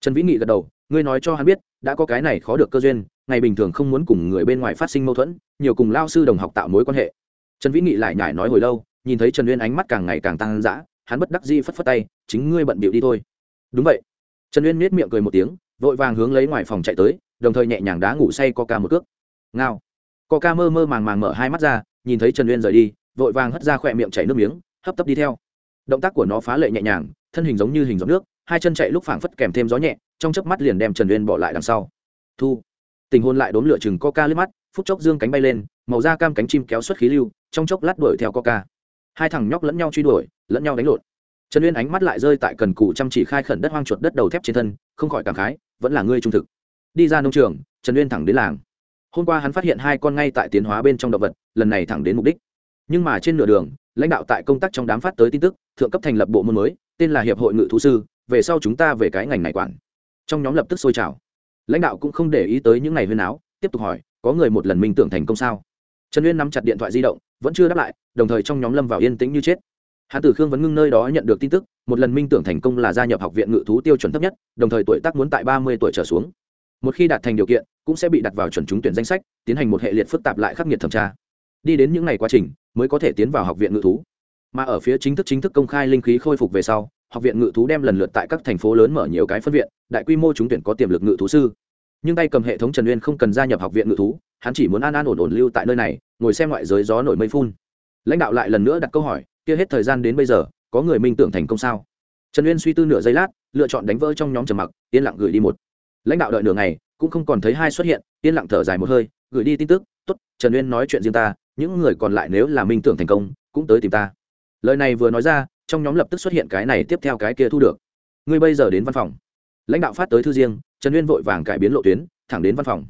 trần vĩ nghị gật đầu, ngươi nói cho hắn biết, đã có cái này khó được cơ duyên ngày bình thường không muốn cùng người bên ngoài phát sinh mâu thuẫn, nhiều cùng lao sư đồng học tạo mối quan hệ. Trần vĩ nghị lại nhải nói hồi lâu, nhìn thấy trần uyên ánh mắt càng ngày càng tăng dã, hắn bất đắc dĩ phất phất tay, chính ngươi bận bịu đi thôi. Đúng vậy. Trần uyên miết miệng cười một tiếng, vội vàng hướng lấy ngoài phòng chạy tới, đồng thời nhẹ nhàng đá ngủ say coca một cước. Ngao. Coca mơ mơ màng màng mở hai mắt ra, nhìn thấy trần uyên rời đi, vội vàng hất ra khỏe miệng chảy nước miếng, hấp tấp đi theo. Động tác của nó phá lệ nhẹ nhàng, thân hình giống như hình giọt nước, hai chân chạy lúc phảng phất kèm thêm gió nhẹ, trong chớp mắt liền đem trần uyên bỏ lại đằng sau. Thu tình hôn lại đốn lửa chừng coca lướt mắt, phút chốc dương cánh bay lên, màu da cam cánh chim kéo xuất khí lưu, trong chốc lát đuổi theo coca. Hai thằng nhóc lẫn nhau truy đuổi, lẫn nhau đánh lộn. Trần uyên ánh mắt lại rơi tại cần cù chăm chỉ khai khẩn đất hoang chuột đất đầu thép trên thân, không khỏi cảm khái, vẫn là ngươi trung thực. Đi ra nông trường, trần uyên thẳng đến làng. Hôm qua hắn phát hiện hai con ngay tại tiến hóa bên trong động vật, lần này thẳng đến mục đích. Nhưng mà trên nửa đường, lãnh đạo tại công tác trong đám phát tới tin tức, thượng cấp thành lập bộ môn mới, tên là hiệp hội ngự thú sư, về sau chúng ta về cái ngành này quản. Trong nhóm lập tức sôi trào lãnh đạo cũng không để ý tới những ngày huyên áo tiếp tục hỏi, có người một lần minh tưởng thành công sao? Trần uyên nắm chặt điện thoại di động, vẫn chưa đáp lại, đồng thời trong nhóm lâm vào yên tĩnh như chết. Hãn tử khương vẫn ngưng nơi đó nhận được tin tức, một lần minh tưởng thành công là gia nhập học viện ngự thú tiêu chuẩn thấp nhất, đồng thời tuổi tác muốn tại ba mươi tuổi trở xuống. Một khi đạt thành điều kiện, cũng sẽ bị đặt vào chuẩn trúng tuyển danh sách, tiến hành một hệ liệt phức tạp lại khắc nghiệt thẩm tra. Đi đến những ngày quá trình, mới có thể tiến vào học viện ngự thú. Mà ở phía chính thức chính thức công khai linh khí khôi phục về sau học viện ngự thú đem lần lượt tại các thành phố lớn mở nhiều cái phân viện, đại quy mô trúng tuyển có tiềm lực ngự thú sư. Nhưng tay cầm hệ thống trần uyên không cần gia nhập học viện ngự thú, hắn chỉ muốn an an ổn ổn lưu tại nơi này, ngồi xem ngoại giới gió nổi mây phun. Lãnh đạo lại lần nữa đặt câu hỏi, kia hết thời gian đến bây giờ, có người minh tưởng thành công sao? Trần uyên suy tư nửa giây lát, lựa chọn đánh vỡ trong nhóm trầm mặc, yên lặng gửi đi một. Lãnh đạo đợi nửa ngày, cũng không còn thấy hai xuất hiện, yên lặng thở dài một hơi, gửi đi tin tức t ố t trần uyên nói chuyện riêng ta, những người còn lại nếu là minh tưởng thành công, cũng tới tìm ta. Lời này vừa nói ra trong nhóm lập tức xuất hiện cái này tiếp theo cái kia thu được. Ngươi bây giờ đến văn phòng. Lãnh đạo phát tới thư riêng, trần uyên vội vàng cải biến lộ tuyến, thẳng đến văn phòng.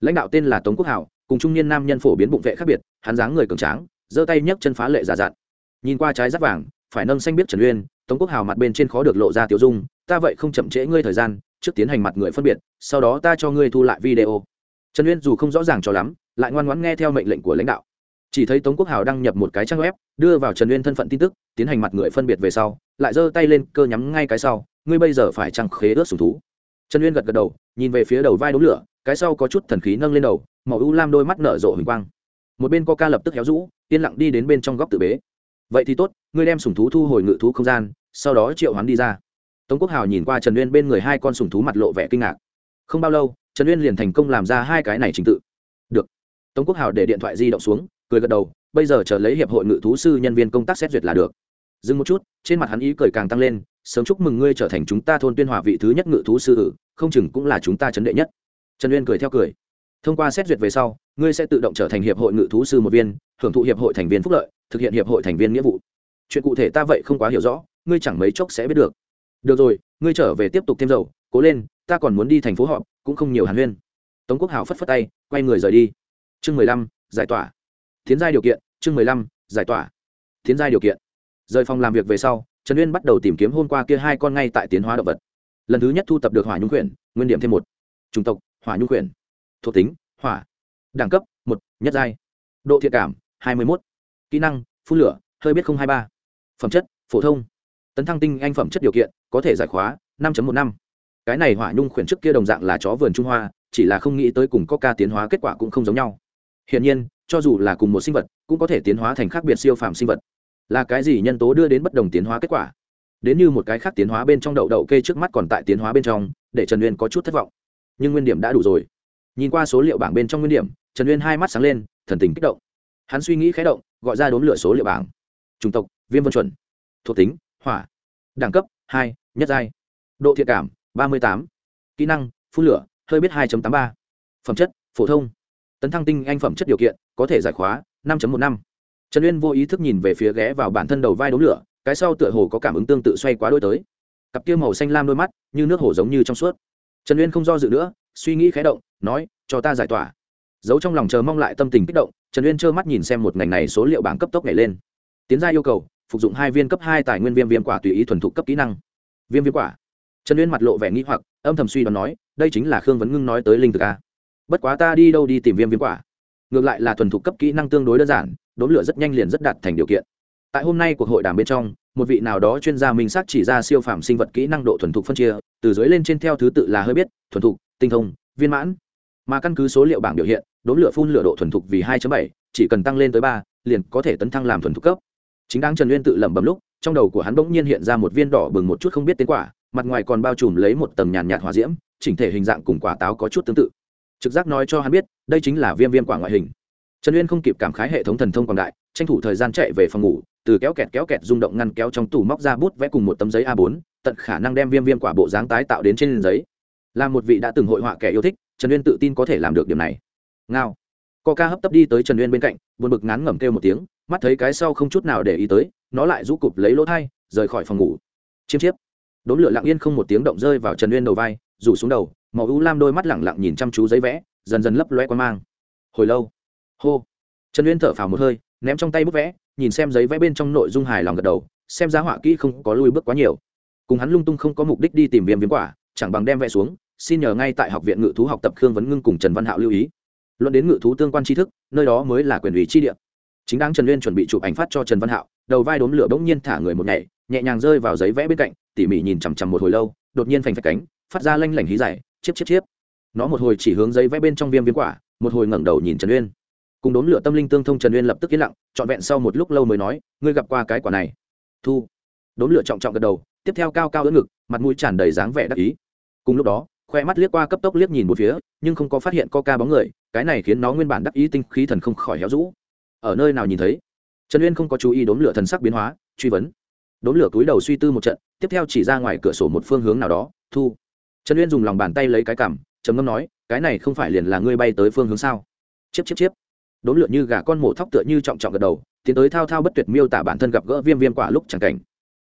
Lãnh đạo tên là tống quốc hảo, cùng trung niên nam nhân phổ biến bụng vệ khác biệt, hắn dáng người cường tráng, giơ tay nhấc chân phá lệ giả dặn. Nhìn qua trái rắt vàng, phải nâng xanh biết trần uyên, tống quốc hào mặt bên trên khó được lộ ra tiểu dung, ta vậy không chậm trễ ngươi thời gian, trước tiến hành mặt người phân biệt, sau đó ta cho ngươi thu lại video. Trần uyên dù không rõ ràng cho lắm, lại ngoan ngoãn nghe theo mệnh lệnh của lãnh đạo chỉ thấy tống quốc hào đăng nhập một cái trang web, đưa vào trần uyên thân phận tin tức, tiến hành mặt người phân biệt về sau, lại giơ tay lên cơ nhắm ngay cái sau, ngươi bây giờ phải trăng khế ướt sùng thú? Trần uyên gật gật đầu, nhìn về phía đầu vai đống lửa, cái sau có chút thần khí nâng lên đầu, màu u lam đôi mắt nở rộ huỳnh quang. Một bên coca lập tức héo rũ, yên lặng đi đến bên trong góc tự bế. Vậy thì tốt, ngươi đem sùng thú thu hồi ngự thú không gian, sau đó triệu hắn đi ra. Tống quốc hào nhìn qua trần uyên bên người hai con sùng thú mặt lộ vẻ kinh ngạc. Không bao lâu, trần uyên liền thành công làm ra hai cái này trình tự. Được. Tống quốc hào để điện thoại di động xuống cười gật đầu bây giờ chờ lấy hiệp hội ngự thú sư nhân viên công tác xét duyệt là được. Dừng một chút trên mặt hắn ý cười càng tăng lên sớm chúc mừng ngươi trở thành chúng ta thôn tuyên hòa vị thứ nhất ngự thú sư ử không chừng cũng là chúng ta chấn đệ nhất. Trần uyên cười theo cười. Thông qua xét duyệt về sau ngươi sẽ tự động trở thành hiệp hội ngự thú sư một viên hưởng thụ hiệp hội thành viên phúc lợi thực hiện hiệp hội thành viên nghĩa vụ. Chuyện cụ thể ta vậy không quá hiểu rõ ngươi chẳng mấy chốc sẽ biết được. Được rồi ngươi trở về tiếp tục thêm dầu cố lên ta còn muốn đi thành phố họ, cũng không nhiều hàn huyên. Tống quốc hào phất phất tay quay người rời đi. Chương mười lăm giải tỏa tiến giai điều kiện, chương mười lăm, giải tỏa. Tiến giai điều kiện. Rời phòng làm việc về sau, trần uyên bắt đầu tìm kiếm hôm qua kia hai con ngay tại tiến hóa động vật. Lần thứ nhất thu tập được hỏa nhung quyển nguyên điểm thêm một. Chủng tộc, hỏa nhung quyển thuộc tính, hỏa. Đẳng cấp, một, nhất giai. Độ thiện cảm, hai mươi một kỹ năng, phun lửa, hơi biết không hai ba. Phẩm chất, phổ thông. Tấn thăng tinh anh phẩm chất điều kiện, có thể giải khóa, năm một năm. Cái này hỏa nhung khuyển trước kia đồng dạng là chó vườn trung hoa, chỉ là không nghĩ tới cùng có ca tiến hóa kết quả cũng không giống nhau. Hiển nhiên cho dù là cùng một sinh vật, cũng có thể tiến hóa thành khác biệt siêu phàm sinh vật. Là cái gì nhân tố đưa đến bất đồng tiến hóa kết quả? Đến như một cái khác tiến hóa bên trong đậu đậu kê trước mắt còn tại tiến hóa bên trong, để trần uyên có chút thất vọng. Nhưng nguyên điểm đã đủ rồi. Nhìn qua số liệu bảng bên trong nguyên điểm, trần uyên hai mắt sáng lên, thần tình kích động. Hắn suy nghĩ khé động, gọi ra đốn lửa số liệu bảng. Chủng tộc, viêm vân chuẩn. Thuộc tính, hỏa. Đẳng cấp, hai, nhất giai. Độ thiện cảm, ba mươi tám. Kỹ năng, phun lửa, hơi biết hai tám ba. Phẩm chất, phổ thông. Tấn thăng tinh anh phẩm chất điều kiện có thể giải khóa, năm một năm. Trần uyên vô ý thức nhìn về phía ghé vào bản thân đầu vai đống lửa, cái sau tựa hồ có cảm ứng tương tự xoay quá đôi tới. Cặp kia màu xanh lam đôi mắt, như nước hồ giống như trong suốt. Trần uyên không do dự nữa, suy nghĩ khé động, nói, cho ta giải tỏa. Giấu trong lòng chờ mong lại tâm tình kích động, trần uyên trơ mắt nhìn xem một ngành này số liệu bảng cấp tốc nhảy lên. Tiến ra yêu cầu, phục dụng hai viên cấp hai tài nguyên viêm viêm quả tùy ý thuần thục cấp kỹ năng. Viêm viêm quả. Trần uyên mặt lộ vẻ nghĩ hoặc, âm thầm suy đoán nói, đây chính là khương vấn ngưng nói tới linh thực a. Bất quá ta đi đâu đi tìm viêm viêm quả ngược lại là thuần thục cấp kỹ năng tương đối đơn giản đốn lửa rất nhanh liền rất đạt thành điều kiện. Tại hôm nay cuộc hội đàm bên trong một vị nào đó chuyên gia minh xác chỉ ra siêu phạm sinh vật kỹ năng độ thuần thục phân chia từ dưới lên trên theo thứ tự là hơi biết thuần thục tinh thông viên mãn. Mà căn cứ số liệu bảng biểu hiện đốn lửa phun lửa độ thuần thục vì 2.7, chỉ cần tăng lên tới ba liền có thể tấn thăng làm thuần thục cấp. Chính đáng trần Nguyên tự lẩm bẩm lúc trong đầu của hắn bỗng nhiên hiện ra một viên đỏ bừng một chút không biết tên quả mặt ngoài còn bao trùm lấy một tầng nhàn nhạt hỏa diễm chỉnh thể hình dạng cùng quả táo có chút tương tự trực giác nói cho hắn biết, đây chính là viêm viêm quả ngoại hình. Trần uyên không kịp cảm khái hệ thống thần thông quảng đại, tranh thủ thời gian chạy về phòng ngủ, từ kéo kẹt kéo kẹt rung động ngăn kéo trong tủ móc ra bút vẽ cùng một tấm giấy a 4 tận khả năng đem viêm viêm quả bộ dáng tái tạo đến trên giấy. Là một vị đã từng hội họa kẻ yêu thích, trần uyên tự tin có thể làm được điểm này. Ngao. Co ca hấp tấp đi tới trần uyên bên cạnh, buồn bực ngán ngẩm kêu một tiếng, mắt thấy cái sau không chút nào để ý tới, nó lại rũ cụp lấy lỗ thai, rời khỏi phòng ngủ. Chiêm chiếp. Đốn lửa lặng yên không một tiếng động rơi vào trần uyên đầu vai, rủ xuống đầu màu u lam đôi mắt lẳng lặng nhìn chăm chú giấy vẽ, dần dần lấp loe quan mang. Hồi lâu, hô, trần uyên thở phào một hơi, ném trong tay bút vẽ, nhìn xem giấy vẽ bên trong nội dung hài lòng gật đầu, xem giá họa kỹ không có lui bước quá nhiều. Cùng hắn lung tung không có mục đích đi tìm viêm viêm quả, chẳng bằng đem vẽ xuống, xin nhờ ngay tại học viện ngự thú học tập khương vấn ngưng cùng trần văn hạo lưu ý. Luận đến ngự thú tương quan tri thức, nơi đó mới là quyền ủy chi địa. Chính đáng trần uyên chuẩn bị chụp ảnh phát cho trần văn hạo, đầu vai đốm lửa bỗng nhiên thả người một nhảy, nhẹ nhàng rơi vào giấy vẽ bên cạnh, tỉ mỉ nhìn chằm chằm một hồi lâu, đột nhiên phành phạch cánh, phát ra lanh lảnh hí dài chiếp chiếp chiếp. Nó một hồi chỉ hướng giấy vẽ bên trong viêm viêm quả, một hồi ngẩng đầu nhìn trần uyên. Cùng đốn lửa tâm linh tương thông, trần uyên lập tức yên lặng, trọn vẹn sau một lúc lâu mới nói, ngươi gặp qua cái quả này? Thu. Đốn lửa trọng trọng gật đầu, tiếp theo cao cao đỡ ngực, mặt mũi tràn đầy dáng vẻ đắc ý. Cùng lúc đó, khoe mắt liếc qua cấp tốc liếc nhìn một phía, nhưng không có phát hiện có ca bóng người, cái này khiến nó nguyên bản đắc ý tinh khí thần không khỏi héo rũ. Ở nơi nào nhìn thấy? Trần uyên không có chú ý đốn lửa thần sắc biến hóa, truy vấn. Đốn lửa cúi đầu suy tư một trận, tiếp theo chỉ ra ngoài cửa sổ một phương hướng nào đó, thu trần uyên dùng lòng bàn tay lấy cái cảm trầm ngâm nói, cái này không phải liền là ngươi bay tới phương hướng sao? Chiếp chiếp chiếp. Đốn lửa như gà con mổ thóc tựa như trọng trọng gật đầu, tiến tới thao thao bất tuyệt miêu tả bản thân gặp gỡ viêm viêm quả lúc chẳng cảnh.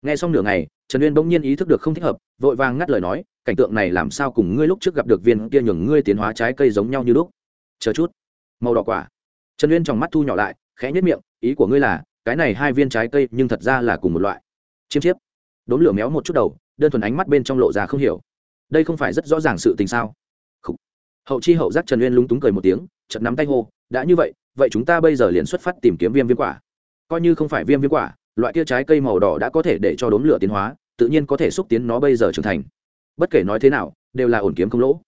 Nghe xong nửa ngày, trần uyên bỗng nhiên ý thức được không thích hợp, vội vàng ngắt lời nói, cảnh tượng này làm sao cùng ngươi lúc trước gặp được viên kia nhường ngươi tiến hóa trái cây giống nhau như lúc? Chờ chút. Màu đỏ quả. Trần uyên trong mắt thu nhỏ lại, khẽ nhất miệng, ý của ngươi là, cái này hai viên trái cây nhưng thật ra là cùng một loại. Chiêm chiếp. Đốm lửa méo một chút đầu, đơn thuần ánh mắt bên trong lộ ra không hiểu đây không phải rất rõ ràng sự tình sao? Khủ. hậu chi hậu giác trần uyên lúng túng cười một tiếng chật nắm tay hô, đã như vậy vậy chúng ta bây giờ liền xuất phát tìm kiếm viêm viêm quả. Coi như không phải viêm viêm quả, loại kia trái cây màu đỏ đã có thể để cho đốm lửa tiến hóa, tự nhiên có thể xúc tiến nó bây giờ trưởng thành. Bất kể nói thế nào, đều là ổn kiếm không lỗ.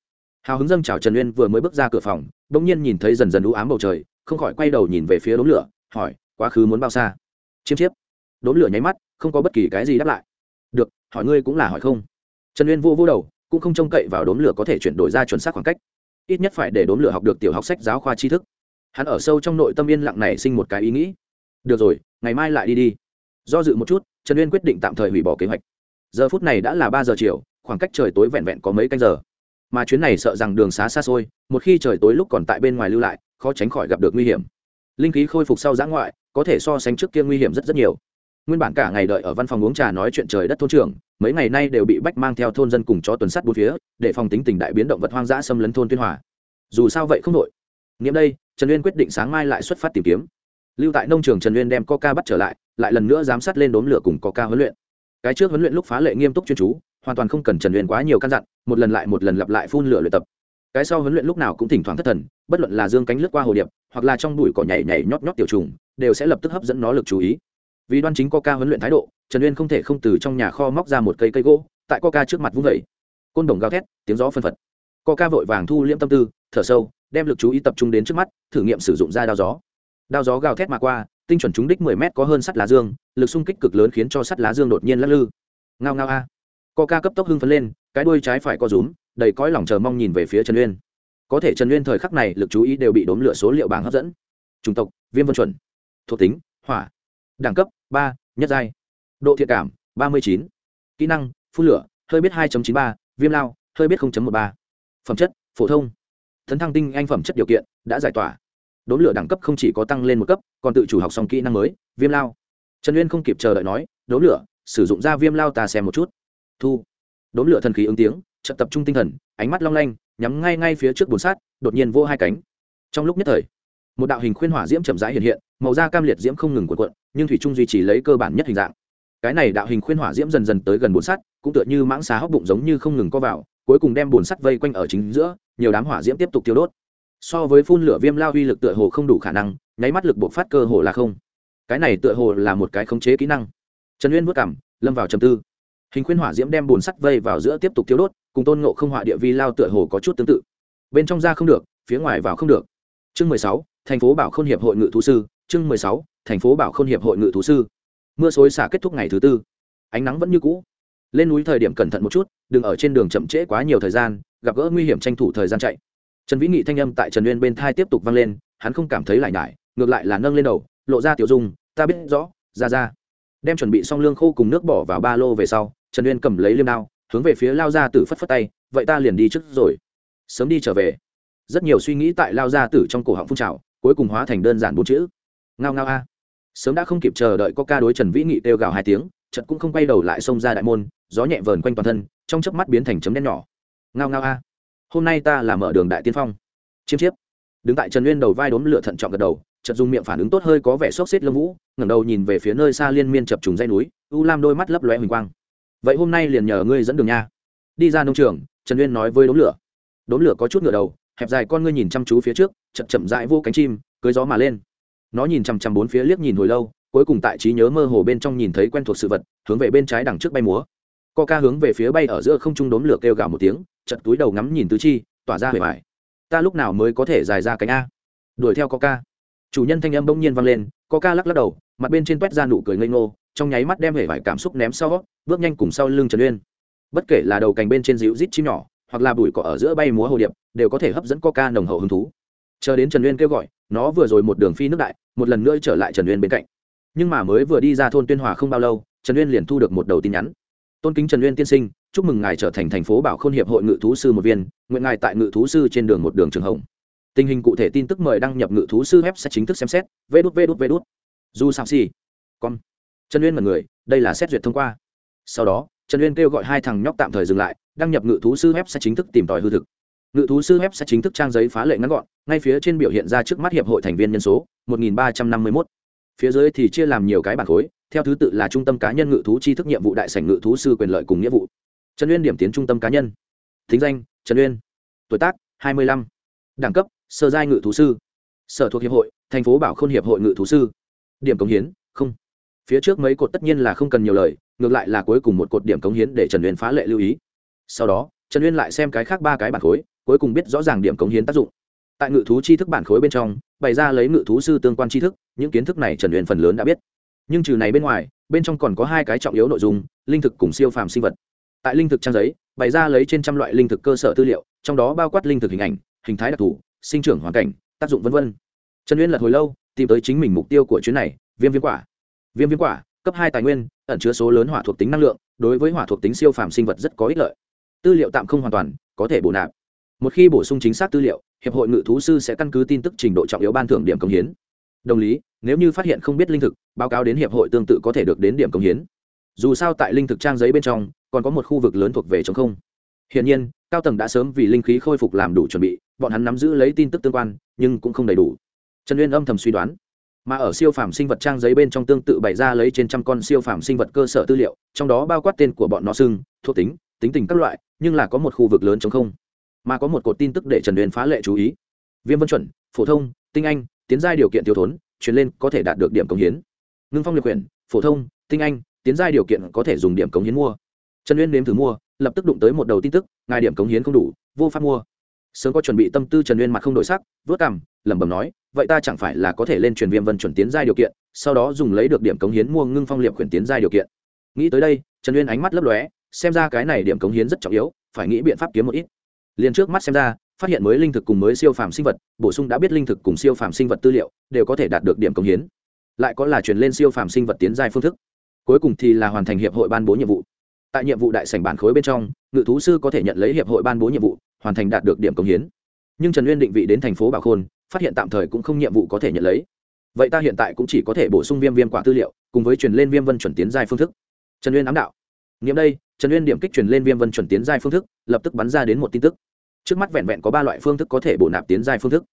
Hào hứng dâng chào trần uyên vừa mới bước ra cửa phòng đ ỗ n g nhiên nhìn thấy dần dần u ám bầu trời, không khỏi quay đầu nhìn về phía đốm lửa, hỏi, quá khứ muốn bao xa? Chiêm chiếp. Đốm lửa nháy mắt, không có bất kỳ cái gì đáp lại. Được, hỏi ngươi cũng là hỏi không. Trần uyên vô vô đầu cũng không trông cậy vào đốm lửa có thể chuyển đổi ra chuẩn xác khoảng cách. Ít nhất phải để đốm lửa học được tiểu học sách giáo khoa tri thức. Hắn ở sâu trong nội tâm yên lặng này sinh một cái ý nghĩ. Được rồi, ngày mai lại đi đi. Do dự một chút, trần uyên quyết định tạm thời hủy bỏ kế hoạch. Giờ phút này đã là ba giờ chiều, khoảng cách trời tối vẹn vẹn có mấy canh giờ. Mà chuyến này sợ rằng đường xá xa xôi, một khi trời tối lúc còn tại bên ngoài lưu lại, khó tránh khỏi gặp được nguy hiểm. Linh khí khôi phục sau giã ngoại, có thể so sánh trước kia nguy hiểm rất rất nhiều nguyên bản cả ngày đợi ở văn phòng uống trà nói chuyện trời đất thôn trưởng, mấy ngày nay đều bị bách mang theo thôn dân cùng chó tuần sắt bốn phía, để phòng tính tình đại biến động vật hoang dã xâm lấn thôn tuyên hòa. Dù sao vậy không đội nghiệm đây, trần uyên quyết định sáng mai lại xuất phát tìm kiếm. Lưu tại nông trường trần uyên đem coca bắt trở lại lại lần nữa giám sát lên đốm lửa cùng coca huấn luyện. Cái trước huấn luyện lúc phá lệ nghiêm túc chuyên chú, hoàn toàn không cần trần uyên quá nhiều căn dặn, một lần lại một lần lặp lại phun lửa luyện tập. Cái sau huấn luyện lúc nào cũng thỉnh thoảng thất thần, bất luận là dương cánh lướt qua hồ điệp, hoặc là trong bụi cỏ nhảy nhảy nhót nhót tiểu trùng, đều sẽ lập tức hấp dẫn nó lực chú ý vì đoan chính coca huấn luyện thái độ, trần uyên không thể không từ trong nhà kho móc ra một cây cây gỗ, tại coca trước mặt vung vẩy côn đồng gào thét, tiếng gió phân phật. Coca vội vàng thu liễm tâm tư, thở sâu, đem lực chú ý tập trung đến trước mắt, thử nghiệm sử dụng ra đao gió. Đao gió gào thét mà qua, tinh chuẩn trúng đích mười m có hơn sắt lá dương, lực xung kích cực lớn khiến cho sắt lá dương đột nhiên lắc lư. Ngao ngao a. Ca cấp tốc hưng phấn lên, cái đuôi trái phải co rúm, đầy cõi lòng chờ mong nhìn về phía trần uyên. Có thể trần uyên thời khắc này lực chú ý đều bị đốn lửa số liệu bảng hấp dẫn. Chủng tộc, viêm vân chuẩn. Thuộc tính, hỏa đẳng cấp, ba, nhất giai. Độ thiện cảm, ba mươi chín. Kỹ năng, phun lửa, hơi biết hai chín ba. Viêm lao, hơi biết một ba. Phẩm chất, phổ thông. Thấn thăng tinh anh phẩm chất điều kiện, đã giải tỏa. Đốn lửa đẳng cấp không chỉ có tăng lên một cấp, còn tự chủ học xong kỹ năng mới, viêm lao. Trần uyên không kịp chờ đợi nói, đốn lửa, sử dụng ra viêm lao ta xem một chút. Thu. Đốn lửa thần khí ứng tiếng, chợt tập trung tinh thần, ánh mắt long lanh, nhắm ngay ngay phía trước bồn sát đột nhiên vô hai cánh. Trong lúc nhất thời, một đạo hình khuyên hỏa diễm chậm rãi hiện hiện, màu da cam liệt diễm không ngừng cuộn cuộn nhưng thủy trung duy trì lấy cơ bản nhất hình dạng. Cái này đạo hình khuyên hỏa diễm dần dần tới gần bồn sắt, cũng tựa như mãng xá hốc bụng giống như không ngừng co vào, cuối cùng đem bồn sắt vây quanh ở chính giữa, nhiều đám hỏa diễm tiếp tục tiêu đốt. So với phun lửa viêm lao uy lực tựa hồ không đủ khả năng, nháy mắt lực buộc phát cơ hồ là không. Cái này tựa hồ là một cái khống chế kỹ năng. Trần uyên vất cảm lâm vào trầm tư. Hình khuyên hỏa diễm đem bùn sắt vây vào giữa tiếp tục tiêu đốt, cùng tôn ngộ không hỏa địa vi lao tựa hồ có chút tương tự. Bên trong ra không được, phía ngoài vào không được. Chương mười sáu, thành phố bảo khôn hiệp hội ngự thú sư, chương mười sáu thành phố bảo Khôn hiệp hội ngự thú sư. Mưa xối xả kết thúc ngày thứ tư. Ánh nắng vẫn như cũ. Lên núi thời điểm cẩn thận một chút, đừng ở trên đường chậm trễ quá nhiều thời gian, gặp gỡ nguy hiểm tranh thủ thời gian chạy. Trần vĩ nghị thanh âm tại trần uyên bên thai tiếp tục vang lên, hắn không cảm thấy lại nhải, ngược lại là nâng lên đầu, lộ ra tiểu dung, ta biết rõ, ra ra. Đem chuẩn bị xong lương khô cùng nước bỏ vào ba lô về sau, trần uyên cầm lấy liêm đao, hướng về phía lao gia tử phất phất tay, vậy ta liền đi trước rồi. Sớm đi trở về. Rất nhiều suy nghĩ tại lao gia tử trong cổ họng phun trào, cuối cùng hóa thành đơn giản bốn chữ ngao ngao a. Sớm đã không kịp chờ đợi có ca đối trần vĩ nghị kêu gào hai tiếng trận cũng không quay đầu lại xông ra đại môn, gió nhẹ vờn quanh toàn thân, trong chớp mắt biến thành chấm đen nhỏ. Ngao ngao a. Hôm nay ta là mở đường đại tiên phong. Chiêm chiếp. Đứng tại trần uyên đầu vai đốm lửa thận trọng gật đầu trận dùng miệng phản ứng tốt hơi có vẻ sốc xếp lâm vũ, ngẩng đầu nhìn về phía nơi xa liên miên chập trùng dây núi, u lam đôi mắt lấp lóe huỳnh quang. Vậy hôm nay liền nhờ ngươi dẫn đường nha. Đi ra nông trường, trần uyên nói với đốm lửa. Đốm lửa có chút ngựa đầu, hẹp dài con ngươi nhìn chăm chú phía trước, chậm chậm dại vô cánh chim, cưới gió mà lên nó nhìn chằm chằm bốn phía liếc nhìn hồi lâu, cuối cùng tại trí nhớ mơ hồ bên trong nhìn thấy quen thuộc sự vật, hướng về bên trái đằng trước bay múa. Co ca hướng về phía bay ở giữa không trung đốm lửa kêu gào một tiếng, chật túi đầu ngắm nhìn tứ chi, tỏa ra bề bài ta lúc nào mới có thể dài ra cánh a? Đuổi theo co ca chủ nhân thanh âm bỗng nhiên vang lên co ca lắc lắc đầu, mặt bên trên quét ra nụ cười ngây ngô, trong nháy mắt đem hể vải cảm xúc ném sau, bước nhanh cùng sau lưng trần uyên. Bất kể là đầu cành bên trên dịu rít chim nhỏ, hoặc là bụi cỏ ở giữa bay múa hồ điệp, đều có thể hấp dẫn coca nồng hậu hứng thú chờ đến trần uyên kêu gọi, nó vừa rồi một đường phi nước đại, một lần nữa trở lại trần uyên bên cạnh. Nhưng mà mới vừa đi ra thôn tuyên hòa không bao lâu, trần uyên liền thu được một đầu tin nhắn. Tôn kính trần uyên tiên sinh, chúc mừng ngài trở thành thành phố bảo khôn hiệp hội ngự thú sư một viên, nguyện ngài tại ngự thú sư trên đường một đường trường hồng. Tình hình cụ thể tin tức mời đăng nhập ngự thú sư web sẽ chính thức xem xét. Vê đút vê đút vê đút. Du sao xì. Con trần uyên mật người, đây là xét duyệt thông qua. Sau đó, trần uyên kêu gọi hai thằng nhóc tạm thời dừng lại, đăng nhập ngự thú sư web sẽ chính thức tìm tòi hư thực ngự thú sư web sẽ chính thức trang giấy phá lệ ngắn gọn, ngay phía trên biểu hiện ra trước mắt hiệp hội thành viên nhân số 1351. phía dưới thì chia làm nhiều cái bản khối, theo thứ tự là trung tâm cá nhân ngự thú tri thức nhiệm vụ đại sảnh ngự thú sư quyền lợi cùng nghĩa vụ. Trần uyên điểm tiến trung tâm cá nhân. Thính danh, trần uyên. Tuổi tác 25. đẳng cấp, sơ giai ngự thú sư. Sở thuộc hiệp hội, thành phố bảo khôn hiệp hội ngự thú sư. Điểm cống hiến, không. Phía trước mấy cột tất nhiên là không cần nhiều lời, ngược lại là cuối cùng một cột điểm cống hiến để trần uyên phá lệ lưu ý. Sau đó, trần uyên lại xem cái khác ba cái bản khối cuối cùng biết rõ ràng điểm cống hiến tác dụng. Tại ngự thú tri thức bản khối bên trong, bày ra lấy ngự thú sư tương quan tri thức, những kiến thức này trần uyên phần lớn đã biết. Nhưng trừ này bên ngoài, bên trong còn có hai cái trọng yếu nội dung, linh thực cùng siêu phàm sinh vật. Tại linh thực trang giấy, bày ra lấy trên trăm loại linh thực cơ sở tư liệu, trong đó bao quát linh thực hình ảnh, hình thái đặc thù, sinh trưởng hoàn cảnh, tác dụng v v trần uyên lật hồi lâu, tìm tới chính mình mục tiêu của chuyến này, viêm viêm quả. Viêm viêm quả, cấp hai tài nguyên, ẩn chứa số lớn hỏa thuộc tính năng lượng, đối với hỏa thuộc tính siêu phàm sinh vật rất có ích lợi. Tư liệu tạm không hoàn toàn, có thể bổ nạp một khi bổ sung chính xác tư liệu, hiệp hội ngự thú sư sẽ căn cứ tin tức trình độ trọng yếu ban thưởng điểm công hiến. Đồng lý, nếu như phát hiện không biết linh thực, báo cáo đến hiệp hội tương tự có thể được đến điểm công hiến. Dù sao tại linh thực trang giấy bên trong, còn có một khu vực lớn thuộc về chống không. Hiện nhiên, cao tầng đã sớm vì linh khí khôi phục làm đủ chuẩn bị, bọn hắn nắm giữ lấy tin tức tương quan, nhưng cũng không đầy đủ. Trần uyên âm thầm suy đoán. Mà ở siêu phàm sinh vật trang giấy bên trong tương tự bày ra lấy trên trăm con siêu phàm sinh vật cơ sở tư liệu, trong đó bao quát tên của bọn nó xưng, thuộc tính tính tình các loại, nhưng là có một khu vực lớn chống không mà có một cột tin tức để trần uyên phá lệ chú ý. Viêm vân chuẩn, phổ thông, tinh anh, tiến giai điều kiện thiếu thốn chuyển lên có thể đạt được điểm cống hiến. Ngưng phong liệt quyển, phổ thông, tinh anh, tiến giai điều kiện có thể dùng điểm cống hiến mua. Trần uyên nếm thử mua, lập tức đụng tới một đầu tin tức, ngài điểm cống hiến không đủ, vô pháp mua. Sớm có chuẩn bị tâm tư trần uyên mặt không đổi sắc, vớt cằm, lẩm bẩm nói, vậy ta chẳng phải là có thể lên truyền viêm vân chuẩn tiến giai điều kiện, sau đó dùng lấy được điểm cống hiến mua ngưng phong liệp quyển tiến giai điều kiện. Nghĩ tới đây, trần uyên ánh mắt lấp lóe, xem ra cái này điểm cống hiến rất trọng yếu, phải nghĩ biện pháp kiếm một ít liền trước mắt xem ra, phát hiện mới linh thực cùng mới siêu phàm sinh vật, bổ sung đã biết linh thực cùng siêu phàm sinh vật tư liệu, đều có thể đạt được điểm công hiến. Lại có là truyền lên siêu phàm sinh vật tiến giai phương thức. Cuối cùng thì là hoàn thành hiệp hội ban bố nhiệm vụ. Tại nhiệm vụ đại sảnh bản khối bên trong, ngự thú sư có thể nhận lấy hiệp hội ban bố nhiệm vụ, hoàn thành đạt được điểm công hiến. Nhưng trần uyên định vị đến thành phố bảo khôn, phát hiện tạm thời cũng không nhiệm vụ có thể nhận lấy. Vậy ta hiện tại cũng chỉ có thể bổ sung viêm viêm quả tư liệu, cùng với truyền lên viêm vân chuẩn tiến giai phương thức. Trần uyên ám đạo. Nghiệm đây, trần uyên điểm kích truyền lên viêm vân chuẩn tiến giai phương thức, lập tức bắn ra đến một tin tức trước mắt vẹn vẹn có ba loại phương thức có thể bổ nạp tiến giai phương thức.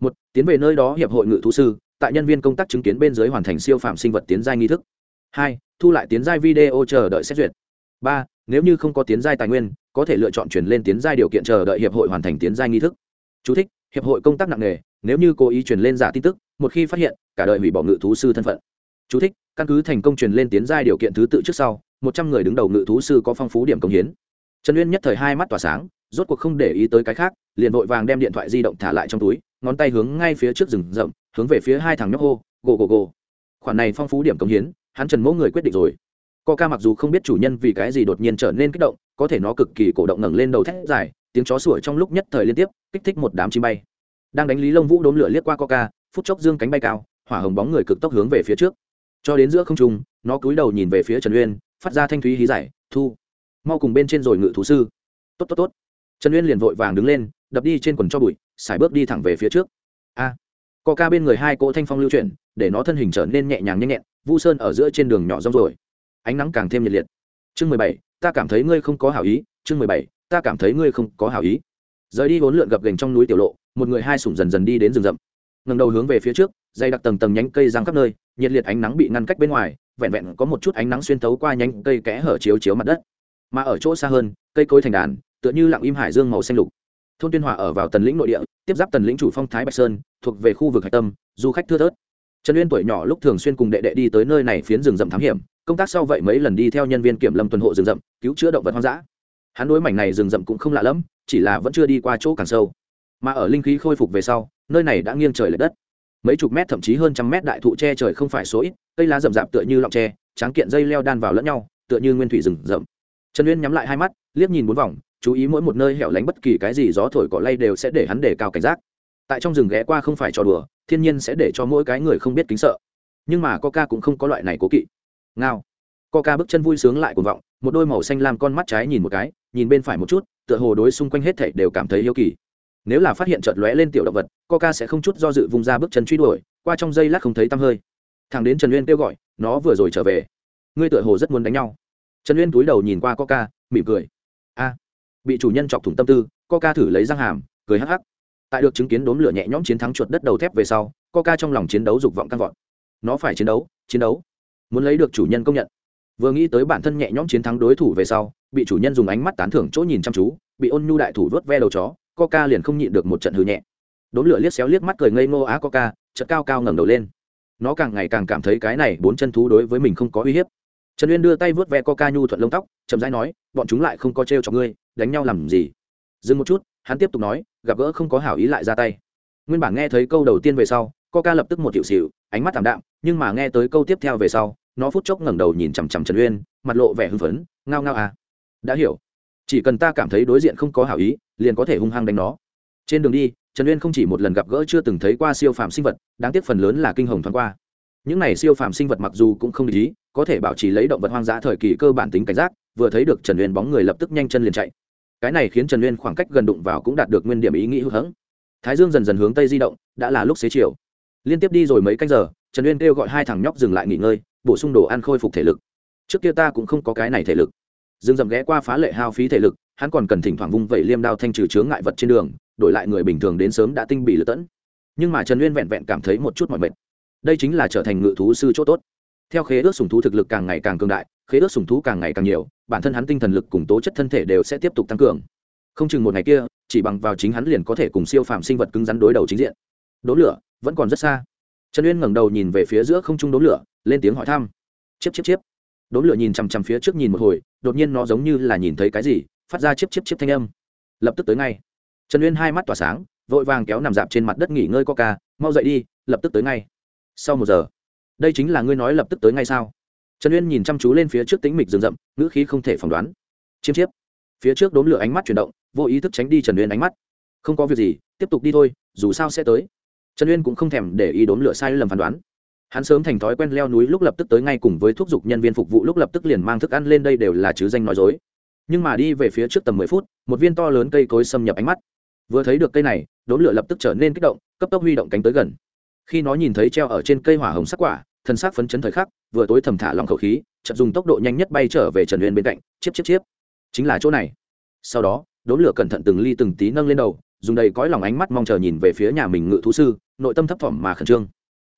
Một tiến về nơi đó hiệp hội ngự thú sư tại nhân viên công tác chứng kiến bên dưới hoàn thành siêu phạm sinh vật tiến giai nghi thức. Hai thu lại tiến giai video chờ đợi xét duyệt. Ba nếu như không có tiến giai tài nguyên có thể lựa chọn chuyển lên tiến giai điều kiện chờ đợi hiệp hội hoàn thành tiến giai nghi thức. Chú thích, hiệp hội công tác nặng nề nếu như cố ý truyền lên giả tin tức một khi phát hiện cả đời hủy bỏ ngự thú sư thân phận. Chú thích, căn cứ thành công truyền lên tiến giai điều kiện thứ tự trước sau một trăm người đứng đầu ngự thú sư có phong phú điểm công hiến. Trần uyên nhất thời hai mắt tỏa sáng rốt cuộc không để ý tới cái khác liền vội vàng đem điện thoại di động thả lại trong túi ngón tay hướng ngay phía trước rừng rậm hướng về phía hai thằng nhóc hô gồ gồ gồ khoản này phong phú điểm công hiến hắn trần mẫu người quyết định rồi Coca mặc dù không biết chủ nhân vì cái gì đột nhiên trở nên kích động, có thể nó cực kỳ cổ động ngẩng lên đầu thét dài, tiếng chó sủa trong lúc nhất thời liên tiếp, kích thích một đám chim bay. Đang đánh Lý lông Vũ đốn lửa liếc qua Coca, phút chốc dương cánh bay cao, hỏa hồng bóng người cực tốc hướng về phía trước. Cho đến giữa không trung, nó cúi đầu nhìn về phía Trần Uyên, phát ra thanh thúy hí giải, "Thu, mau cùng bên trên rồi ngự thú sư." "Tốt tốt tốt." Trần Uyên liền vội vàng đứng lên, đập đi trên quần cho bụi, xài bước đi thẳng về phía trước. A. À, Coca bên người hai cỗ thanh phong lưu chuyển, để nó thân hình trở nên nhẹ nhàng nhanh nhẹn, Vu Sơn ở giữa trên đường nhỏ rong rồi ánh nắng càng thêm nhiệt liệt chương mười bảy ta cảm thấy ngươi không có hảo ý chương mười bảy ta cảm thấy ngươi không có hảo ý rời đi vốn lượn gập gành trong núi tiểu lộ một người hai sủng dần dần đi đến rừng rậm ngầm đầu hướng về phía trước dây đặc tầng tầng nhánh cây giang khắp nơi nhiệt liệt ánh nắng bị ngăn cách bên ngoài vẹn vẹn có một chút ánh nắng xuyên thấu qua nhánh cây kẽ hở chiếu chiếu mặt đất mà ở chỗ xa hơn cây cối thành đàn tựa như lặng im hải dương màu xanh lục. Thôn tuyên hòa ở vào tần lĩnh nội địa, tiếp giáp tần lĩnh chủ phong thái bạch sơn, thuộc về khu vực hạch tâm, du khách thưa thớt. Trần uyên tuổi nhỏ lúc thường xuyên cùng đệ đệ đi tới nơi này phiến rừng rậm thám hiểm, công tác sau vậy mấy lần đi theo nhân viên kiểm lâm tuần hộ rừng rậm, cứu chữa động vật hoang dã. Hắn đối mảnh này rừng rậm cũng không lạ lẫm, chỉ là vẫn chưa đi qua chỗ càng sâu. Mà ở linh khí khôi phục về sau, nơi này đã nghiêng trời l ệ đất. Mấy chục mét thậm chí hơn trăm mét đại thụ che trời không phải số ít, cây lá rậm rạp tựa như lọng tre, tráng kiện dây leo đan vào lẫn nhau, tựa như nguyên thủy rừng rậm. Trần uyên nhắm lại hai mắt, liếc nhìn bốn vòng chú ý mỗi một nơi hẻo lánh bất kỳ cái gì gió thổi cỏ lay đều sẽ để hắn đề cao cảnh giác. Tại trong rừng ghé qua không phải trò đùa, thiên nhiên sẽ để cho mỗi cái người không biết kính sợ. Nhưng mà coca cũng không có loại này cố kỵ. Ngao. Coca bước chân vui sướng lại cuồng vọng, một đôi màu xanh lam con mắt trái nhìn một cái, nhìn bên phải một chút, tựa hồ đối xung quanh hết thảy đều cảm thấy yêu kỳ. Nếu là phát hiện chợt lóe lên tiểu động vật, coca sẽ không chút do dự vùng ra bước chân truy đuổi, qua trong giây lát không thấy tăm hơi. Thằng đến trần uyên kêu gọi, nó vừa rồi trở về. Ngươi tựa hồ rất muốn đánh nhau. Trần uyên túi đầu nhìn qua coca, mỉm cười. A bị chủ nhân chọc thủng tâm tư, coca thử lấy răng hàm, cười hắc hắc. Tại được chứng kiến đốm lửa nhẹ nhõm chiến thắng chuột đất đầu thép về sau, coca trong lòng chiến đấu dục vọng căng vọt. Nó phải chiến đấu chiến đấu. Muốn lấy được chủ nhân công nhận. Vừa nghĩ tới bản thân nhẹ nhõm chiến thắng đối thủ về sau, bị chủ nhân dùng ánh mắt tán thưởng chỗ nhìn chăm chú, bị ôn nhu đại thủ vớt ve đầu chó, coca liền không nhịn được một trận hư nhẹ. Đốm lửa liếc xéo liếc mắt cười ngây ngô á coca, chợt cao cao ngẩng đầu lên. Nó càng ngày càng cảm thấy cái này bốn chân thú đối với mình không có uy hiếp. Trần uyên đưa tay vớt ve coca nhu thuận lông tóc, chậm rãi nói, bọn chúng lại không có t r cho ngươi đánh nhau làm gì? Dừng một chút, hắn tiếp tục nói, gặp gỡ không có hảo ý lại ra tay. Nguyên bản nghe thấy câu đầu tiên về sau, coca lập tức một hiệu xịu ánh mắt thảm đạm, nhưng mà nghe tới câu tiếp theo về sau, nó phút chốc ngẩng đầu nhìn chằm chằm trần uyên, mặt lộ vẻ hưng phấn, ngao ngao à. Đã hiểu. Chỉ cần ta cảm thấy đối diện không có hảo ý, liền có thể hung hăng đánh nó. Trên đường đi, trần uyên không chỉ một lần gặp gỡ chưa từng thấy qua siêu phàm sinh vật, đáng tiếc phần lớn là kinh hồng thoáng qua. Những này siêu phàm sinh vật mặc dù cũng không ý, có thể bảo trì lấy động vật hoang dã thời kỳ cơ bản tính cảnh giác, vừa thấy được trần uyên bóng người lập tức nhanh chân liền chạy cái này khiến trần uyên khoảng cách gần đụng vào cũng đạt được nguyên điểm ý nghĩ hữu hẫng. Thái dương dần dần hướng tây di động, đã là lúc xế chiều. Liên tiếp đi rồi mấy canh giờ, trần uyên kêu gọi hai thằng nhóc dừng lại nghỉ ngơi, bổ sung đồ ăn khôi phục thể lực. Trước kia ta cũng không có cái này thể lực. Dương dầm ghé qua phá lệ hao phí thể lực, hắn còn cần thỉnh thoảng vung vẩy liêm đao thanh trừ chướng ngại vật trên đường, đổi lại người bình thường đến sớm đã tinh bị lựa tẫn. Nhưng mà trần uyên vẹn vẹn cảm thấy một chút mọi mệt. Đây chính là trở thành ngự thú sư c h ỗ t ố t theo khế ước sùng thú thực lực càng ngày càng cường đại khế ước sùng thú càng ngày càng nhiều, bản thân hắn tinh thần lực cùng tố chất thân thể đều sẽ tiếp tục tăng cường. Không chừng một ngày kia, chỉ bằng vào chính hắn liền có thể cùng siêu phàm sinh vật cứng rắn đối đầu chính diện. Đố lửa, vẫn còn rất xa. Trần uyên ngẩng đầu nhìn về phía giữa không trung đố lửa, lên tiếng hỏi thăm. Chiếp chiếp chiếp. Đố lửa nhìn chằm chằm phía trước nhìn một hồi, đột nhiên nó giống như là nhìn thấy cái gì, phát ra chiếp chiếp chiếp thanh âm. Lập tức tới ngay. Trần uyên hai mắt tỏa sáng, vội vàng kéo nằm dạp trên mặt đất nghỉ ngơi coca, mau dậy đi, lập tức tới ngay. Sau một giờ. Đây chính là ngươi nói lập tức tới ngay sao? Trần uyên nhìn chăm chú lên phía trước tính mịch rừng rậm, ngữ khí không thể phỏng đoán. Chiêm chiếp. Phía trước đốn lửa ánh mắt chuyển động, vô ý thức tránh đi trần uyên ánh mắt. Không có việc gì, tiếp tục đi thôi, dù sao sẽ tới. Trần uyên cũng không thèm để ý đốn lửa sai lầm phán đoán. Hắn sớm thành thói quen leo núi lúc lập tức tới ngay cùng với thúc giục nhân viên phục vụ lúc lập tức liền mang thức ăn lên đây đều là chứ danh nói dối. Nhưng mà đi về phía trước tầm mười phút, một viên to lớn cây cối xâm nhập ánh mắt. Vừa thấy được cây này đốn lửa lập tức trở nên kích động, cấp tốc huy động cánh tới gần. Khi nó nhìn thấy treo ở trên cây hỏa hồng sắc quả thân xác phấn chấn thời khắc, vừa tối thầm thả lòng khẩu khí chậm dùng tốc độ nhanh nhất bay trở về trần Uyên bên cạnh, chiếp chiếp chiếp. Chính là chỗ này. Sau đó, đốn lửa cẩn thận từng ly từng tí nâng lên đầu, dùng đầy cõi lòng ánh mắt mong chờ nhìn về phía nhà mình ngự thú sư, nội tâm thấp thỏm mà khẩn trương.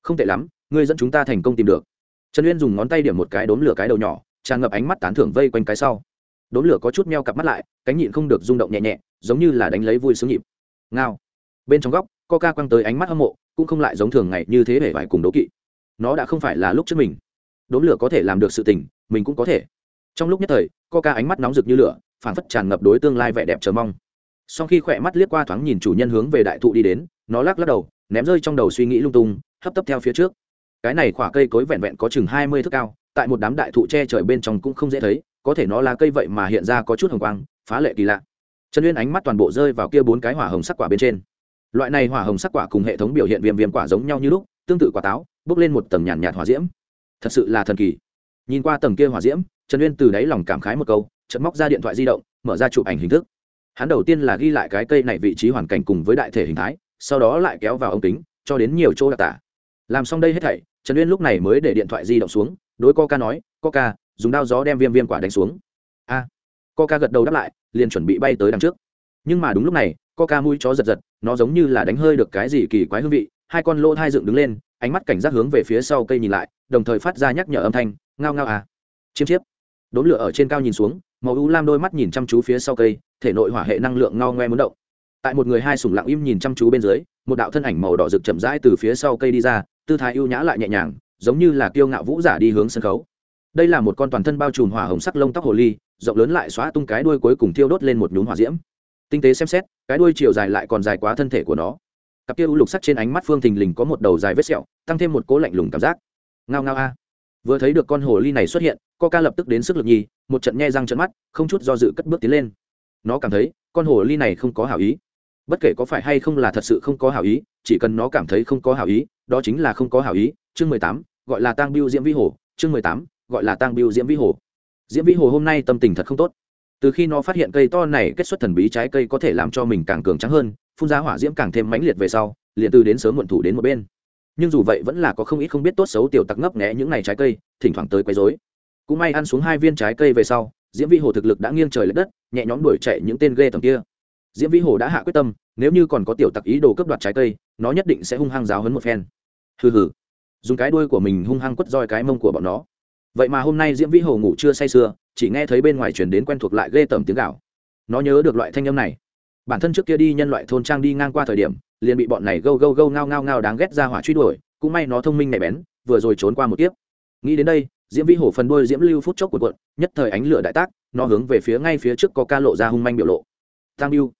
Không tệ lắm, ngươi dẫn chúng ta thành công tìm được. Trần uyên dùng ngón tay điểm một cái đốn lửa cái đầu nhỏ, tràn ngập ánh mắt tán thưởng vây quanh cái sau. Đốn lửa có chút meo cặp mắt lại, cánh nhịn không được rung động nhẹ nhẹ, giống như là đánh lấy vui sướng nhịp. Ngao. Bên trong góc, coca quăng tới ánh mắt hâm mộ, cũng không lại giống thường ngày như thế để phải cùng đố kỵ nó đã không phải là lúc trước mình. Đốn lửa có thể làm được sự tình, mình cũng có thể. Trong lúc nhất thời, coca ánh mắt nóng rực như lửa phản phất tràn ngập đối tương lai vẻ đẹp chờ mong. Sau khi khỏe mắt liếc qua thoáng nhìn chủ nhân hướng về đại thụ đi đến, nó lắc lắc đầu, ném rơi trong đầu suy nghĩ lung tung, hấp tấp theo phía trước. Cái này khỏa cây cối vẹn vẹn có chừng hai mươi thước cao, tại một đám đại thụ che trời bên trong cũng không dễ thấy, có thể nó là cây vậy mà hiện ra có chút hồng quang, phá lệ kỳ lạ. Trần uyên ánh mắt toàn bộ rơi vào kia bốn cái hỏa hồng sắc quả bên trên. Loại này hỏa hồng sắc quả cùng hệ thống biểu hiện viêm viêm quả giống nhau như lúc tương tự quả táo, bốc lên một tầng nhàn nhạt hỏa diễm. Thật sự là thần kỳ. Nhìn qua tầng kia hỏa diễm, trần uyên từ đáy lòng cảm khái một câu, chợt móc ra điện thoại di động, mở ra chụp ảnh hình thức. Hắn đầu tiên là ghi lại cái cây này vị trí hoàn cảnh cùng với đại thể hình thái, sau đó lại kéo vào ống kính, cho đến nhiều chỗ đặc tả. Làm xong đây hết thảy, trần uyên lúc này mới để điện thoại di động xuống, đối coca nói, coca, dùng đao gió đem viêm viêm quả đánh xuống. A. Coca gật đầu đáp lại, liền chuẩn bị bay tới đằng trước. Nhưng mà đúng lúc này, coca mũi chó giật giật, nó giống như là đánh hơi được cái gì kỳ quái hương vị hai con lỗ hai dựng đứng lên, ánh mắt cảnh giác hướng về phía sau cây nhìn lại, đồng thời phát ra nhắc nhở âm thanh, ngao ngao à. Chiêm chiếp. Đốn lửa ở trên cao nhìn xuống, màu u lam đôi mắt nhìn chăm chú phía sau cây, thể nội hỏa hệ năng lượng ngao ngoe muốn động. Tại một người hai sủng lặng im nhìn chăm chú bên dưới, một đạo thân ảnh màu đỏ rực chậm rãi từ phía sau cây đi ra, tư thái ưu nhã lại nhẹ nhàng, giống như là kiêu ngạo vũ giả đi hướng sân khấu. Đây là một con toàn thân bao trùm hỏa hồng sắc lông tóc hồ ly, rộng lớn lại xóa tung cái đuôi cuối cùng thiêu đốt lên một nhúm hỏa diễm. Tinh tế xem xét, cái đuôi chiều dài lại còn dài quá thân thể của nó cặp kia u lục sắc trên ánh mắt phương thình lình có một đầu dài vết sẹo, tăng thêm một cố lạnh lùng cảm giác. Ngao ngao a. Vừa thấy được con hồ ly này xuất hiện ca lập tức đến sức lực nhi một trận nhe răng trận mắt, không chút do dự cất bước tiến lên. Nó cảm thấy, con hồ ly này không có hảo ý. Bất kể có phải hay không là thật sự không có hảo ý, chỉ cần nó cảm thấy không có hảo ý, đó chính là không có hảo ý. Chương mười tám, gọi là tang biêu diễm vi hồ. Chương mười tám, gọi là tang biêu diễm vi hồ. Diễm vi hồ hôm nay tâm tình thật không tốt. Từ khi nó phát hiện cây to này kết xuất thần bí trái cây có thể làm cho mình càng cường trắng hơn phun ra hỏa diễm càng thêm mãnh liệt về sau, liền từ đến sớm muộn thủ đến một bên. Nhưng dù vậy vẫn là có không ít không biết tốt xấu tiểu tặc ngấp nghẽ những ngày trái cây, thỉnh thoảng tới quấy rối. Cũng may ăn xuống hai viên trái cây về sau, diễm vĩ hồ thực lực đã nghiêng trời l ệ đất, nhẹ nhõm đuổi chạy những tên ghê tầm kia. Diễm vĩ hồ đã hạ quyết tâm, nếu như còn có tiểu tặc ý đồ cướp đoạt trái cây, nó nhất định sẽ hung hăng giáo hấn một phen. Hừ hừ. Dùng cái đuôi của mình hung hăng quất roi cái mông của bọn nó. Vậy mà hôm nay diễm vĩ hồ ngủ chưa say sưa, chỉ nghe thấy bên ngoài chuyển đến quen thuộc lại ghê tởm tiếng gạo nó nhớ được loại thanh âm này bản thân trước kia đi nhân loại thôn trang đi ngang qua thời điểm, liền bị bọn này gâu gâu gâu ngao ngao ngao đáng ghét ra hỏa truy đuổi, cũng may nó thông minh nhạy bén, vừa rồi trốn qua một tiếp nghĩ đến đây, diễm vĩ hổ phần đuôi diễm lưu phút chốc của quận nhất thời ánh lửa đại tác, nó hướng về phía ngay phía trước có ca lộ ra hung manh biểu lộ. Tăng biêu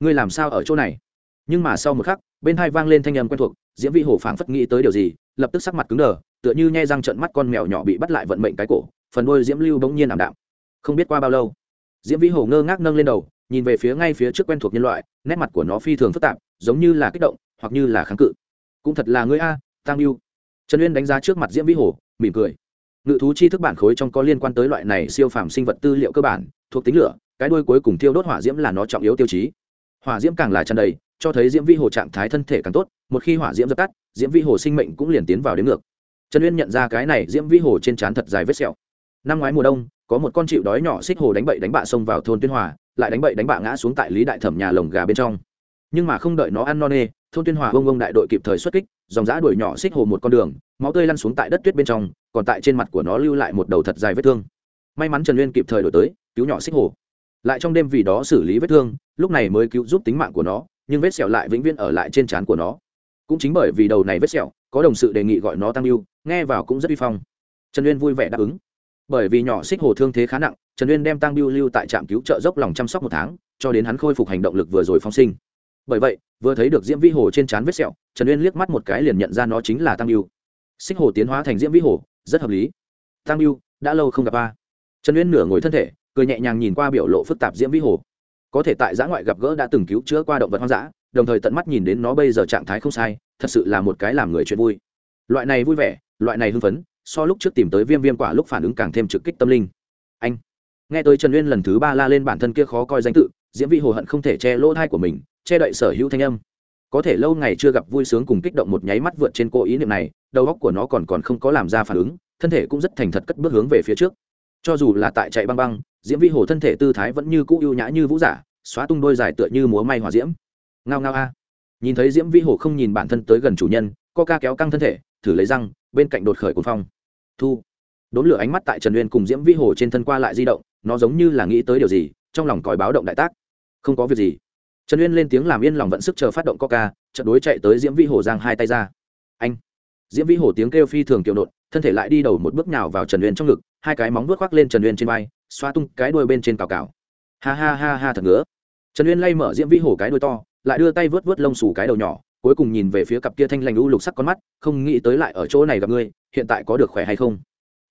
ngươi làm sao ở chỗ này? Nhưng mà sau một khắc, bên hai vang lên thanh âm quen thuộc, diễm vĩ hổ phảng phất nghĩ tới điều gì, lập tức sắc mặt cứng đờ, tựa như nhai răng trận mắt con mèo nhỏ bị bắt lại vận mệnh cái cổ, phần đuôi diễm lưu bỗng nhiên ảm đạm. Không biết qua bao lâu, diễm vĩ hổ ngơ ngác nâng lên đầu nhìn về phía ngay phía trước quen thuộc nhân loại nét mặt của nó phi thường phức tạp giống như là kích động hoặc như là kháng cự. Cũng thật là ngươi a tăng yêu trần uyên đánh giá trước mặt diễm vĩ Hồ, mỉm cười. Ngự thú chi thức bản khối trong có liên quan tới loại này siêu phàm sinh vật tư liệu cơ bản thuộc tính lửa cái đuôi cuối cùng thiêu đốt hỏa diễm là nó trọng yếu tiêu chí. Hỏa diễm càng là tràn đầy cho thấy diễm vĩ hồ trạng thái thân thể càng tốt một khi hỏa diễm dập tắt diễm vĩ hồ sinh mệnh cũng liền tiến vào đến ngược. Trần uyên nhận ra cái này diễm vĩ hồ trên trán thật dài vết sẹo. Năm ngoái mùa đông có một con chịu đói nhỏ xích hồ đánh bậy đánh bạ xông vào thôn tuyên hòa lại đánh bậy đánh bạ ngã xuống tại lý đại thẩm nhà lồng gà bên trong. Nhưng mà không đợi nó ăn no nê, thôn tuyên hòa ông ông đại đội kịp thời xuất kích, dòng giã đuổi nhỏ xích hồ một con đường, máu tươi lăn xuống tại đất tuyết bên trong, còn tại trên mặt của nó lưu lại một đầu thật dài vết thương. May mắn trần uyên kịp thời đổi tới, cứu nhỏ xích hồ. Lại trong đêm vì đó xử lý vết thương, lúc này mới cứu giúp tính mạng của nó, nhưng vết sẹo lại vĩnh viễn ở lại trên trán của nó. Cũng chính bởi vì đầu này vết sẹo, có đồng sự đề nghị gọi nó tăng lưu nghe vào cũng rất uy phong. Trần uyên vui vẻ đáp ứng. Bởi vì nhỏ xích hồ thương thế khá nặng trần uyên đem tăng biêu lưu tại trạm cứu trợ dốc lòng chăm sóc một tháng, cho đến hắn khôi phục hành động lực vừa rồi phong sinh. Bởi vậy, vừa thấy được diễm vĩ hồ trên trán vết sẹo, trần uyên liếc mắt một cái liền nhận ra nó chính là tăng biêu xích hồ tiến hóa thành diễm vĩ hồ, rất hợp lý. Tăng biêu đã lâu không gặp ba trần uyên nửa ngồi thân thể, cười nhẹ nhàng nhìn qua biểu lộ phức tạp diễm vĩ hồ. Có thể tại giã ngoại gặp gỡ đã từng cứu chữa qua động vật hoang dã, đồng thời tận mắt nhìn đến nó bây giờ trạng thái không sai, thật sự là một cái làm người chuyện vui. Loại này vui vẻ, loại này hưng phấn, so lúc trước tìm tới viêm viêm quả lúc phản ứng càng thêm trực kích tâm linh nghe tới trần uyên lần thứ ba la lên bản thân kia khó coi danh tự, diễm vị hồ hận không thể che lỗ thai của mình, che đậy sở hữu thanh âm. Có thể lâu ngày chưa gặp vui sướng cùng kích động một nháy mắt vượt trên cô ý niệm này, đầu óc của nó còn còn không có làm ra phản ứng, thân thể cũng rất thành thật cất bước hướng về phía trước. Cho dù là tại chạy băng băng, diễm vị hồ thân thể tư thái vẫn như cũ ưu nhã như vũ giả, xóa tung đôi dài tựa như múa may hòa diễm. Ngao ngao a. Nhìn thấy diễm vĩ hồ không nhìn bản thân tới gần chủ nhân co ca kéo căng thân thể, thử lấy răng, bên cạnh đột khởi cuồng phong. Thu. Đốn lửa ánh mắt tại trần uyên cùng diễm vĩ hồ trên thân qua lại di động nó giống như là nghĩ tới điều gì, trong lòng còi báo động đại tác. Không có việc gì. Trần uyên lên tiếng làm yên lòng vận sức chờ phát động coca trận đối chạy tới diễm vĩ hồ giang hai tay ra. Anh. Diễm vĩ hồ tiếng kêu phi thường kiệu nộn, thân thể lại đi đầu một bước nào vào trần uyên trong ngực, hai cái móng vuốt khoác lên trần uyên trên vai, xoa tung cái đuôi bên trên cào cào. Ha ha ha ha thật ngứa. Trần uyên lay mở diễm vĩ hồ cái đuôi to, lại đưa tay vớt vớt lông xù cái đầu nhỏ, cuối cùng nhìn về phía cặp kia thanh lành u lục sắc con mắt, không nghĩ tới lại ở chỗ này gặp ngươi, hiện tại có được khỏe hay không?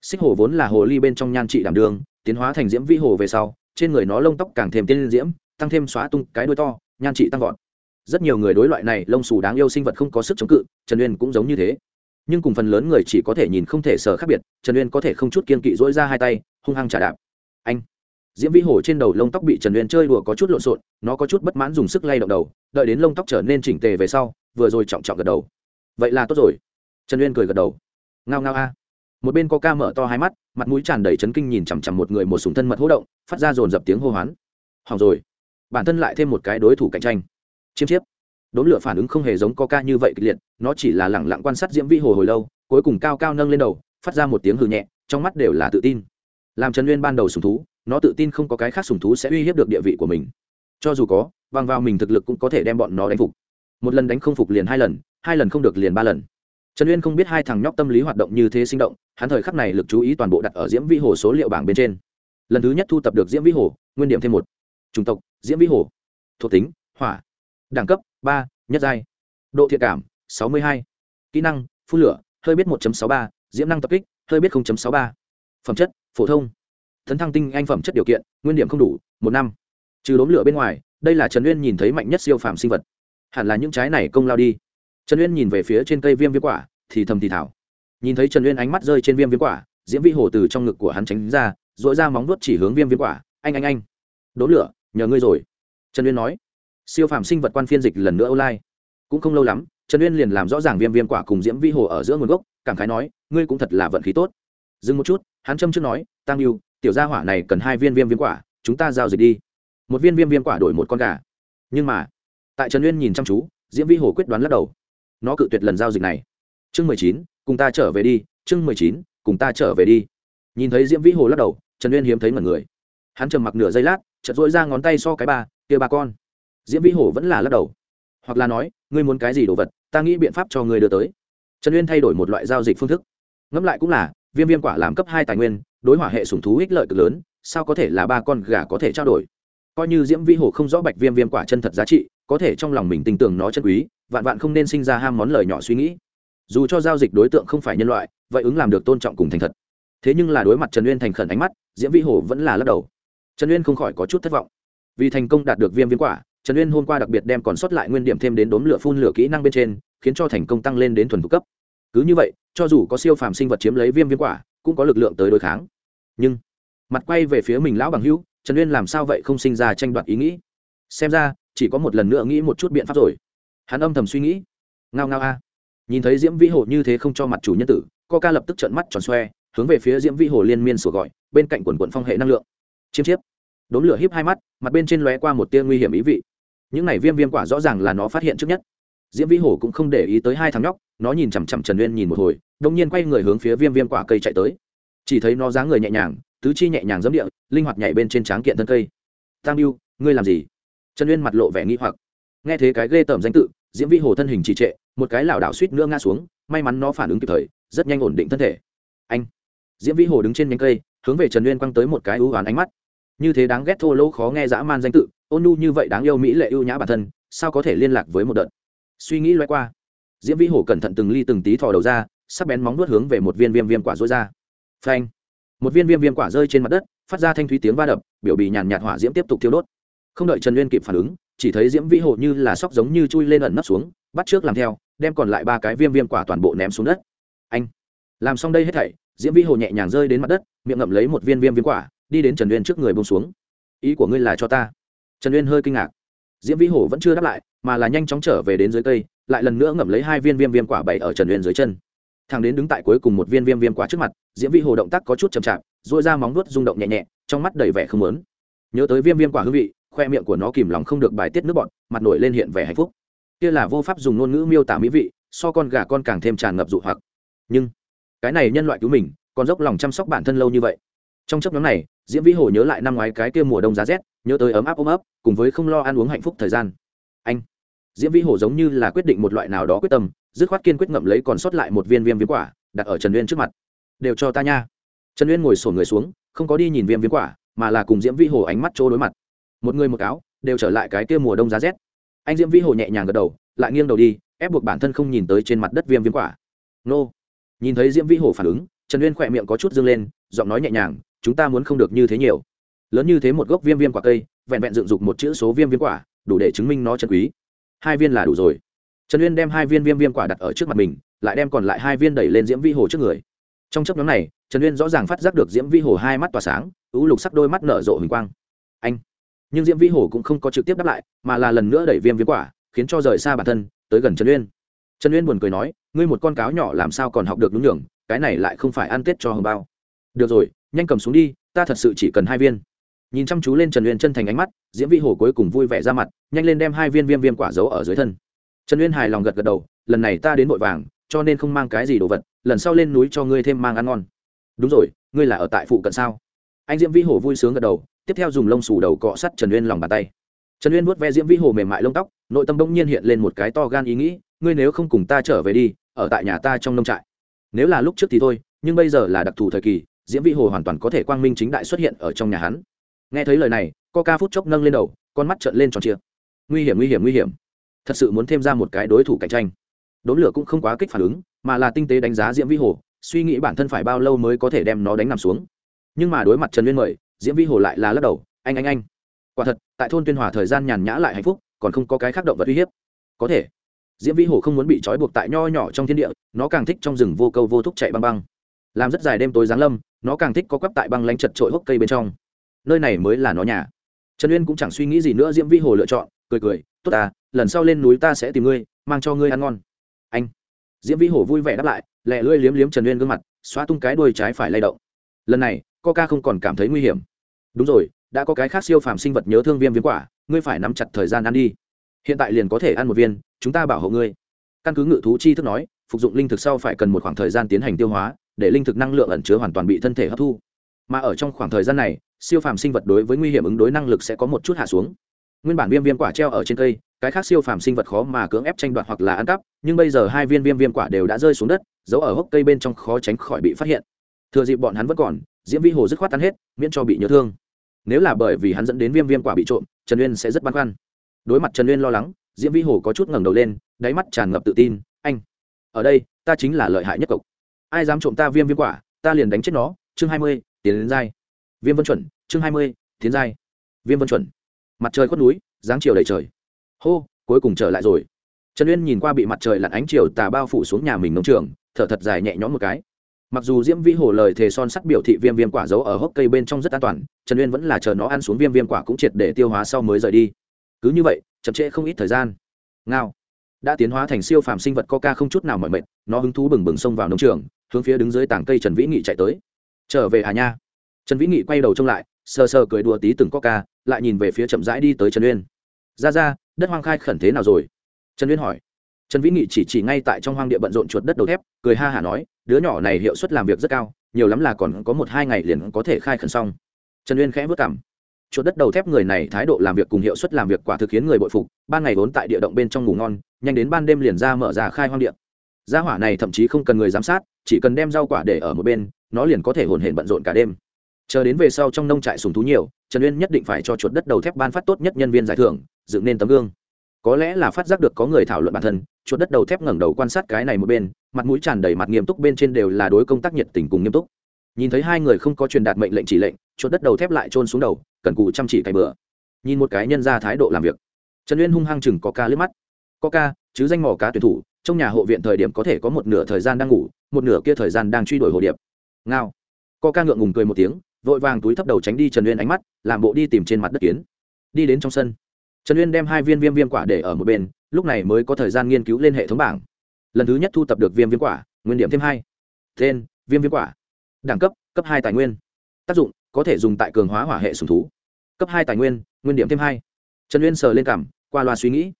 Xích hồ vốn là hồ ly bên trong nhan trị đảm đường tiến hóa thành diễm vĩ hồ về sau, trên người nó lông tóc càng thêm tiên diễm, tăng thêm xóa tung cái đuôi to, nhan trị tăng vọt. Rất nhiều người đối loại này lông xù đáng yêu sinh vật không có sức chống cự, trần uyên cũng giống như thế. Nhưng cùng phần lớn người chỉ có thể nhìn không thể sờ khác biệt, trần uyên có thể không chút kiên kỵ dỗi ra hai tay, hung hăng trả đạp. Anh! Diễm vĩ hồ trên đầu lông tóc bị trần uyên chơi đùa có chút lộn xộn, nó có chút bất mãn dùng sức lay động đầu, đợi đến lông tóc trở nên chỉnh tề về sau, vừa rồi trọng trọng gật đầu. Vậy là tốt rồi. Trần uyên cười gật đầu. Ngao ngao a một bên có ca mở to hai mắt, mặt mũi tràn đầy chấn kinh nhìn chằm chằm một người một súng thân mật hỗ động, phát ra dồn dập tiếng hô hoán. Hỏng rồi. Bản thân lại thêm một cái đối thủ cạnh tranh. Chiêm chiếp. Đốn lửa phản ứng không hề giống có ca như vậy kịch liệt, nó chỉ là lẳng lặng quan sát diễm vĩ hồ hồi lâu, cuối cùng cao cao nâng lên đầu, phát ra một tiếng hư nhẹ, trong mắt đều là tự tin. Làm trần Nguyên ban đầu sùng thú, nó tự tin không có cái khác sùng thú sẽ uy hiếp được địa vị của mình. Cho dù có, bằng vào mình thực lực cũng có thể đem bọn nó đánh phục. Một lần đánh không phục liền hai lần hai lần không được liền ba lần trần uyên không biết hai thằng nhóc tâm lý hoạt động như thế sinh động, hắn thời khắc này lực chú ý toàn bộ đặt ở diễm vĩ hồ số liệu bảng bên trên. Lần thứ nhất thu tập được diễm vĩ hồ, nguyên điểm thêm một. Chủng tộc, diễm vĩ hồ. Thuộc tính, hỏa. Đẳng cấp, ba, nhất giai. Độ thiện cảm, sáu mươi hai. Kỹ năng, phun lửa, hơi biết một sáu ba. Diễm năng tập kích, hơi biết sáu ba. Phẩm chất, phổ thông. Thấn thăng tinh anh phẩm chất điều kiện, nguyên điểm không đủ, một năm. Trừ đốm lửa bên ngoài, đây là trần uyên nhìn thấy mạnh nhất siêu phàm sinh vật. Hẳn là những trái này công lao đi trần uyên nhìn về phía trên cây viêm viêm quả, thì thầm thì thảo nhìn thấy trần uyên ánh mắt rơi trên viêm viêm quả, diễm vi hồ từ trong ngực của hắn tránh ra dội ra móng vuốt chỉ hướng viêm viêm quả, anh anh anh đốn lửa, nhờ ngươi rồi. Trần uyên nói. Siêu phàm sinh vật quan phiên dịch lần nữa online. Cũng không lâu lắm, trần uyên liền làm rõ ràng viêm viêm quả cùng diễm vi hồ ở giữa nguồn gốc, cảm khái nói, ngươi cũng thật là vận khí tốt. Dừng một chút, hắn châm trước nói tăng yêu tiểu gia hỏa này cần hai viên viêm viêm quả, chúng ta giao dịch đi. Một viên viêm viêm quả đổi một con gà. Nhưng mà, tại trần uyên nhìn chăm chú, diễm vĩ hồ quyết đoán lắc đầu nó cự tuyệt lần giao dịch này. Chương mười chín, cùng ta trở về đi, chương mười chín, cùng ta trở về đi. Nhìn thấy diễm vĩ hồ lắc đầu, trần uyên hiếm thấy mật người. Hắn trầm mặc nửa giây lát chật dỗi ra ngón tay so cái ba, kia ba con. Diễm vĩ hồ vẫn là lắc đầu. Hoặc là nói, ngươi muốn cái gì đồ vật, ta nghĩ biện pháp cho ngươi đưa tới. Trần uyên thay đổi một loại giao dịch phương thức. Ngẫm lại cũng là, viêm viêm quả làm cấp hai tài nguyên, đối hỏa hệ sủng thú ích lợi cực lớn, sao có thể là ba con gà có thể trao đổi? Coi như diễm vĩ hồ không rõ bạch viêm viêm quả chân thật giá trị, có thể trong lòng mình tin tưởng nó chân quý vạn vạn không nên sinh ra ham món lời nhỏ suy nghĩ. Dù cho giao dịch đối tượng không phải nhân loại, vậy ứng làm được tôn trọng cùng thành thật. Thế nhưng là đối mặt trần uyên thành khẩn ánh mắt, diễm vĩ hồ vẫn là lắc đầu. Trần uyên không khỏi có chút thất vọng. Vì thành công đạt được viêm viêm quả, trần uyên hôm qua đặc biệt đem còn sót lại nguyên điểm thêm đến đốm lửa phun lửa kỹ năng bên trên, khiến cho thành công tăng lên đến thuần thục cấp. Cứ như vậy, cho dù có siêu phàm sinh vật chiếm lấy viêm viêm quả, cũng có lực lượng tới đối kháng. Nhưng, mặt quay về phía mình lão bằng hữu, trần uyên làm sao vậy không sinh ra tranh đoạt ý nghĩ? Xem ra, chỉ có một lần nữa nghĩ một chút biện pháp rồi hắn âm thầm suy nghĩ. Ngao ngao a. Nhìn thấy diễm vĩ hồ như thế không cho mặt chủ nhân tử co ca lập tức trận mắt tròn xoe, hướng về phía diễm vĩ hồ liên miên sủa gọi, bên cạnh quần quận phong hệ năng lượng. Chiêm chiếp. Đốn lửa híp hai mắt, mặt bên trên lóe qua một tia nguy hiểm ý vị. Những này viêm viêm quả rõ ràng là nó phát hiện trước nhất. Diễm vĩ hồ cũng không để ý tới hai thằng nhóc, nó nhìn chằm chằm trần uyên nhìn một hồi đông nhiên quay người hướng phía viêm viêm quả cây chạy tới. Chỉ thấy nó dáng người nhẹ nhàng, tứ chi nhẹ nhàng giấm địa, linh hoạt nhảy bên trên tráng kiện thân cây. Tam yêu ngươi làm gì? Trần uyên mặt lộ vẻ nghi hoặc. Nghe thấy cái ghê tởm danh tự diễm vĩ hồ thân hình trì trệ, một cái lảo đảo suýt nữa ngã xuống, may mắn nó phản ứng kịp thời, rất nhanh ổn định thân thể. Anh, diễm vĩ hồ đứng trên nhánh cây, hướng về trần uyên quăng tới một cái ưu oán ánh mắt. Như thế đáng ghét thô lỗ khó nghe dã man danh tự, ôn nhu như vậy đáng yêu mỹ lệ ưu nhã bản thân, sao có thể liên lạc với một đợt? Suy nghĩ loay qua, diễm vĩ hồ cẩn thận từng ly từng tí thò đầu ra, sắc bén móng nuốt hướng về một viên viêm viêm quả rối ra. Phanh, một viên viêm viêm quả rơi trên mặt đất, phát ra thanh thúy tiếng va đập, biểu bì nhàn nhạt hỏa diễm tiếp tục thiêu đốt không đợi trần uyên kịp phản ứng, chỉ thấy diễm vĩ hồ như là sóc giống như chui lên ẩn nấp xuống, bắt trước làm theo, đem còn lại ba cái viêm viêm quả toàn bộ ném xuống đất. Anh, làm xong đây hết thảy, diễm vĩ hồ nhẹ nhàng rơi đến mặt đất, miệng ngậm lấy một viên viêm viêm quả, đi đến trần uyên trước người bông xuống. Ý của ngươi là cho ta? Trần uyên hơi kinh ngạc. Diễm vĩ hồ vẫn chưa đáp lại, mà là nhanh chóng trở về đến dưới cây, lại lần nữa ngậm lấy hai viên viêm viêm quả bày ở trần uyên dưới chân. Thằng đến đứng tại cuối cùng một viên viêm viêm quả trước mặt, diễm vĩ hồ động tác có chút chậm chạp dội ra móng nuốt rung động nhẹ nhẹ, trong mắt đầy vẻ không lớn nhớ tới viêm viêm quả hương vị khoe miệng của nó kìm lòng không được bài tiết nước bọt, mặt nổi lên hiện vẻ hạnh phúc. Kia là vô pháp dùng ngôn ngữ miêu tả mỹ vị, so con gà con càng thêm tràn ngập dụ hoặc. Nhưng, cái này nhân loại cứu mình, còn dốc lòng chăm sóc bản thân lâu như vậy. Trong chấp nhóm này, diễm vĩ hồ nhớ lại năm ngoái cái kia mùa đông giá rét, nhớ tới ấm áp ôm ấp, cùng với không lo ăn uống hạnh phúc thời gian. Anh, diễm vĩ hồ giống như là quyết định một loại nào đó quyết tâm, dứt khoát kiên quyết ngậm lấy còn sót lại một viên viêm viêm quả, đặt ở trần uyên trước mặt. Đều cho ta nha. Trần uyên ngồi sổn người xuống, không có đi nhìn viêm viêm quả, mà là cùng diễm vĩ hồ ánh mắt chỗ đối mặt một người một áo, đều trở lại cái kia mùa đông giá rét. Anh diễm vĩ hồ nhẹ nhàng gật đầu, lại nghiêng đầu đi, ép buộc bản thân không nhìn tới trên mặt đất viêm viêm quả. Nô. Nhìn thấy diễm vĩ hồ phản ứng, trần uyên khỏe miệng có chút dâng lên, giọng nói nhẹ nhàng, chúng ta muốn không được như thế nhiều. Lớn như thế một gốc viêm viêm quả cây, vẹn vẹn dựng dục một chữ số viêm viêm quả, đủ để chứng minh nó chân quý. Hai viên là đủ rồi. Trần uyên đem hai viên viêm viêm quả đặt ở trước mặt mình, lại đem còn lại hai viên đẩy lên diễm vi hồ trước người. Trong chấp nhóm này, trần uyên rõ ràng phát giác được diễm vi hồ hai mắt tỏa sáng ứ lục sắc đôi mắt nở rộ hình quang. Anh nhưng diễm vi hồ cũng không có trực tiếp đáp lại, mà là lần nữa đẩy viêm viêm quả, khiến cho rời xa bản thân, tới gần trần uyên. Trần uyên buồn cười nói, ngươi một con cáo nhỏ làm sao còn học được đúng nhường, cái này lại không phải ăn tết cho hồng bao. Được rồi, nhanh cầm xuống đi, ta thật sự chỉ cần hai viên. Nhìn chăm chú lên trần uyên chân thành ánh mắt, diễm vi hồ cuối cùng vui vẻ ra mặt, nhanh lên đem hai viên viêm viêm quả giấu ở dưới thân. Trần uyên hài lòng gật gật đầu, lần này ta đến vội vàng, cho nên không mang cái gì đồ vật, lần sau lên núi cho ngươi thêm mang ăn ngon. Đúng rồi, ngươi là ở tại phụ cận sao? Anh diễm vĩ hồ vui sướng gật đầu tiếp theo dùng lông xù đầu cọ sắt trần uyên lòng bàn tay. Trần uyên vuốt ve diễm vĩ hồ mềm mại lông tóc, nội tâm bỗng nhiên hiện lên một cái to gan ý nghĩ, ngươi nếu không cùng ta trở về đi, ở tại nhà ta trong nông trại. Nếu là lúc trước thì thôi, nhưng bây giờ là đặc thù thời kỳ, diễm vĩ hồ hoàn toàn có thể quang minh chính đại xuất hiện ở trong nhà hắn. Nghe thấy lời này ca phút chốc nâng lên đầu, con mắt trợn lên tròn chia nguy hiểm nguy hiểm nguy hiểm. Thật sự muốn thêm ra một cái đối thủ cạnh tranh. Đốn lửa cũng không quá kích phản ứng, mà là tinh tế đánh giá diễm vĩ hồ, suy nghĩ bản thân phải bao lâu mới có thể đem nó đánh nằm xuống. Nhưng mà đối mặt trần liên mời diễm Vi hồ lại là lắc đầu, anh anh anh, quả thật, tại thôn tuyên hòa thời gian nhàn nhã lại hạnh phúc, còn không có cái khác động vật uy hiếp. Có thể. Diễm vĩ hồ không muốn bị trói buộc tại nho nhỏ trong thiên địa, nó càng thích trong rừng vô câu vô thúc chạy băng băng. Làm rất dài đêm tối giáng lâm, nó càng thích có quắp tại băng lánh chật trội hốc cây bên trong. Nơi này mới là nó nhà. Trần uyên cũng chẳng suy nghĩ gì nữa, diễm vĩ hồ lựa chọn, cười cười, tốt à lần sau lên núi ta sẽ tìm ngươi, mang cho ngươi ăn ngon. Anh. Diễm vĩ Hồ vui vẻ đáp lại, lẹ lưỡi liếm liếm trần uyên gương mặt, xóa tung cái đuôi trái phải lay động. Lần này coca không còn cảm thấy nguy hiểm. Đúng rồi, đã có cái khác siêu phàm sinh vật nhớ thương viêm viêm quả, ngươi phải nắm chặt thời gian ăn đi. Hiện tại liền có thể ăn một viên, chúng ta bảo hộ ngươi. Căn cứ ngự thú chi thức nói, phục dụng linh thực sau phải cần một khoảng thời gian tiến hành tiêu hóa, để linh thực năng lượng ẩn chứa hoàn toàn bị thân thể hấp thu. Mà ở trong khoảng thời gian này, siêu phàm sinh vật đối với nguy hiểm ứng đối năng lực sẽ có một chút hạ xuống. Nguyên bản viêm viêm quả treo ở trên cây, cái khác siêu phàm sinh vật khó mà cưỡng ép tranh đoạt hoặc là ăn cắp, nhưng bây giờ hai viên viêm viêm quả đều đã rơi xuống đất giấu ở hốc cây bên trong khó tránh khỏi bị phát hiện. Thừa dịp bọn hắn vẫn còn diễm vi hồ dứt khoát tan hết, miễn cho bị nhớ thương. Nếu là bởi vì hắn dẫn đến viêm viêm quả bị trộm, trần uyên sẽ rất băn khoăn. Đối mặt trần uyên lo lắng, diễm vi hồ có chút ngẩng đầu lên, đáy mắt tràn ngập tự tin, anh, ở đây, ta chính là lợi hại nhất cộc. Ai dám trộm ta viêm viêm quả, ta liền đánh chết nó, chương hai mươi, tiến đến giai viêm vân chuẩn, chương hai mươi, tiến giai viêm vân chuẩn. Mặt trời khuất núi, dáng chiều đầy trời. Hô, cuối cùng trở lại rồi. Trần uyên nhìn qua bị mặt trời lặn ánh chiều tà bao phủ xuống nhà mình nông trường, thở thật dài nhẹ nhõm một cái mặc dù diễm vĩ hồ lời thề son sắt biểu thị viêm viêm quả giấu ở hốc cây bên trong rất an toàn, trần uyên vẫn là chờ nó ăn xuống viêm viêm quả cũng triệt để tiêu hóa sau mới rời đi. Cứ như vậy, chậm trễ không ít thời gian. Ngao. Đã tiến hóa thành siêu phàm sinh vật coca không chút nào mỏi mệt, nó hứng thú bừng bừng xông vào nông trường, hướng phía đứng dưới tảng cây trần vĩ nghị chạy tới. Trở về à nha. Trần vĩ nghị quay đầu trông lại, sờ sờ cười đùa tí từng coca, lại nhìn về phía chậm rãi đi tới trần uyên. Ra ra, đất hoang khai khẩn thế nào rồi? Trần uyên hỏi trần vĩ nghị chỉ chỉ ngay tại trong hoang địa bận rộn chuột đất đầu thép, cười ha hả nói, đứa nhỏ này hiệu suất làm việc rất cao, nhiều lắm là còn có một hai ngày liền có thể khai khẩn xong. Trần uyên khẽ vất cảm. Chuột đất đầu thép người này thái độ làm việc cùng hiệu suất làm việc quả thực khiến người bội phục, ban ngày vốn tại địa động bên trong ngủ ngon, nhanh đến ban đêm liền ra mở ra khai hoang địa. gia hỏa này thậm chí không cần người giám sát, chỉ cần đem rau quả để ở một bên, nó liền có thể hồn hển bận rộn cả đêm. Chờ đến về sau trong nông trại sùng thú nhiều, trần uyên nhất định phải cho chuột đất đầu thép ban phát tốt nhất nhân viên giải thưởng, dựng nên tấm gương có lẽ là phát giác được có người thảo luận bản thân, chuột đất đầu thép ngẩng đầu quan sát cái này một bên, mặt mũi tràn đầy mặt nghiêm túc bên trên đều là đối công tác nhiệt tình cùng nghiêm túc. Nhìn thấy hai người không có truyền đạt mệnh lệnh chỉ lệnh, chuột đất đầu thép lại trôn xuống đầu, cần cù chăm chỉ cày bừa. Nhìn một cái nhân ra thái độ làm việc. Trần uyên hung hăng chừng có ca lướt mắt. Có ca, chứ danh mỏ cá tuyển thủ, trong nhà hộ viện thời điểm có thể có một nửa thời gian đang ngủ, một nửa kia thời gian đang truy đuổi hồ điệp. Ngao. Có ca ngượng ngùng cười một tiếng, vội vàng túi thấp đầu tránh đi trần uyên ánh mắt, làm bộ đi tìm trên mặt đất kiến. Đi đến trong sân trần uyên đem hai viên viêm viêm quả để ở một bên, lúc này mới có thời gian nghiên cứu lên hệ thống bảng. Lần thứ nhất thu tập được viêm viêm quả, nguyên điểm thêm hai. Tên, viêm viêm quả. Đẳng cấp cấp hai tài nguyên. Tác dụng, có thể dùng tại cường hóa hỏa hệ sùng thú. Cấp hai tài nguyên nguyên điểm thêm hai. Trần uyên sờ lên cảm, qua loa suy nghĩ.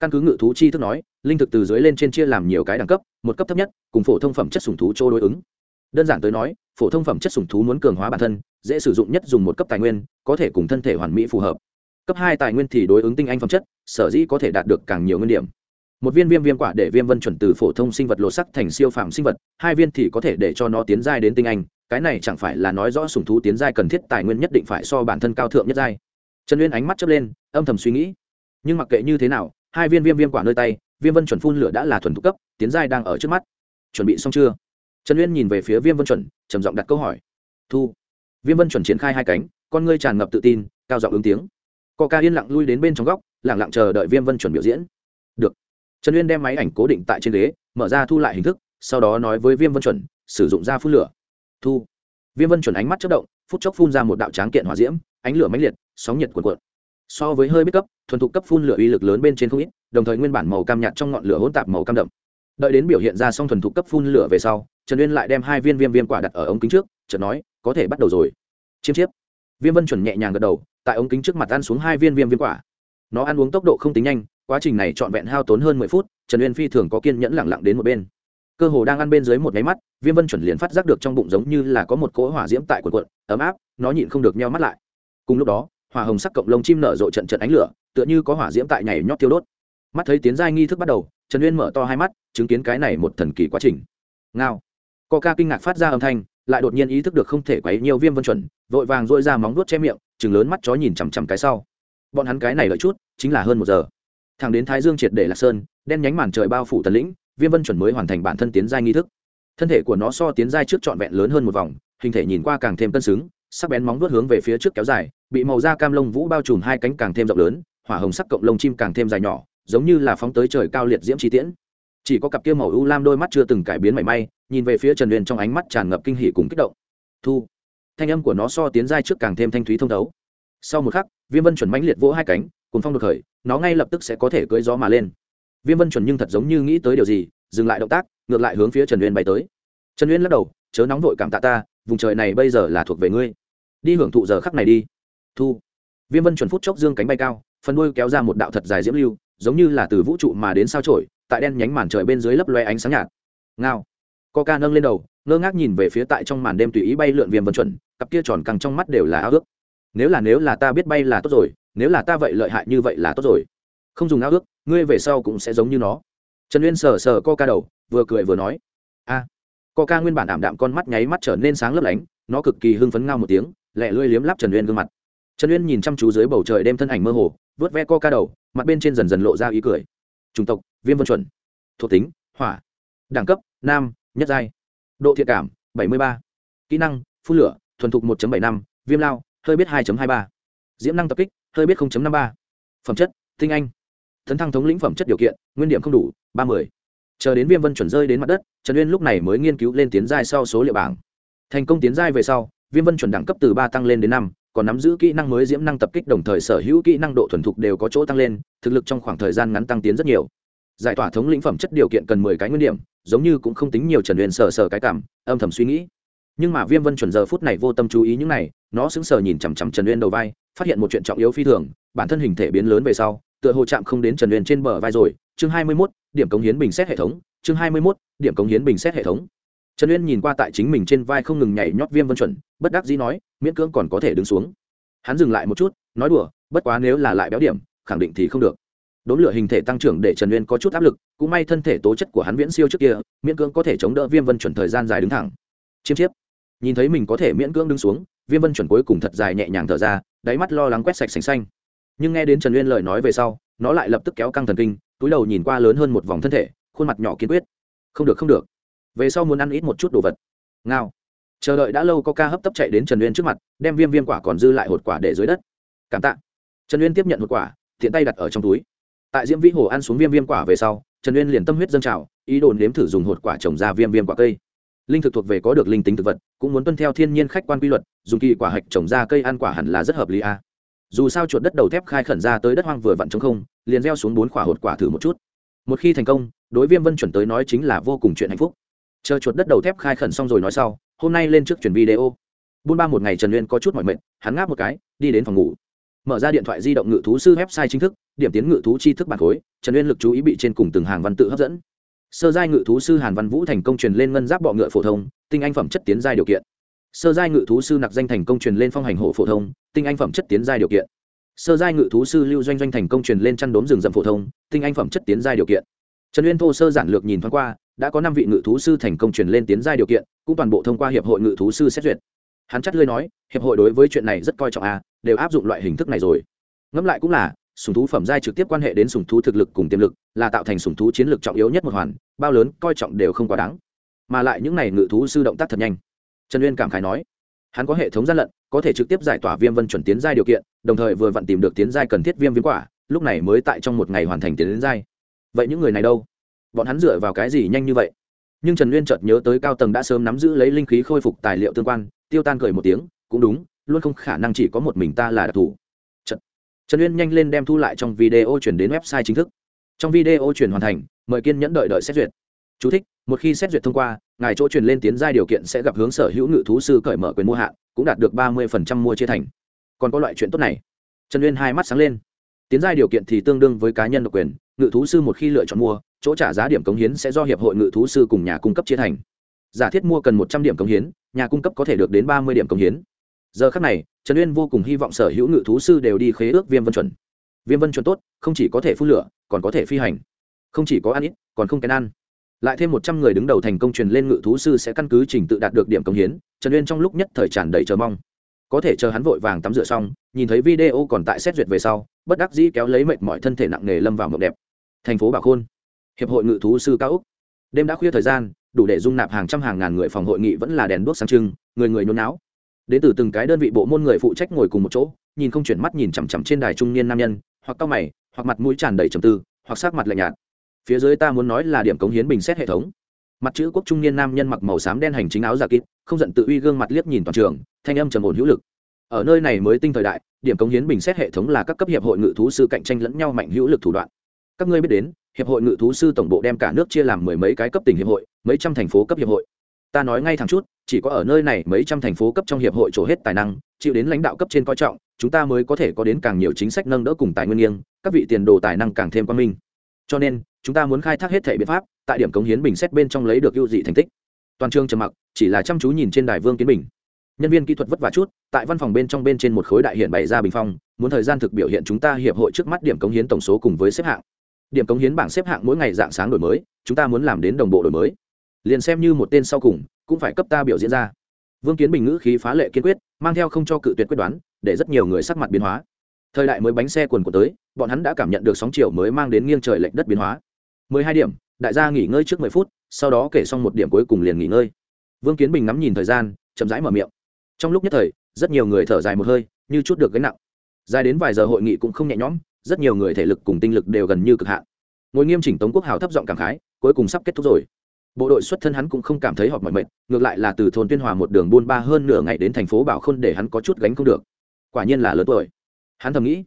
Căn cứ ngự thú chi thức nói, linh thực từ dưới lên trên chia làm nhiều cái đẳng cấp, một cấp thấp nhất, cùng phổ thông phẩm chất sùng thú chỗ đối ứng. Đơn giản tới nói, phổ thông phẩm chất sùng thú muốn cường hóa bản thân, dễ sử dụng nhất dùng một cấp tài nguyên, có thể cùng thân thể hoàn mỹ phù hợp cấp hai tài nguyên thì đối ứng tinh anh phẩm chất, sở dĩ có thể đạt được càng nhiều nguyên điểm. Một viên viêm viêm quả để viêm vân chuẩn từ phổ thông sinh vật lộ sắc thành siêu phẩm sinh vật, hai viên thì có thể để cho nó tiến giai đến tinh anh, cái này chẳng phải là nói rõ sùng thú tiến giai cần thiết tài nguyên nhất định phải so bản thân cao thượng nhất giai. Trần uyên ánh mắt chớp lên, âm thầm suy nghĩ. Nhưng mặc kệ như thế nào, hai viên viêm viêm quả nơi tay, viêm vân chuẩn phun lửa đã là thuần thục cấp, tiến giai đang ở trước mắt. Chuẩn bị xong chưa? Trần uyên nhìn về phía viêm vân chuẩn, trầm giọng đặt câu hỏi. Thu. Viêm vân chuẩn triển khai hai cánh, con ngươi tràn ngập tự tin, cao giọng ứng tiếng co ca yên lặng lui đến bên trong góc lẳng lặng chờ đợi viêm vân chuẩn biểu diễn. Được. Trần uyên đem máy ảnh cố định tại trên ghế, mở ra thu lại hình thức, sau đó nói với viêm vân chuẩn, sử dụng ra phun lửa. Thu. Viêm vân chuẩn ánh mắt chất động, phút chốc phun ra một đạo tráng kiện hỏa diễm, ánh lửa mãnh liệt, sóng nhiệt cuộn cuộn. So với hơi biết cấp, thuần thục cấp phun lửa uy lực lớn bên trên không ít, đồng thời nguyên bản màu cam nhạt trong ngọn lửa hỗn tạp màu cam đậm. Đợi đến biểu hiện ra xong thuần thục cấp phun lửa về sau, trần uyên lại đem hai viên viêm viêm quả đặt ở ống kính trước, chợt nói, có thể bắt đầu rồi. Chiêm chiếp. Viêm vân chuẩn nhẹ nhàng gật đầu tại ống kính trước mặt ăn xuống hai viên viêm viêm quả. Nó ăn uống tốc độ không tính nhanh, quá trình này trọn vẹn hao tốn hơn mười phút, trần uyên phi thường có kiên nhẫn lẳng lặng đến một bên. Cơ hồ đang ăn bên dưới một nháy mắt, viêm vân chuẩn liền phát giác được trong bụng giống như là có một cỗ hỏa diễm tại quần quận ấm áp, nó nhịn không được nheo mắt lại. Cùng lúc đó, hỏa hồng sắc cộng lông chim nở rộ trận trận ánh lửa, tựa như có hỏa diễm tại nhảy nhót tiêu đốt. Mắt thấy tiến giai nghi thức bắt đầu, trần uyên mở to hai mắt, chứng kiến cái này một thần kỳ quá trình. Ngao. Co ca kinh ngạc phát ra âm thanh, lại đột nhiên ý thức được không thể quấy nhiều viêm vân chuẩn, vội vàng dội ra móng vuốt che miệng chừng lớn mắt chó nhìn chằm chằm cái sau. Bọn hắn cái này lợi chút, chính là hơn một giờ. Thằng đến thái dương triệt để lạc sơn, đen nhánh màn trời bao phủ tần lĩnh, viêm vân chuẩn mới hoàn thành bản thân tiến giai nghi thức. Thân thể của nó so tiến giai trước trọn vẹn lớn hơn một vòng, hình thể nhìn qua càng thêm cân xứng, sắc bén móng vuốt hướng về phía trước kéo dài, bị màu da cam lông vũ bao trùm hai cánh càng thêm rộng lớn, hỏa hồng sắc cộng lông chim càng thêm dài nhỏ, giống như là phóng tới trời cao liệt diễm chi tiễn. Chỉ có cặp kia màu u lam đôi mắt chưa từng cải biến mảy may, nhìn về phía trần huyền trong ánh mắt tràn ngập kinh hỉ cùng kích động. Thu thanh âm của nó so tiến giai trước càng thêm thanh thúy thông thấu. Sau một khắc, viêm vân chuẩn mãnh liệt vỗ hai cánh cùng phong đột khởi, nó ngay lập tức sẽ có thể cưỡi gió mà lên. Viêm vân chuẩn nhưng thật giống như nghĩ tới điều gì, dừng lại động tác, ngược lại hướng phía trần uyên bay tới. Trần uyên lắc đầu, chớ nóng vội cảm tạ ta, vùng trời này bây giờ là thuộc về ngươi. Đi hưởng thụ giờ khắc này đi. Thu. Viêm vân chuẩn phút chốc dương cánh bay cao, phần đuôi kéo ra một đạo thật dài diễm lưu, giống như là từ vũ trụ mà đến sao trổi tại đen nhánh màn trời bên dưới lấp loe ánh sáng nhạt. Ngao coca nâng lên đầu ngơ ngác nhìn về phía tại trong màn đêm tùy ý bay lượn viêm vân chuẩn cặp kia tròn căng trong mắt đều là ao ước. Nếu là nếu là ta biết bay là tốt rồi nếu là ta vậy lợi hại như vậy là tốt rồi. Không dùng ao ước ngươi về sau cũng sẽ giống như nó. Trần uyên sờ sờ coca đầu vừa cười vừa nói. A à, coca nguyên bản ảm đạm con mắt nháy mắt trở nên sáng lấp lánh nó cực kỳ hưng phấn ngao một tiếng lẹ lưỡi liếm láp trần uyên gương mặt. Trần uyên nhìn chăm chú dưới bầu trời đêm thân ảnh mơ hồ vớt ve coca đầu mặt bên trên dần dần lộ ra ý cười. Chủng tộc viêm vân chuẩn. Thuộc tính hỏa. Đẳng cấp nam nhất giai độ thiện cảm 73. kỹ năng phun lửa thuần thục 1.75, viêm lao hơi biết 2.23. diễm năng tập kích hơi biết 0.53. phẩm chất tinh anh thấn thăng thống lĩnh phẩm chất điều kiện nguyên điểm không đủ ba mươi chờ đến viêm vân chuẩn rơi đến mặt đất trần uyên lúc này mới nghiên cứu lên tiến giai sau số liệu bảng thành công tiến giai về sau viêm vân chuẩn đẳng cấp từ ba tăng lên đến năm còn nắm giữ kỹ năng mới diễm năng tập kích đồng thời sở hữu kỹ năng độ thuần thục đều có chỗ tăng lên thực lực trong khoảng thời gian ngắn tăng tiến rất nhiều giải tỏa thống lĩnh phẩm chất điều kiện cần mười cái nguyên điểm giống như cũng không tính nhiều trần uyên sờ sờ cái cảm âm thầm suy nghĩ. Nhưng mà viêm vân chuẩn giờ phút này vô tâm chú ý những này nó sững sờ nhìn chằm chằm trần uyên đầu vai phát hiện một chuyện trọng yếu phi thường bản thân hình thể biến lớn về sau tựa hồ chạm không đến trần uyên trên bờ vai rồi. Chương hai mươi 21, điểm cống hiến bình xét hệ thống chương hai mươi 21, điểm cống hiến bình xét hệ thống. Trần uyên nhìn qua tại chính mình trên vai không ngừng nhảy nhót viêm vân chuẩn bất đắc dĩ nói miễn cưỡng còn có thể đứng xuống. Hắn dừng lại một chút nói đùa bất quá nếu là lại béo điểm khẳng định thì không được đốn lửa hình thể tăng trưởng để trần uyên có chút áp lực, cũng may thân thể tố chất của hắn viễn siêu trước kia, miễn cưỡng có thể chống đỡ viêm vân chuẩn thời gian dài đứng thẳng. Chiêm chiếp. Nhìn thấy mình có thể miễn cưỡng đứng xuống, viêm vân chuẩn cuối cùng thật dài nhẹ nhàng thở ra, đáy mắt lo lắng quét sạch sành xanh. Nhưng nghe đến trần uyên lời nói về sau, nó lại lập tức kéo căng thần kinh, túi đầu nhìn qua lớn hơn một vòng thân thể, khuôn mặt nhỏ kiên quyết. Không được không được. Về sau muốn ăn ít một chút đồ vật. Ngao. Chờ đợi đã lâu có ca hấp tấp chạy đến trần uyên trước mặt, đem viêm viêm quả còn dư lại hột quả để dưới đất. Cảm tạ. Trần uyên tiếp nhận hột quả thiện tay đặt ở trong túi tại diễm vĩ hồ ăn xuống viêm viêm quả về sau, trần uyên liền tâm huyết dâng trào, ý đồ nếm thử dùng hột quả trồng ra viêm viêm quả cây. Linh thực thuộc về có được linh tính thực vật, cũng muốn tuân theo thiên nhiên khách quan quy luật, dùng kỳ quả hạch trồng ra cây ăn quả hẳn là rất hợp lý a. Dù sao chuột đất đầu thép khai khẩn ra tới đất hoang vừa vặn trong không, liền gieo xuống bốn quả hột quả thử một chút. Một khi thành công, đối viêm vân chuẩn tới nói chính là vô cùng chuyện hạnh phúc. Chờ chuột đất đầu thép khai khẩn xong rồi nói sau, hôm nay lên trước chuyển video. Buôn ba một ngày trần uyên có chút mọi mệnh hắn ngáp một cái, đi đến phòng ngủ mở ra điện thoại di động ngự thú sư website chính thức, điểm tiến ngự thú chi thức bản khối, trần uyên lực chú ý bị trên cùng từng hàng văn tự hấp dẫn. Sơ giai ngự thú sư hàn văn vũ thành công truyền lên ngân giáp bọ ngựa phổ thông, tinh anh phẩm chất tiến giai điều kiện. Sơ giai ngự thú sư nặc danh thành công truyền lên phong hành hộ phổ thông, tinh anh phẩm chất tiến giai điều kiện. Sơ giai ngự thú sư lưu doanh doanh thành công truyền lên chăn đốn rừng rậm phổ thông, tinh anh phẩm chất tiến giai điều kiện. Trần uyên thô sơ giản lược nhìn thoáng qua, đã có năm vị ngự thú sư thành công truyền lên tiến giai điều kiện, cũng toàn bộ thông qua hiệp hội ngự thú sư xét duyệt. Hắn chắc lơi nói, hiệp hội đối với chuyện này rất coi trọng à đều áp dụng loại hình thức này rồi. Ngẫm lại cũng là, sùng thú phẩm giai trực tiếp quan hệ đến sùng thú thực lực cùng tiềm lực, là tạo thành sùng thú chiến lược trọng yếu nhất một hoàn, bao lớn, coi trọng đều không quá đáng. Mà lại những này ngự thú sư động tác thật nhanh. Trần uyên cảm khái nói, hắn có hệ thống gian lận, có thể trực tiếp giải tỏa viêm vân chuẩn tiến giai điều kiện, đồng thời vừa vặn tìm được tiến giai cần thiết viêm viêm quả, lúc này mới tại trong một ngày hoàn thành tiến đến giai. Vậy những người này đâu? Bọn hắn dựa vào cái gì nhanh như vậy? Nhưng trần uyên chợt nhớ tới cao tầng đã sớm nắm giữ lấy linh khí khôi phục tài liệu tương quan, tiêu tan cười một tiếng, cũng đúng luôn không khả năng chỉ có một mình ta là đặc thù. Trần, trần uyên nhanh lên đem thu lại trong video chuyển đến website chính thức. Trong video chuyển hoàn thành mời kiên nhẫn đợi đợi xét duyệt. Chú thích, một khi xét duyệt thông qua ngài chỗ truyền lên tiến giai điều kiện sẽ gặp hướng sở hữu ngự thú sư cởi mở quyền mua hạn cũng đạt được ba mươi mua chia thành. Còn có loại chuyện tốt này. Trần uyên hai mắt sáng lên. Tiến giai điều kiện thì tương đương với cá nhân độc quyền ngự thú sư một khi lựa chọn mua chỗ trả giá điểm cống hiến sẽ do hiệp hội ngự thú sư cùng nhà cung cấp chia thành. Giả thiết mua cần một trăm điểm cống hiến nhà cung cấp có thể được đến ba mươi điểm cống hiến giờ khắc này, trần uyên vô cùng hy vọng sở hữu ngự thú sư đều đi khế ước viêm vân chuẩn. Viêm vân chuẩn tốt, không chỉ có thể phun lửa, còn có thể phi hành. Không chỉ có ăn ít, còn không kén ăn. Lại thêm một trăm người đứng đầu thành công truyền lên ngự thú sư sẽ căn cứ trình tự đạt được điểm công hiến, trần uyên trong lúc nhất thời tràn đầy chờ mong. Có thể chờ hắn vội vàng tắm rửa xong, nhìn thấy video còn tại xét duyệt về sau, bất đắc dĩ kéo lấy mệt mọi thân thể nặng nề lâm vào mộng đẹp. Thành phố bảo khôn. Hiệp hội ngự thú sư cao úc. Đêm đã khuya thời gian, đủ để dung nạp hàng trăm hàng ngàn người phòng hội nghị vẫn là đèn đuốc sáng trưng, người người nôn não đến từ từng cái đơn vị bộ môn người phụ trách ngồi cùng một chỗ, nhìn không chuyển mắt nhìn chằm chằm trên đài trung niên nam nhân, hoặc cao mày, hoặc mặt mũi tràn đầy trầm tư, hoặc sắc mặt lạnh nhạt. Phía dưới ta muốn nói là điểm cống hiến bình xét hệ thống. Mặt chữ quốc trung niên nam nhân mặc màu xám đen hành chính áo giả kịp, không giận tự uy gương mặt liếc nhìn toàn trường, thanh âm trầm ổn hữu lực. Ở nơi này mới tinh thời đại, điểm cống hiến bình xét hệ thống là các cấp hiệp hội ngự thú sư cạnh tranh lẫn nhau mạnh hữu lực thủ đoạn. Các ngươi biết đến, hiệp hội ngự thú sư tổng bộ đem cả nước chia làm mười mấy cái cấp tỉnh hiệp hội, mấy trăm thành phố cấp hiệp hội. Ta nói ngay thẳng chút chỉ có ở nơi này mấy trăm thành phố cấp trong hiệp hội trổ hết tài năng, chịu đến lãnh đạo cấp trên coi trọng, chúng ta mới có thể có đến càng nhiều chính sách nâng đỡ cùng tài nguyên nghiêng, các vị tiền đồ tài năng càng thêm quan minh. Cho nên, chúng ta muốn khai thác hết thể biện pháp, tại điểm cống hiến bình xét bên trong lấy được ưu dị thành tích. Toàn trường trầm mặc, chỉ là chăm chú nhìn trên đài vương kiến bình. Nhân viên kỹ thuật vất vả chút, tại văn phòng bên trong bên trên một khối đại hiện bày ra bình phong, muốn thời gian thực biểu hiện chúng ta hiệp hội trước mắt điểm cống hiến tổng số cùng với xếp hạng. Điểm cống hiến bảng xếp hạng mỗi ngày dạng sáng đổi mới, chúng ta muốn làm đến đồng bộ đổi mới. Liền xem như một tên sau cùng cũng phải cấp ta biểu diễn ra. Vương kiến bình ngữ khí phá lệ kiên quyết, mang theo không cho cự tuyệt quyết đoán, để rất nhiều người sắc mặt biến hóa. Thời đại mới bánh xe quần của tới, bọn hắn đã cảm nhận được sóng chiều mới mang đến nghiêng trời lệch đất biến hóa. Mười hai điểm, đại gia nghỉ ngơi trước mười phút, sau đó kể xong một điểm cuối cùng liền nghỉ ngơi. Vương kiến bình ngắm nhìn thời gian, chậm rãi mở miệng. Trong lúc nhất thời, rất nhiều người thở dài một hơi, như chút được gánh nặng. Dài đến vài giờ hội nghị cũng không nhẹ nhõm, rất nhiều người thể lực cùng tinh lực đều gần như cực hạn. Ngồi nghiêm chỉnh tống quốc hào thấp giọng cảm khái, cuối cùng sắp kết thúc rồi bộ đội xuất thân hắn cũng không cảm thấy họp mọi mệt ngược lại là từ thôn tuyên hòa một đường buôn ba hơn nửa ngày đến thành phố bảo khôn để hắn có chút gánh không được. Quả nhiên là lớn tuổi. Hắn thầm nghĩ,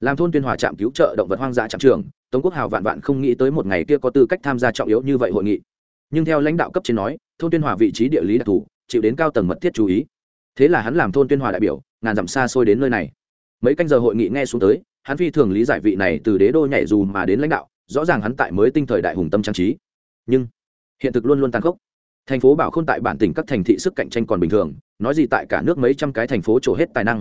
làm thôn tuyên hòa trạm cứu trợ động vật hoang dã trạm trường tống quốc hào vạn vạn không nghĩ tới một ngày kia có tư cách tham gia trọng yếu như vậy hội nghị. Nhưng theo lãnh đạo cấp trên nói, thôn tuyên hòa vị trí địa lý đặc thù, chịu đến cao tầng mật thiết chú ý. Thế là hắn làm thôn tuyên hòa đại biểu, ngàn dặm xa xôi đến nơi này. Mấy canh giờ hội nghị nghe xuống tới, hắn phi thường lý giải vị này từ đế đô nhảy dù mà đến lãnh đạo, rõ ràng hắn tại mới tinh thời đại hùng tâm trang trí. Nhưng hiện thực luôn luôn tàn khốc. Thành phố bảo k h ô n tại bản tỉnh các thành thị sức cạnh tranh còn bình thường, nói gì tại cả nước mấy trăm cái thành phố trổ hết tài năng.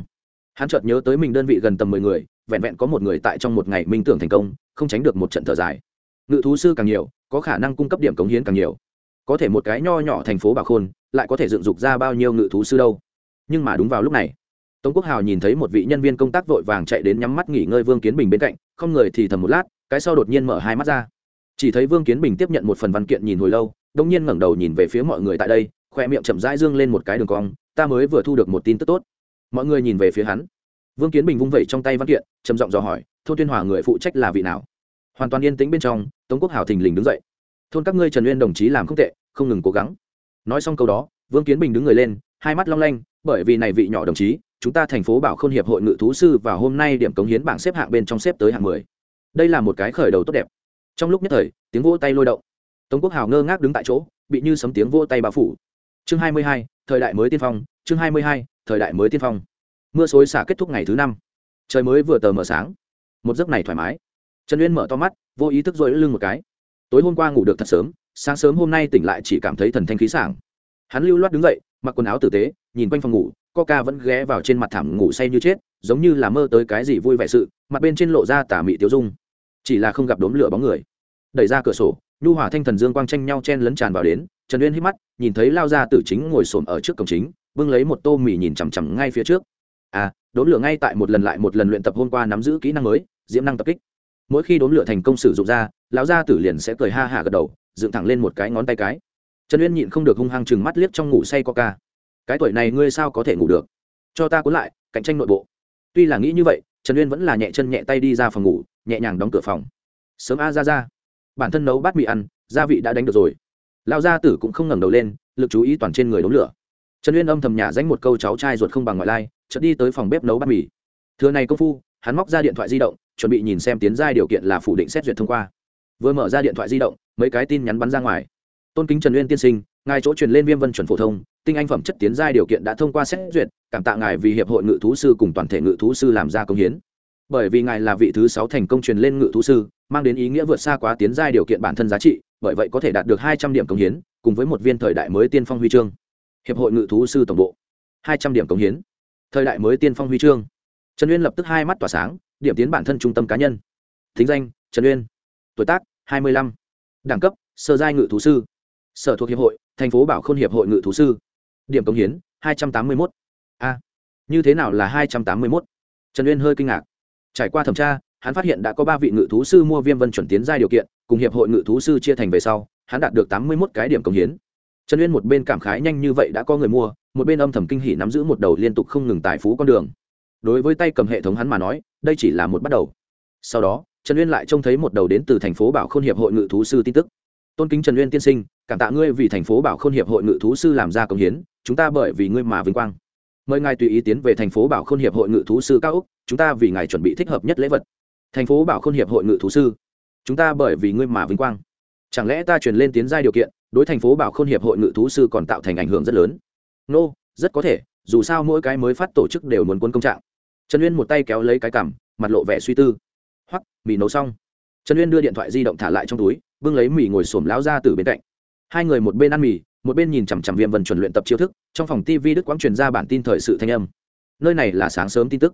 Hắn chợt nhớ tới mình đơn vị gần tầm mười người, vẹn vẹn có một người tại trong một ngày minh tưởng thành công, không tránh được một trận thở dài. Ngự thú sư càng nhiều, có khả năng cung cấp điểm cống hiến càng nhiều. Có thể một cái nho nhỏ thành phố bảo khôn, lại có thể dựng dục ra bao nhiêu ngự thú sư đâu. Nhưng mà đúng vào lúc này, tống quốc hào nhìn thấy một vị nhân viên công tác vội vàng chạy đến nhắm mắt nghỉ ngơi vương kiến bình bên cạnh, không người thì thầm một lát, cái sau đột nhiên mở hai mắt ra chỉ thấy vương kiến bình tiếp nhận một phần văn kiện nhìn hồi lâu, đông nhiên ngẩng đầu nhìn về phía mọi người tại đây khoe miệng chậm rãi dương lên một cái đường cong, ta mới vừa thu được một tin tức tốt. Mọi người nhìn về phía hắn. Vương kiến bình vung vẩy trong tay văn kiện, trầm giọng dò hỏi, thôn tuyên hòa người phụ trách là vị nào? Hoàn toàn yên tĩnh bên trong, tống quốc hào thình lình đứng dậy. Thôn các ngươi trần uyên đồng chí làm không tệ, không ngừng cố gắng. Nói xong câu đó, vương kiến bình đứng người lên, hai mắt long lanh, bởi vì này vị nhỏ đồng chí, chúng ta thành phố bảo khôn hiệp hội ngự thú sư và hôm nay điểm cống hiến bảng xếp hạng bên trong xếp tới hạng mười. Đây là một cái khởi đầu tốt đẹp trong lúc nhất thời, tiếng vỗ tay lôi động. Tống quốc hào ngơ ngác đứng tại chỗ, bị như sấm tiếng vỗ tay bao phủ. Chương hai mươi hai, thời đại mới tiên phong, chương hai mươi hai, thời đại mới tiên phong. Mưa xối xả kết thúc ngày thứ năm. Trời mới vừa tờ mờ sáng. Một giấc này thoải mái. Trần uyên mở to mắt, vô ý thức dội lưng một cái. Tối hôm qua ngủ được thật sớm, sáng sớm hôm nay tỉnh lại chỉ cảm thấy thần thanh khí sảng. Hắn lưu loát đứng dậy, mặc quần áo tử tế, nhìn quanh phòng ngủ, coca vẫn ghé vào trên mặt thảm ngủ say như chết, giống như là mơ tới cái gì vui vẻ sự, mặt bên trên lộ ra tà mị tiêu dung chỉ là không gặp đốm lửa bóng người. Đẩy ra cửa sổ, nhu hỏa thanh thần dương quang tranh nhau chen lấn tràn vào đến, trần uyên hít mắt, nhìn thấy lao ra tử chính ngồi xổm ở trước cổng chính, bưng lấy một tô mì nhìn chằm chằm ngay phía trước. À đốn lửa ngay tại một lần lại một lần luyện tập hôm qua nắm giữ kỹ năng mới, diễm năng tập kích. Mỗi khi đốn lửa thành công sử dụng ra, lão gia tử liền sẽ cười ha hả gật đầu, dựng thẳng lên một cái ngón tay cái. Trần uyên nhịn không được hung hăng chừng mắt liếc trong ngủ say coca. Cái tuổi này ngươi sao có thể ngủ được? Cho ta cuốn lại, cạnh tranh nội bộ. Tuy là nghĩ như vậy, trần uyên vẫn là nhẹ chân nhẹ tay đi ra phòng ngủ nhẹ nhàng đóng cửa phòng. Sớm a, ra ra. Bản thân nấu bát mì ăn, gia vị đã đánh được rồi. Lao gia tử cũng không ngẩng đầu lên, lực chú ý toàn trên người đống lửa. Trần uyên âm thầm nhà danh một câu cháu trai ruột không bằng ngoại lai, chợt đi tới phòng bếp nấu bát mì. Thừa này công phu, hắn móc ra điện thoại di động, chuẩn bị nhìn xem tiến giai điều kiện là phủ định xét duyệt thông qua. Vừa mở ra điện thoại di động, mấy cái tin nhắn bắn ra ngoài. Tôn kính trần uyên tiên sinh, ngài chỗ truyền lên viêm vân chuẩn phổ thông, tinh anh phẩm chất tiến giai điều kiện đã thông qua xét duyệt, cảm tạ ngài vì hiệp hội ngự thú sư cùng toàn thể ngự thú sư làm ra công hiến bởi vì ngài là vị thứ sáu thành công truyền lên ngự thú sư, mang đến ý nghĩa vượt xa quá tiến giai điều kiện bản thân giá trị, bởi vậy có thể đạt được hai trăm điểm công hiến, cùng với một viên thời đại mới tiên phong huy chương. Hiệp hội ngự thú sư tổng bộ. Hai trăm điểm công hiến. Thời đại mới tiên phong huy chương. Trần uyên lập tức hai mắt tỏa sáng, điểm tiến bản thân trung tâm cá nhân. Thính danh, trần uyên. Tuổi tác, hai mươi lăm. Đẳng cấp, sơ giai ngự thú sư. Sở thuộc hiệp hội, thành phố bảo khôn hiệp hội ngự thú sư. Điểm công hiến, hai trăm tám mươi một a, như thế nào là hai trăm tám mươi một trần uyên hơi kinh ngạc trải qua thẩm tra, hắn phát hiện đã có ba vị ngự thú sư mua viêm vân chuẩn tiến giai điều kiện, cùng hiệp hội ngự thú sư chia thành về sau, hắn đạt được tám mươi mốt cái điểm công hiến. Trần uyên một bên cảm khái nhanh như vậy đã có người mua, một bên âm thầm kinh hỉ nắm giữ một đầu liên tục không ngừng tài phú con đường. Đối với tay cầm hệ thống hắn mà nói, đây chỉ là một bắt đầu. Sau đó, trần uyên lại trông thấy một đầu đến từ thành phố bảo khôn hiệp hội ngự thú sư tin tức. Tôn kính trần uyên tiên sinh, cảm tạ ngươi vì thành phố bảo khôn hiệp hội ngự thú sư làm ra công hiến, chúng ta bởi vì ngươi mà vinh quang mời ngài tùy ý tiến về thành phố bảo khôn hiệp hội ngự thú sư cao úc chúng ta vì ngài chuẩn bị thích hợp nhất lễ vật. Thành phố bảo khôn hiệp hội ngự thú sư. Chúng ta bởi vì ngươi mà vinh quang. Chẳng lẽ ta truyền lên tiến giai điều kiện đối thành phố bảo khôn hiệp hội ngự thú sư còn tạo thành ảnh hưởng rất lớn? Nô、no, rất có thể dù sao mỗi cái mới phát tổ chức đều muốn quân công trạng. Trần uyên một tay kéo lấy cái cằm mặt lộ vẻ suy tư. Hoặc mì nấu xong. Trần uyên đưa điện thoại di động thả lại trong túi bưng lấy mì ngồi xổm láo ra từ bên cạnh hai người một bên ăn mì, một bên nhìn chằm chằm viêm Vân chuẩn luyện tập chiêu thức, trong phòng tv đức quang truyền ra bản tin thời sự thanh âm. Nơi này là sáng sớm tin tức.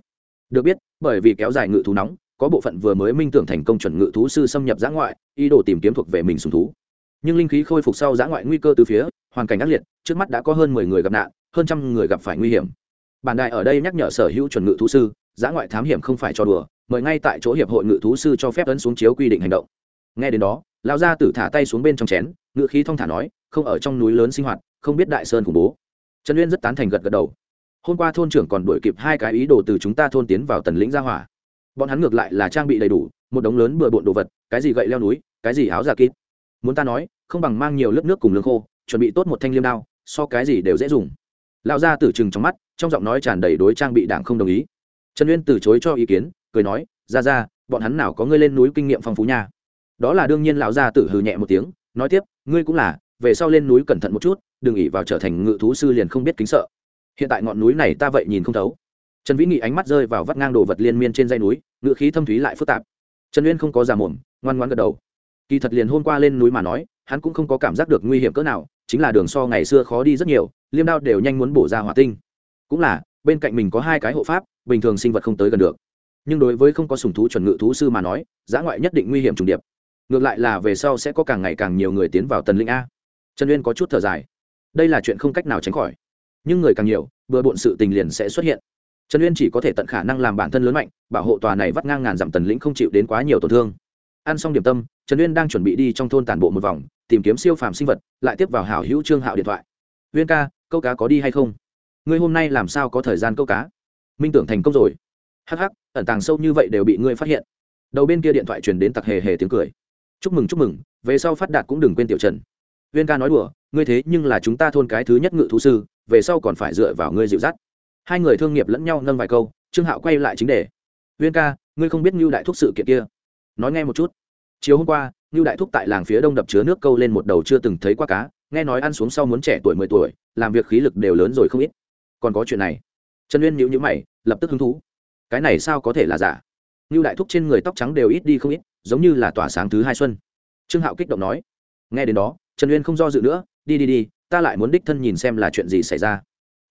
Được biết, bởi vì kéo dài ngự thú nóng, có bộ phận vừa mới minh tưởng thành công chuẩn ngự thú sư xâm nhập giã ngoại, ý đồ tìm kiếm thuộc về mình sùng thú. Nhưng linh khí khôi phục sau giã ngoại nguy cơ từ phía, hoàn cảnh ác liệt, trước mắt đã có hơn mười người gặp nạn, hơn trăm người gặp phải nguy hiểm. Bản đại ở đây nhắc nhở sở hữu chuẩn ngự thú sư, giã ngoại thám hiểm không phải cho đùa, mời ngay tại chỗ hiệp hội ngự thú sư cho phép ấn xuống chiếu quy định hành động. Nghe đến đó lão gia tử thả tay xuống bên trong chén ngự khí thong thả nói, không ở trong núi lớn sinh hoạt, không biết đại sơn khủng bố. Trần uyên rất tán thành gật gật đầu. Hôm qua thôn trưởng còn đuổi kịp hai cái ý đồ từ chúng ta thôn tiến vào tần lĩnh gia hỏa. Bọn hắn ngược lại là trang bị đầy đủ, một đống lớn bừa bộn đồ vật, cái gì gậy leo núi, cái gì áo giả kín muốn ta nói, không bằng mang nhiều lớp nước cùng lương khô, chuẩn bị tốt một thanh liêm đao, so cái gì đều dễ dùng. Lão gia tử chừng trong mắt, trong giọng nói tràn đầy đối trang bị đảng không đồng ý. Trần uyên từ chối cho ý kiến, cười nói, ra ra, bọn hắn nào có ngươi lên núi kinh nghiệm phong phú nha đó là đương nhiên lão gia tử hừ nhẹ một tiếng, nói tiếp, ngươi cũng là, về sau lên núi cẩn thận một chút, đừng ỉ vào trở thành ngự thú sư liền không biết kính sợ. Hiện tại ngọn núi này ta vậy nhìn không thấu. Trần vĩ nghị ánh mắt rơi vào vắt ngang đồ vật liên miên trên dây núi ngự khí thâm thúy lại phức tạp. Trần uyên không có già mồm, ngoan ngoan gật đầu. Kỳ thật liền hôm qua lên núi mà nói, hắn cũng không có cảm giác được nguy hiểm cỡ nào, chính là đường so ngày xưa khó đi rất nhiều, liêm đao đều nhanh muốn bổ ra hỏa tinh. Cũng là, bên cạnh mình có hai cái hộ pháp, bình thường sinh vật không tới gần được. Nhưng đối với không có sùng thú chuẩn ngự thú sư mà nói, giã ngoại nhất định nguy hiểm trùng điệp ngược lại là về sau sẽ có càng ngày càng nhiều người tiến vào tần linh a. Trần uyên có chút thở dài. Đây là chuyện không cách nào tránh khỏi. Nhưng người càng nhiều, vừa bộn sự tình liền sẽ xuất hiện. Trần uyên chỉ có thể tận khả năng làm bản thân lớn mạnh, bảo hộ tòa này vắt ngang ngàn dặm tần lĩnh không chịu đến quá nhiều tổn thương. Ăn xong điểm tâm, trần uyên đang chuẩn bị đi trong thôn tản bộ một vòng, tìm kiếm siêu phàm sinh vật, lại tiếp vào hảo hữu trương hạo điện thoại. Uyên ca, câu cá có đi hay không? Ngươi hôm nay làm sao có thời gian câu cá? Minh tưởng thành công rồi. Hắc hắc, ẩn tàng sâu như vậy đều bị ngươi phát hiện. Đầu bên kia điện thoại truyền đến tặc hề hề tiếng cười chúc mừng chúc mừng, về sau phát đạt cũng đừng quên tiểu trần. Uyên ca nói đùa, ngươi thế nhưng là chúng ta thôn cái thứ nhất ngự thú sư, về sau còn phải dựa vào ngươi dịu dắt. Hai người thương nghiệp lẫn nhau nâng vài câu, trương hạo quay lại chính đề. Uyên ca, ngươi không biết ngưu đại thúc sự kiện kia. Nói nghe một chút. Chiều hôm qua, ngưu đại thúc tại làng phía đông đập chứa nước câu lên một đầu chưa từng thấy qua cá, nghe nói ăn xuống sau muốn trẻ tuổi mười tuổi, làm việc khí lực đều lớn rồi không ít. Còn có chuyện này. Trần uyên nhữ nhữ mày, lập tức hứng thú. Cái này sao có thể là giả? Ngưu đại thúc trên người tóc trắng đều ít đi không ít, giống như là tỏa sáng thứ hai xuân. Trương hạo kích động nói, nghe đến đó, trần uyên không do dự nữa, đi đi đi, ta lại muốn đích thân nhìn xem là chuyện gì xảy ra.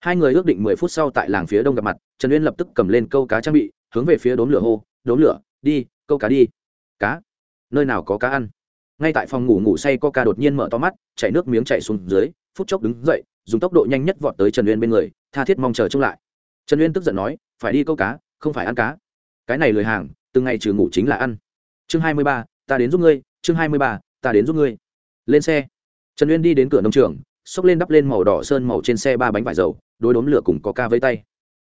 Hai người ước định mười phút sau tại làng phía đông gặp mặt, trần uyên lập tức cầm lên câu cá trang bị, hướng về phía đốm lửa hô, đốm lửa, đi, câu cá đi. Cá? Nơi nào có cá ăn? Ngay tại phòng ngủ ngủ say coca đột nhiên mở to mắt, chảy nước miếng chảy xuống dưới, phút chốc đứng dậy, dùng tốc độ nhanh nhất vọt tới trần uyên bên người, tha thiết mong chờ trông lại. Trần uyên tức giận nói, phải đi câu cá, không phải ăn cá cái này lười hàng, từng ngày trừ ngủ chính là ăn. Chương hai mươi ba, ta đến giúp ngươi, chương hai mươi ba, ta đến giúp ngươi. Lên xe. Trần uyên đi đến cửa nông trường, xốc lên đắp lên màu đỏ sơn màu trên xe ba bánh vải dầu, đối đốm lửa cùng có ca với tay.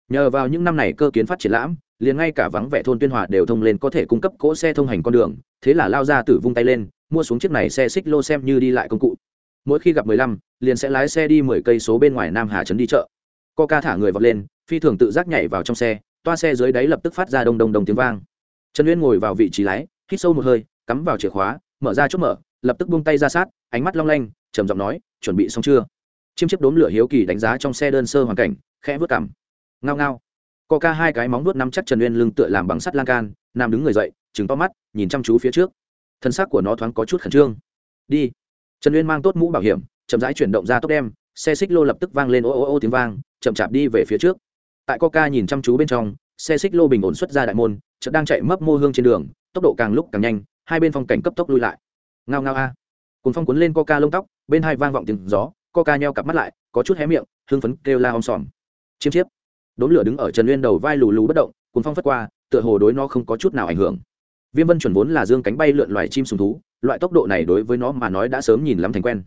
Nhờ vào những năm này cơ kiến phát triển lãm, liền ngay cả vắng vẻ thôn tuyên hòa đều thông lên có thể cung cấp cỗ xe thông hành con đường, thế là lao ra tử vung tay lên, mua xuống chiếc này xe xích lô xem như đi lại công cụ. Mỗi khi gặp mười lăm, liền sẽ lái xe đi mười cây số bên ngoài nam hà trấn đi chợ. Co ca thả người vọt lên, phi thường tự giác nhảy vào trong xe toa xe dưới đáy lập tức phát ra đông đông đông tiếng vang. Trần uyên ngồi vào vị trí lái, hít sâu một hơi, cắm vào chìa khóa, mở ra chốt mở, lập tức buông tay ra sát, ánh mắt long lanh, trầm giọng nói, chuẩn bị xong chưa? Chiêm chiếc đốm lửa hiếu kỳ đánh giá trong xe đơn sơ hoàn cảnh, khẽ vớt cảm ngao ngao. Co ca hai cái móng vuốt nắm chắc trần uyên lưng tựa làm bằng sắt lan can, nam đứng người dậy chừng to mắt, nhìn chăm chú phía trước. Thân xác của nó thoáng có chút khẩn trương. Đi. Trần uyên mang tốt mũ bảo hiểm, chậm rãi chuyển động ra tốc đem, xe xích lô lập tức vang lên ô ô ô tiếng vang, chậm chạp đi về phía trước tại coca nhìn chăm chú bên trong, xe xích lô bình ổn xuất ra đại môn, chợt đang chạy mấp mô hương trên đường, tốc độ càng lúc càng nhanh, hai bên phong cảnh cấp tốc lui lại. Ngao ngao a. Cùng phong cuốn lên coca lông tóc, bên hai vang vọng tiếng gió, coca nheo cặp mắt lại, có chút hé miệng hương phấn kêu la om sòm. Chiêm chiếp. Đốn lửa đứng ở trần uyên đầu vai lù lù bất động cùng phong phất qua, tựa hồ đối nó không có chút nào ảnh hưởng. Viêm vân chuẩn vốn là dương cánh bay lượn loài chim sùng thú, loại tốc độ này đối với nó mà nói đã sớm nhìn lắm thành quen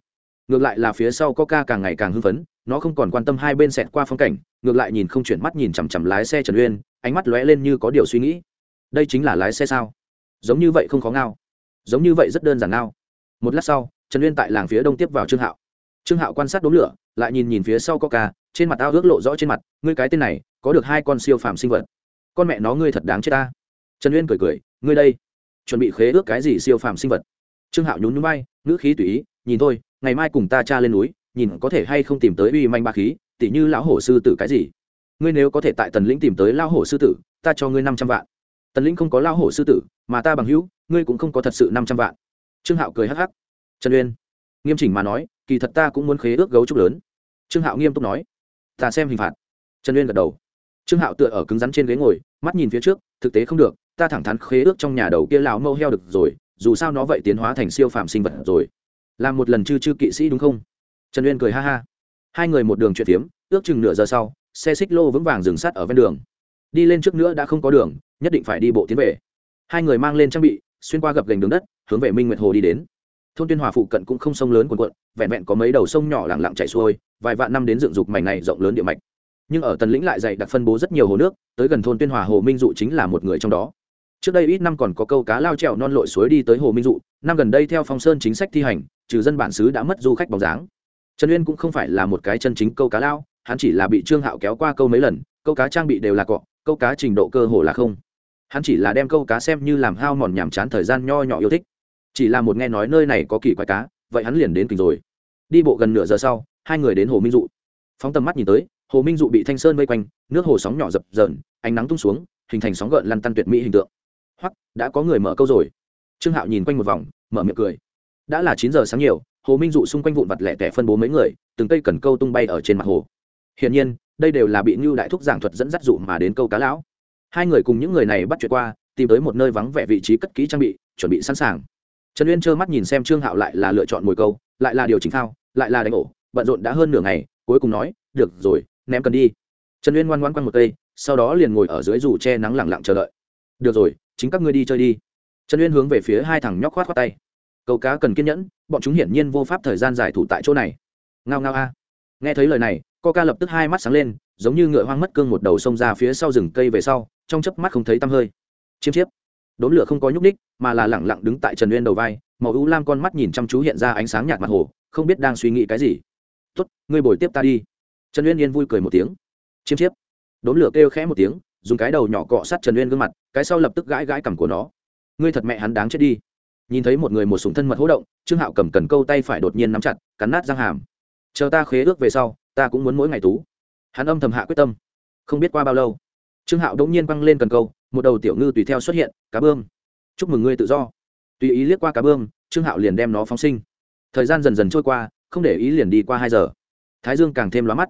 ngược lại là phía sau coca càng ngày càng hưng phấn, nó không còn quan tâm hai bên xẹt qua phong cảnh, ngược lại nhìn không chuyển mắt nhìn chằm chằm lái xe trần uyên, ánh mắt lóe lên như có điều suy nghĩ. Đây chính là lái xe sao? Giống như vậy không khó ngao. Giống như vậy rất đơn giản ngao. Một lát sau, trần uyên tại làng phía đông tiếp vào trương hạo. Trương hạo quan sát đốm lửa, lại nhìn nhìn phía sau coca, trên mặt tao ước lộ rõ trên mặt, ngươi cái tên này, có được hai con siêu phàm sinh vật. Con mẹ nó ngươi thật đáng chết ta. Trần uyên cười cười, ngươi đây, chuẩn bị khế ước cái gì siêu phàm sinh vật? Trương hạo nhún nhún bay ngữ khí tùy ý, nhìn thôi ngày mai cùng ta cha lên núi, nhìn có thể hay không tìm tới uy manh ba khí, tỉ như lão hổ sư tử cái gì. Ngươi nếu có thể tại tần lĩnh tìm tới lão hổ sư tử, ta cho ngươi năm trăm vạn. Tần lĩnh không có lão hổ sư tử, mà ta bằng hữu, ngươi cũng không có thật sự năm trăm vạn. Trương hạo cười hắc hắc. Trần uyên, nghiêm chỉnh mà nói, kỳ thật ta cũng muốn khế ước gấu trúc lớn. Trương hạo nghiêm túc nói. Ta xem hình phạt. Trần uyên gật đầu. Trương hạo tựa ở cứng rắn trên ghế ngồi, mắt nhìn phía trước, thực tế không được, ta thẳng thắn khế ước trong nhà đầu kia lão mâu heo được rồi, dù sao nó vậy tiến hóa thành siêu phạm sinh vật rồi làm một lần chư chư kỵ sĩ đúng không? Trần uyên cười ha ha. Hai người một đường chuyện phiếm, ước chừng nửa giờ sau, xe xích lô vững vàng dừng sát ở ven đường. Đi lên trước nữa đã không có đường, nhất định phải đi bộ tiến về. Hai người mang lên trang bị, xuyên qua gập gành đường đất, hướng về minh nguyệt hồ đi đến. Thôn tuyên hòa phụ cận cũng không sông lớn quần quận vẹn vẹn có mấy đầu sông nhỏ lẳng lặng chảy xuôi, vài vạn năm đến dựng dục mảnh này rộng lớn địa mạch. Nhưng ở tần lĩnh lại dày đặc phân bố rất nhiều hồ nước, tới gần thôn tuyên hòa hồ minh dụ chính là một người trong đó. Trước đây ít năm còn có câu cá lao trèo non lội suối đi tới hồ minh dụ, năm gần đây theo phong sơn chính sách thi hành trừ dân bản xứ đã mất du khách bóng dáng. Trần uyên cũng không phải là một cái chân chính câu cá lao, hắn chỉ là bị trương hạo kéo qua câu mấy lần, câu cá trang bị đều là cọ, câu cá trình độ cơ hồ là không. Hắn chỉ là đem câu cá xem như làm hao mòn nhàm chán thời gian nho nhỏ yêu thích. Chỉ là một nghe nói nơi này có kỳ quái cá, vậy hắn liền đến kình rồi. Đi bộ gần nửa giờ sau, hai người đến hồ minh dụ. Phóng tầm mắt nhìn tới, hồ minh dụ bị thanh sơn vây quanh, nước hồ sóng nhỏ dập dờn, ánh nắng tung xuống, hình thành sóng gợn lăn tăn tuyệt mỹ hình tượng. Hoặc đã có người mở câu rồi. Trương hạo nhìn quanh một vòng, mở miệng cười đã là chín giờ sáng nhiều, hồ minh dụ xung quanh vụn vặt lẻ tẻ phân bố mấy người, từng cây cần câu tung bay ở trên mặt hồ. Hiển nhiên, đây đều là bị ngưu đại thúc giảng thuật dẫn dắt dụ mà đến câu cá lão. Hai người cùng những người này bắt chuyện qua, tìm tới một nơi vắng vẻ vị trí cất kỹ trang bị, chuẩn bị sẵn sàng. Trần uyên trơ mắt nhìn xem trương hạo lại là lựa chọn mồi câu, lại là điều chỉnh thao, lại là đánh ổ, bận rộn đã hơn nửa ngày, cuối cùng nói, được rồi, ném cần đi. Trần uyên ngoan ngoan quăng một cây, sau đó liền ngồi ở dưới dù che nắng lẳng lặng chờ đợi. Được rồi, chính các ngươi đi chơi đi. Trần uyên hướng về phía hai thằng nhóc khoát khoát tay câu cá cần kiên nhẫn, bọn chúng hiển nhiên vô pháp thời gian giải thủ tại chỗ này. Ngao ngao a. Nghe thấy lời này ca lập tức hai mắt sáng lên, giống như ngựa hoang mất cương một đầu sông ra phía sau rừng cây về sau, trong chớp mắt không thấy tăm hơi. Chiêm chiếp. Đốn lửa không có nhúc ních mà là lẳng lặng đứng tại trần uyên đầu vai, màu u lam con mắt nhìn chăm chú hiện ra ánh sáng nhạt mặt hồ, không biết đang suy nghĩ cái gì. Tốt, ngươi bồi tiếp ta đi. Trần uyên yên vui cười một tiếng. Chiêm chiếp. Đốn lửa kêu khẽ một tiếng, dùng cái đầu nhỏ cọ sát trần uyên gương mặt, cái sau lập tức gãi gãi cằm của nó. Ngươi thật mẹ hắn đáng chết đi nhìn thấy một người một súng thân mật hỗ động, trương hạo cầm cần câu tay phải đột nhiên nắm chặt, cắn nát răng hàm. Chờ ta khế ước về sau, ta cũng muốn mỗi ngày tú. Hắn âm thầm hạ quyết tâm. Không biết qua bao lâu, trương hạo đống nhiên băng lên cần câu, một đầu tiểu ngư tùy theo xuất hiện, cá bơm chúc mừng ngươi tự do. Tùy ý liếc qua cá bơm trương hạo liền đem nó phóng sinh. Thời gian dần dần trôi qua, không để ý liền đi qua hai giờ. Thái dương càng thêm lóa mắt.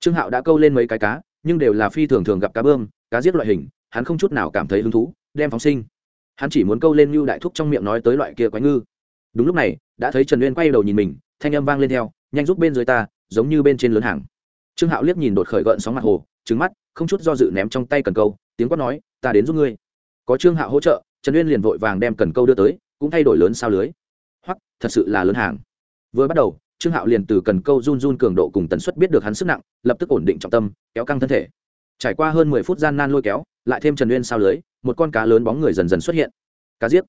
Trương hạo đã câu lên mấy cái cá, nhưng đều là phi thường thường gặp cá bơm cá giết loại hình, hắn không chút nào cảm thấy hứng thú, đem phóng sinh hắn chỉ muốn câu lên như đại thúc trong miệng nói tới loại kia quái ngư. Đúng lúc này, đã thấy trần uyên quay đầu nhìn mình, thanh âm vang lên theo, nhanh giúp bên dưới ta, giống như bên trên lớn hàng. Trương hạo liếc nhìn đột khởi gợn sóng mặt hồ trứng mắt, không chút do dự ném trong tay cần câu, tiếng quát nói, ta đến giúp ngươi. Có trương hạo hỗ trợ, trần uyên liền vội vàng đem cần câu đưa tới, cũng thay đổi lớn sao lưới. Hoặc thật sự là lớn hàng. Vừa bắt đầu, trương hạo liền từ cần câu run run cường độ cùng tần suất biết được hắn sức nặng, lập tức ổn định trọng tâm, kéo căng thân thể trải qua hơn mười phút gian nan lôi kéo lại thêm trần uyên sao lưới một con cá lớn bóng người dần dần xuất hiện. Cá diếc,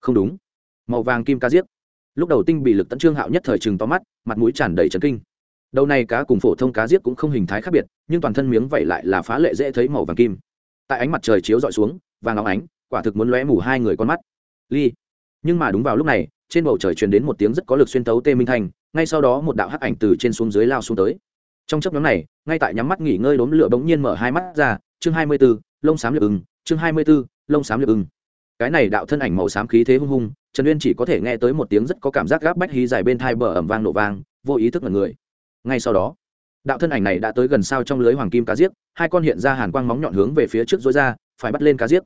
không đúng. Màu vàng kim cá diếc. lúc đầu tinh bị lực tấn trương hạo nhất thời chừng to mắt mặt mũi tràn đầy trấn kinh. Đầu này cá cùng phổ thông cá diếc cũng không hình thái khác biệt nhưng toàn thân miếng vậy lại là phá lệ dễ thấy màu vàng kim. Tại ánh mặt trời chiếu dọi xuống vàng óng ánh quả thực muốn lóe mù hai người con mắt. Ly. Nhưng mà đúng vào lúc này trên bầu trời truyền đến một tiếng rất có lực xuyên tấu tê minh thành ngay sau đó một đạo hắc ảnh từ trên xuống dưới lao xuống tới trong chấp nhóm này, ngay tại nhắm mắt nghỉ ngơi đốm lửa bỗng nhiên mở hai mắt ra, chương hai mươi b ố lông xám lược ưng chương hai mươi b ố lông xám lược ưng cái này đạo thân ảnh màu xám khí thế hung hung, trần uyên chỉ có thể nghe tới một tiếng rất có cảm giác gáp bách hí dài bên thai bờ ẩm vang nổ vang, vô ý thức mật người. Ngay sau đó, đạo thân ảnh này đã tới gần sao trong lưới hoàng kim cá giết hai con hiện ra hàn quang móng nhọn hướng về phía trước dối ra, phải bắt lên cá giết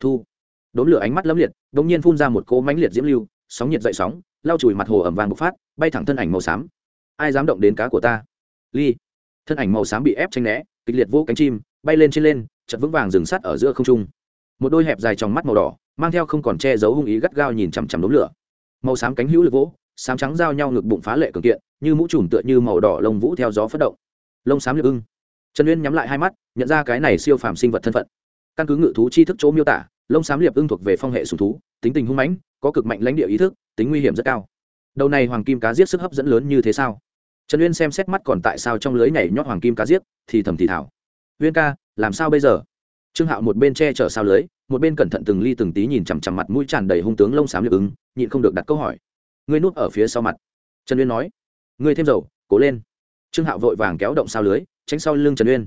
thu. Đốn lửa ánh mắt lấm liệt đ ỗ n g nhiên phun ra một cỗ mánh liệt diễm lưu, sóng nhiệt dậy sóng, lau chùi mặt hồ ẩm vàng bộc phát, bay thẳng thân ảnh màu xám. Ai dám động đến cá của ta? Ly thân ảnh màu xám bị ép tranh né, kịch liệt vỗ cánh chim, bay lên trên lên chật vững vàng dừng sắt ở giữa không trung. Một đôi hẹp dài trong mắt màu đỏ, mang theo không còn che giấu hung ý gắt gao nhìn chằm chằm đống lửa. Màu xám cánh hữu lực vỗ, xám trắng giao nhau ngực bụng phá lệ cường kiện, như mũ trùm tựa như màu đỏ lông vũ theo gió phất động. Lông xám liệp ưng. Trần uyên nhắm lại hai mắt, nhận ra cái này siêu phàm sinh vật thân phận. Căn cứ ngự thú chi thức chỗ miêu tả, lông xám liệp ưng thuộc về phong hệ sùng thú, tính tình hung mãnh, có cực mạnh lãnh địa ý thức, tính nguy hiểm rất cao. Đầu này hoàng kim cá giết sức hấp dẫn lớn như thế sao? Trần uyên xem xét mắt còn tại sao trong lưới nhảy nhót hoàng kim cá giết thì thầm thì thảo uyên ca, làm sao bây giờ? Trương hạo một bên che chở sao lưới, một bên cẩn thận từng ly từng tí nhìn chằm chằm mặt mũi tràn đầy hung tướng lông xám liệp ứng, nhịn không được đặt câu hỏi. Ngươi núp ở phía sau mặt. Trần uyên nói. Ngươi thêm dầu, cố lên. Trương hạo vội vàng kéo động sao lưới, tránh sau lưng trần uyên.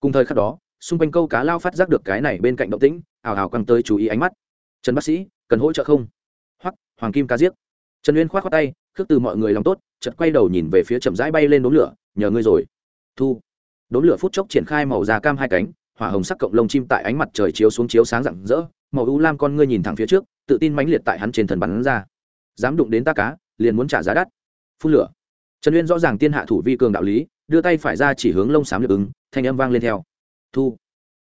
Cùng thời khắc đó, xung quanh câu cá lao phát giác được cái này bên cạnh động tĩnh, ào ào căng tới chú ý ánh mắt. Trần bác sĩ, cần hỗ trợ không? Hoặc hoàng kim cá giết trần uyên k h o á t khoác tay, khước từ mọi người lòng tốt chật quay đầu nhìn về phía chậm rãi bay lên đốm lửa, nhờ ngươi rồi. Thu. Đốm lửa phút chốc triển khai màu da cam hai cánh, hỏa hồng sắc cộng lông chim tại ánh mặt trời chiếu xuống chiếu sáng rạng rỡ, màu u lam con ngươi nhìn thẳng phía trước, tự tin mãnh liệt tại hắn trên thần bắn ra. Dám đụng đến ta cá, liền muốn trả giá đắt. Phun lửa. Trần uyên rõ ràng tiên hạ thủ vi cường đạo lý, đưa tay phải ra chỉ hướng lông xám lực ứng, thanh âm vang lên theo. Thu.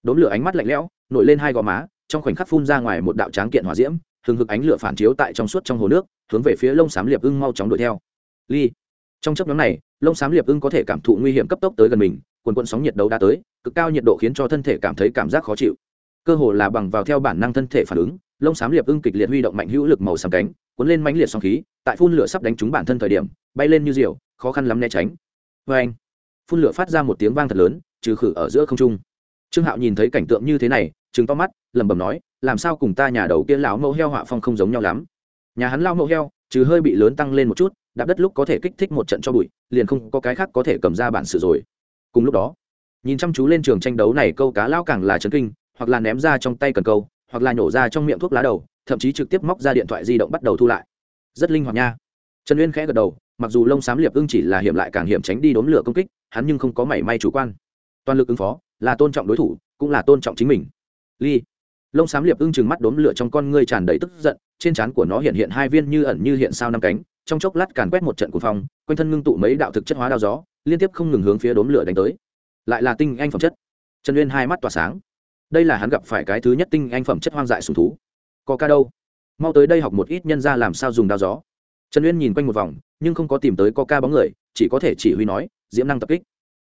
Đốm lửa ánh mắt lạnh lẽo, nổi lên hai gò má, trong khoảnh khắc phun ra ngoài một đạo tráng kiện hỏa diễm hừng hực ánh lửa phản chiếu tại trong suốt trong hồ nước, hướng về phía lông xám liệp ưng mau chóng đuổi theo. Ly, trong chấp nhóm này, lông xám liệp ưng có thể cảm thụ nguy hiểm cấp tốc tới gần mình, quần quần sóng nhiệt đấu đã tới, cực cao nhiệt độ khiến cho thân thể cảm thấy cảm giác khó chịu. Cơ hồ là bằng vào theo bản năng thân thể phản ứng, lông xám liệp ưng kịch liệt huy động mạnh hữu lực màu xám cánh, cuốn lên mãnh liệt sóng khí, tại phun lửa sắp đánh trúng bản thân thời điểm, bay lên như diều, khó khăn lắm né tránh. Vê anh, phun lửa phát ra một tiếng vang thật lớn, trừ khử ở giữa không trung. Trương hạo nhìn thấy cảnh tượng như thế này chứng to mắt, lẩm bẩm nói làm sao cùng ta nhà đầu kia lão mẫu heo họa phong không giống nhau lắm. Nhà hắn lao mẫu heo, trừ hơi bị lớn tăng lên một chút, đạp đất lúc có thể kích thích một trận cho bụi, liền không có cái khác có thể cầm ra bản sự rồi. Cùng lúc đó, nhìn chăm chú lên trường tranh đấu này câu cá lao càng là chấn kinh, hoặc là ném ra trong tay cần câu, hoặc là nhổ ra trong miệng thuốc lá đầu, thậm chí trực tiếp móc ra điện thoại di động bắt đầu thu lại. Rất linh hoạt nha. Trần uyên khẽ gật đầu, mặc dù lông xám liệp ưng chỉ là hiểm lại càng hiểm tránh đi đốn lửa công kích, hắn nhưng không có mảy may chủ quan. Toàn lực ứng phó là tôn trọng đối thủ, cũng là tôn trọng chính mình. Ly lông xám liệp ưng chừng mắt đốn lửa trong con ngươi tràn đầy tức giận, trên trán của nó hiện hiện hai viên như ẩn như hiện sao năm cánh, trong chốc lát càn quét một trận cuồng phong, quanh thân ngưng tụ mấy đạo thực chất hóa đao gió, liên tiếp không ngừng hướng phía đốn lửa đánh tới. Lại là tinh anh phẩm chất. Trần uyên hai mắt tỏa sáng. Đây là hắn gặp phải cái thứ nhất tinh anh phẩm chất hoang dại sùng thú. Có ca đâu? Mau tới đây học một ít nhân ra làm sao dùng đao gió. Trần uyên nhìn quanh một vòng, nhưng không có tìm tới có ca bóng người, chỉ có thể chỉ huy nói, diễm năng tập kích.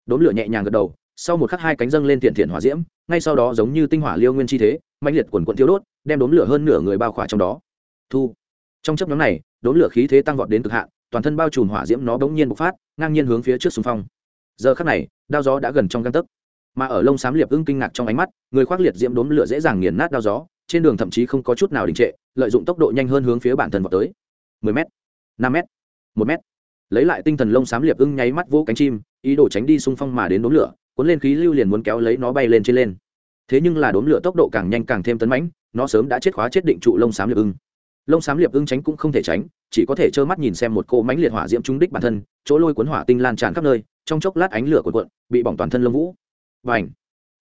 Đốn lửa nhẹ nhàng gật đầu, sau một khắc hai cánh dâng lên thiện thiện hỏa diễm, ngay sau đó giống như tinh hỏa liêu nguyên chi thế mạnh liệt quần quận thiếu đốt, đem đốn lửa hơn nửa người bao khỏa trong đó. Thu. Trong chấp nhóm này đốn lửa khí thế tăng vọt đến cực hạn, toàn thân bao trùm hỏa diễm nó bỗng nhiên bộc phát, ngang nhiên hướng phía trước xung phong. Giờ khắc này, đao gió đã gần trong găng tấc. Mà ở lông xám liệp ưng kinh ngạc trong ánh mắt, người khoác liệt diễm đốn lửa dễ dàng nghiền nát đao gió, trên đường thậm chí không có chút nào đình trệ, lợi dụng tốc độ nhanh hơn hướng phía bản thân vào tới. 10 m 5 m 1 m lấy lại tinh thần lông xám liệp ưng nháy mắt vỗ cánh chim, ý đồ tránh đi xung phong mà đến đốn lửa, cuốn lên khí lưu liền muốn kéo lấy nó bay lên trên lên thế nhưng là đốn lửa tốc độ càng nhanh càng thêm tấn mãnh, nó sớm đã chết khóa chết định trụ lông xám liệp ưng. Lông xám liệp ưng tránh cũng không thể tránh, chỉ có thể trơ mắt nhìn xem một cỗ mánh liệt hỏa diễm trúng đích bản thân, chỗ lôi cuốn hỏa tinh lan tràn khắp nơi, trong chốc lát ánh lửa cuộn cuộn, bị bỏng toàn thân lông vũ. Và ảnh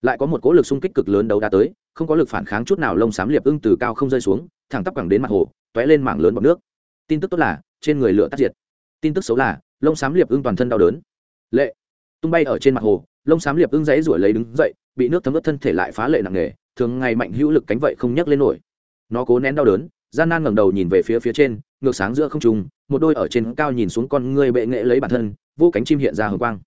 lại có một cỗ lực xung kích cực lớn đấu đá tới, không có lực phản kháng chút nào lông xám liệp ưng từ cao không rơi xuống, thẳng tắp cẳng đến mặt hồ t ó é lên mảng lớn bọc nước. Tin tức tốt là, trên người lửa tắt diệt. Tin tức xấu là, lông xám liệp ưng toàn thân đau đớn. Lệ! Tung bay ở trên mặt hồ, lông xám liệp ưng dãy ruổi lấy đứng dậy bị nước thấm ướt thân thể lại phá lệ nặng nề thường ngày mạnh hữu lực cánh vậy không nhấc lên nổi. Nó cố nén đau đớn gian nan ngẩng đầu nhìn về phía phía trên ngược sáng giữa không trung một đôi ở trên cao nhìn xuống con ngươi bệ nghệ lấy bản thân vô cánh chim hiện ra hồng quang.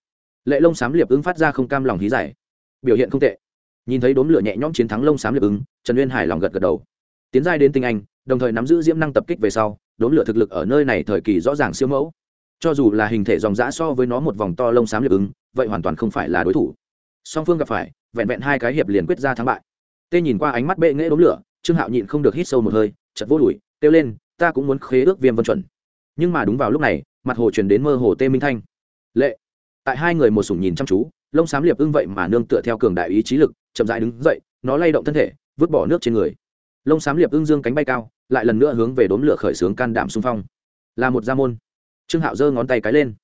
Lệ lông xám liệp ứng phát ra không cam lòng hí giải biểu hiện không tệ. Nhìn thấy đốm lửa nhẹ nhõm chiến thắng lông xám liệp ứng, trần uyên hài lòng gật gật đầu. Tiến giai đến tinh anh đồng thời nắm giữ diễm năng tập kích về sau đốm lửa thực lực ở nơi này thời kỳ rõ ràng siêu mẫu. Cho dù là hình thể dòng dã so với nó một vòng to lông xám liệp ứng, vậy hoàn toàn không phải là đối thủ song phương gặp phải, vẹn vẹn hai cái hiệp liền quyết ra thắng bại. Tê nhìn qua ánh mắt bệ nghễ đốm lửa, trương hạo nhịn không được hít sâu một hơi chật vô đùi, kêu lên, ta cũng muốn khế ước viêm vân chuẩn. Nhưng mà đúng vào lúc này, mặt hồ chuyển đến mơ hồ tê minh thanh. Lệ. Tại hai người một sủng nhìn chăm chú, lông xám liệp ưng vậy mà nương tựa theo cường đại ý chí lực, chậm dại đứng dậy, nó lay động thân thể, vứt bỏ nước trên người. Lông xám liệp ưng dương cánh bay cao, lại lần nữa hướng về đốm lửa khởi xướng can đảm xung phong. Là một gia môn. Trương hạo giơ ngón tay cái lên.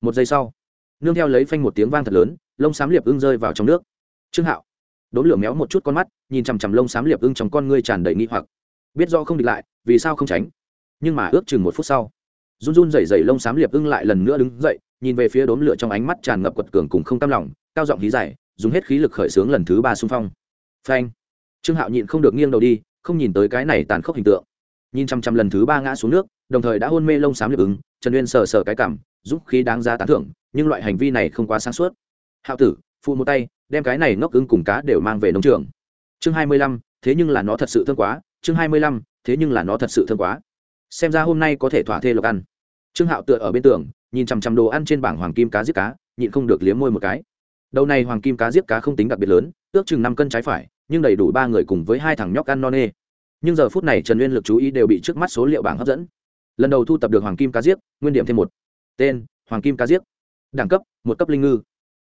Một giây sau nương theo lấy phanh một tiếng vang thật lớn, lông xám liệp ưng rơi vào trong nước. Trương hạo đốm lửa méo một chút con mắt, nhìn chằm chằm lông xám liệp ưng trong con ngươi tràn đầy nghi hoặc. Biết do không địch lại, vì sao không tránh? Nhưng mà ước chừng một phút sau, run run rẩy rẩy lông xám liệp ưng lại lần nữa đứng dậy, nhìn về phía đốm lửa trong ánh mắt tràn ngập quật cường cùng không tam lòng, cao giọng hí dài, dùng hết khí lực khởi xướng lần thứ ba xung phong. Phanh. Trương hạo nhịn không được nghiêng đầu đi, không nhìn tới cái này tàn khốc hình tượng. Nhìn chăm chăm lần thứ ba ngã xuống nước đồng thời đã hôn mê lông xám liệp ứng, trần uyên sờ sờ cái cảm giúp khí đáng giá tán thưởng, nhưng loại hành vi này không quá sáng suốt. Hạo tử, phụ một tay, đem cái này ngốc ứng cùng cá đều mang về nông trường. Chương hai mươi lăm, thế nhưng là nó thật sự thương quá. Chương hai mươi lăm, thế nhưng là nó thật sự thương quá. Xem ra hôm nay có thể thỏa thê lộc ăn. Trương hạo tựa ở bên tường, nhìn chằm chằm đồ ăn trên bảng hoàng kim cá giết cá, nhịn không được liếm môi một cái. Đầu này hoàng kim cá giết cá không tính đặc biệt lớn, ước chừng năm cân trái phải, nhưng đầy đủ ba người cùng với hai thằng nhóc ăn no nê. Nhưng giờ phút này trần uyên lực chú ý đều bị trước mắt số liệu bảng hấp dẫn lần đầu thu tập được hoàng kim cá diếc, nguyên điểm thêm một. Tên, hoàng kim cá diếc. Đẳng cấp, một cấp linh ngư.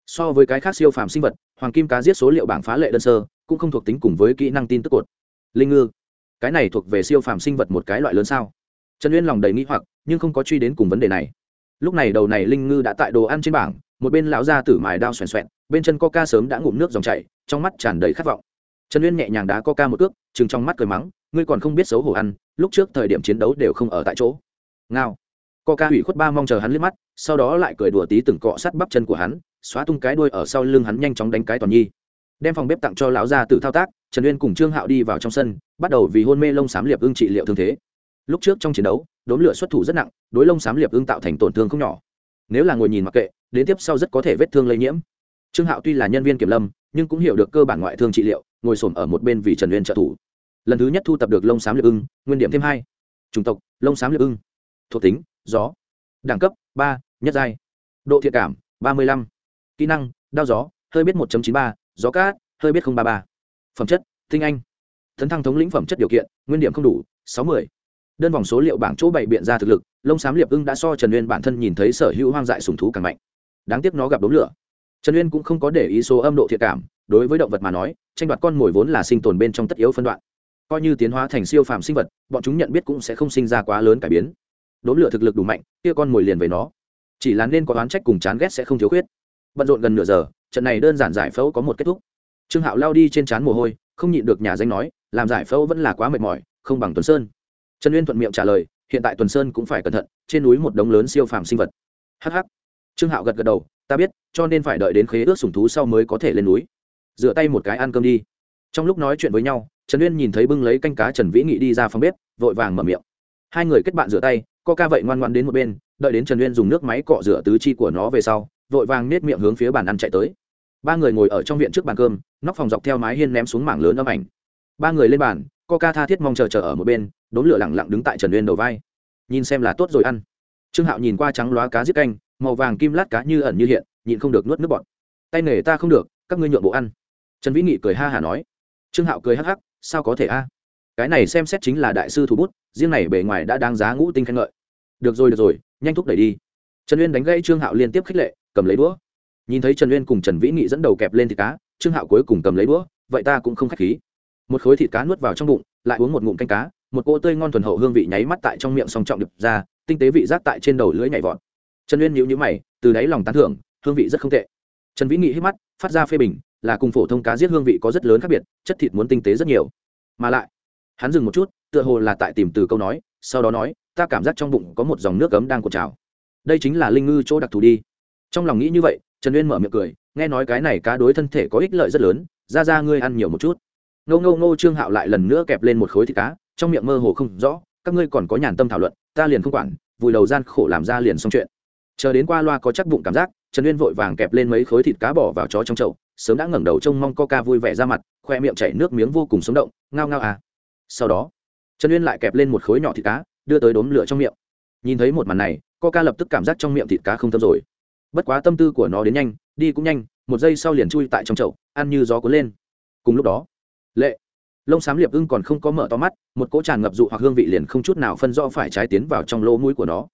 So với cái khác siêu phàm sinh vật, hoàng kim cá diếc số liệu bảng phá lệ đơn sơ, cũng không thuộc tính cùng với kỹ năng tin tức cột. Linh ngư. Cái này thuộc về siêu phàm sinh vật một cái loại lớn sao? Trần uyên lòng đầy nghĩ hoặc, nhưng không có truy đến cùng vấn đề này. Lúc này đầu này linh ngư đã tại đồ ăn trên bảng, một bên lão ra tử mài đao xoèn xoẹn, bên chân coca sớm đã ngụm nước dòng chảy, trong mắt tràn đầy khát vọng trần uyên nhẹ nhàng đá coca một cước chừng trong mắt cười mắng, ngươi còn không biết xấu hổ ăn, lúc trước thời điểm chiến đấu đều không ở tại chỗ. Ngao. Coca hủy khuất ba mong chờ hắn liếc mắt, sau đó lại cười đùa tí từng cọ sắt bắp chân của hắn, xóa tung cái đuôi ở sau lưng hắn nhanh chóng đánh cái toàn nhi. Đem phòng bếp tặng cho lão gia tự thao tác, trần uyên cùng trương hạo đi vào trong sân, bắt đầu vì hôn mê lông xám liệp ưng trị liệu thương thế. Lúc trước trong chiến đấu đốn lửa xuất thủ rất nặng, đối lông xám liệp ưng tạo thành tổn thương không nhỏ. Nếu là ngồi nhìn mặc kệ, đến tiếp sau rất có thể vết thương lây nhiễm. Trương hạo tuy là nhân viên kiểm lâm, nhưng cũng hiểu được cơ bản ngoại thương trị liệu ngồi s ở một bên vì trần uyên trợ thủ lần thứ nhất thu tập được lông xám liệp ưng nguyên điểm thêm hai chủng tộc lông xám liệp ưng thuộc tính gió đẳng cấp ba nhất giai độ thiện cảm ba mươi lăm kỹ năng đao gió hơi biết một chín ba gió cát hơi biết ba ba phẩm chất tinh anh tấn thăng thống lĩnh phẩm chất điều kiện nguyên điểm không đủ sáu mươi đơn vòng số liệu bảng chỗ bày biện ra thực lực lông xám liệp ưng đã so trần uyên bản thân nhìn thấy sở hữu hoang dại sùng thú càng mạnh đáng tiếc nó gặp đốm lửa trần uyên cũng không có để ý số âm độ thiệt cảm đối với động vật mà nói, tranh đoạt con mồi vốn là sinh tồn bên trong tất yếu phân đoạn. Coi như tiến hóa thành siêu phàm sinh vật, bọn chúng nhận biết cũng sẽ không sinh ra quá lớn cải biến. Đốn lửa thực lực đủ mạnh, kia con mồi liền về nó. Chỉ là nên có oán trách cùng chán ghét sẽ không thiếu khuyết. Bận rộn gần nửa giờ, trận này đơn giản giải phẫu có một kết thúc. Trương hạo lao đi trên trán mồ hôi, không nhịn được nhà danh nói, làm giải phẫu vẫn là quá mệt mỏi, không bằng tuần sơn. Trần uyên thuận miệng trả lời, hiện tại tuần sơn cũng phải cẩn thận, trên núi một đống lớn siêu phàm sinh vật. Hh trương hạo gật gật đầu, ta biết, cho nên phải đợi đến khế ước sùng thú sau mới có thể lên núi rửa tay một cái ăn cơm đi. Trong lúc nói chuyện với nhau, trần uyên nhìn thấy bưng lấy canh cá trần vĩ nghị đi ra phòng bếp, vội vàng mở miệng. Hai người kết bạn rửa tay, co ca vậy ngoan ngoan đến một bên, đợi đến trần uyên dùng nước máy cọ rửa tứ chi của nó về sau, vội vàng nết miệng hướng phía bàn ăn chạy tới. Ba người ngồi ở trong viện trước bàn cơm, nóc phòng dọc theo mái hiên ném xuống mảng lớn âm ảnh. Ba người lên bàn coca tha thiết mong chờ chờ ở một bên, đốn lửa lẳng lặng đứng tại trần uyên đầu vai. Nhìn xem là tốt rồi ăn. Trương hạo nhìn qua trắng loá cá giết canh, màu vàng kim lát cá như ẩn như hiện, nhịn không được nuốt nước bọt. Tay nghề ta không được, các ngươi nhượng bộ ăn trần vĩ nghị cười ha hả nói, trương hạo cười hắc hắc, sao có thể a? Cái này xem xét chính là đại sư thủ bút, riêng này bề ngoài đã đáng giá ngũ tinh khen ngợi. Được rồi được rồi, nhanh thúc đẩy đi. Trần uyên đánh gãy trương hạo liên tiếp khích lệ, cầm lấy đũa. Nhìn thấy trần uyên cùng trần vĩ nghị dẫn đầu kẹp lên thịt cá, trương hạo cuối cùng cầm lấy đũa, vậy ta cũng không k h á c h khí. Một khối thịt cá nuốt vào trong bụng, lại uống một ngụm canh cá, một cỗ tươi ngon thuần hậu hương vị nháy mắt tại trong miệng song trọng đập ra, tinh tế vị giác tại trên đầu lưỡi nhảy vọt. Trần uyên nhíu nhíu mày, từ đáy lòng tán thưởng, hương vị rất không tệ. Trần vĩ nghị hít mắt, phát ra phê bình là cùng phổ thông cá giết hương vị có rất lớn khác biệt, chất thịt muốn tinh tế rất nhiều. Mà lại, hắn dừng một chút, tựa hồ là tại tìm từ câu nói, sau đó nói, ta cảm giác trong bụng có một dòng nước cấm đang cột trào. Đây chính là linh ngư chỗ đặc thù đi. Trong lòng nghĩ như vậy, trần uyên mở miệng cười, nghe nói cái này cá đối thân thể có ích lợi rất lớn, ra ra ngươi ăn nhiều một chút. Ngâu ngâu ngô trương hạo lại lần nữa kẹp lên một khối thịt cá, trong miệng mơ hồ không rõ, các ngươi còn có nhàn tâm thảo luận, ta liền không quản, vùi đầu gian khổ làm ra liền xong chuyện. Chờ đến qua loa có chắc bụng cảm giác, trần uyên vội vàng kẹp lên mấy khối thịt cá bỏ vào chó trong chậu sớm đã ngẩng đầu trông mong coca vui vẻ ra mặt, khoe miệng chảy nước miếng vô cùng sống động, ngao ngao à. Sau đó, trần uyên lại kẹp lên một khối nhỏ thịt cá, đưa tới đốm lửa trong miệng. Nhìn thấy một màn này, coca lập tức cảm giác trong miệng thịt cá không thơm rồi. Bất quá tâm tư của nó đến nhanh, đi cũng nhanh, một giây sau liền chui tại trong chậu, ăn như gió cuốn lên. Cùng lúc đó, lệ, lông xám liệp ưng còn không có mở to mắt, một cỗ tràn ngập dụ hoặc hương vị liền không chút nào phân rõ phải trái tiến vào trong lỗ mũi của nó.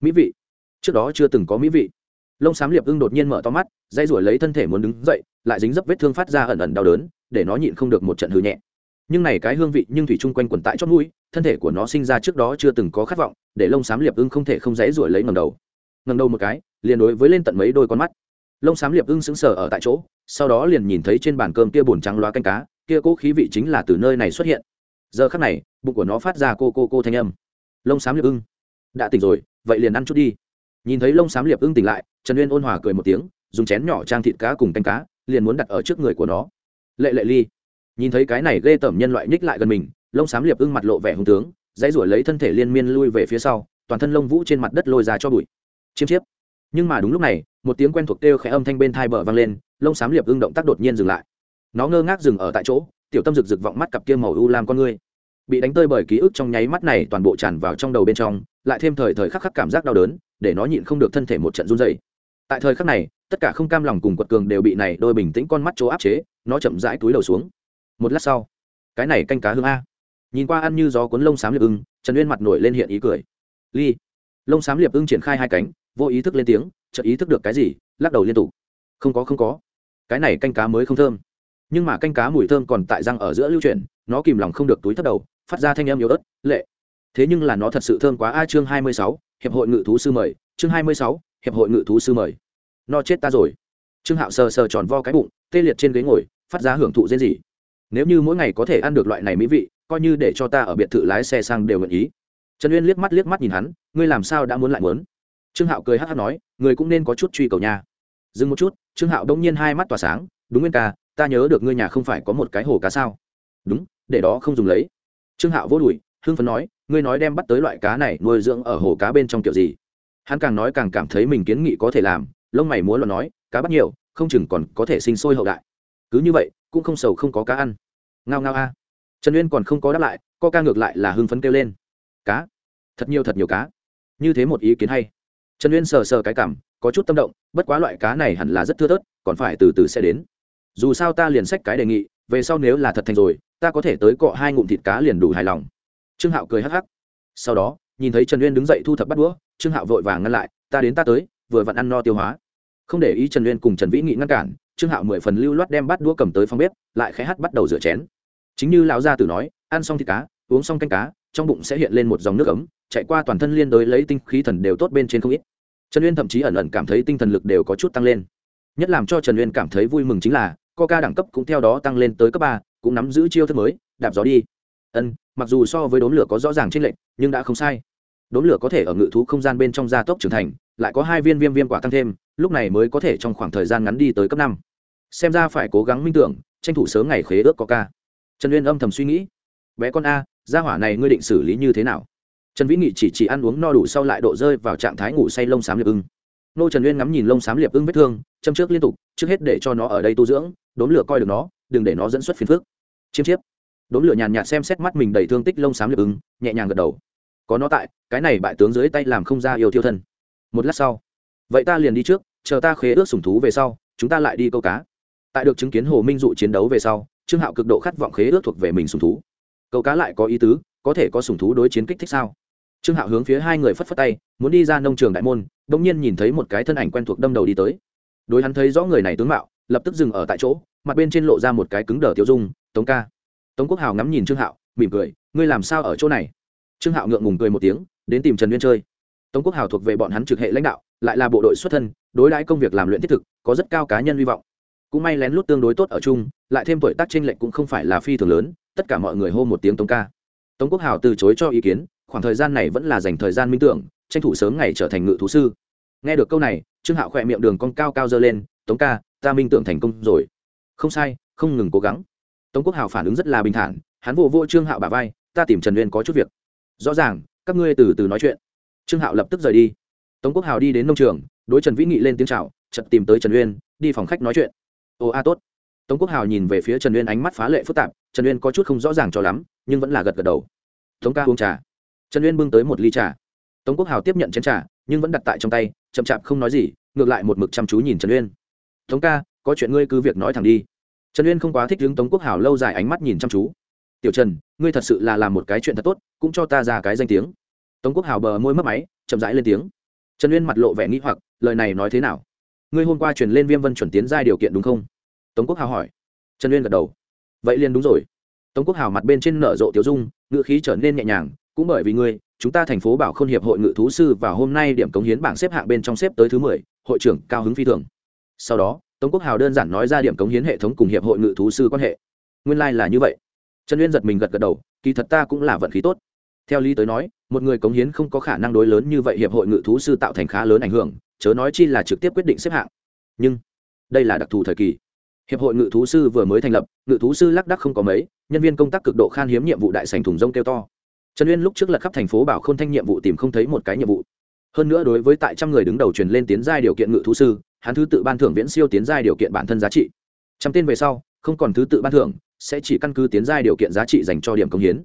Mỹ vị, trước đó chưa từng có mỹ vị lông xám liệp ưng đột nhiên mở to mắt dây ruổi lấy thân thể muốn đứng dậy, lại dính dấp vết thương phát ra ẩn ẩn đau đớn, để nó nhịn không được một trận hư nhẹ. Nhưng này cái hương vị nhưng thủy chung quanh quần tại chót mũi, thân thể của nó sinh ra trước đó chưa từng có khát vọng, để lông xám liệp ưng không thể không dãy ruổi lấy ngầm đầu. Ngầm đầu một cái, liền đối với lên tận mấy đôi con mắt. Lông xám liệp ưng sững sờ ở tại chỗ, sau đó liền nhìn thấy trên bàn cơm kia bùn trắng loa canh cá, kia cố khí vị chính là từ nơi này xuất hiện. Giờ khắc này, bụng của nó phát ra cô cô cô thanh âm. Lông xám liệp ưng, đã tỉnh rồi, vậy liền ăn chút đi nhìn thấy lông xám liệp ưng tỉnh lại, trần uyên ôn hòa cười một tiếng, dùng chén nhỏ trang thịt cá cùng canh cá, liền muốn đặt ở trước người của nó. Lệ lệ ly. Nhìn thấy cái này ghê tởm nhân loại nhích lại gần mình, lông xám liệp ưng mặt lộ vẻ hùng tướng, dãy ruổi lấy thân thể liên miên lui về phía sau, toàn thân lông vũ trên mặt đất lôi ra cho bụi. Chiêm chiếp. Nhưng mà đúng lúc này, một tiếng quen thuộc kêu khẽ âm thanh bên thai bờ vang lên, lông xám liệp ưng động tác đột nhiên dừng lại. Nó ngơ ngác dừng ở tại chỗ, tiểu tâm rực rực vọng mắt cặp kia màu u làm con ngươi bị đánh tơi bởi ký ức trong nháy mắt này toàn bộ tràn vào trong đầu bên trong, lại thêm thời thời khắc khắc cảm giác đau đớn, để nó nhịn không được thân thể một trận run dày tại thời khắc này, tất cả không cam lòng cùng quật cường đều bị này đôi bình tĩnh con mắt chỗ áp chế, nó chậm rãi túi đầu xuống. Một lát sau, cái này canh cá hương a. Nhìn qua ăn như gió cuốn lông xám liệp ưng, trần uyên mặt nổi lên hiện ý cười. Ly. Lông xám liệp ưng triển khai hai cánh, vô ý thức lên tiếng, chợt ý thức được cái gì, lắc đầu liên tục. Không có không có. Cái này canh cá mới không thơm. Nhưng mà canh cá mùi thơm còn tại răng ở giữa lưu chuyển, nó kìm lòng không được túi thất đầu phát ra thanh âm yếu ớt, lệ, thế nhưng là nó thật sự thơm quá a, chương hai mươi sáu, hiệp hội ngự thú sư mời, chương hai mươi sáu, hiệp hội ngự thú sư mời. No chết ta rồi. Trương hạo sờ sờ tròn vo cái bụng, tê liệt trên ghế ngồi, phát ra hưởng thụ riêng gì nếu như mỗi ngày có thể ăn được loại này mỹ vị, coi như để cho ta ở biệt thự lái xe sang đều nguyện ý. Trần uyên liếc mắt liếc mắt nhìn hắn, ngươi làm sao đã muốn lại muốn? Trương hạo cười hát hát nói, người cũng nên có chút truy cầu nha. Dừng một chút, trương hạo đông nhiên hai mắt tỏa sáng, đúng nguyên ca, ta nhớ được ngươi nhà không phải có một cái hồ cá sao? Đúng, để đó không dùng lấy trương hạo vô đùi, hưng phấn nói, ngươi nói đem bắt tới loại cá này nuôi dưỡng ở hồ cá bên trong kiểu gì? Hắn càng nói càng cảm thấy mình kiến nghị có thể làm, lông mày muốn lo nói, cá bắt nhiều, không chừng còn có thể sinh sôi hậu đại. Cứ như vậy, cũng không sầu không có cá ăn. Ngao ngao a. Trần uyên còn không có đáp lại, co ca ngược lại là hưng phấn kêu lên. Cá? Thật nhiều thật nhiều cá. Như thế một ý kiến hay. Trần uyên sờ sờ cái cảm, có chút tâm động, bất quá loại cá này hẳn là rất thưa thớt, còn phải từ từ sẽ đến. Dù sao ta liền sách cái đề nghị về sau nếu là thật thành rồi, ta có thể tới cọ hai ngụm thịt cá liền đủ hài lòng. Trương hạo cười hắc hắc. Sau đó, nhìn thấy trần uyên đứng dậy thu thập bắt đũa, trương hạo vội vàng ngăn lại, ta đến ta tới, vừa vặn ăn no tiêu hóa. Không để ý trần uyên cùng trần vĩ nghị ngăn cản, trương hạo mười phần lưu loát đem bắt đũa cầm tới phòng bếp, lại khẽ hắt bắt đầu rửa chén. Chính như lão gia tử nói, ăn xong thịt cá, uống xong canh cá, trong bụng sẽ hiện lên một dòng nước ấm, chạy qua toàn thân liên đối lấy tinh khí thần đều tốt bên trên không ít. Trần uyên thậm chí ẩn ẩn cảm thấy tinh thần lực đều có chút tăng lên. Nhất làm cho trần uyên cảm thấy vui mừng chính là coca đẳng cấp cũng theo đó tăng lên tới cấp ba, cũng nắm giữ chiêu thức mới, đạp gió đi. Ân, mặc dù so với đốn lửa có rõ ràng trên lệnh nhưng đã không sai. Đốn lửa có thể ở ngự thú không gian bên trong gia tốc trưởng thành, lại có hai viên viêm viêm quả tăng thêm, lúc này mới có thể trong khoảng thời gian ngắn đi tới cấp năm. Xem ra phải cố gắng minh tưởng, tranh thủ sớm ngày khế ước coca. Trần uyên âm thầm suy nghĩ. Bé con a, gia hỏa này ngươi định xử lý như thế nào? Trần vĩ nghị chỉ chỉ ăn uống no đủ sau lại độ rơi vào trạng thái ngủ say lông xám liệp ưng nô trần uyên ngắm nhìn lông xám liệp ưng vết thương, châm trước liên tục, trước hết để cho nó ở đây tu dưỡng, đốn lửa coi được nó, đừng để nó dẫn xuất phiền phước chiêm chiếp. Đốn lửa nhàn nhạt xem xét mắt mình đầy thương tích lông xám liệp ưng, nhẹ nhàng gật đầu. Có nó tại, cái này bại tướng dưới tay làm không ra yêu thiêu thân. Một lát sau. Vậy ta liền đi trước, chờ ta khế ước sủng thú về sau, chúng ta lại đi câu cá. Tại được chứng kiến hồ minh dụ chiến đấu về sau, trương hạo cực độ khát vọng khế ước thuộc về mình sủng thú. Câu cá lại có ý tứ, có thể có sủng thú đối chiến kích thích sao? Trương hạo hướng phía hai người phất phất tay, muốn đi ra nông trường đại môn đ ỗ n g nhiên nhìn thấy một cái thân ảnh quen thuộc đâm đầu đi tới. Đối hắn thấy rõ người này tướng mạo, lập tức dừng ở tại chỗ, mặt bên trên lộ ra một cái cứng đờ tiêu dung, tống ca. Tống quốc hào ngắm nhìn trương hạo, mỉm cười, ngươi làm sao ở chỗ này? Trương hạo ngượng ngùng cười một tiếng, đến tìm trần uyên chơi. Tống quốc hào thuộc về bọn hắn trực hệ lãnh đạo, lại là bộ đội xuất thân, đối đãi công việc làm luyện thiết thực, có rất cao cá nhân hy vọng. Cũng may lén lút tương đối tốt ở chung, lại thêm tuổi tác tranh lệch cũng không phải là phi thường lớn, tất cả mọi người hô một tiếng tống ca. Tống quốc hào từ chối cho ý kiến khoảng thời gian này vẫn là dành thời gian minh tưởng, tranh thủ sớm ngày trở thành ngự thú sư. Nghe được câu này, trương hạo khỏe miệng đường con cao cao dơ lên, tống ca, ta minh tưởng thành công rồi. Không sai, không ngừng cố gắng. Tống quốc hào phản ứng rất là bình thản, hắn vô vô trương hạo bà vai, ta tìm trần uyên có chút việc. Rõ ràng, các ngươi từ từ nói chuyện. Trương hạo lập tức rời đi. Tống quốc hào đi đến nông trường, đối trần vĩ nghị lên tiếng c h à o chật tìm tới trần uyên, đi phòng khách nói chuyện. Ồ, a, tốt. Tống quốc hào nhìn về phía trần uyên ánh mắt phá lệ phức tạp, trần uyên có chút không rõ ràng cho lắm, nhưng vẫn là gật gật đầu. Tống ca uống trà trần uyên bưng tới một ly trà. Tống quốc hào tiếp nhận chén trà, nhưng vẫn đặt tại trong tay, chậm chạp không nói gì, ngược lại một mực chăm chú nhìn trần uyên. Tống ca, có chuyện ngươi cứ việc nói thẳng đi. Trần uyên không quá thích đứng tống quốc hào lâu dài ánh mắt nhìn chăm chú. Tiểu trần, ngươi thật sự là làm một cái chuyện thật tốt, cũng cho ta ra cái danh tiếng. Tống quốc hào bờ môi mất máy, chậm rãi lên tiếng. Trần uyên mặt lộ vẻ nghĩ hoặc, lời này nói thế nào? Ngươi hôm qua truyền lên viêm vân chuẩn tiến ra điều kiện đúng không? Tống quốc hào hỏi. Trần uyên gật đầu. Vậy liền đúng rồi. Tống quốc hào mặt bên trên nở rộ tiểu dung, ngữ khí trở nên nhẹ nhàng cũng bởi vì ngươi, chúng ta thành phố bảo k h ô n hiệp hội ngự thú sư và hôm nay điểm cống hiến bảng xếp hạng bên trong xếp tới thứ mười, hội trưởng cao hứng phi thường. Sau đó, tống quốc hào đơn giản nói ra điểm cống hiến hệ thống cùng hiệp hội ngự thú sư quan hệ. Nguyên lai、like、là như vậy. Trần uyên giật mình gật gật đầu, kỳ thật ta cũng là vận khí tốt. Theo lý tới nói, một người cống hiến không có khả năng đối lớn như vậy hiệp hội ngự thú sư tạo thành khá lớn ảnh hưởng, chớ nói chi là trực tiếp quyết định xếp hạng. Nhưng, đây là đặc thù thời kỳ. Hiệp hội ngự thú sư vừa mới thành lập, ngự thú sư lác đắc không có mấy, nhân viên công tác cực độ khan hiếm nhiệm vụ đại sành thùng rông kêu to trần uyên lúc trước là khắp thành phố bảo k h ô n thanh nhiệm vụ tìm không thấy một cái nhiệm vụ. Hơn nữa đối với tại trăm người đứng đầu truyền lên tiến giai điều kiện ngự thú sư, hắn thứ tự ban thưởng viễn siêu tiến giai điều kiện bản thân giá trị. Trăm tên về sau, không còn thứ tự ban thưởng, sẽ chỉ căn cứ tiến giai điều kiện giá trị dành cho điểm công hiến.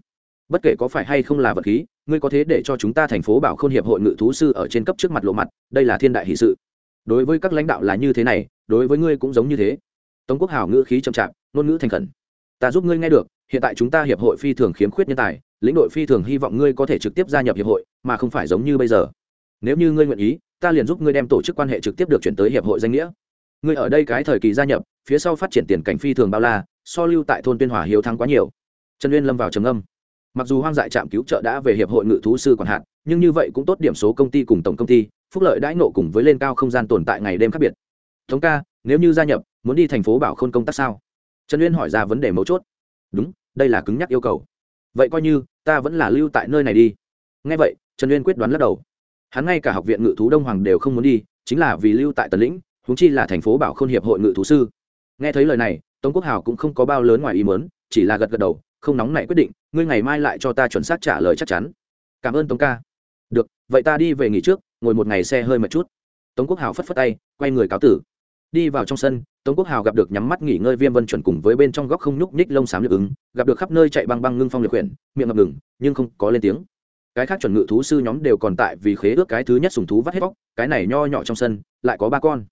Bất kể có phải hay không là vật khí, ngươi có thế để cho chúng ta thành phố bảo k h ô n hiệp hội ngự thú sư ở trên cấp trước mặt lộ mặt, đây là thiên đại hỷ sự. Đối với các lãnh đạo là như thế này, đối với ngươi cũng giống như thế. Tống quốc hào ngữ khí chậm chạp, ngôn ngữ thành khẩn. Ta giúp ngươi nghe được, hiện tại chúng ta hiệp hội phi thường khiếm khuyết nhân tài lĩnh đội phi thường hy vọng ngươi có thể trực tiếp gia nhập hiệp hội, mà không phải giống như bây giờ. Nếu như ngươi nguyện ý, ta liền giúp ngươi đem tổ chức quan hệ trực tiếp được chuyển tới hiệp hội danh nghĩa. Ngươi ở đây cái thời kỳ gia nhập, phía sau phát triển tiền cảnh phi thường bao la, so lưu tại thôn tuyên hòa hiếu thắng quá nhiều. Trần uyên lâm vào trầm âm mặc dù hoang dại trạm cứu trợ đã về hiệp hội ngự thú sư còn hạn nhưng như vậy cũng tốt điểm số công ty cùng tổng công ty, phúc lợi đãi nộ cùng với lên cao không gian tồn tại ngày đêm khác biệt. Thống ca, nếu như gia nhập, muốn đi thành phố bảo khôn công tác sao? Trần uyên hỏi ra vấn đề mấu chốt. Đúng, đây là cứng nhắc yêu cầu vậy coi như, ta vẫn là lưu tại nơi này đi. Ngay vậy, trần uyên quyết đoán lắc đầu. Hắn ngay cả học viện ngự thú đông hoàng đều không muốn đi, chính là vì lưu tại tần lĩnh húng chi là thành phố bảo khôn hiệp hội ngự thú sư. Nghe thấy lời này, tống quốc hào cũng không có bao lớn ngoài ý mớn chỉ là gật gật đầu, không nóng nảy quyết định, ngươi ngày mai lại cho ta chuẩn xác trả lời chắc chắn. Cảm ơn tống ca. Được, vậy ta đi về nghỉ trước, ngồi một ngày xe hơi một chút. Tống quốc hào phất phất tay, quay người cáo tử đi vào trong sân, tống quốc hào gặp được nhắm mắt nghỉ ngơi viêm vân chuẩn cùng với bên trong góc không nhúc nhích lông xám liệp ứng, gặp được khắp nơi chạy băng băng ngưng phong liệt quyển, miệng ngập ngừng, nhưng không có lên tiếng. Cái khác chuẩn ngự thú sư nhóm đều còn tại vì khế ước cái thứ nhất sùng thú vắt hết bóc, cái này nho nhỏ trong sân, lại có ba con.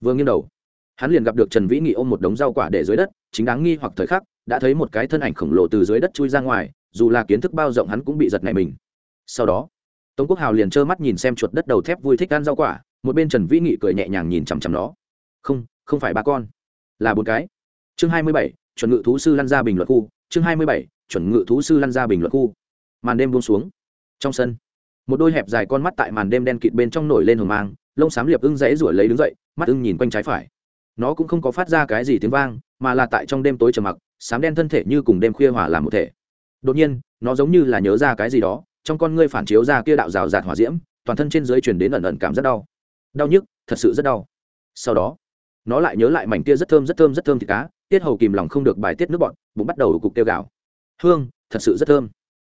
Vừa nghiêng đầu, hắn liền gặp được trần vĩ nghị ôm một đống rau quả để dưới đất, chính đáng nghi hoặc thời khắc, đã thấy một cái thân ảnh khổng lồ từ dưới đất chui ra ngoài, dù là kiến thức bao rộng hắn cũng bị giật này mình. Sau đó, tống quốc hào liền trơ mắt nhìn xem chuột đất đầu thép vui thích ăn rau quả, một bên trần vĩ nghị cười nhẹ nhàng nhìn chằm chằm nó không không phải ba con, là bốn cái. Chương hai mươi bảy, chuẩn ngự thú sư lăn ra bình luận khu. Chương hai mươi bảy, chuẩn ngự thú sư lăn ra bình luận khu. Màn đêm buông xuống. Trong sân, một đôi hẹp dài con mắt tại màn đêm đen kịt bên trong nổi lên hồng mang, lông xám liệp ưng rẽ rủi lấy đứng dậy, mắt ưng nhìn quanh trái phải. Nó cũng không có phát ra cái gì tiếng vang, mà là tại trong đêm tối trầm mặc, xám đen thân thể như cùng đêm khuya hỏa làm một thể. Đột nhiên, nó giống như là nhớ ra cái gì đó, trong con ngươi phản chiếu ra kia đạo rào rạt hỏa diễm, toàn thân trên dưới chuyển đến ẩn ẩn cảm rất đau. Đau nhức, thật sự rất đau. Sau đó nó lại nhớ lại mảnh kia rất thơm rất thơm rất thơm thịt cá, tiết hầu kìm lòng không được bài tiết nước bọt, bụng bắt đầu cục tiêu gạo hương, thật sự rất thơm.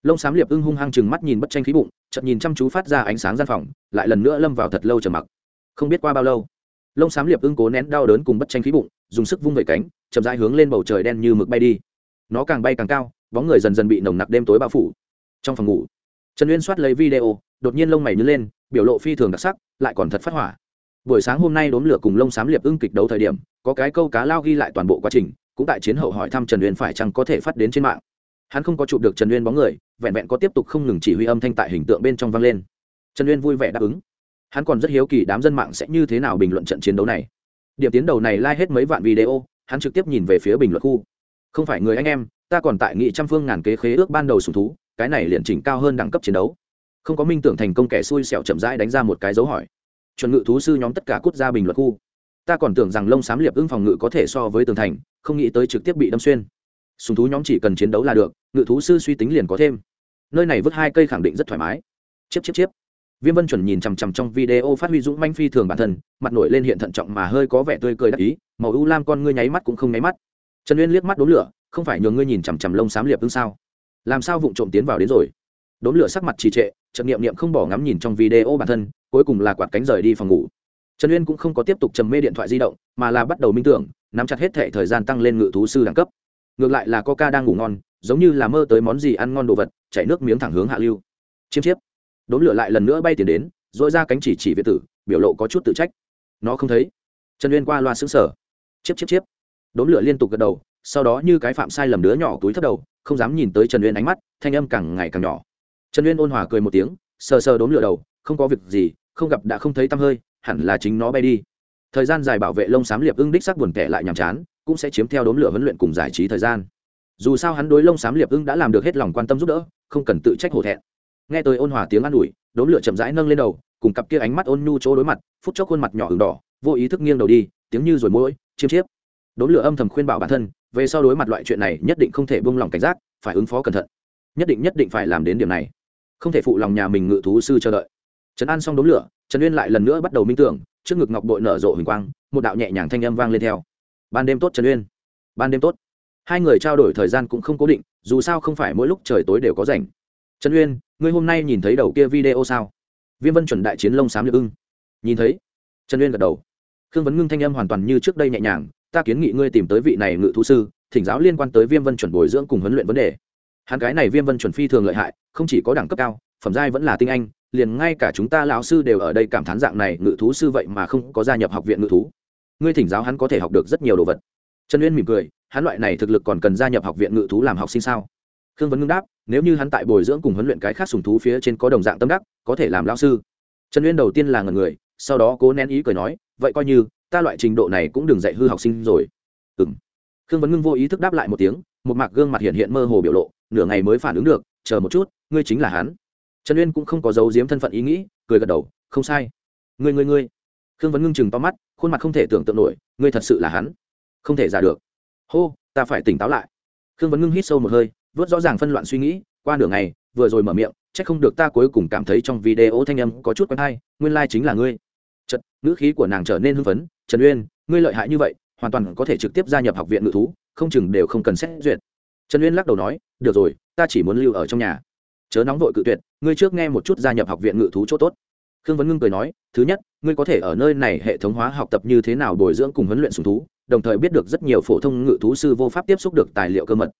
Lông xám liệp ưng hung hăng chừng mắt nhìn bất tranh khí bụng chậm nhìn chăm chú phát ra ánh sáng gian phòng, lại lần nữa lâm vào thật lâu trầm mặc. Không biết qua bao lâu, lông xám liệp ưng cố nén đau đớn cùng bất tranh khí bụng, dùng sức vung vẩy cánh, chậm rãi hướng lên bầu trời đen như mực bay đi. Nó càng bay càng cao, bóng người dần dần bị nồng nặc đêm tối bao phủ. Trong phòng ngủ, trần uyên soát lấy video, đột nhiên lông mày nhớ lên, biểu lộ phi thường đặc sắc, lại còn thật phát hỏa buổi sáng hôm nay đốn lửa cùng lông xám liệp ưng kịch đấu thời điểm, có cái câu cá lao ghi lại toàn bộ quá trình, cũng tại chiến hậu hỏi thăm trần uyên phải chăng có thể phát đến trên mạng. Hắn không có chụp được trần uyên bóng người, vẹn vẹn có tiếp tục không ngừng chỉ huy âm thanh tại hình tượng bên trong vang lên. Trần uyên vui vẻ đáp ứng. Hắn còn rất hiếu kỳ đám dân mạng sẽ như thế nào bình luận trận chiến đấu này. Điểm tiến đầu này lai、like、hết mấy vạn video, hắn trực tiếp nhìn về phía bình luận khu. Không phải người anh em, ta còn tại nghị trăm phương ngàn kế khế ước ban đầu sùng thú, cái này liền chỉnh cao hơn đẳng cấp chiến đấu. Không có minh tưởng thành công kẻ xui xẻo chậm rãi đánh ra một cái dấu hỏi chuẩn ngự thú sư nhóm tất cả cút ra bình luận khu. Ta còn tưởng rằng lông xám liệp ưng phòng ngự có thể so với tường thành, không nghĩ tới trực tiếp bị đâm xuyên. Sùng thú nhóm chỉ cần chiến đấu là được, ngự thú sư suy tính liền có thêm. Nơi này vứt hai cây khẳng định rất thoải mái. Chiếp chiếp chiếp. Viêm vân chuẩn nhìn chằm chằm trong video phát huy dũng manh phi thường bản thân, mặt nổi lên hiện thận trọng mà hơi có vẻ tươi cười đắc ý, màu u lam con ngươi nháy mắt cũng không nháy mắt. Trần uyên liếc mắt đốn lửa, không phải nhường ngươi nhìn chằm chằm lông xám liệp ưng sao? Làm sao vụng trộm tiến vào đến rồi? Đốn lửa sắc mặt trì trệ trần nghiệm nghiệm không bỏ ngắm nhìn trong video bản thân, cuối cùng là quạt cánh rời đi phòng ngủ. Trần uyên cũng không có tiếp tục trầm mê điện thoại di động, mà là bắt đầu minh tưởng, nắm chặt hết thệ thời gian tăng lên ngự thú sư đẳng cấp. Ngược lại là coca đang ngủ ngon, giống như là mơ tới món gì ăn ngon đồ vật, chảy nước miếng thẳng hướng hạ lưu. Chiêm chiếp. Đốn lửa lại lần nữa bay tiền đến dội ra cánh chỉ chỉ việt tử, biểu lộ có chút tự trách. Nó không thấy. Trần uyên qua loa xứng sở chiếp chiếp chiếp. Đốn lửa liên tục gật đầu, sau đó như cái phạm sai lầm đứa nhỏ túi thấp đầu, không dám nhìn tới trần uyên ánh mắt, thanh âm càng ngày càng nhỏ trần uyên ôn hòa cười một tiếng, sờ sờ đốn lửa đầu, không có việc gì, không gặp đã không thấy tăm hơi, hẳn là chính nó bay đi. Thời gian dài bảo vệ lông xám liệp ưng đích sắc buồn tẻ lại nhàm chán, cũng sẽ chiếm theo đốn lửa huấn luyện cùng giải trí thời gian. Dù sao hắn đối lông xám liệp ưng đã làm được hết lòng quan tâm giúp đỡ, không cần tự trách hổ thẹn. Nghe tôi ôn hòa tiếng an ủi đốn lửa chậm rãi nâng lên đầu, cùng cặp kia ánh mắt ôn nhu chỗ đối mặt, phút chốc khuôn mặt nhỏ ửng đỏ, vô ý thức nghiêng đầu đi, tiếng như rồi mũi, chiêm chiếp. Đốn lửa âm thầm khuyên bảo bản thân, về sau đối mặt loại chuyện này nhất định không thể buông lòng cảnh giác, phải ứng phó cẩn thận. Nhất định nhất định phải làm đến điểm này không thể phụ lòng nhà mình ngự thú sư chờ đợi. Trấn an xong đống lửa, trần uyên lại lần nữa bắt đầu minh tưởng, trước ngực ngọc bội nở rộ huỳnh quang, một đạo nhẹ nhàng thanh âm vang lên theo. Ban đêm tốt trần uyên. Ban đêm tốt. Hai người trao đổi thời gian cũng không cố định, dù sao không phải mỗi lúc trời tối đều có rảnh. Trần uyên, ngươi hôm nay nhìn thấy đầu kia video sao? Viêm vân chuẩn đại chiến lông xám nhược ưng. Nhìn thấy. Trần uyên gật đầu. Khương vấn ngưng thanh âm hoàn toàn như trước đây nhẹ nhàng, ta kiến nghị ngươi tìm tới vị này ngự thú sư, thỉnh giáo liên quan tới viêm vân chuẩn bồi dưỡng cùng huấn luyện vấn đề hắn cái này viêm vân chuẩn phi thường lợi hại, không chỉ có đẳng cấp cao, phẩm giai vẫn là tinh anh, liền ngay cả chúng ta lão sư đều ở đây cảm thán dạng này, ngự thú sư vậy mà không có gia nhập học viện ngự thú. Ngươi thỉnh giáo hắn có thể học được rất nhiều đồ vật. Trần uyên mỉm cười, hắn loại này thực lực còn cần gia nhập học viện ngự thú làm học sinh sao? Khương vấn ngưng đáp, nếu như hắn tại bồi dưỡng cùng huấn luyện cái khác sùng thú phía trên có đồng dạng tâm đắc, có thể làm lão sư. Trần uyên đầu tiên là ngần người, sau đó cố nén ý cười nói, vậy coi như, ta loại trình độ này cũng đừng dạy hư học sinh rồi. Ừ m khương vấn ngưng vô ý thức đáp lại một tiếng, một mạc gương mặt hiện hiện mơ hồ biểu lộ nửa ngày mới phản ứng được, chờ một chút, ngươi chính là hắn. Trần uyên cũng không có dấu diếm thân phận ý nghĩ, cười gật đầu, không sai. Ngươi ngươi ngươi. Khương vấn ngưng chừng to mắt, khuôn mặt không thể tưởng tượng nổi, ngươi thật sự là hắn? Không thể giả được. Hô, ta phải tỉnh táo lại. Khương vấn ngưng hít sâu một hơi, vớt rõ ràng phân loạn suy nghĩ, qua nửa ngày, vừa rồi mở miệng c h ắ c không được ta cuối cùng cảm thấy trong video thanh âm có chút quen hay, nguyên lai、like、chính là ngươi. Chật ngữ khí của nàng trở nên hưng phấn, trần uyên, ngươi lợi hại như vậy, hoàn toàn có thể trực tiếp gia nhập học viện ngự thú, không chừng đều không cần xét duyệt. Trần uyên lắc đầu nói được rồi, ta chỉ muốn lưu ở trong nhà. Chớ nóng vội cự tuyệt, ngươi trước nghe một chút gia nhập học viện ngự thú chỗ tốt. Khương vấn ngưng cười nói, thứ nhất, ngươi có thể ở nơi này hệ thống hóa học tập như thế nào bồi dưỡng cùng huấn luyện sùng thú, đồng thời biết được rất nhiều phổ thông ngự thú sư vô pháp tiếp xúc được tài liệu cơ mật.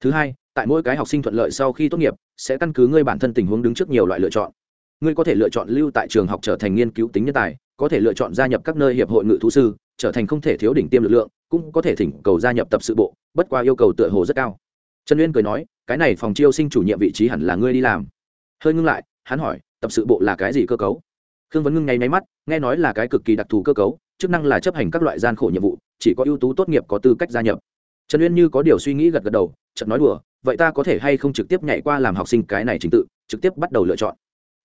Thứ hai, tại mỗi cái học sinh thuận lợi sau khi tốt nghiệp, sẽ căn cứ ngươi bản thân tình huống đứng trước nhiều loại lựa chọn. Ngươi có thể lựa chọn lưu tại trường học trở thành nghiên cứu tính nhân tài, có thể lựa chọn gia nhập các nơi hiệp hội ngự thú sư, trở thành không thể thiếu đỉnh tiêm lực lượng, cũng có thể thỉnh cầu gia nhập tập sự bộ, bất qua yêu cầu tựa hồ rất cao trần uyên cười nói, cái này phòng chiêu sinh chủ nhiệm vị trí hẳn là ngươi đi làm. Hơi ngưng lại, hắn hỏi, tập sự bộ là cái gì cơ cấu? Khương vấn ngưng nháy máy mắt, nghe nói là cái cực kỳ đặc thù cơ cấu, chức năng là chấp hành các loại gian khổ nhiệm vụ, chỉ có ưu tú tốt nghiệp có tư cách gia nhập. Trần uyên như có điều suy nghĩ gật gật đầu, chợt nói đùa, vậy ta có thể hay không trực tiếp nhảy qua làm học sinh cái này trình tự, trực tiếp bắt đầu lựa chọn?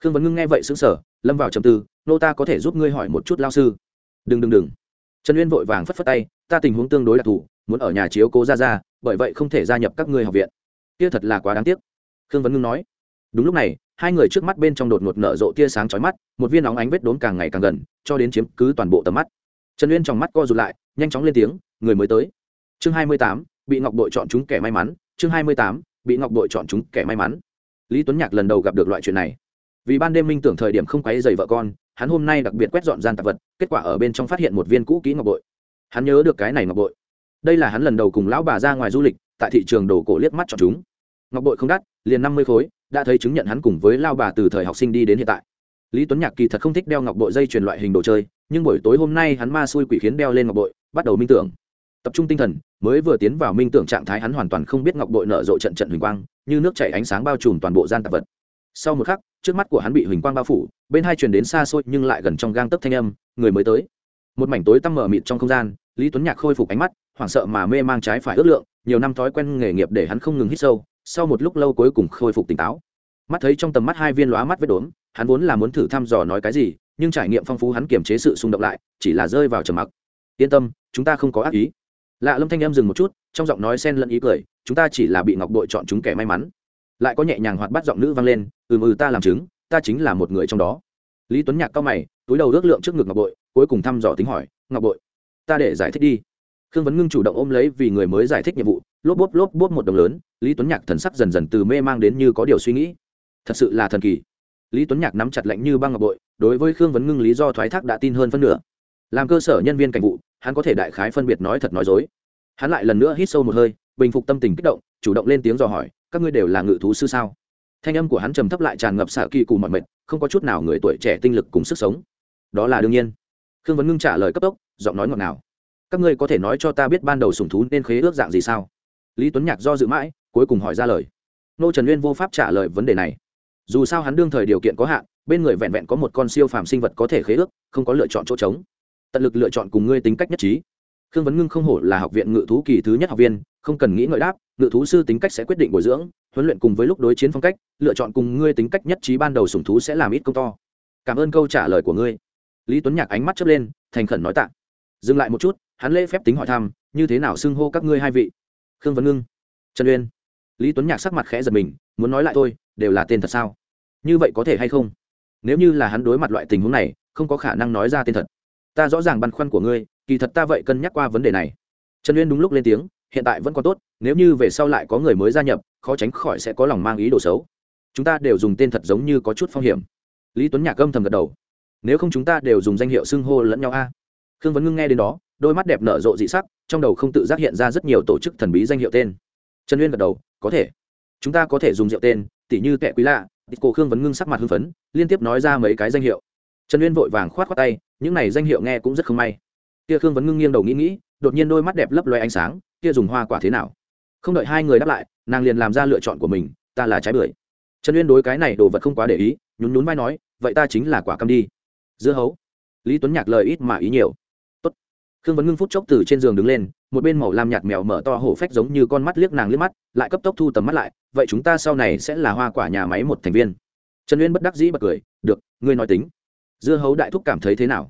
Khương vấn ngưng nghe vậy xứng sở lâm vào trầm tư, nô ta có thể giúp ngươi hỏi một chút lao sư. Đừng đừng đừng. Trần uyên vội vàng phất phất tay, ta tình huống tương đối đặc thù muốn ở nhà chiếu cố ra ra bởi vậy không thể gia nhập các ngươi học viện. Kia thật là quá đáng tiếc. Khương vấn ngưng nói. Đúng lúc này, hai người trước mắt bên trong đột ngột nở rộ tia sáng chói mắt, một viên óng ánh vết đốn càng ngày càng gần, cho đến chiếm cứ toàn bộ tầm mắt. Trần uyên trong mắt co rụt lại, nhanh chóng lên tiếng, người mới tới. Chương hai mươi tám, bị ngọc đội chọn chúng kẻ may mắn. Chương hai mươi tám, bị ngọc đội chọn chúng kẻ may mắn. Lý tuấn nhạc lần đầu gặp được loại chuyện này. Vì ban đêm minh tưởng thời điểm không quấy dày vợ con, hắn hôm nay đặc biệt quét dọn gian tạp vật, kết quả ở bên trong phát hiện một viên cũ kỹ ngọc bội hắn nhớ được cái này ngọc bội đây là hắn lần đầu cùng lão bà ra ngoài du lịch, tại thị trường đồ cổ liếc mắt chọn chúng. Ngọc bội không đắt, liền năm mươi khối, đã thấy chứng nhận hắn cùng với lao bà từ thời học sinh đi đến hiện tại. Lý tuấn nhạc kỳ thật không thích đeo ngọc bội dây truyền loại hình đồ chơi, nhưng buổi tối hôm nay hắn ma xui quỷ khiến đeo lên ngọc bội, bắt đầu minh tưởng. Tập trung tinh thần, mới vừa tiến vào minh tưởng trạng thái hắn hoàn toàn không biết ngọc bội nở rộ trận trận huỳnh quang, như nước chảy ánh sáng bao trùm toàn bộ gian tạp vật. Sau một khắc, trước mắt của hắn bị huỳnh quang bao phủ, bên hai truyền đến xa xôi nhưng lại gần trong gang tấc thanh âm, người mới tới. Một mảnh tối tăm mở mịt trong không gian lý tuấn nhạc khôi phục ánh mắt, hoảng sợ mà mê mang trái phải ước lượng, nhiều năm thói quen nghề nghiệp để hắn không ngừng hít sâu, sau một lúc lâu cuối cùng khôi phục tỉnh táo. Mắt thấy trong tầm mắt hai viên lóa mắt vết đốm, hắn vốn là muốn thử thăm dò nói cái gì, nhưng trải nghiệm phong phú hắn kiềm chế sự xung động lại, chỉ là rơi vào trầm mặc. Yên tâm, chúng ta không có ác ý. Lạ lâm thanh em dừng một chút, trong giọng nói xen lẫn ý cười, chúng ta chỉ là bị ngọc đội chọn chúng kẻ may mắn. Lại có nhẹ nhàng hoạt bắt giọng nữ vang lên ừ ừ ta làm chứng, ta chính là một người trong đó. Lý tuấn nhạc cao mày, túi đầu ước lượng trước ngực ngọc bội cuối cùng thăm dò tính hỏi, ngọc bội ta để giải thích đi. Khương vấn ngưng chủ động ôm lấy vì người mới giải thích nhiệm vụ, lốp bốp lốp bốp một đồng lớn, lý tuấn nhạc thần sắc dần dần từ mê mang đến như có điều suy nghĩ. Thật sự là thần kỳ. Lý tuấn nhạc nắm chặt lạnh như băng ngọc bội, đối với khương vấn ngưng lý do thoái thác đã tin hơn phân nửa. Làm cơ sở nhân viên cảnh vụ, hắn có thể đại khái phân biệt nói thật nói dối. Hắn lại lần nữa hít sâu một hơi, bình phục tâm tình kích động, chủ động lên tiếng dò hỏi, các ngươi đều là ngự thú sư sao? Thanh âm của hắn trầm thấp lại tràn ngập xạ kỳ cùng mọi mệt, không có chút nào người tuổi trẻ tinh lực cùng sức sống. Đó là đương nhiên. Khương vấn ngưng trả lời cấp tốc giọng nói ngọt ngào. Các ngươi có thể nói cho ta biết ban đầu sùng thú nên khế ước dạng gì sao? Lý tuấn nhạc do dự mãi, cuối cùng hỏi ra lời. Nô trần uyên vô pháp trả lời vấn đề này. Dù sao hắn đương thời điều kiện có hạn, bên người vẹn vẹn có một con siêu phàm sinh vật có thể khế ước, không có lựa chọn chỗ trống. Tận lực lựa chọn cùng ngươi tính cách nhất trí. Khương vấn ngưng không hổ là học viện ngự thú kỳ thứ nhất học viên, không cần nghĩ ngợi đáp, ngự thú sư tính cách sẽ quyết định bồi dưỡng, huấn luyện cùng với lúc đối chiến phong cách, lựa chọn cùng ngươi tính cách nhất trí ban đầu sủng thú sẽ làm ít công to. Cảm ơn câu trả lời của ngươi. Lý tuấn nhạc ánh mắt chớp lên, thành khẩn nói tạ dừng lại một chút hắn lễ phép tính hỏi thăm như thế nào xưng hô các ngươi hai vị? Khương vấn ngưng trần uyên. Lý tuấn nhạc sắc mặt khẽ giật mình muốn nói lại tôi, đều là tên thật sao? Như vậy có thể hay không? Nếu như là hắn đối mặt loại tình huống này không có khả năng nói ra tên thật. Ta rõ ràng băn khoăn của ngươi kỳ thật ta vậy cân nhắc qua vấn đề này. Trần uyên đúng lúc lên tiếng hiện tại vẫn còn tốt nếu như về sau lại có người mới gia nhập khó tránh khỏi sẽ có lòng mang ý đồ xấu. Chúng ta đều dùng tên thật giống như có chút phong hiểm. Lý tuấn nhạc âm thầm gật đầu nếu không chúng ta đều dùng danh hiệu xưng hô lẫn nhau a khương vấn ngưng nghe đến đó, đôi mắt đẹp nở rộ dị sắc, trong đầu không tự giác hiện ra rất nhiều tổ chức thần bí danh hiệu tên. Trần uyên gật đầu, có thể. Chúng ta có thể dùng rượu tên tỷ như kẻ quý lạ. Cổ khương vấn ngưng sắc mặt hưng phấn, liên tiếp nói ra mấy cái danh hiệu. Trần uyên vội vàng khoát khoát tay, những này danh hiệu nghe cũng rất không may. Kia khương vấn ngưng nghiêng đầu nghĩ nghĩ, đột nhiên đôi mắt đẹp lấp loe ánh sáng, kia dùng hoa quả thế nào? Không đợi hai người đáp lại, nàng liền làm ra lựa chọn của mình, ta là trái bưởi. Trần uyên đối cái này đồ vật không quá để ý, nhún nhún vai nói, vậy ta chính là quả cam đi. Dưa hấu. Lý tuấn nhạc lời ít mà ý nhiều khương vấn ngưng phút chốc từ trên giường đứng lên, một bên màu lam nhạt mèo mở to hổ phách giống như con mắt liếc nàng liếc mắt, lại cấp tốc thu tầm mắt lại, vậy chúng ta sau này sẽ là hoa quả nhà máy một thành viên. Trần uyên bất đắc dĩ bật cười, được, ngươi nói tính. Dưa hấu đại thúc cảm thấy thế nào?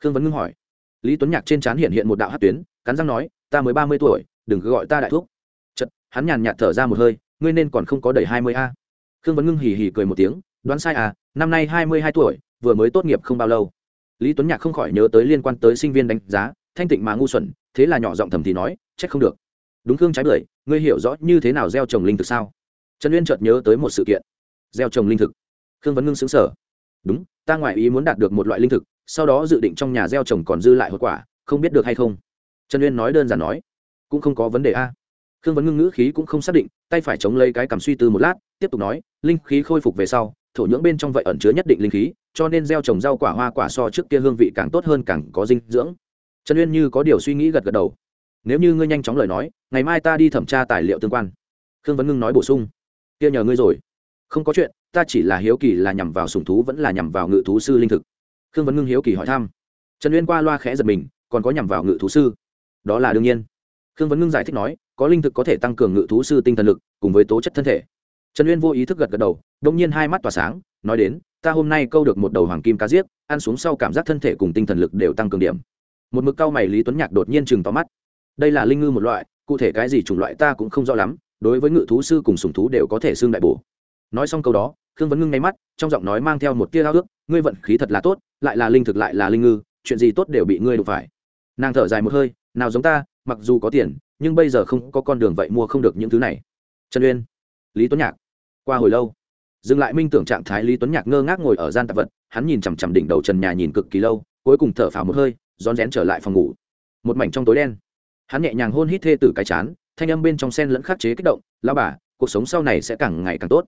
Khương vấn ngưng hỏi. Lý tuấn nhạc trên trán hiện hiện một đạo hát tuyến, cắn răng nói, ta mới ba mươi tuổi, đừng cứ gọi ta đại thúc. Chật hắn nhàn nhạt thở ra một hơi, ngươi nên còn không có đầy hai mươi a. Khương vấn ngưng hì hì cười một tiếng, đoán sai à năm nay hai mươi hai tuổi, vừa mới tốt nghiệp không bao lâu. Lý tuấn nhạc không khỏi nhớ tới liên quan tới sinh viên đánh giá thanh tịnh mà ngu xuẩn, thế là nhỏ giọng thầm thì nói, trách không được. Đúng khương trái bưởi, ngươi hiểu rõ như thế nào gieo trồng linh thực sao? Trần uyên chợt nhớ tới một sự kiện. Gieo trồng linh thực. Khương vấn ngưng xứng sở đúng, ta ngoại ý muốn đạt được một loại linh thực, sau đó dự định trong nhà gieo trồng còn dư lại hậu quả, không biết được hay không? Trần uyên nói đơn giản nói, cũng không có vấn đề a. Khương vấn ngưng ngữ khí cũng không xác định, tay phải chống lấy cái cảm suy tư một lát, tiếp tục nói, linh khí khôi phục về sau, thổ nhưỡng bên trong vậy ẩn chứa nhất định linh khí, cho nên gieo trồng rau quả hoa quả so trước kia hương vị càng tốt hơn càng có dinh dưỡng trần uyên như có điều suy nghĩ gật gật đầu. Nếu như ngươi nhanh chóng lời nói, ngày mai ta đi thẩm tra tài liệu tương quan. Khương vấn ngưng nói bổ sung. Kia nhờ ngươi rồi. Không có chuyện, ta chỉ là hiếu kỳ là nhằm vào sùng thú vẫn là nhằm vào ngự thú sư linh thực. Khương vấn ngưng hiếu kỳ hỏi thăm. Trần uyên qua loa khẽ giật mình, còn có nhằm vào ngự thú sư? Đó là đương nhiên. Khương vấn ngưng giải thích nói, có linh thực có thể tăng cường ngự thú sư tinh thần lực, cùng với tố chất thân thể. Trần uyên vô ý thức gật gật đầu đông nhiên hai mắt tỏa sáng, nói đến, ta hôm nay câu được một đầu hoàng kim cá giết, ăn xuống sau cảm giác thân thể cùng tinh thần lực đều tăng cường điểm một mực cao mày lý tuấn nhạc đột nhiên chừng tóm mắt. Đây là linh ngư một loại, cụ thể cái gì chủng loại ta cũng không rõ lắm, đối với ngự thú sư cùng sùng thú đều có thể xương đại bổ. Nói xong câu đó, khương vấn ngưng ngay mắt, trong giọng nói mang theo một tia ao ước ngươi vận khí thật là tốt, lại là linh thực lại là linh ngư, chuyện gì tốt đều bị ngươi đụng phải. Nàng thở dài một hơi, nào giống ta, mặc dù có tiền, nhưng bây giờ không có con đường vậy mua không được những thứ này. Trần uyên, lý tuấn nhạc, qua hồi lâu, dừng lại minh tưởng trạng thái lý tuấn nhạc ngơ ngác ngồi ở gian tạp vật, hắn nhìn chằm chằm đỉnh đầu trần nhà nhìn cực kỳ lâu, cuối cùng thở phào một hơi rón rén trở lại phòng ngủ. Một mảnh trong tối đen. Hắn nhẹ nhàng hôn hít thê tử cái chán, thanh âm bên trong sen lẫn khắc chế kích động lao bà, cuộc sống sau này sẽ càng ngày càng tốt.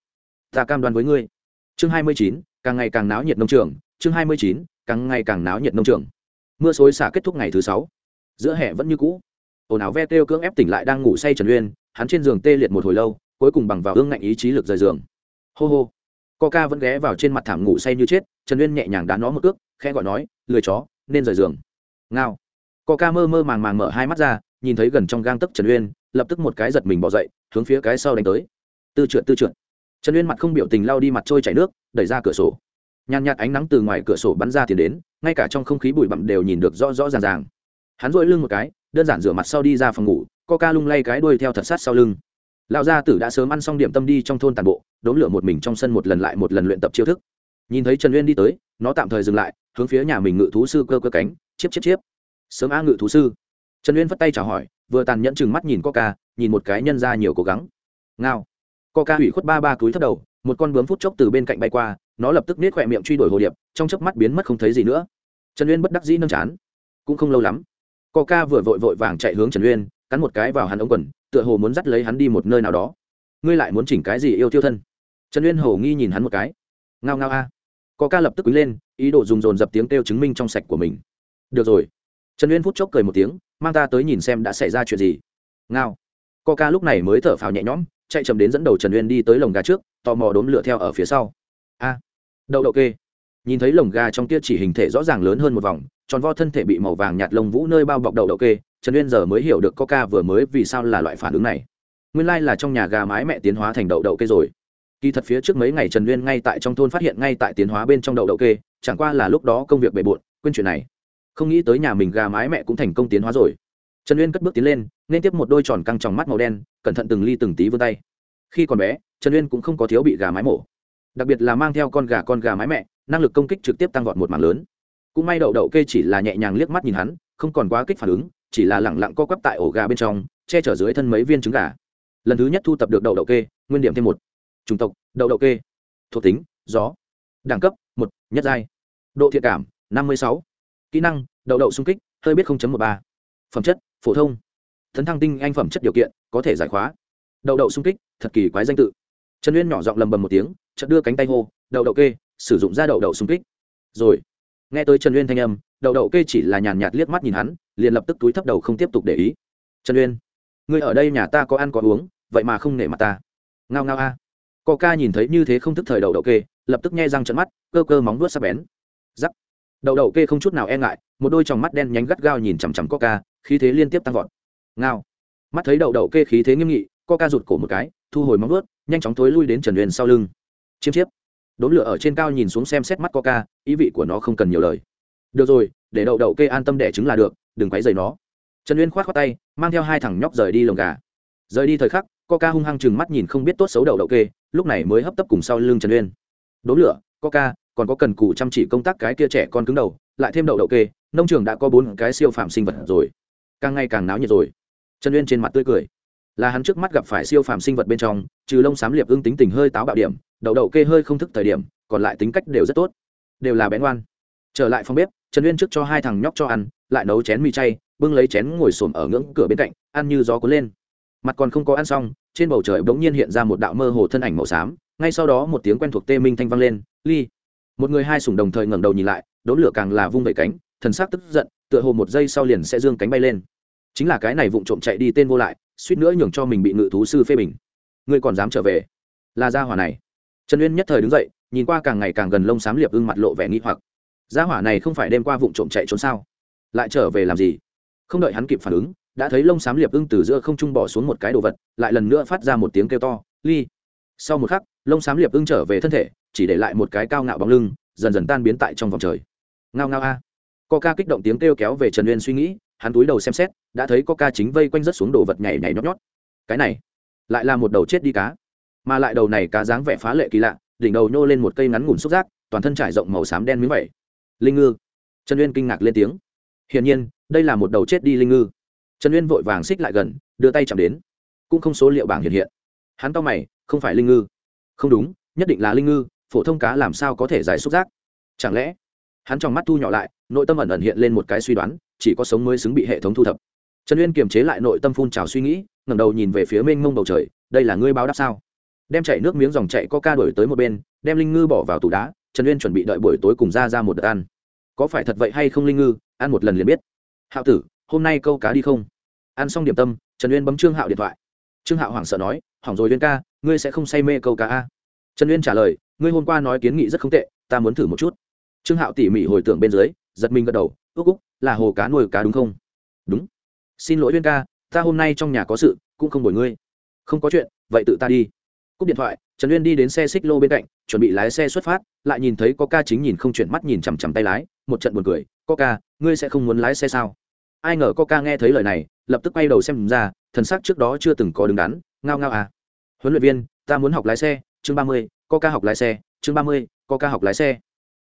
Ta cam đoan với ngươi. Chương hai mươi chín, càng ngày càng náo nhiệt nông trường. Chương hai mươi chín, càng ngày càng náo nhiệt nông trường. Mưa xối xả kết thúc ngày thứ sáu. Giữa hè vẫn như cũ. Ồn ào ve kêu cưỡng ép tỉnh lại đang ngủ say trần uyên, hắn trên giường tê liệt một hồi lâu, cuối cùng bằng vào ương ngạnh ý chí lực rời giường. Hô hô. Coca vẫn ghé vào trên mặt thảm ngủ say như chết, trần uyên nhẹ nhàng đá nó một cước, khẽ gọi nói, lười chó, nên rời giường ngao. Coca mơ mơ màng màng mở hai mắt ra, nhìn thấy gần trong gang tấc trần uyên, lập tức một cái giật mình bỏ dậy, hướng phía cái sau đánh tới. Tư trượt tư trượt. Trần uyên mặt không biểu tình lao đi mặt trôi chảy nước, đẩy ra cửa sổ. Nhàn nhạt ánh nắng từ ngoài cửa sổ bắn ra tiền đến, ngay cả trong không khí bụi bặm đều nhìn được rõ rõ ràng ràng. Hắn dội lưng một cái, đơn giản rửa mặt sau đi ra phòng ngủ coca lung lay cái đuôi theo thật sát sau lưng. Lão gia tử đã sớm ăn xong điểm tâm đi trong thôn tàn bộ, đốn lửa một mình trong sân một lần lại một lần luyện tập chiêu thức. Nhìn thấy trần uyên đi tới, nó tạm thời dừng lại, hướng phía nhà mình ngự thú sư cơ cơ cánh chiếp chiếp chiếp. Sớm a ngự thú sư. Trần uyên vất tay chào hỏi, vừa tàn nhẫn chừng mắt nhìn coca, nhìn một cái nhân ra nhiều cố gắng. Ngao. Coca hủy khuất ba ba túi thấp đầu, một con bướm phút chốc từ bên cạnh bay qua, nó lập tức nết khỏe miệng truy đuổi hồ điệp, trong chớp mắt biến mất không thấy gì nữa. Trần uyên bất đắc dĩ nâng chán. Cũng không lâu lắm, coca vừa vội vội vàng chạy hướng trần uyên, cắn một cái vào hắn ống quần, tựa hồ muốn dắt lấy hắn đi một nơi nào đó. Ngươi lại muốn chỉnh cái gì yêu tiêu thân? Trần uyên hầu nghi nhìn hắn một cái. Ngao ngao a. Coca lập tức quý lên, ý đồ dùng dồn dập tiếng kêu chứng minh trong sạch của mình được rồi. Trần uyên phút chốc cười một tiếng, mang ta tới nhìn xem đã xảy ra chuyện gì. Ngao. Coca lúc này mới thở phào nhẹ nhõm, chạy chậm đến dẫn đầu trần uyên đi tới lồng gà trước, tò mò đốm lửa theo ở phía sau. A. Đậu đậu kê. Nhìn thấy lồng gà trong kia chỉ hình thể rõ ràng lớn hơn một vòng, tròn vo thân thể bị màu vàng nhạt lông vũ nơi bao bọc đậu đậu kê, trần uyên giờ mới hiểu được coca vừa mới vì sao là loại phản ứng này. Nguyên lai là trong nhà gà mái mẹ tiến hóa thành đậu đậu kê rồi. Kỳ thật phía trước mấy ngày trần uyên ngay tại trong thôn phát hiện ngay tại tiến hóa bên trong đậu đậu kê, chẳng qua là lúc đó công việc bề bộn, quên chuyện này không nghĩ tới nhà mình gà mái mẹ cũng thành công tiến hóa rồi. Trần uyên cất bước tiến lên, nên tiếp một đôi tròn căng tròng mắt màu đen, cẩn thận từng ly từng tí vươn tay. Khi còn bé, trần uyên cũng không có thiếu bị gà mái mổ. Đặc biệt là mang theo con gà con gà mái mẹ, năng lực công kích trực tiếp tăng vọt một mảng lớn. Cũng may đậu đậu kê chỉ là nhẹ nhàng liếc mắt nhìn hắn, không còn quá kích phản ứng, chỉ là lẳng lặng co quắp tại ổ gà bên trong, che chở dưới thân mấy viên trứng gà. Lần thứ nhất thu tập được đậu đậu kê, nguyên điểm thêm một. Chủng tộc, đậu đậu kê. Thuộc tính, gió. Đẳng cấp, một, nhất giai. Độ thiện cảm, năm mươi sáu kỹ năng, đậu đậu xung kích, hơi biết một ba. Phẩm chất, phổ thông. Thấn thăng tinh anh phẩm chất điều kiện, có thể giải khóa. Đậu đậu xung kích, thật kỳ quái danh tự. Trần uyên nhỏ giọng lầm bầm một tiếng, chợt đưa cánh tay hô, đậu đậu kê, sử dụng ra đậu đậu xung kích. Rồi, nghe tới trần uyên thanh âm, đậu đậu kê chỉ là nhàn nhạt liếc mắt nhìn hắn, liền lập tức túi thấp đầu không tiếp tục để ý. Trần uyên, ngươi ở đây nhà ta có ăn có uống, vậy mà không nể mặt ta. Ngao ngao a. Co ca nhìn thấy như thế không thức thời đậu đậu kê, lập tức nghe răng trận mắt, cơ cơ móng vuốt sắc bén. Giắc đậu đậu kê không chút nào e ngại, một đôi tròng mắt đen nhánh gắt gao nhìn chằm chằm coca, khí thế liên tiếp tăng vọt. Ngao. Mắt thấy đậu đậu kê khí thế nghiêm nghị, coca rụt cổ một cái, thu hồi móng vớt nhanh chóng thối lui đến trần uyên sau lưng. Chiêm chiếp. Đốn lửa ở trên cao nhìn xuống xem xét mắt coca, ý vị của nó không cần nhiều lời. Được rồi, để đậu đậu kê an tâm đẻ trứng là được, đừng quấy dày nó. Trần uyên k h o á t khoác tay, mang theo hai thằng nhóc rời đi lồng gà. Rời đi thời khắc, coca hung hăng chừng mắt nhìn không biết tốt xấu đậu đậu kê, lúc này mới hấp tấp cùng sau lưng trần uyên. Đốn lửa, coca còn có cần cù chăm chỉ công tác cái kia trẻ con cứng đầu, lại thêm đậu đậu kê, nông trường đã có bốn cái siêu phạm sinh vật rồi. Càng ngày càng náo nhiệt rồi. Trần uyên trên mặt tươi cười. Là hắn trước mắt gặp phải siêu phạm sinh vật bên trong, trừ lông xám liệp ưng tính tình hơi táo bạo điểm, đậu đậu kê hơi không thức thời điểm, còn lại tính cách đều rất tốt. Đều là bén ngoan. Trở lại phòng bếp, trần uyên trước cho hai thằng nhóc cho ăn, lại nấu chén mì chay, bưng lấy chén ngồi xổm ở ngưỡng cửa bên cạnh, ăn như gió cuốn lên. Mặt còn không có ăn xong, trên bầu trời bỗng nhiên hiện ra một đạo mơ hồ thân ảnh màu xám, ngay sau đó một tiếng quen thuộc tê minh thanh vang lên, ly một người hai sủng đồng thời ngẩng đầu nhìn lại, đốn lửa càng là vung vẩy cánh, thần sắc tức giận, tựa hồ một giây sau liền sẽ dương cánh bay lên. Chính là cái này vụng trộm chạy đi tên vô lại, suýt nữa nhường cho mình bị ngự thú sư phê bình. Ngươi còn dám trở về? Là gia hỏa này. Trần uyên nhất thời đứng dậy, nhìn qua càng ngày càng gần lông xám liệp ưng mặt lộ vẻ nghi hoặc. Gia hỏa này không phải đêm qua vụng trộm chạy trốn sao? Lại trở về làm gì? Không đợi hắn kịp phản ứng, đã thấy lông xám liệp ưng từ giữa không trung bỏ xuống một cái đồ vật, lại lần nữa phát ra một tiếng kêu to, ly! Sau một khắc lông xám liệp ưng trở về thân thể, chỉ để lại một cái cao ngạo bóng lưng, dần dần tan biến tại trong vòng trời. Ngao ngao a. Co ca kích động tiếng kêu kéo về trần uyên suy nghĩ, hắn túi đầu xem xét, đã thấy co ca chính vây quanh rất xuống đồ vật nhảy nhảy nhót nhót. Cái này, lại là một đầu chết đi cá. Mà lại đầu này cá dáng vẻ phá lệ kỳ lạ, đỉnh đầu nhô lên một cây ngắn ngủn xúc giác, toàn thân trải rộng màu xám đen miếng vẩy linh ngư. Trần uyên kinh ngạc lên tiếng. Hiển nhiên, đây là một đầu chết đi linh ngư. Trần uyên vội vàng xích lại gần, đưa tay chạm đến. Cũng không số liệu bảng hiện hiện. Hắn to mày, không phải linh ngư không đúng, nhất định là linh ngư, phổ thông cá làm sao có thể giải xúc giác? Chẳng lẽ? Hắn trong mắt thu nhỏ lại, nội tâm ẩn ẩn hiện lên một cái suy đoán, chỉ có sống mới xứng bị hệ thống thu thập. Trần uyên kiềm chế lại nội tâm phun trào suy nghĩ, ngẩng đầu nhìn về phía mênh mông bầu trời, đây là ngươi báo đáp sao? Đem chạy nước miếng dòng chạy có ca đổi tới một bên, đem linh ngư bỏ vào tủ đá, trần uyên chuẩn bị đợi buổi tối cùng ra ra một đợt ăn. Có phải thật vậy hay không linh ngư, ăn một lần liền biết. Hạo tử, hôm nay câu cá đi không? Ăn xong điểm tâm, trần uyên bấm trương hạo điện thoại. Trương hạo hoảng sợ nói, hỏng rồi uyên ca, ngươi sẽ không say mê câu cá a? Trần uyên trả lời, ngươi hôm qua nói kiến nghị rất không tệ, ta muốn thử một chút. Trương hạo tỉ mỉ hồi tưởng bên dưới, giật mình gật đầu ước úc, là hồ cá nuôi cá đúng không? Đúng. Xin lỗi uyên ca, ta hôm nay trong nhà có sự, cũng không đổi ngươi. Không có chuyện, vậy tự ta đi. Cúp điện thoại, trần uyên đi đến xe xích lô bên cạnh, chuẩn bị lái xe xuất phát, lại nhìn thấy có ca chính nhìn không chuyển mắt nhìn chằm chằm tay lái, một trận buồn cười, có ca, ngươi sẽ không muốn lái xe sao? Ai ngờ có ca nghe thấy lời này, lập tức quay đầu xem ra, thần sắc trước đó chưa từng có đứng đắn, ngao ngao à. Huấn luyện viên, ta muốn học lái xe chương ba mươi có ca học lái xe chương ba mươi có ca học lái xe.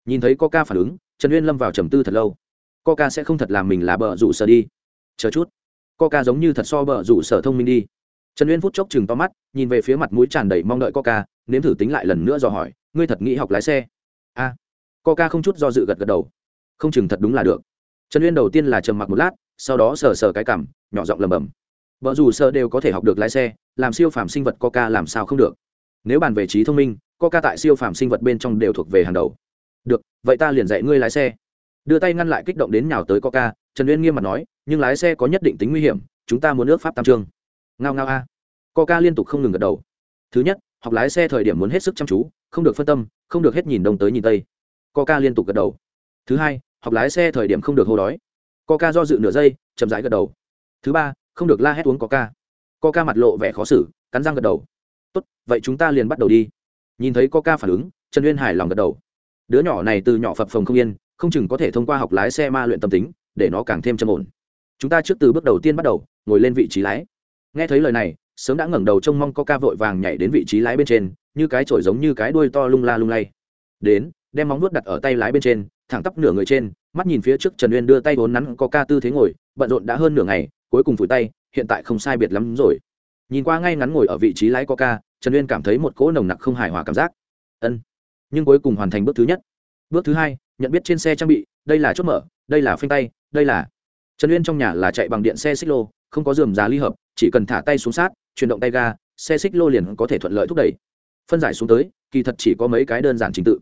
Nhìn thấy có ca phản ứng trần uyên lâm vào trầm tư thật lâu. Co ca sẽ không thật làm mình là bờ rủ sở đi. Chờ chút. Co ca giống như thật so bờ rủ sở thông minh đi. Trần uyên phút chốc chừng to mắt nhìn về phía mặt mũi tràn đầy mong đợi co ca nếm thử tính lại lần nữa dò hỏi ngươi thật nghĩ học lái xe? A. À, ca không chút do dự gật gật đầu. Không chừng thật đúng là được. Trần uyên đầu tiên là trầm mặc một lát sau đó sờ sờ cái cảm nhỏ giọng lầm bầm vợ dù sở đều có thể học được lái xe làm siêu phàm sinh vật coca làm sao không được? Nếu bàn về trí thông minh, coca tại siêu phàm sinh vật bên trong đều thuộc về hàng đầu. Được, vậy ta liền dạy ngươi lái xe. Đưa tay ngăn lại kích động đến nhào tới coca, trần uyên nghiêm mặt nói, nhưng lái xe có nhất định tính nguy hiểm, chúng ta muốn ước pháp tam trương ngao ngao a. Coca liên tục không ngừng gật đầu. Thứ nhất, học lái xe thời điểm muốn hết sức chăm chú, không được phân tâm, không được hết nhìn đông tới nhìn tây. Coca liên tục gật đầu. Thứ hai, học lái xe thời điểm không được hô đói. Coca do dự nửa giây, chậm rãi gật đầu. Thứ ba, không được la hét uống coca. Coca mặt lộ vẻ khó xử, cắn răng gật đầu tốt, vậy chúng ta liền bắt đầu đi. Nhìn thấy coca phản ứng, trần uyên hài lòng gật đầu. Đứa nhỏ này từ nhỏ phập phồng không yên, không chừng có thể thông qua học lái xe ma luyện tâm tính, để nó càng thêm châm ổn. Chúng ta trước từ bước đầu tiên bắt đầu, ngồi lên vị trí lái. Nghe thấy lời này, sớm đã ngẩng đầu trông mong coca vội vàng nhảy đến vị trí lái bên trên, như cái chổi giống như cái đuôi to lung la lung lay. Đến, đem móng nuốt đặt ở tay lái bên trên, thẳng tắp nửa người trên, mắt nhìn phía trước trần uyên đưa tay vốn nắn coca tư thế ngồi, bận rộn đã hơn nửa ngày, cuối cùng phủi tay, hiện tại không sai biệt lắm rồi nhìn qua ngay ngắn ngồi ở vị trí lái coca, trần uyên cảm thấy một cỗ nồng nặc không hài hòa cảm giác. Ân, nhưng cuối cùng hoàn thành bước thứ nhất. Bước thứ hai, nhận biết trên xe trang bị, đây là chốt mở, đây là phanh tay, đây là trần uyên trong nhà là chạy bằng điện xe xích lô, không có dườm giá ly hợp, chỉ cần thả tay xuống sát, chuyển động tay ga, xe xích lô liền có thể thuận lợi thúc đẩy. Phân giải xuống tới, kỳ thật chỉ có mấy cái đơn giản trình tự.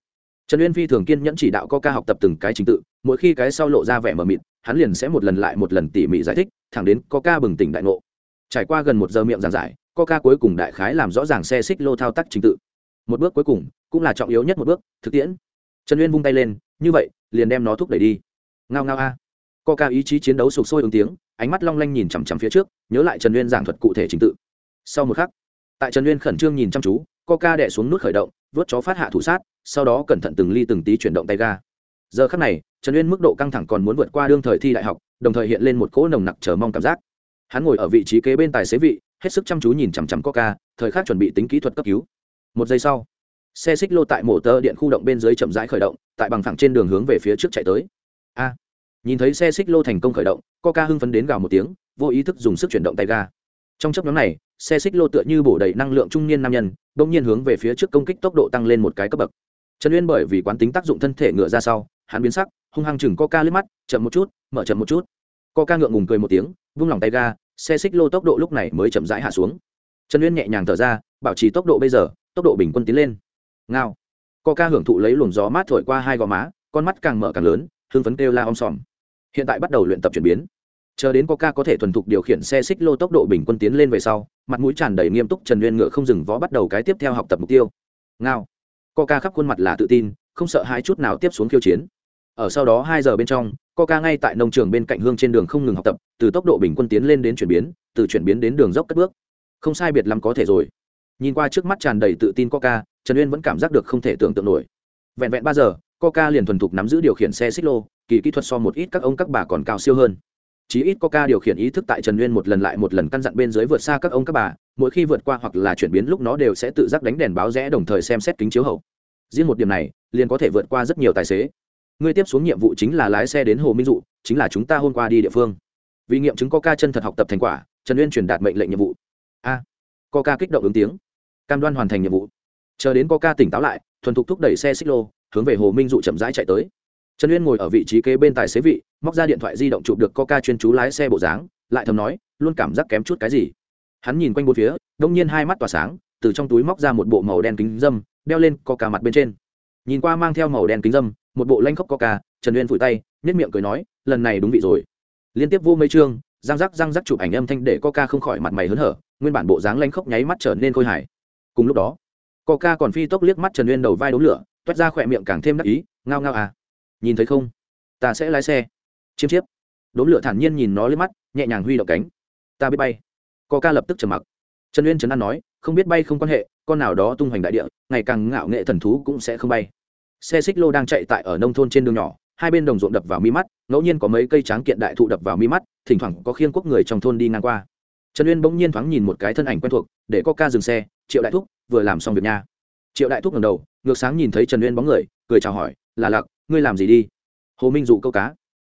Trần uyên phi thường kiên nhẫn chỉ đạo có ca học tập từng cái trình tự, mỗi khi cái sau lộ ra vẻ mờ mịt, hắn liền sẽ một lần lại một lần tỉ mỉ giải thích, thẳng đến có ca bừng tỉnh đại ngộ trải qua gần một giờ miệng giảng giải, Coca cuối cùng đại khái làm rõ ràng xe xích lô thao tác trình tự. Một bước cuối cùng, cũng là trọng yếu nhất một bước, thực tiễn. Trần uyên vung tay lên, như vậy, liền đem nó thúc đẩy đi. Ngao ngao a. Coca ý chí chiến đấu sục sôi ứng tiếng, ánh mắt long lanh nhìn chằm chằm phía trước, nhớ lại trần uyên giảng thuật cụ thể trình tự. Sau một khắc, tại trần uyên khẩn trương nhìn chăm chú, Coca đẻ xuống nút khởi động, vớt chó phát hạ thủ sát, sau đó cẩn thận từng ly từng tí chuyển động tay ga. Giờ khắc này, trần uyên mức độ căng thẳng còn muốn vượt qua đương thời thi đại học, đồng thời hiện lên một cỗ nồng nặc chờ mong cảm giác hắn ngồi ở vị trí kế bên tài xế vị, hết sức chăm chú nhìn chằm chằm coca, thời khắc chuẩn bị tính kỹ thuật cấp cứu. Một giây sau, xe xích lô tại mổ tơ điện khu động bên dưới chậm rãi khởi động, tại bằng thẳng trên đường hướng về phía trước chạy tới. A! Nhìn thấy xe xích lô thành công khởi động, coca hưng phấn đến gào một tiếng, vô ý thức dùng sức chuyển động tay ga. Trong chấp nhóm này, xe xích lô tựa như bổ đầy năng lượng trung niên nam nhân đ ỗ n g nhiên hướng về phía trước công kích tốc độ tăng lên một cái cấp bậc. Trần uyên bởi vì quán tính tác dụng thân thể ngựa ra sau, hắn biến sắc, hung hăng chừng coca liếc mắt, chậm một chút, mở chậm một chút. Coca ngượng ngùng cười một tiếng vung lòng tay ga, xe xích lô tốc độ lúc này mới chậm rãi hạ xuống. Trần uyên nhẹ nhàng thở ra, bảo trì tốc độ bây giờ, tốc độ bình quân tiến lên. Ngao. Coca hưởng thụ lấy luồng gió mát thổi qua hai gò má, con mắt càng mở càng lớn, hưng phấn kêu la om sòm. Hiện tại bắt đầu luyện tập chuyển biến. Chờ đến coca có thể thuần thục điều khiển xe xích lô tốc độ bình quân tiến lên về sau, mặt mũi tràn đầy nghiêm túc, trần uyên ngựa không dừng vó bắt đầu cái tiếp theo học tập mục tiêu. Ngao. Coca khắp khuôn mặt là tự tin, không sợ hai chút nào tiếp xuống khiêu chiến ở sau đó hai giờ bên trong, coca ngay tại nông trường bên cạnh hương trên đường không ngừng học tập, từ tốc độ bình quân tiến lên đến chuyển biến, từ chuyển biến đến đường dốc cất bước. Không sai biệt lắm có thể rồi. Nhìn qua trước mắt tràn đầy tự tin coca, trần uyên vẫn cảm giác được không thể tưởng tượng nổi. Vẹn vẹn ba giờ, coca liền thuần thục nắm giữ điều khiển xe xích lô, kỳ kỹ thuật so một ít các ông các bà còn cao siêu hơn. Chí ít coca điều khiển ý thức tại trần uyên một lần lại một lần căn dặn bên dưới vượt xa các ông các bà, mỗi khi vượt qua hoặc là chuyển biến lúc nó đều sẽ tự giác đánh đèn báo rẽ đồng thời xem xét kính chiếu hậu. Riêng một điểm này, liền có thể vượt qua rất nhiều tài xế ngươi tiếp xuống nhiệm vụ chính là lái xe đến hồ minh dụ, chính là chúng ta hôm qua đi địa phương. Vì nghiệm chứng coca chân thật học tập thành quả, trần uyên truyền đạt mệnh lệnh nhiệm vụ. A. Coca kích động ứng tiếng. Cam đoan hoàn thành nhiệm vụ. Chờ đến coca tỉnh táo lại, thuần thục thúc đẩy xe xích lô, hướng về hồ minh dụ chậm rãi chạy tới. Trần uyên ngồi ở vị trí kế bên tài xế vị, móc ra điện thoại di động chụp được coca chuyên chú lái xe bộ dáng, lại thầm nói, luôn cảm giác kém chút cái gì. Hắn nhìn quanh bốn phía, đông nhiên hai mắt tỏa sáng, từ trong túi móc ra một bộ màu đen kính dâm, đeo lên coca mặt bên trên. Nhìn qua mang theo màu đen kính dâm một bộ lanh khóc coca trần uyên phủi tay nhất miệng cười nói, lần này đúng vị rồi. Liên tiếp vô mấy chương, răng rắc răng rắc chụp ảnh âm thanh để coca không khỏi mặt mày hớn hở, nguyên bản bộ dáng lanh khóc nháy mắt trở nên khôi hài. Cùng lúc đó coca còn phi tốc liếc mắt trần uyên đầu vai đốm lửa, toét ra khỏe miệng càng thêm đắc ý, ngao ngao à nhìn thấy không? Ta sẽ lái xe. Chiêm chiếp. Đốm lửa thản nhiên nhìn nó lên mắt, nhẹ nhàng huy động cánh. Ta biết bay. Coca lập tức trầm mặc. Trần uyên trấn an nói, không biết bay không quan hệ, con nào đó tung hoành đại địa, ngày càng ngạo nghệ thần thú cũng sẽ không bay xe xích lô đang chạy tại ở nông thôn trên đường nhỏ, hai bên đồng ruộng đập vào mi mắt, ngẫu nhiên có mấy cây tráng kiện đại thụ đập vào mi mắt, thỉnh thoảng có khiên quốc người trong thôn đi ngang qua. Trần uyên bỗng nhiên thoáng nhìn một cái thân ảnh quen thuộc, để có ca dừng xe, triệu đại thúc, vừa làm xong việc nha. Triệu đại thúc ngầm đầu, ngược sáng nhìn thấy trần uyên bóng người, cười chào hỏi, là lặc, ngươi làm gì đi? Hồ minh dụ câu cá.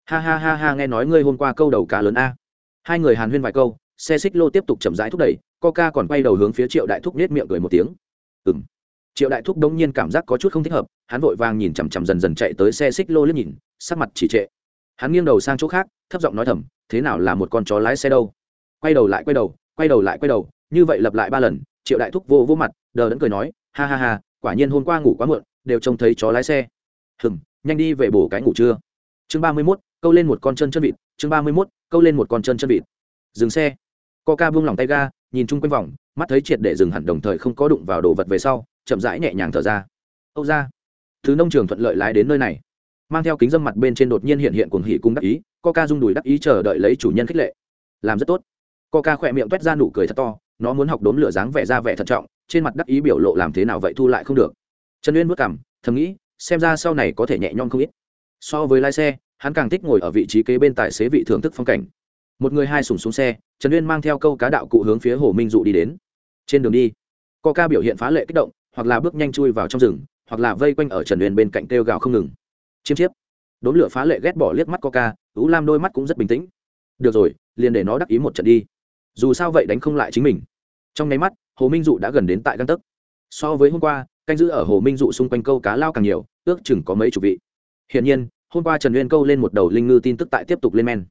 Ha ha ha ha, nghe nói ngươi hôm qua câu đầu cá lớn a. Hai người hàn huyên vài câu, xe xích lô tiếp tục chậm rãi thúc đẩy coca còn quay đầu hướng phía triệu đại thúc nết miệng cười một tiếng. Ừng triệu đại thúc đông nhiên cảm giác có chút không thích hợp, hắn vội vàng nhìn chằm chằm dần dần chạy tới xe xích lô liếc nhìn, sắc mặt chỉ trệ. Hắn nghiêng đầu sang chỗ khác, thấp giọng nói thầm, thế nào là một con chó lái xe đâu? Quay đầu lại quay đầu quay đầu lại quay đầu, như vậy lặp lại ba lần, triệu đại thúc vô vô mặt, đờ đẫn cười nói, ha ha ha, quả nhiên hôm qua ngủ quá muộn, đều trông thấy chó lái xe. Hừm, nhanh đi về bổ cái ngủ trưa. Chương ba mươi mốt, câu lên một con chân chân vịt, chương ba mươi mốt, câu lên một con chân chân vịt. Dừng xe. Coca buông lỏng tay ga, nhìn chung quanh vòng, mắt thấy triệt để dừng hẳn, đồng thời không có đụng vào đồ vật về sau chậm rãi nhẹ nhàng thở ra. Âu ra thứ nông trường thuận lợi lái đến nơi này. Mang theo kính dâm mặt bên trên đột nhiên hiện hiện cuồng hỉ cung đắc ý, coca rung đùi đắc ý chờ đợi lấy chủ nhân khích lệ. Làm rất tốt. Coca khỏe miệng quét ra nụ cười thật to, nó muốn học đốn lửa dáng vẻ ra vẻ thận trọng, trên mặt đắc ý biểu lộ làm thế nào vậy thu lại không được. Trần uyên vất cảm thầm nghĩ, xem ra sau này có thể nhẹ nhõm không ít. So với lái xe, hắn càng thích ngồi ở vị trí kế bên tài xế vị thưởng thức phong cảnh. Một người hai sùng xuống xe, trần uyên mang theo câu cá đạo cụ hướng phía hồ minh dụ đi đến. Trên đường đi. Coca biểu hiện phá lệ kích động hoặc là bước nhanh chui vào trong rừng, hoặc là vây quanh ở trần uyên bên cạnh kêu gào không ngừng. Chiêm chiếp. Đốn lửa phá lệ ghét bỏ liếc mắt coca, ú lam đôi mắt cũng rất bình tĩnh. Được rồi, liền để nó đắc ý một trận đi. Dù sao vậy đánh không lại chính mình. Trong nháy mắt, hồ minh dụ đã gần đến tại găng tấc. So với hôm qua, canh giữ ở hồ minh dụ xung quanh câu cá lao càng nhiều, ước chừng có mấy chục vị. Hiển nhiên, hôm qua trần uyên câu lên một đầu linh ngư tin tức tại tiếp tục lên men.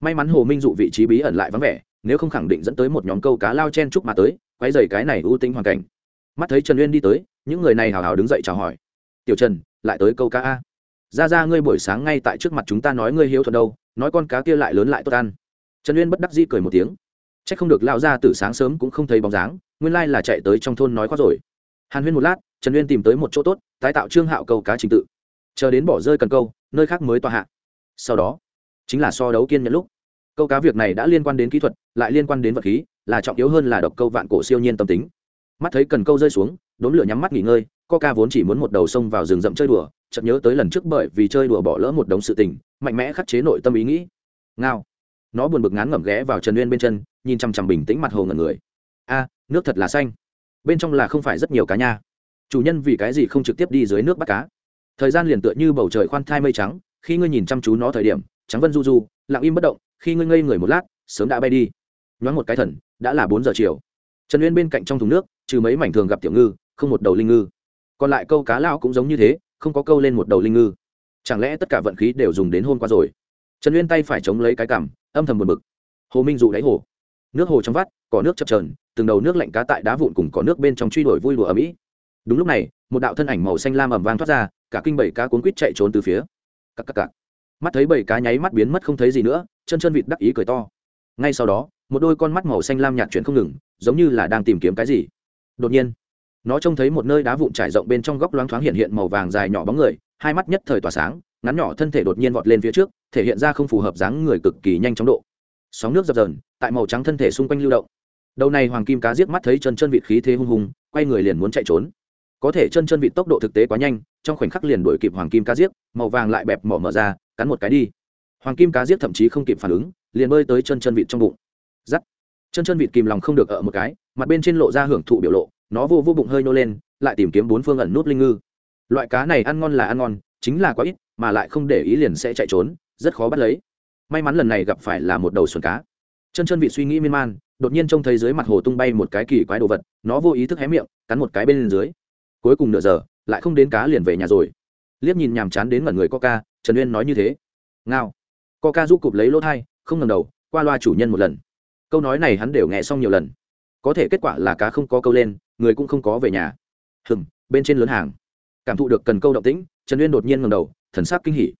May mắn hồ minh dụ vị trí bí ẩn lại vắng vẻ, nếu không khẳng định dẫn tới một nhóm câu cá lao chen chúc mà tới quay dày cái này ưu tính hoàn cảnh mắt thấy trần uyên đi tới, những người này hào hào đứng dậy chào hỏi. Tiểu trần, lại tới câu cá a? Ra ra, ngươi buổi sáng ngay tại trước mặt chúng ta nói ngươi hiếu thuận đâu, nói con cá kia lại lớn lại tốt ăn. Trần uyên bất đắc dĩ cười một tiếng. C h ắ c không được lao ra từ sáng sớm cũng không thấy bóng dáng, nguyên lai là chạy tới trong thôn nói quá rồi. Hàn huyên một lát, trần uyên tìm tới một chỗ tốt, tái tạo trương hạo câu cá trình tự. Chờ đến bỏ rơi cần câu, nơi khác mới tòa hạ. Sau đó, chính là so đấu kiên nhẫn lúc. Câu cá việc này đã liên quan đến kỹ thuật, lại liên quan đến vật khí, là trọng yếu hơn là độc câu vạn cổ siêu nhiên tâm tính mắt thấy cần câu rơi xuống đốn lửa nhắm mắt nghỉ ngơi, coca vốn chỉ muốn một đầu sông vào rừng rậm chơi đùa, chợt nhớ tới lần trước bởi vì chơi đùa bỏ lỡ một đống sự tình, mạnh mẽ khắc chế nội tâm ý nghĩ. Ngao. Nó buồn bực ngán ngẩm ghé vào trần uyên bên chân, nhìn chằm chằm bình tĩnh mặt hồ ngẩn người. A, nước thật là xanh. Bên trong là không phải rất nhiều cá nha. Chủ nhân vì cái gì không trực tiếp đi dưới nước bắt cá? Thời gian liền tựa như bầu trời khoan thai mây trắng, khi ngươi nhìn chăm chú nó thời điểm, trắng vân du du, lặng im bất động, khi ngươi ngây người một lát, sớm đã bay đi. Nhoáng một cái thần, đã là bốn giờ chiều. Trần uyên bên cạnh trong thùng nước trừ mấy mảnh thường gặp tiểu ngư, không một đầu linh ngư. Còn lại câu cá lao cũng giống như thế, không có câu lên một đầu linh ngư. Chẳng lẽ tất cả vận khí đều dùng đến hôm qua rồi? Trần uyên tay phải chống lấy cái cằm, âm thầm buồn bực. Hồ minh dụ đáy hồ. Nước hồ trong vắt có nước chập trờn từng đầu nước lạnh cá tại đá vụn cùng có nước bên trong truy đuổi vui đùa ở mỹ đúng lúc này, một đạo thân ảnh màu xanh lam ầm vang thoát ra, cả kinh bảy cá cuốn quýt chạy trốn từ phía. Cắc cắc cắc. mắt thấy bảy cá nháy mắt biến mất không thấy gì nữa, chân chân vịt đắc ý cười to. Ngay sau đó, một đôi con mắt màu xanh lam nhạt chuyển không ngừng, giống như là đang tìm kiếm cái gì đột nhiên, nó trông thấy một nơi đá vụn trải rộng bên trong góc loáng thoáng hiện hiện màu vàng dài nhỏ bóng người, hai mắt nhất thời tỏa sáng, ngắn nhỏ thân thể đột nhiên vọt lên phía trước, thể hiện ra không phù hợp dáng người cực kỳ nhanh chóng độ. Sóng nước dập dờn, tại màu trắng thân thể xung quanh lưu động. Đầu này hoàng kim cá giết mắt thấy chân chân vịt khí thế hung hùng, quay người liền muốn chạy trốn. Có thể chân chân vịt tốc độ thực tế quá nhanh, trong khoảnh khắc liền đuổi kịp hoàng kim cá giết, màu vàng lại bẹp mỏ mở ra, cắn một cái đi. Hoàng kim cá giết thậm chí không kịp phản ứng, liền bơi tới chân chân vịt trong bụng. Giắt chân chân vịt kìm lòng không được ở một cái, mặt bên trên lộ ra hưởng thụ biểu lộ, nó vô vô bụng hơi nô lên, lại tìm kiếm bốn phương ẩn nút linh ngư. Loại cá này ăn ngon là ăn ngon, chính là quá ít, mà lại không để ý liền sẽ chạy trốn, rất khó bắt lấy. May mắn lần này gặp phải là một đầu xuân cá. Chân chân vịt suy nghĩ miên man, đột nhiên trông thấy dưới mặt hồ tung bay một cái kỳ quái đồ vật, nó vô ý thức hé miệng, cắn một cái bên dưới. Cuối cùng nửa giờ, lại không đến cá liền về nhà rồi. Liếc nhìn nhàm chán đến mật người coca, trần uyên nói như thế. Ngao. Coca giúp cụp lấy lỗ thai, không ngầm đầu, qua loa chủ nhân một lần câu nói này hắn đều nghe xong nhiều lần. Có thể kết quả là cá không có câu lên người cũng không có về nhà. Hừm bên trên lớn hàng. Cảm thụ được cần câu động tĩnh trần uyên đột nhiên ngầm đầu thần sắc kinh hỉ.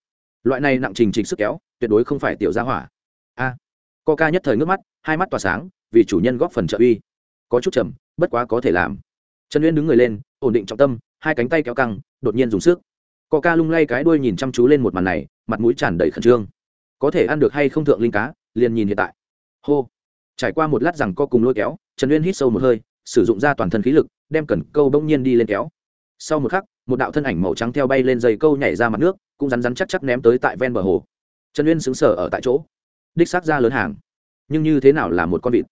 Loại này nặng trình trình sức kéo tuyệt đối không phải tiểu gia hỏa. A. À, coca nhất thời ngước mắt hai mắt tỏa sáng vì chủ nhân góp phần trợ uy. Có chút chậm bất quá có thể làm. Trần uyên đứng người lên ổn định trọng tâm hai cánh tay kéo căng đột nhiên dùng sức. Coca lung lay cái đuôi nhìn chăm chú lên một màn này mặt mũi tràn đầy khẩn trương. Có thể ăn được hay không thượng linh cá liền nhìn hiện tại. Hô trải qua một lát rằng co cùng lôi kéo, trần uyên hít sâu một hơi, sử dụng ra toàn thân khí lực, đem cần câu bỗng nhiên đi lên kéo. Sau một khắc, một đạo thân ảnh màu trắng theo bay lên dây câu nhảy ra mặt nước, cũng rắn rắn chắc chắc ném tới tại ven bờ hồ. Trần uyên xứng sở ở tại chỗ, đích xác ra lớn hàng. Nhưng như thế nào là một con vịt?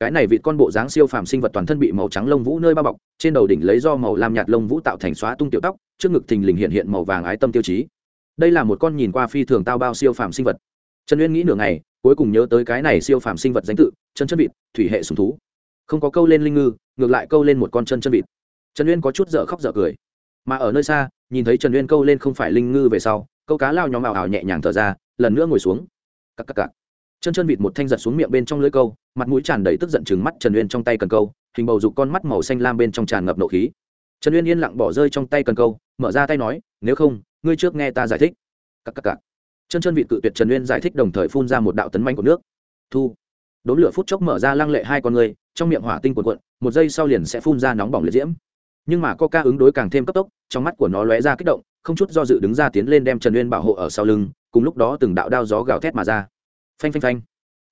Cái này vịt con bộ dáng siêu phàm sinh vật toàn thân bị màu trắng lông vũ nơi bao bọc, trên đầu đỉnh lấy do màu lam nhạt lông vũ tạo thành xóa tung tiểu tóc, trước ngực thình lình hiện hiện màu vàng ái tâm tiêu chí. Đây là một con nhìn qua phi thường tao bao siêu phàm sinh vật trần uyên nghĩ nửa ngày, cuối cùng nhớ tới cái này siêu phàm sinh vật danh tự, chân chân vịt, thủy hệ sùng thú. Không có câu lên linh ngư, ngược lại câu lên một con chân chân vịt. Trần uyên có chút dở khóc dở cười. Mà ở nơi xa, nhìn thấy trần uyên câu lên không phải linh ngư về sau, câu cá lao nhóm ảo ảo nhẹ nhàng thở ra, lần nữa ngồi xuống. Cắc cắc cắc. chân chân vịt một thanh giật xuống miệng bên trong lưỡi câu, mặt mũi tràn đầy tức giận chừng mắt trần uyên trong tay cần câu, hình bầu dục con mắt màu xanh lam bên trong tràn ngập nộ khí. Trần uyên yên lặng bỏ rơi trong tay cần câu, mở ra tay nói, nếu không, ngươi trước nghe ta giải thích. Cắc cắc cắc chân chân vịt cự tuyệt trần uyên giải thích đồng thời phun ra một đạo tấn manh của nước. Thu. Đốn lửa phút chốc mở ra lăng lệ hai con người, trong miệng hỏa tinh cuộn cuộn, một giây sau liền sẽ phun ra nóng bỏng liệt diễm. Nhưng mà coca ứng đối càng thêm cấp tốc, trong mắt của nó lóe ra kích động, không chút do dự đứng ra tiến lên đem trần uyên bảo hộ ở sau lưng, cùng lúc đó từng đạo đao gió gào thét mà ra. Phanh phanh phanh.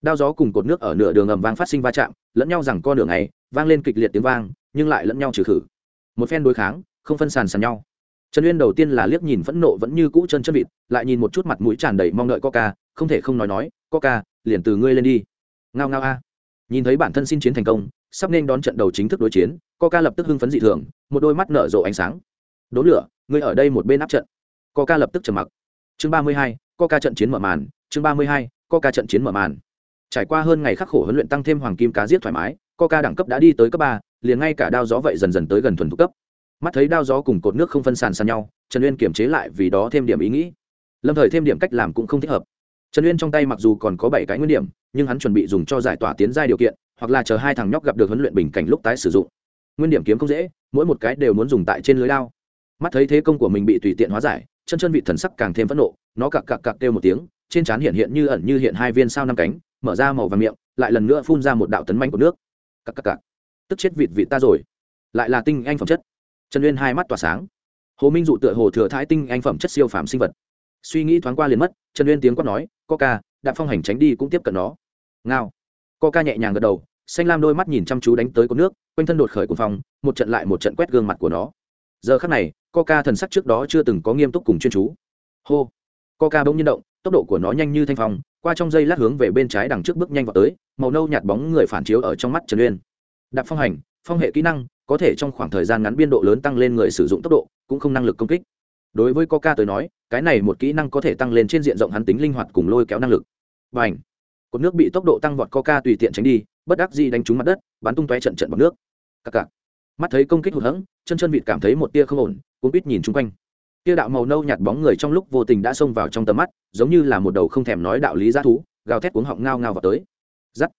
Đao gió cùng cột nước ở nửa đường ầm vang phát sinh va chạm, lẫn nhau rằng co nửa ngày, vang lên kịch liệt tiếng vang, nhưng lại lẫn nhau trừ khử. Một phen đối kháng, không phân sàn sàn nhau trần uyên đầu tiên là liếc nhìn phẫn nộ vẫn như cũ chân chân vịt, lại nhìn một chút mặt mũi tràn đầy mong đợi coca, không thể không nói nói, coca, liền từ ngươi lên đi. Ngao ngao a. Nhìn thấy bản thân xin chiến thành công, sắp nên đón trận đầu chính thức đối chiến, coca lập tức hưng phấn dị thường, một đôi mắt nở rộ ánh sáng. Đốn lửa, ngươi ở đây một bên áp trận. Coca lập tức trầm mặc. Chương ba mươi hai, coca trận chiến mở màn, chương ba mươi hai, coca trận chiến mở màn. Trải qua hơn ngày khắc khổ huấn luyện tăng thêm hoàng kim cá giết thoải mái, coca đẳng cấp đã đi tới cấp ba, liền ngay cả đao gió vậy dần dần tới gần thuần thục cấp mắt thấy đao gió cùng cột nước không phân sàn sàn nhau, trần uyên kiểm chế lại vì đó thêm điểm ý nghĩ. Lâm thời thêm điểm cách làm cũng không thích hợp. Trần uyên trong tay mặc dù còn có bảy cái nguyên điểm, nhưng hắn chuẩn bị dùng cho giải tỏa tiến giai điều kiện, hoặc là chờ hai thằng nhóc gặp được huấn luyện bình cảnh lúc tái sử dụng. Nguyên điểm kiếm không dễ, mỗi một cái đều muốn dùng tại trên lưới lao mắt thấy thế công của mình bị tùy tiện hóa giải, chân chân vị thần sắc càng thêm phẫn nộ, nó cặc cặc cặc kêu một tiếng, trên trán hiện hiện như ẩn như hiện hai viên sao năm cánh, mở ra màu và miệng, lại lần nữa phun ra một đạo tấn manh của nước. Cặc cặc cặc. Tức chết vịt vịt ta rồi. Lại là tinh anh phẩm chất trần uyên hai mắt tỏa sáng. Hồ minh dụ tựa hồ thừa thái tinh anh phẩm chất siêu phàm sinh vật. Suy nghĩ thoáng qua liền mất, trần uyên tiếng quát nói, coca đạp phong hành tránh đi cũng tiếp cận nó. Ngao. Coca nhẹ nhàng gật đầu, xanh lam đôi mắt nhìn chăm chú đánh tới con nước, quanh thân đột khởi cùng phong, một trận lại một trận quét gương mặt của nó. Giờ khắc này, coca thần sắc trước đó chưa từng có nghiêm túc cùng chuyên chú. Hô. Coca bỗng nhiên động, tốc độ của nó nhanh như thanh phong, qua trong dây lát hướng về bên trái đằng trước bước nhanh vào tới, màu nâu nhạt bóng người phản chiếu ở trong mắt trần uyên. Đạp phong hành, phong hệ kỹ năng có thể trong khoảng thời gian ngắn biên độ lớn tăng lên người sử dụng tốc độ, cũng không năng lực công kích. Đối với coca tới nói, cái này một kỹ năng có thể tăng lên trên diện rộng hắn tính linh hoạt cùng lôi kéo năng lực. Và ảnh cột nước bị tốc độ tăng vọt coca tùy tiện tránh đi, bất đắc dĩ đánh trúng mặt đất, bắn tung tóe trận trận bọc nước. Cặc cặc mắt thấy công kích hụt hẫng, chân chân vịt cảm thấy một tia không ổn cũng biết nhìn chung quanh. Tia đạo màu nâu nhạt bóng người trong lúc vô tình đã xông vào trong tầm mắt, giống như là một đầu không thèm nói đạo lý g thú, gào thét cuống họng ngao ngao vào tới. Giắt!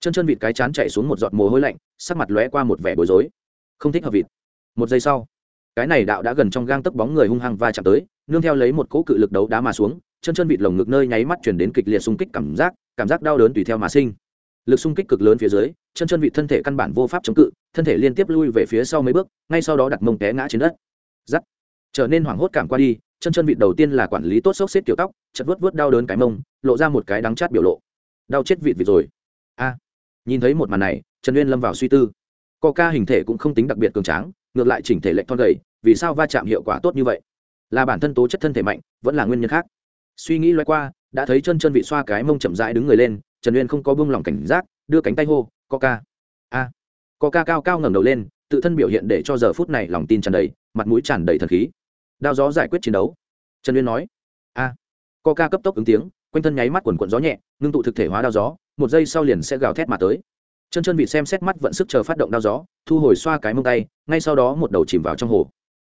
Chân chân vịt cái chán chạy xuống một giọt mồ hôi lạnh, sắc mặt lóe qua một vẻ bối rối không thích hợp vịt. Một giây sau, cái này đạo đã gần trong gang tấc bóng người hung hăng va chạm tới, nương theo lấy một cỗ cự lực đấu đá mà xuống, chân chân vịt lồng ngực nơi nháy mắt chuyển đến kịch liệt xung kích cảm giác cảm giác đau đớn tùy theo mà sinh. Lực xung kích cực lớn phía dưới, chân chân vịt thân thể căn bản vô pháp chống cự, thân thể liên tiếp lui về phía sau mấy bước, ngay sau đó đặt mông té ngã trên đất. Giắt trở nên hoảng hốt cảm qua đi, chân chân vịt đầu tiên là quản lý tốt xốc xếp kiểu tóc, chật vớt vớt đau đớn cái mông, lộ ra một cái đắng chát biểu lộ. Đau chết vịt vịt rồi. A. Nhìn thấy một màn này, trần uyên lâm vào suy tư ca hình thể cũng không tính đặc biệt cường tráng, ngược lại chỉnh thể lệch thon gầy, vì sao va chạm hiệu quả tốt như vậy? Là bản thân tố chất thân thể mạnh, vẫn là nguyên nhân khác. Suy nghĩ loay qua, đã thấy chân chân vị xoa cái mông chậm rãi đứng người lên, trần uyên không có buông lỏng cảnh giác, đưa cánh tay hô, coca. A. Coca cao cao ngẩng đầu lên, tự thân biểu hiện để cho giờ phút này lòng tin tràn đầy, mặt mũi tràn đầy thần khí. Đao gió giải quyết chiến đấu. Trần uyên nói. A. Coca cấp tốc ứng tiếng, quanh thân nháy mắt quần quận gió nhẹ, ngưng tụ thực thể hóa đao gió, một giây sau liền sẽ gào thét mà tới chân chân vị xem xét mắt vận sức chờ phát động đao gió, thu hồi xoa cái mông tay, ngay sau đó một đầu chìm vào trong hồ.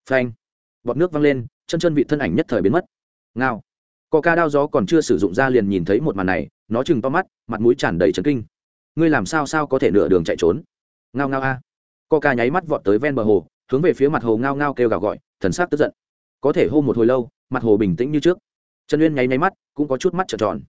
Phanh! Bọt nước văng lên chân chân vị thân ảnh nhất thời biến mất. Ngao! Co ca đao gió còn chưa sử dụng ra liền nhìn thấy một màn này, nó chừng to mắt, mặt mũi tràn đầy trấn kinh. Ngươi làm sao sao có thể nửa đường chạy trốn? Ngao ngao a! À. co ca nháy mắt vọt tới ven bờ hồ, hướng về phía mặt hồ ngao ngao kêu gào gọi, thần sắc tức giận. Có thể hô một hồi lâu, mặt hồ bình tĩnh như trước. Trần uyên nháy nháy mắt, cũng có chút mắt trợn tròn.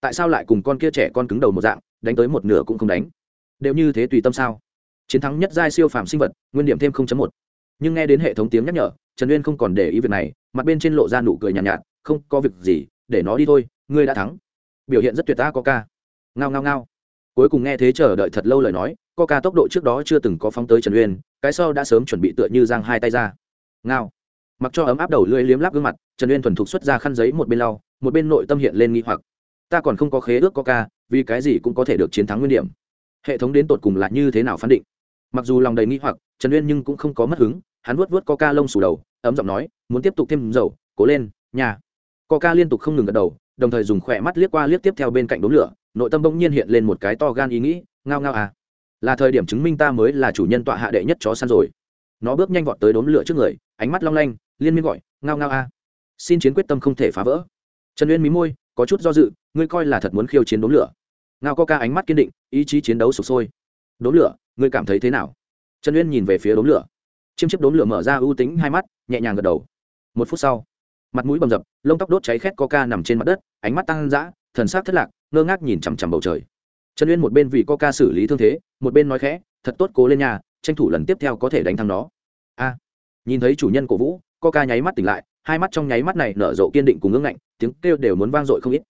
Tại sao lại cùng con kia trẻ con cứng đầu một dạng, đánh tới một nửa cũng không đánh? Đều như thế tùy tâm sao? Chiến thắng nhất giai siêu phàm sinh vật nguyên điểm thêm một. Nhưng nghe đến hệ thống tiếng nhắc nhở trần uyên không còn để ý việc này mặt bên trên lộ ra nụ cười nhàn nhạt, nhạt không có việc gì để nó đi thôi ngươi đã thắng. Biểu hiện rất tuyệt ta có ca ngao ngao ngao. Cuối cùng nghe thế chờ đợi thật lâu lời nói có ca tốc độ trước đó chưa từng có phóng tới trần uyên cái sau đã sớm chuẩn bị tựa như giang hai tay ra. Ngao. Mặc cho ấm áp đầu lưỡi liếm láp gương mặt trần uyên thuần thục xuất ra khăn giấy một bên lau một bên nội tâm hiện lên nghi hoặc. Ta còn không có khế ước có ca vì cái gì cũng có thể được chiến thắng nguyên điểm hệ thống đến tột cùng là như thế nào phán định? Mặc dù lòng đầy nghi hoặc, trần uyên nhưng cũng không có mất hứng, hắn vuốt vuốt coca lông sù đầu, ấm giọng nói, muốn tiếp tục thêm dầu, cố lên, nhà. Coca liên tục không ngừng gật đầu, đồng thời dùng khỏe mắt liếc qua liếc tiếp theo bên cạnh đống lửa, nội tâm bỗng nhiên hiện lên một cái to gan ý nghĩ, ngao ngao à. Là thời điểm chứng minh ta mới là chủ nhân tọa hạ đệ nhất chó săn rồi. Nó bước nhanh vọt tới đống lửa trước người, ánh mắt long lanh, liên miên gọi, ngao ngao à. xin chiến quyết tâm không thể phá vỡ. Trần uyên mí môi, có chút do dự, ngươi coi là thật muốn khiêu chiến đống lửa ngao coca ánh mắt kiên định, ý chí chiến đấu sụp sôi. Đống lửa, ngươi cảm thấy thế nào? Trần uyên nhìn về phía đống lửa. Chiêm chiếc đốn lửa mở ra ưu tính hai mắt, nhẹ nhàng gật đầu. Một phút sau, mặt mũi bầm dập, lông tóc đốt cháy khét coca nằm trên mặt đất, ánh mắt tăng dã, thần sắc thất lạc, ngơ ngác nhìn chằm chằm bầu trời. Trần uyên một bên vì coca xử lý thương thế, một bên nói khẽ, thật tốt, cố lên nhà, tranh thủ lần tiếp theo có thể đánh thắng nó. A. Nhìn thấy chủ nhân cổ vũ coca nháy mắt tỉnh lại, hai mắt trong nháy mắt này nở rộ kiên định cùng ngưng ngạnh, tiếng kêu đều muốn vang dội không ít.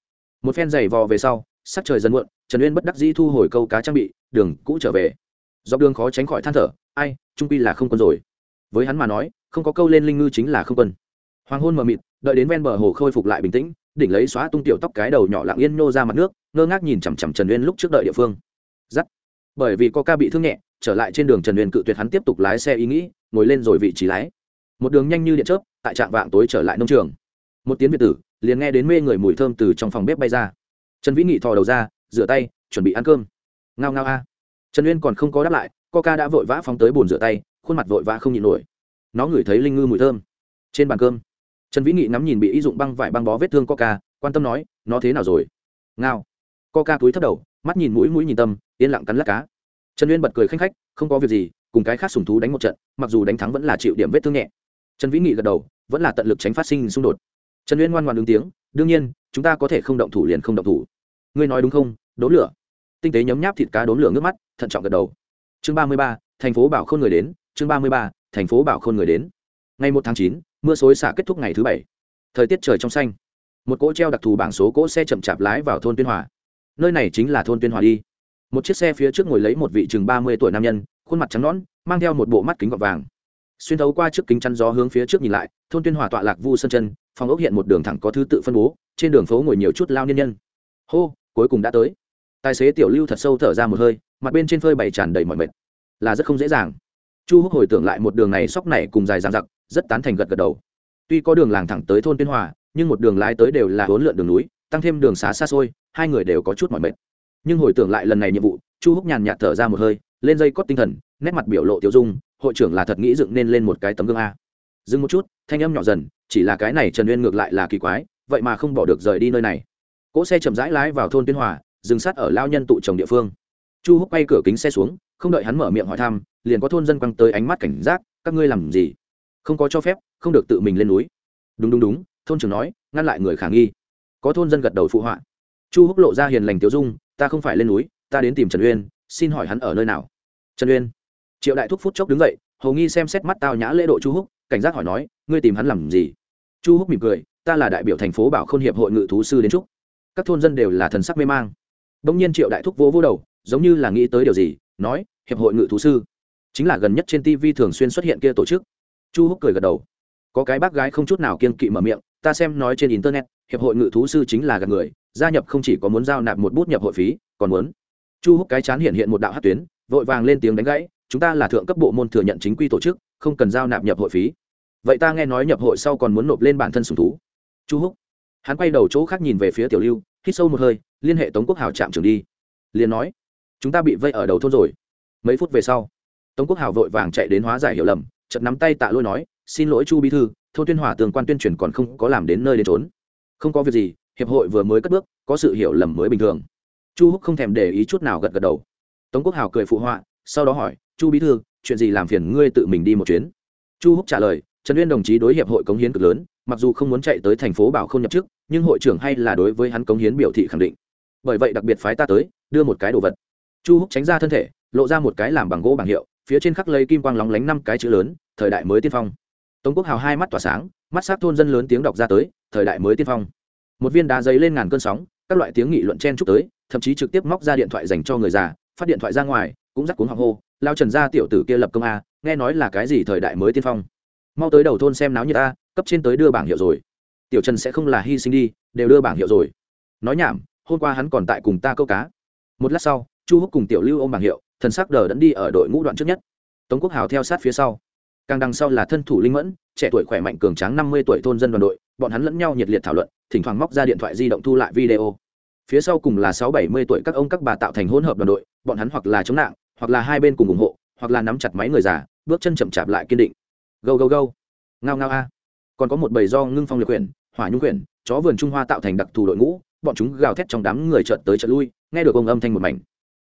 Một phen giày vò về sau sắc trời dần muộn, trần uyên bất đắc dĩ thu hồi câu cá trang bị, đường cũ trở về. Dọc đường khó tránh khỏi than thở, ai, trung pi là không quân rồi. Với hắn mà nói, không có câu lên linh ngư chính là không quân. Hoàng hôn mờ mịt, đợi đến ven bờ hồ khôi phục lại bình tĩnh, đỉnh lấy xóa tung tiểu tóc cái đầu nhỏ lặng yên nô ra mặt nước, ngơ ngác nhìn chằm chằm trần uyên lúc trước đợi địa phương. Giắt. Bởi vì có ca bị thương nhẹ, trở lại trên đường trần uyên cự tuyệt hắn tiếp tục lái xe ý nghĩ, ngồi lên rồi vị trí lái. Một đường nhanh như điện chớp, tại trạm vạng tối trở lại nông trường. Một tiếng việt tử, liền nghe đến mê người mùi thơm từ trong phòng bếp bay ra trần vĩ nghị thò đầu ra, rửa tay, chuẩn bị ăn cơm. Ngao ngao a. Trần uyên còn không có đáp lại, coca đã vội vã phóng tới bồn rửa tay, khuôn mặt vội vã không nhịn nổi. Nó ngửi thấy linh ngư mùi thơm. Trên bàn cơm, trần vĩ nghị nắm nhìn bị y dụng băng vải băng bó vết thương coca, quan tâm nói, nó thế nào rồi? Ngao. Coca túi thấp đầu, mắt nhìn mũi mũi nhìn tâm, yên lặng cắn lát cá. Trần uyên bật cười khanh khách, không có việc gì, cùng cái khác sùng thú đánh một trận, mặc dù đánh thắng vẫn là chịu điểm vết thương nhẹ. Trần vĩ nghị gật đầu, vẫn là tận lực tránh phát sinh xung đột. Trần uyên ngoan ngoan ứng tiếng, đương nhiên, chúng ta có thể không động thủ liền không động thủ ngươi nói đúng không? Đốn lửa. Tinh tế nhấm nháp thịt cá đốn lửa nước mắt, thận trọng gật đầu. Chương ba mươi ba, thành phố bảo khôn người đến. Chương ba mươi ba, thành phố bảo khôn người đến. Ngày một tháng chín, mưa xối xả kết thúc ngày thứ bảy. Thời tiết trời trong xanh. Một cỗ treo đặc thù bảng số cỗ xe chậm chạp lái vào thôn tuyên hòa. Nơi này chính là thôn tuyên hòa đi. Một chiếc xe phía trước ngồi lấy một vị chừng ba mươi tuổi nam nhân, khuôn mặt trắng nõn, mang theo một bộ mắt kính gọt vàng. Xuyên thấu qua trước kính chắn gió hướng phía trước nhìn lại, thôn tuyên hòa tọa lạc vu sân chân, phòng ốc hiện một đường thẳng có thứ tự phân bố, trên đường phố ngồi nhiều chút lao nhân nhân. Hô cuối cùng đã tới. Tài xế tiểu lưu thật sâu thở ra một hơi, mặt bên trên phơi bày tràn đầy mọi mệt. Là rất không dễ dàng. Chu húc hồi tưởng lại một đường này sóc này cùng dài dàn dặc, rất tán thành gật gật đầu. Tuy có đường làng thẳng tới thôn tuyên hòa, nhưng một đường lái tới đều là hỗn lượn đường núi, tăng thêm đường xá xa xôi, hai người đều có chút mỏi mệt. Nhưng hồi tưởng lại lần này nhiệm vụ, chu húc nhàn nhạt thở ra một hơi, lên dây cót tinh thần, nét mặt biểu lộ tiêu dung, hội trưởng là thật nghĩ dựng nên lên một cái tấm gương a. Dừng một chút, thanh âm nhỏ dần, chỉ là cái này trần uyên ngược lại là kỳ quái, vậy mà không bỏ được rời đi nơi này cỗ xe chậm rãi lái vào thôn tuyên hòa, dừng sát ở lao nhân tụ trồng địa phương. Chu húc quay cửa kính xe xuống, không đợi hắn mở miệng hỏi thăm, liền có thôn dân quăng tới ánh mắt cảnh giác, các ngươi làm gì? Không có cho phép, không được tự mình lên núi. Đúng đúng đúng, thôn trưởng nói, ngăn lại người khả nghi. Có thôn dân gật đầu phụ họa. Chu húc lộ ra hiền lành tiêu dung, ta không phải lên núi, ta đến tìm trần uyên, xin hỏi hắn ở nơi nào? Trần uyên. Triệu đại thúc phút chốc đứng dậy, hầu nghi xem xét mắt tao nhã lễ độ chu húc, cảnh giác hỏi nói, ngươi tìm hắn làm gì? Chu húc mỉm cười, ta là đại biểu thành phố bảo k h ô n hiệp hội ngự thú sư đến trúc các thôn dân đều là thần sắc mê mang. Bỗng nhiên triệu đại thúc vỗ vỗ đầu, giống như là nghĩ tới điều gì, nói, hiệp hội ngự thú sư, chính là gần nhất trên tv thường xuyên xuất hiện kia tổ chức. Chu húc cười gật đầu. Có cái bác gái không chút nào kiên kỵ mở miệng, ta xem nói trên internet, hiệp hội ngự thú sư chính là gần người, gia nhập không chỉ có muốn giao nạp một bút nhập hội phí, còn muốn. Chu húc cái chán hiện hiện một đạo hát tuyến, vội vàng lên tiếng đánh gãy, chúng ta là thượng cấp bộ môn thừa nhận chính quy tổ chức, không cần giao nạp nhập hội phí. Vậy ta nghe nói nhập hội sau còn muốn nộp lên bản thân sùng thú. Chu húc hắn quay đầu chỗ khác nhìn về phía tiểu lưu, hít sâu một hơi, liên hệ tống quốc hào chạm trường đi. Liền nói, chúng ta bị vây ở đầu thôn rồi. Mấy phút về sau, tống quốc hào vội vàng chạy đến hóa giải hiểu lầm chật nắm tay tạ lôi nói, xin lỗi chu bí thư, thôn tuyên hòa tường quan tuyên truyền còn không có làm đến nơi đến trốn không có việc gì, hiệp hội vừa mới cất bước, có sự hiểu lầm mới bình thường. Chu húc không thèm để ý chút nào gật gật đầu. Tống quốc hào cười phụ họa, sau đó hỏi, chu bí thư, chuyện gì làm phiền ngươi tự mình đi một chuyến? Chu húc trả lời, trần uyên đồng chí đối hiệp hội cống hiến cực lớn mặc dù không muốn chạy tới thành phố bảo không nhập chức, nhưng hội trưởng hay là đối với hắn cống hiến biểu thị khẳng định. Bởi vậy đặc biệt phái ta tới, đưa một cái đồ vật. Chu húc tránh ra thân thể, lộ ra một cái làm bằng gỗ bảng hiệu, phía trên khắc lấy kim quang lóng lánh năm cái chữ lớn, thời đại mới tiên phong. Tống quốc hào hai mắt tỏa sáng, mắt sát thôn dân lớn tiếng đọc ra tới, thời đại mới tiên phong. Một viên đá giấy lên ngàn cơn sóng, các loại tiếng nghị luận chen chúc tới, thậm chí trực tiếp móc ra điện thoại dành cho người già, phát điện thoại ra ngoài, cũng dắt cuốn hoàng hô, lao trần gia tiểu tử kia lập công a, nghe nói là cái gì thời đại mới tiên phong mau tới đầu thôn xem náo như ta, cấp trên tới đưa bảng hiệu rồi. Tiểu trần sẽ không là hy sinh đi, đều đưa bảng hiệu rồi. Nói nhảm, hôm qua hắn còn tại cùng ta câu cá. Một lát sau, chu húc cùng tiểu lưu ôm bảng hiệu, thần sắc đờ đẫn đi ở đội ngũ đoạn trước nhất. Tống quốc hào theo sát phía sau. Càng đằng sau là thân thủ linh mẫn, trẻ tuổi khỏe mạnh cường tráng năm mươi tuổi thôn dân đoàn đội, bọn hắn lẫn nhau nhiệt liệt thảo luận, thỉnh thoảng móc ra điện thoại di động thu lại video. Phía sau cùng là sáu bảy mươi tuổi các ông các bà tạo thành hỗn hợp đoàn đội, bọn hắn hoặc là chống nạn hoặc là hai bên cùng ủng hộ, hoặc là nắm chặt máy người già, bước chân chậm chạp lại kiên định gâu gâu gâu. Ngao ngao a. Còn có một bầy do ngưng phong liệt quyển hỏa nhung quyển chó vườn trung hoa tạo thành đặc thù đội ngũ, bọn chúng gào thét trong đám người trợt tới trợt lui, nghe được ông âm thanh một mảnh.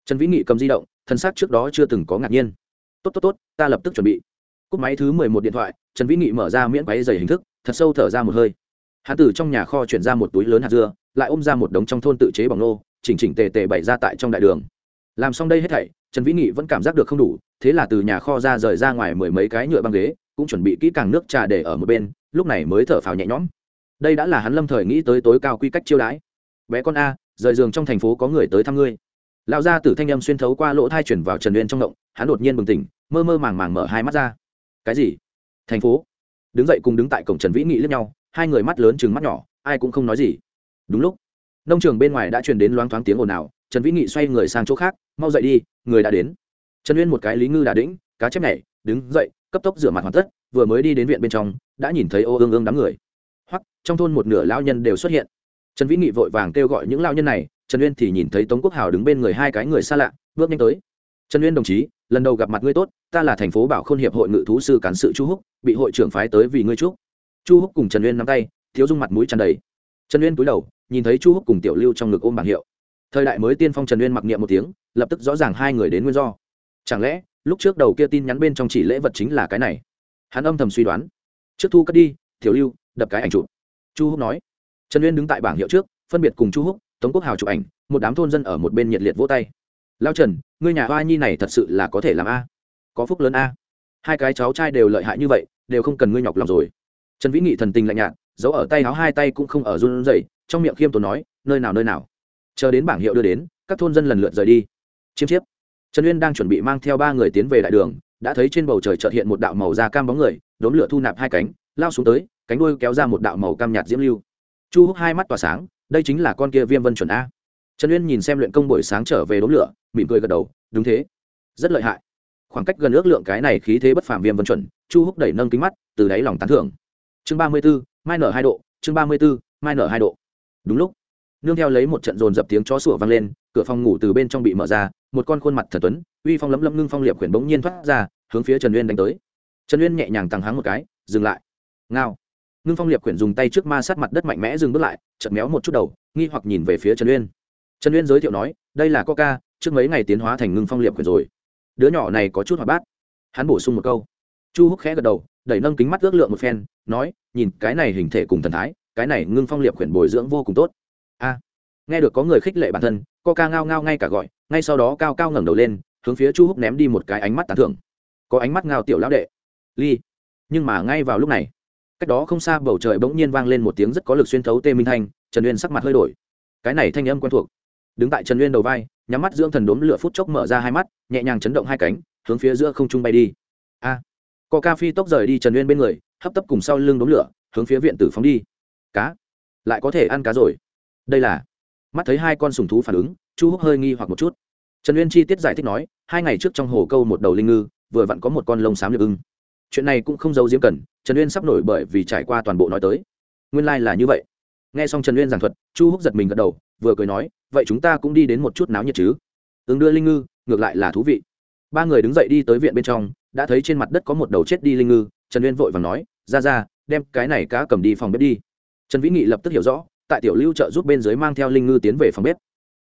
Trần vĩ nghị cầm di động, thân xác trước đó chưa từng có ngạc nhiên. Tốt tốt tốt, ta lập tức chuẩn bị. Cúp máy thứ mười một điện thoại, trần vĩ nghị mở ra miễn váy dày hình thức, thật sâu thở ra một hơi. Hạ tử trong nhà kho chuyển ra một túi lớn hạt dưa, lại ôm ra một đống trong thôn tự chế bằng nô, chỉnh chỉnh tề tề bày ra tại trong đại đường. Làm xong đây hết thảy, trần vĩ nghị vẫn cảm giác được không đủ, thế là từ nhà kho ra rời ra ngoài mười mấy cái nhựa băng ghế cũng chuẩn bị kỹ càng nước trà để ở một bên, lúc này mới thở phào nhẹ nhõm. Đây đã là hắn lâm thời nghĩ tới tối cao quy cách chiêu đãi. Bé con a, rời giường trong thành phố có người tới thăm ngươi. Lão gia tử thanh âm xuyên thấu qua lỗ thai chuyển vào trần uyên trong động hắn đột nhiên bừng tỉnh, mơ mơ màng màng mở hai mắt ra. Cái gì? Thành phố? Đứng dậy cùng đứng tại cổng trần vĩ nghị lướt nhau, hai người mắt lớn chừng mắt nhỏ, ai cũng không nói gì. Đúng lúc, nông trường bên ngoài đã truyền đến loáng thoáng tiếng ồn ào, trần vĩ nghị xoay người sang chỗ khác, mau dậy đi, người đã đến. Trần uyên một cái lý ngư đà đĩnh, cá chép nhảy, đứng dậy cấp tốc rửa mặt hoàn tất, vừa mới đi đến viện bên trong, đã nhìn thấy ô ương ương đám người. Hoặc trong thôn một nửa lao nhân đều xuất hiện. Trần vĩ nghị vội vàng kêu gọi những lao nhân này, trần uyên thì nhìn thấy tống quốc hào đứng bên người hai cái người xa lạ, bước nhanh tới. Trần uyên đồng chí, lần đầu gặp mặt ngươi tốt, ta là thành phố bảo khôn hiệp hội ngự thú sư cán sự chu húc, bị hội trưởng phái tới vì ngươi chúc. Chu húc cùng trần uyên nắm tay, thiếu dung mặt mũi tràn đầy. Trần uyên cúi đầu, nhìn thấy chu húc cùng tiểu lưu trong ngực ôm bảng hiệu. Thời đại mới tiên phong trần uyên mặc niệm một tiếng, lập tức rõ ràng hai người đến nguyên do. Chẳng lẽ lúc trước đầu kia tin nhắn bên trong chỉ lễ vật chính là cái này. Hắn âm thầm suy đoán. Trước thu cất đi thiểu lưu, đập cái ảnh chụp. Chu húc nói. Trần uyên đứng tại bảng hiệu trước, phân biệt cùng chu húc, tống quốc hào chụp ảnh, một đám thôn dân ở một bên nhiệt liệt vỗ tay. Lao trần, ngươi nhà hoa nhi này thật sự là có thể làm a? Có phúc lớn a? Hai cái cháu trai đều lợi hại như vậy, đều không cần ngươi nhọc lòng rồi. Trần vĩ nghị thần tình lạnh nhạt, giấu ở tay áo hai tay cũng không ở run rẩy, trong miệng khiêm tốn nói, nơi nào nơi nào? Chờ đến bảng hiệu đưa đến, các thôn dân lần lượt rời đi. Chiêm chiếp trần uyên đang chuẩn bị mang theo ba người tiến về đại đường, đã thấy trên bầu trời chợt hiện một đạo màu da cam bóng người, đốm lửa thu nạp hai cánh, lao xuống tới, cánh đuôi kéo ra một đạo màu cam nhạt diễm lưu. Chu húc hai mắt tỏa sáng, đây chính là con kia viêm vân chuẩn a. Trần uyên nhìn xem luyện công buổi sáng trở về đốm lửa, mỉm cười gật đầu, đúng thế. Rất lợi hại. Khoảng cách gần ước lượng cái này khí thế bất phàm viêm vân chuẩn, chu húc đẩy nâng kính mắt, từ đáy lòng tán thưởng. Chương ba mươi b ố mai nở hai độ, chương ba mươi b ố mai nở hai độ. Đúng lúc, nương theo lấy một trận dồn dập tiếng chó sủa vang lên cửa phòng ngủ từ bên trong bị mở ra, một con khuôn mặt thần tuấn, uy phong lấm lấm ngưng phong liệp khuyển bỗng nhiên thoát ra, hướng phía trần uyên đánh tới. Trần uyên nhẹ nhàng tăng háng một cái, dừng lại. Ngao. Ngưng phong liệp khuyển dùng tay trước ma sát mặt đất mạnh mẽ dừng bước lại chật méo một chút đầu, nghi hoặc nhìn về phía trần uyên. Trần uyên giới thiệu nói, đây là coca, trước mấy ngày tiến hóa thành ngưng phong liệp khuyển rồi. Đứa nhỏ này có chút hoạt bát. Hắn bổ sung một câu. Chu húc khẽ gật đầu, đẩy nâng kính mắt ước lượng một phen, nói, nhìn cái này hình thể cùng thần thái, cái này ngưng phong liệp khuyển bồi dưỡng vô cùng tốt. A nghe được có người khích lệ bản thân coca ngao ngao ngay cả gọi ngay sau đó cao cao ngẩng đầu lên hướng phía chu húc ném đi một cái ánh mắt tán thưởng. Có ánh mắt ngao tiểu lão đệ. Ly. Nhưng mà ngay vào lúc này cách đó không xa bầu trời bỗng nhiên vang lên một tiếng rất có lực xuyên thấu tê minh thanh trần uyên sắc mặt hơi đổi. Cái này thanh âm quen thuộc. Đứng tại trần uyên đầu vai nhắm mắt dưỡng thần đốm lửa phút chốc mở ra hai mắt nhẹ nhàng chấn động hai cánh hướng phía giữa không trung bay đi. A. À, co ca phi tốc rời đi trần uyên bên người hấp tấp cùng sau lưng đốm lửa hướng phía viện tử phóng đi. Cá. Lại có thể ăn cá rồi. Đây là mắt thấy hai con sùng thú phản ứng, chu húc hơi nghi hoặc một chút. Trần uyên chi tiết giải thích nói, hai ngày trước trong hồ câu một đầu linh ngư, vừa vặn có một con lông xám liệp ưng. Chuyện này cũng không giấu diếm cần, trần uyên sắp nổi bởi vì trải qua toàn bộ nói tới. Nguyên lai、like、là như vậy. Nghe xong trần uyên giảng thuật, chu húc giật mình gật đầu, vừa cười nói, vậy chúng ta cũng đi đến một chút náo nhiệt chứ? Ứng đưa linh ngư, ngược lại là thú vị. Ba người đứng dậy đi tới viện bên trong, đã thấy trên mặt đất có một đầu chết đi linh ngư, trần uyên vội và nói, ra ra, đem cái này cá cầm đi phòng bếp đi. Trần vĩ nghị lập tức hiểu rõ tại tiểu lưu trợ giúp bên dưới mang theo linh ngư tiến về phòng bếp,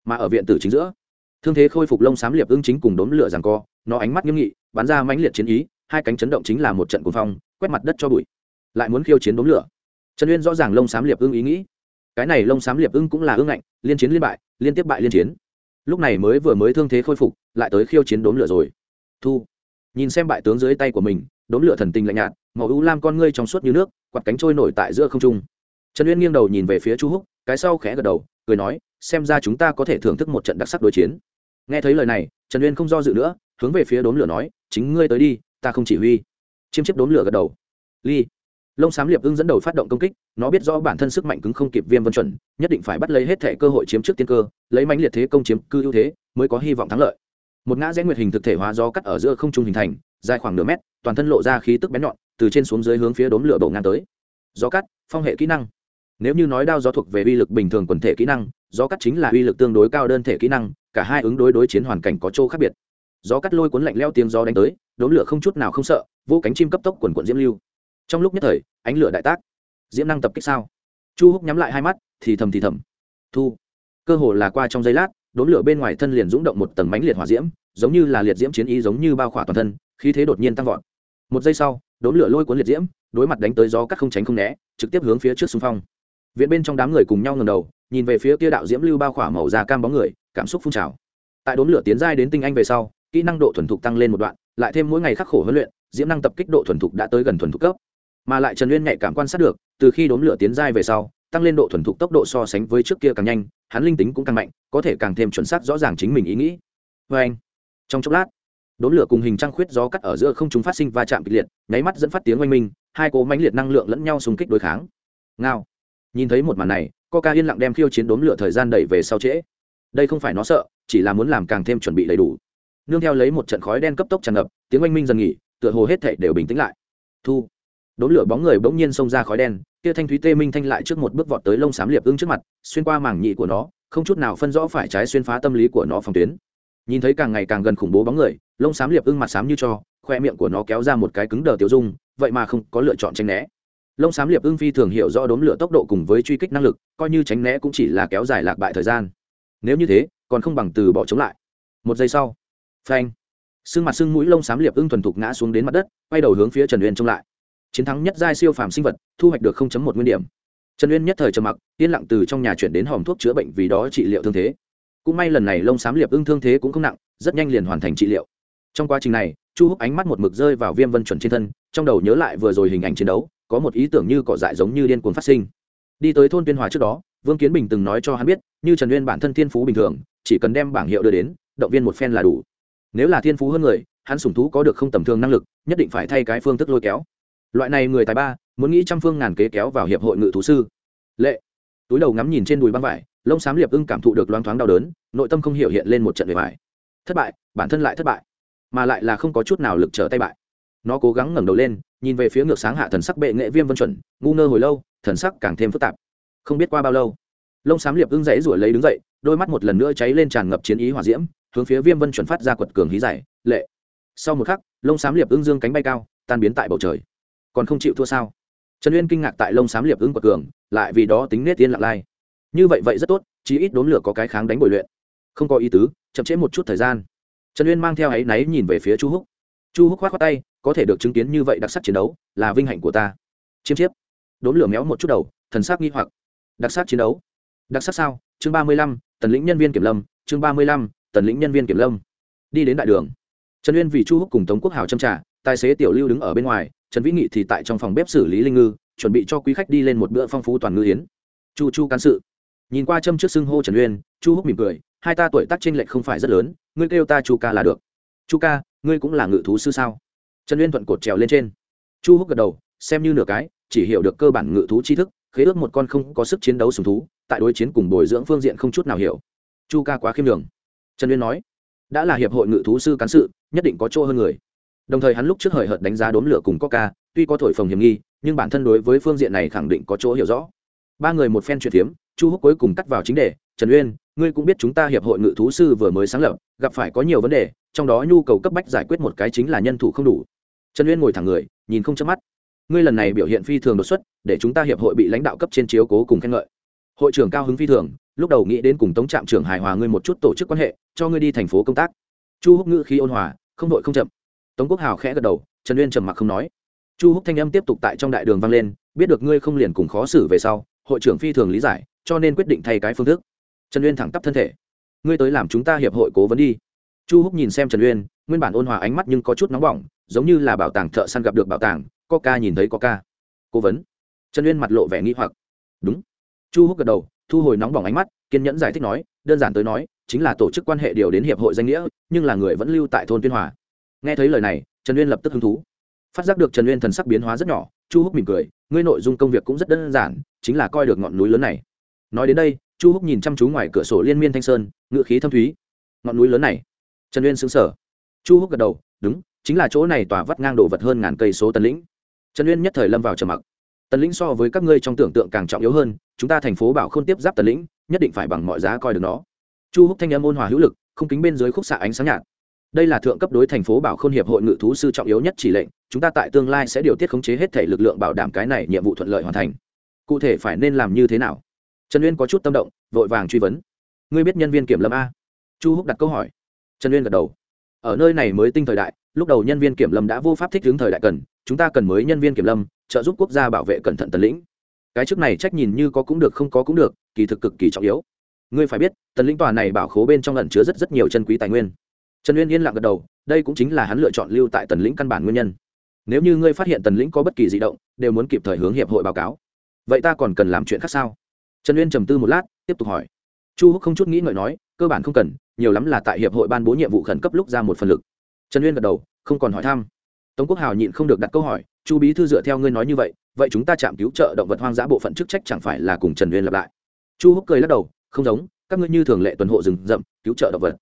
mà ở viện tử chính giữa, thương thế khôi phục lông xám liệp ưng chính cùng đốm lửa rằng co, nó ánh mắt nghiêm nghị, bắn ra mãnh liệt chiến ý, hai cánh chấn động chính là một trận cuồng phong, quét mặt đất cho bụi, lại muốn khiêu chiến đốm lửa. Trần uyên rõ ràng lông xám liệp ưng ý nghĩ, cái này lông xám liệp ưng cũng là ưng ngạnh, liên chiến liên bại, liên tiếp bại liên chiến. Lúc này mới vừa mới thương thế khôi phục, lại tới khiêu chiến đốm lửa rồi. Thu, nhìn xem bại tướng dưới tay của mình, đốm lửa thần tình lạnh nhạt, màu u lam con ngươi trong suốt như nước, quạt cánh trôi nổi tại giữa không trung trần uyên nghiêng đầu nhìn về phía chu húc, cái sau khẽ gật đầu, cười nói, xem ra chúng ta có thể thưởng thức một trận đặc sắc đối chiến. Nghe thấy lời này, trần uyên không do dự nữa, hướng về phía đốm lửa nói, chính ngươi tới đi, ta không chỉ huy. Chiêm chiếp đốm lửa gật đầu. Ly. Lông xám liệp ưng dẫn đầu phát động công kích, nó biết rõ bản thân sức mạnh cứng không kịp viêm vân chuẩn, nhất định phải bắt lấy hết thể cơ hội chiếm trước tiên cơ, lấy mánh liệt thế công chiếm cư ưu thế, mới có hy vọng thắng lợi. Một ngã rẽ nguyệt hình thực thể hóa do cắt ở giữa không trung hình thành, dài khoảng nửa mét, toàn thân lộ ra khí tức bén nhọn, từ trên xuống dưới hướng phía đốm lửa đổ ngang tới. Gió cắt, phong hệ kỹ năng nếu như nói đao gió thuộc về uy lực bình thường quần thể kỹ năng, gió cắt chính là uy lực tương đối cao đơn thể kỹ năng, cả hai ứng đối đối chiến hoàn cảnh có chỗ khác biệt. Gió cắt lôi cuốn lạnh leo tiếng gió đánh tới đốn lửa không chút nào không sợ, vô cánh chim cấp tốc quần quận diễm lưu. Trong lúc nhất thời, ánh lửa đại tác. Diễm năng tập kích sao? Chu húc nhắm lại hai mắt, thì thầm thì thầm. Thu. Cơ hồ là qua trong giây lát đốn lửa bên ngoài thân liền rúng động một tầng bánh liệt hỏa diễm, giống như là liệt diễm chiến ý giống như bao khỏa toàn thân, khí thế đột nhiên tăng vọt. Một giây sau đốn lửa lôi cuốn liệt diễm, đối mặt đánh tới gió cắt không tránh không né, trực tiếp hướng phía trước xung phong viện bên trong đám người cùng nhau ngầm đầu, nhìn về phía kia đạo diễm lưu bao khỏa màu da cam bóng người, cảm xúc phun trào. Tại đốn lửa tiến giai đến tinh anh về sau, kỹ năng độ thuần thục tăng lên một đoạn, lại thêm mỗi ngày khắc khổ huấn luyện, diễm năng tập kích độ thuần thục đã tới gần thuần thục cấp. Mà lại trần uyên nhạy cảm quan sát được, từ khi đốn lửa tiến giai về sau, tăng lên độ thuần thục tốc độ so sánh với trước kia càng nhanh, hắn linh tính cũng càng mạnh, có thể càng thêm chuẩn xác rõ ràng chính mình ý nghĩ. Vê anh, trong chốc lát, đốn lửa cùng hình trăng khuyết gió cắt ở giữa không chúng phát sinh va chạm kịch liệt, nháy mắt dẫn phát tiếng oanh minh, hai cố mãnh liệt năng lượng lẫn nhau xung kích đối kháng. Ngao nhìn thấy một màn này, coca yên lặng đem khiêu chiến đốn lửa thời gian đẩy về sau trễ. Đây không phải nó sợ, chỉ là muốn làm càng thêm chuẩn bị đầy đủ. Nương theo lấy một trận khói đen cấp tốc tràn ngập, tiếng oanh minh dần nghỉ, tựa hồ hết thảy đều bình tĩnh lại. Thu. Đốn lửa bóng người bỗng nhiên xông ra khói đen, kia thanh thúy tê minh thanh lại trước một bước vọt tới lông xám liệp ưng trước mặt, xuyên qua mảng nhị của nó, không chút nào phân rõ phải trái xuyên phá tâm lý của nó phòng tuyến. Nhìn thấy càng ngày càng gần khủng bố bóng người, lông xám liệp ưng mặt xám như cho, khoe miệng của nó kéo ra một cái cứng đờ tiêu dung, vậy mà không có lựa chọn tranh né lông xám liệp ưng phi thường hiểu rõ đốm lửa tốc độ cùng với truy kích năng lực, coi như tránh né cũng chỉ là kéo dài lạc bại thời gian. Nếu như thế, còn không bằng từ bỏ chống lại. Một giây sau, phanh. Xương mặt xương mũi lông xám liệp ưng thuần thục ngã xuống đến mặt đất, quay đầu hướng phía trần uyên trông lại. Chiến thắng nhất giai siêu phàm sinh vật, thu hoạch được một nguyên điểm. Trần uyên nhất thời trầm mặc, yên lặng từ trong nhà chuyển đến hòm thuốc chữa bệnh vì đó trị liệu thương thế. Cũng may lần này lông xám liệp ưng thương thế cũng không nặng, rất nhanh liền hoàn thành trị liệu. Trong quá trình này, chu húc ánh mắt một mực rơi vào viêm vân chuẩn trên thân, trong đầu nhớ lại vừa rồi hình ảnh chiến đấu có một ý tưởng như cỏ dại giống như điên cuồng phát sinh. Đi tới thôn tuyên hòa trước đó, vương kiến bình từng nói cho hắn biết, như trần uyên bản thân thiên phú bình thường, chỉ cần đem bảng hiệu đưa đến, động viên một phen là đủ. Nếu là thiên phú hơn người, hắn sủng thú có được không tầm thường năng lực, nhất định phải thay cái phương thức lôi kéo. Loại này người tài ba, muốn nghĩ trăm phương ngàn kế kéo vào hiệp hội ngự thú sư. Lệ. Túi đầu ngắm nhìn trên đùi băng vải, lông xám liệp ưng cảm thụ được loáng thoáng đau đớn, nội tâm không hiểu hiện lên một trận bề bại thất bại, bản thân lại thất bại, mà lại là không có chút nào lực trở tay bại. Nó cố gắng ngẩng đầu lên nhìn về phía ngược sáng hạ thần sắc bệ nghệ viêm vân chuẩn, ngu ngơ hồi lâu, thần sắc càng thêm phức tạp. Không biết qua bao lâu, lông xám liệp ưng dãy ruổi lấy đứng dậy, đôi mắt một lần nữa cháy lên tràn ngập chiến ý hỏa diễm, hướng phía viêm vân chuẩn phát ra quật cường hí giải lệ. Sau một khắc, lông xám liệp ưng dương cánh bay cao, tan biến tại bầu trời. Còn không chịu thua sao? Trần uyên kinh ngạc tại lông xám liệp ưng quật cường, lại vì đó tính nết tiên lặng lai. Như vậy vậy rất tốt, chí ít đốn lửa có cái kháng đánh bồi luyện. Không có ý tứ, chậm trễ một chút thời gian. Trần uyên mang theo áy náy nhìn về phía chu húc chu húc khoát khoát tay, có thể được chứng kiến như vậy đặc sắc chiến đấu là vinh hạnh của ta. Chiêm chiếp. Đốn lửa méo một chút đầu, thần sắc nghi hoặc. Đặc sắc chiến đấu. Đặc sắc sao? Chương ba mươi lăm, tần lĩnh nhân viên kiểm lâm. Chương ba mươi lăm, tần lĩnh nhân viên kiểm lâm. Đi đến đại đường. Trần uyên vì chu húc cùng tống quốc hào châm trả, tài xế tiểu lưu đứng ở bên ngoài, trần vĩ nghị thì tại trong phòng bếp xử lý linh ngư, chuẩn bị cho quý khách đi lên một bữa phong phú toàn ngư yến. chu chu cán sự. Nhìn qua châm trước xưng hô trần uyên, chu húc mỉm cười, hai ta tuổi tác t r ê n lệch không phải rất lớn, ngươi kêu ta chu ca là được chu ca, ngươi cũng là ngự thú sư sao? Trần uyên thuận cột trèo lên trên. Chu húc gật đầu, xem như nửa cái, chỉ hiểu được cơ bản ngự thú tri thức, khế ước một con không có sức chiến đấu sùng thú, tại đối chiến cùng bồi dưỡng phương diện không chút nào hiểu. Chu ca quá khiêm đường trần uyên nói, đã là hiệp hội ngự thú sư cán sự, nhất định có chỗ hơn người. Đồng thời hắn lúc trước hời hợt đánh giá đốn lửa cùng coca, tuy có thổi phồng hiểm nghi, nhưng bản thân đối với phương diện này khẳng định có chỗ hiểu rõ. Ba người một phen chuyện phiếm, chu húc cuối cùng cắt vào chính đề, trần uyên, ngươi cũng biết chúng ta hiệp hội ngự thú sư vừa mới sáng lập, gặp phải có nhiều vấn đề trong đó nhu cầu cấp bách giải quyết một cái chính là nhân thủ không đủ. Trần uyên ngồi thẳng người, nhìn không chớp mắt. Ngươi lần này biểu hiện phi thường đột xuất, để chúng ta hiệp hội bị lãnh đạo cấp trên chiếu cố cùng khen ngợi. Hội trưởng cao hứng phi thường, lúc đầu nghĩ đến cùng tống trạm trưởng hài hòa ngươi một chút tổ chức quan hệ, cho ngươi đi thành phố công tác. Chu húc ngữ khí ôn hòa, không đội không chậm. Tống quốc hào khẽ gật đầu, trần uyên trầm mặc không nói. Chu húc thanh âm tiếp tục tại trong đại đường vang lên, biết được ngươi không liền cùng khó xử về sau, hội trưởng phi thường lý giải, cho nên quyết định thay cái phương thức. Trần uyên thẳng tắp thân thể. Ngươi tới làm chúng ta hiệp hội cố vấn đi chu húc nhìn xem trần uyên, nguyên bản ôn hòa ánh mắt nhưng có chút nóng bỏng, giống như là bảo tàng thợ săn gặp được bảo tàng, có ca nhìn thấy có ca. Cố vấn. Trần uyên mặt lộ vẻ nghi hoặc. Đúng. Chu húc gật đầu, thu hồi nóng bỏng ánh mắt, kiên nhẫn giải thích nói, đơn giản tới nói, chính là tổ chức quan hệ điều đến hiệp hội danh nghĩa, nhưng là người vẫn lưu tại thôn tuyên hòa. Nghe thấy lời này, trần uyên lập tức hứng thú. Phát giác được trần uyên thần sắc biến hóa rất nhỏ, chu húc mỉm cười, ngươi nội dung công việc cũng rất đơn giản, chính là coi được ngọn núi lớn này. Nói đến đây, chu húc nhìn chăm chú ngoài cửa sổ liên miên thanh sơn, ngựa khí thâm thúy. Ngọn núi lớn này trần uyên xứng sở chu húc gật đầu, đúng, chính là chỗ này tỏa vắt ngang đồ vật hơn ngàn cây số tần lĩnh. Trần uyên nhất thời lâm vào trầm mặc. Tần lĩnh so với các ngươi trong tưởng tượng càng trọng yếu hơn, chúng ta thành phố bảo không tiếp giáp tần lĩnh, nhất định phải bằng mọi giá coi được nó. Chu húc thanh âm ôn hòa hữu lực, không kính bên dưới khúc xạ ánh sáng nhạt. Đây là thượng cấp đối thành phố bảo khôn hiệp hội ngự thú sư trọng yếu nhất chỉ lệnh, chúng ta tại tương lai sẽ điều tiết khống chế hết thể lực lượng bảo đảm cái này nhiệm vụ thuận lợi hoàn thành. Cụ thể phải nên làm như thế nào? Trần uyên có chút tâm động, vội vàng truy vấn. Ngươi biết nhân viên kiểm lâm a? Chu húc đặt câu hỏi trần uyên gật đầu. Ở nơi này mới tinh thời đại, lúc đầu nhân viên kiểm lâm đã vô pháp thích hướng thời đại cần, chúng ta cần mới nhân viên kiểm lâm, trợ giúp quốc gia bảo vệ cẩn thận tần lĩnh. Cái chức này trách nhìn như có cũng được, không có cũng được, kỳ thực cực kỳ trọng yếu. Ngươi phải biết, tần lĩnh tòa này bảo khố bên trong lần chứa rất rất nhiều chân quý tài nguyên. Trần uyên yên lặng gật đầu, đây cũng chính là hắn lựa chọn lưu tại tần lĩnh căn bản nguyên nhân. Nếu như ngươi phát hiện tần lĩnh có bất kỳ di động, đều muốn kịp thời hướng hiệp hội báo cáo. Vậy ta còn cần làm chuyện khác sao? Trần uyên trầm tư một lát, tiếp tục hỏi. Chu húc không chút nghĩ ngợi nói, cơ bản không cần nhiều lắm là tại hiệp hội ban bố nhiệm vụ khẩn cấp lúc ra một phần lực. Trần uyên gật đầu, không còn hỏi thăm. Tống quốc hào nhịn không được đặt câu hỏi, chu bí thư dựa theo ngươi nói như vậy vậy chúng ta chạm cứu trợ động vật hoang dã bộ phận chức trách chẳng phải là cùng trần uyên lặp lại? Chu húc cười lắc đầu, không giống, các ngươi như thường lệ tuần hộ rừng rậm, cứu trợ động vật.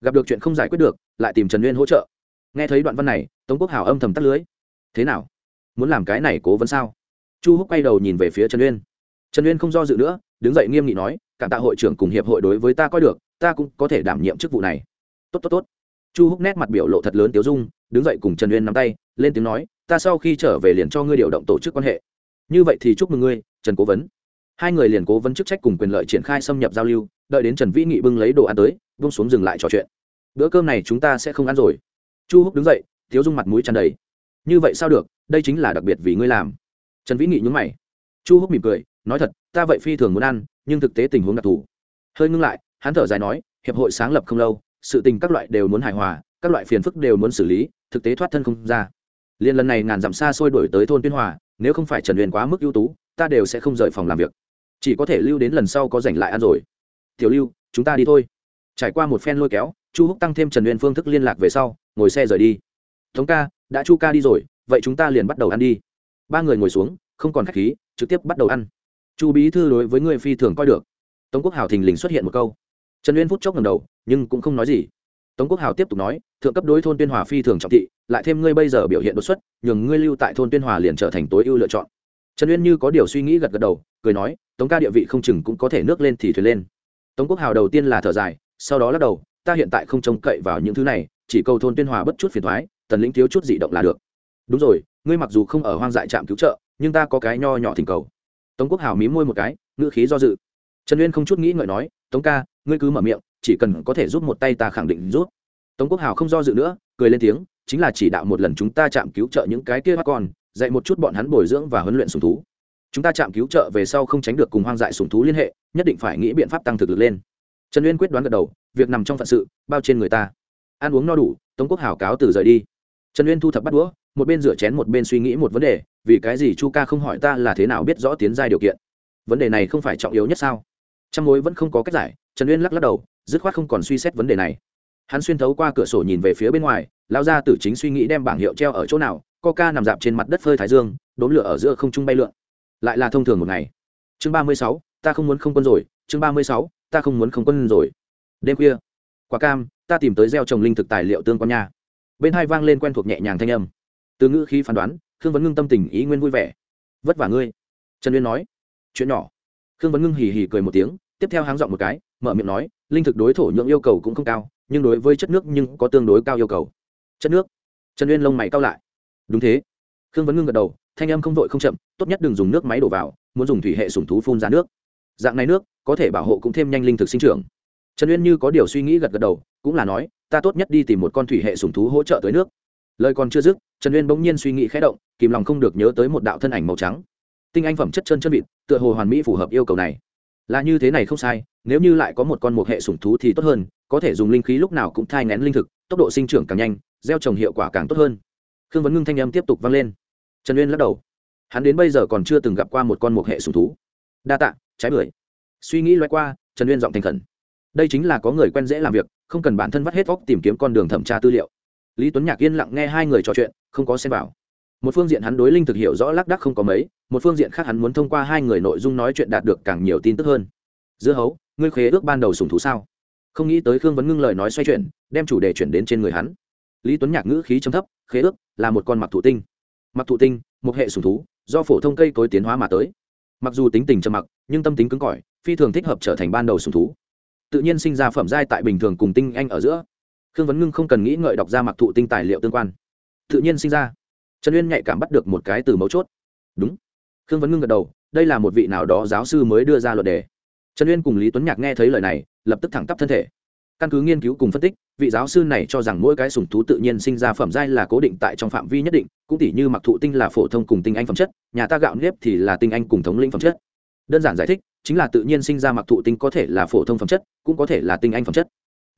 Gặp được chuyện không giải quyết được, lại tìm trần uyên hỗ trợ. Nghe thấy đoạn văn này, tống quốc hào âm thầm tắt lưới. Thế nào? Muốn làm cái này cố vấn sao? Chu húc quay đầu nhìn về phía trần uyên. Trần uyên không do dự nữa, đứng dậy nghiêm nghị nói, cảm tạ hội trưởng cùng hiệp hội đối với ta coi được ta cũng có thể đảm nhiệm chức vụ này. Tốt tốt tốt. Chu húc nét mặt biểu lộ thật lớn tiếu dung, đứng dậy cùng trần uyên nắm tay, lên tiếng nói, ta sau khi trở về liền cho ngươi điều động tổ chức quan hệ. Như vậy thì chúc mừng ngươi, trần cố vấn. Hai người liền cố vấn chức trách cùng quyền lợi triển khai xâm nhập giao lưu, đợi đến trần vĩ nghị bưng lấy đồ ăn tới bung xuống dừng lại trò chuyện. Bữa cơm này chúng ta sẽ không ăn rồi. Chu húc đứng dậy thiếu dung mặt mũi tràn đầy. Như vậy sao được, đây chính là đặc biệt vì ngươi làm. Trần vĩ nghị nhúng mày. Chu húc mỉm cười, nói thật, ta vậy phi thường muốn ăn, nhưng thực tế tình huống đặc thù. Hơi ngưng lại hắn thở dài nói, hiệp hội sáng lập không lâu, sự tình các loại đều muốn hài hòa, các loại phiền phức đều muốn xử lý, thực tế thoát thân không ra. Liên lần này ngàn dặm xa xôi đổi tới thôn tuyên hòa, nếu không phải trần uyên quá mức ưu tú, ta đều sẽ không rời phòng làm việc. Chỉ có thể lưu đến lần sau có rảnh lại ăn rồi. Tiểu lưu, chúng ta đi thôi. Trải qua một phen lôi kéo, chu húc tăng thêm trần uyên phương thức liên lạc về sau, ngồi xe rời đi. Thống ca, đã chu ca đi rồi, vậy chúng ta liền bắt đầu ăn đi. Ba người ngồi xuống, không còn khách khí, trực tiếp bắt đầu ăn. Chu bí thư đối với người phi thường coi được. Tống quốc hào thình lình xuất hiện một câu trần uyên phút chốc ngầm đầu, nhưng cũng không nói gì. Tống quốc hào tiếp tục nói, thượng cấp đối thôn tuyên hòa phi thường trọng thị, lại thêm ngươi bây giờ biểu hiện đột xuất, nhường ngươi lưu tại thôn tuyên hòa liền trở thành tối ưu lựa chọn. Trần uyên như có điều suy nghĩ gật gật đầu, cười nói, tống ca địa vị không chừng cũng có thể nước lên thì thuyền lên. Tống quốc hào đầu tiên là thở dài, sau đó lắc đầu, ta hiện tại không trông cậy vào những thứ này, chỉ cầu thôn tuyên hòa bất chút phiền thoái tần lĩnh thiếu chút dị động là được. Đúng rồi, ngươi mặc dù không ở hoang dại trạm cứu trợ, nhưng ta có cái nho nhỏ thỉnh cầu. Tống quốc hào mí môi một cái, ngữ khí do dự. Trần uyên không chút nghĩ ngợi nói, tống ca ngươi cứ mở miệng, chỉ cần có thể giúp một tay ta khẳng định giúp. Tống quốc hào không do dự nữa, cười lên tiếng, chính là chỉ đạo một lần chúng ta chạm cứu trợ những cái kia bắt con, dạy một chút bọn hắn bồi dưỡng và huấn luyện sùng thú. Chúng ta chạm cứu trợ về sau không tránh được cùng hoang dại sùng thú liên hệ, nhất định phải nghĩ biện pháp tăng thực lực lên. Trần uyên quyết đoán gật đầu, việc nằm trong phận sự, bao trên người ta. Ăn uống no đủ, tống quốc hào cáo từ rời đi. Trần uyên thu thập bắt đũa, một bên rửa chén một bên suy nghĩ một vấn đề, vì cái gì chu ca không hỏi ta là thế nào biết rõ tiến giai điều kiện? Vấn đề này không phải trọng yếu nhất sao? Trong mối vẫn không có cách giải trần uyên lắc lắc đầu dứt khoát không còn suy xét vấn đề này hắn xuyên thấu qua cửa sổ nhìn về phía bên ngoài lao ra tử chính suy nghĩ đem bảng hiệu treo ở chỗ nào coca nằm dạp trên mặt đất phơi thái dương đốn lửa ở giữa không trung bay lượn lại là thông thường một ngày chương ba mươi sáu ta không muốn không quân rồi chương ba mươi sáu ta không muốn không quân rồi đêm khuya quả cam ta tìm tới gieo trồng linh thực tài liệu tương quan nha bên hai vang lên quen thuộc nhẹ nhàng thanh âm từ ngữ khi phán đoán khương vấn ngưng tâm tình ý nguyên vui vẻ vất vả ngươi trần uyên nói chuyện nhỏ khương vấn ngưng hì hì cười một tiếng tiếp theo háng dọn một cái mở miệng nói, linh thực đối thổ nhưỡng yêu cầu cũng không cao, nhưng đối với chất nước nhưng có tương đối cao yêu cầu. Chất nước. Trần uyên lông mày cao lại. Đúng thế. Khương vấn ngưng gật đầu, thanh âm không vội không chậm, tốt nhất đừng dùng nước máy đổ vào, muốn dùng thủy hệ sủng thú phun ra nước. Dạng này nước, có thể bảo hộ cũng thêm nhanh linh thực sinh trưởng. Trần uyên như có điều suy nghĩ gật gật đầu, cũng là nói, ta tốt nhất đi tìm một con thủy hệ sủng thú hỗ trợ tới nước. Lời còn chưa dứt, trần uyên bỗng nhiên suy nghĩ khẽ động, kìm lòng không được nhớ tới một đạo thân ảnh màu trắng. Tinh anh phẩm chất chân chân vịt, tựa hồ hoàn mỹ phù hợp yêu cầu này là như thế này không sai, nếu như lại có một con một hệ sủng thú thì tốt hơn, có thể dùng linh khí lúc nào cũng thai ngén linh thực, tốc độ sinh trưởng càng nhanh, gieo trồng hiệu quả càng tốt hơn. Khương vấn ngưng thanh âm tiếp tục vang lên. Trần uyên lắc đầu. Hắn đến bây giờ còn chưa từng gặp qua một con một hệ sủng thú. Đa tạ, trái bưởi. Suy nghĩ loay qua, trần uyên giọng thành khẩn. Đây chính là có người quen dễ làm việc, không cần bản thân vắt hết vóc tìm kiếm con đường thẩm tra tư liệu. Lý tuấn nhạc yên lặng nghe hai người trò chuyện, không có xem vào một phương diện hắn đối linh thực hiểu rõ lác đác không có mấy, một phương diện khác hắn muốn thông qua hai người nội dung nói chuyện đạt được càng nhiều tin tức hơn. Dưa hấu, ngươi khế ước ban đầu sùng thú sao? Không nghĩ tới khương vấn ngưng lời nói xoay chuyển, đem chủ đề chuyển đến trên người hắn. Lý tuấn nhạc ngữ khí chấm thấp, khế ước là một con mặc thụ tinh. Mặc thụ tinh, một hệ sùng thú, do phổ thông cây cối tiến hóa mà tới. Mặc dù tính tình trầm mặc, nhưng tâm tính cứng cỏi, phi thường thích hợp trở thành ban đầu sùng thú. Tự nhiên sinh ra phẩm giai tại bình thường cùng tinh anh ở giữa. Khương vấn ngưng không cần nghĩ ngợi đọc ra mặc thụ tinh tài liệu tương quan. Tự nhiên sinh ra trần uyên nhạy cảm bắt được một cái từ mấu chốt. Đúng. Khương vấn ngưng gật đầu, đây là một vị nào đó giáo sư mới đưa ra luật đề. Trần uyên cùng lý tuấn nhạc nghe thấy lời này, lập tức thẳng tắp thân thể. Căn cứ nghiên cứu cùng phân tích, vị giáo sư này cho rằng mỗi cái sùng thú tự nhiên sinh ra phẩm giai là cố định tại trong phạm vi nhất định, cũng tỉ như mặc thụ tinh là phổ thông cùng tinh anh phẩm chất, nhà ta gạo nếp thì là tinh anh cùng thống lĩnh phẩm chất. Đơn giản giải thích, chính là tự nhiên sinh ra mặc thụ tinh có thể là phổ thông phẩm chất, cũng có thể là tinh anh phẩm chất.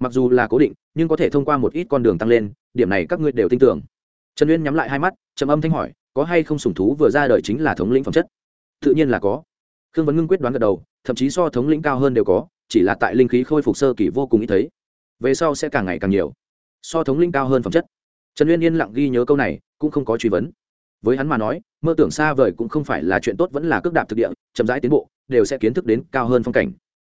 Mặc dù là cố định, nhưng có thể thông qua một ít con đường tăng lên, điểm này các ngươi đều tin tưởng trần uyên nhắm lại hai mắt, trầm âm thanh hỏi, có hay không sùng thú vừa ra đời chính là thống lĩnh phẩm chất? Tự nhiên là có. Khương vấn ngưng quyết đoán gật đầu, thậm chí so thống lĩnh cao hơn đều có, chỉ là tại linh khí khôi phục sơ kỳ vô cùng ít thấy. Về sau sẽ càng ngày càng nhiều. So thống lĩnh cao hơn phẩm chất. Trần uyên yên lặng ghi nhớ câu này, cũng không có truy vấn. Với hắn mà nói, mơ tưởng xa vời cũng không phải là chuyện tốt vẫn là cước đạp thực địa, chậm rãi tiến bộ, đều sẽ kiến thức đến cao hơn phong cảnh.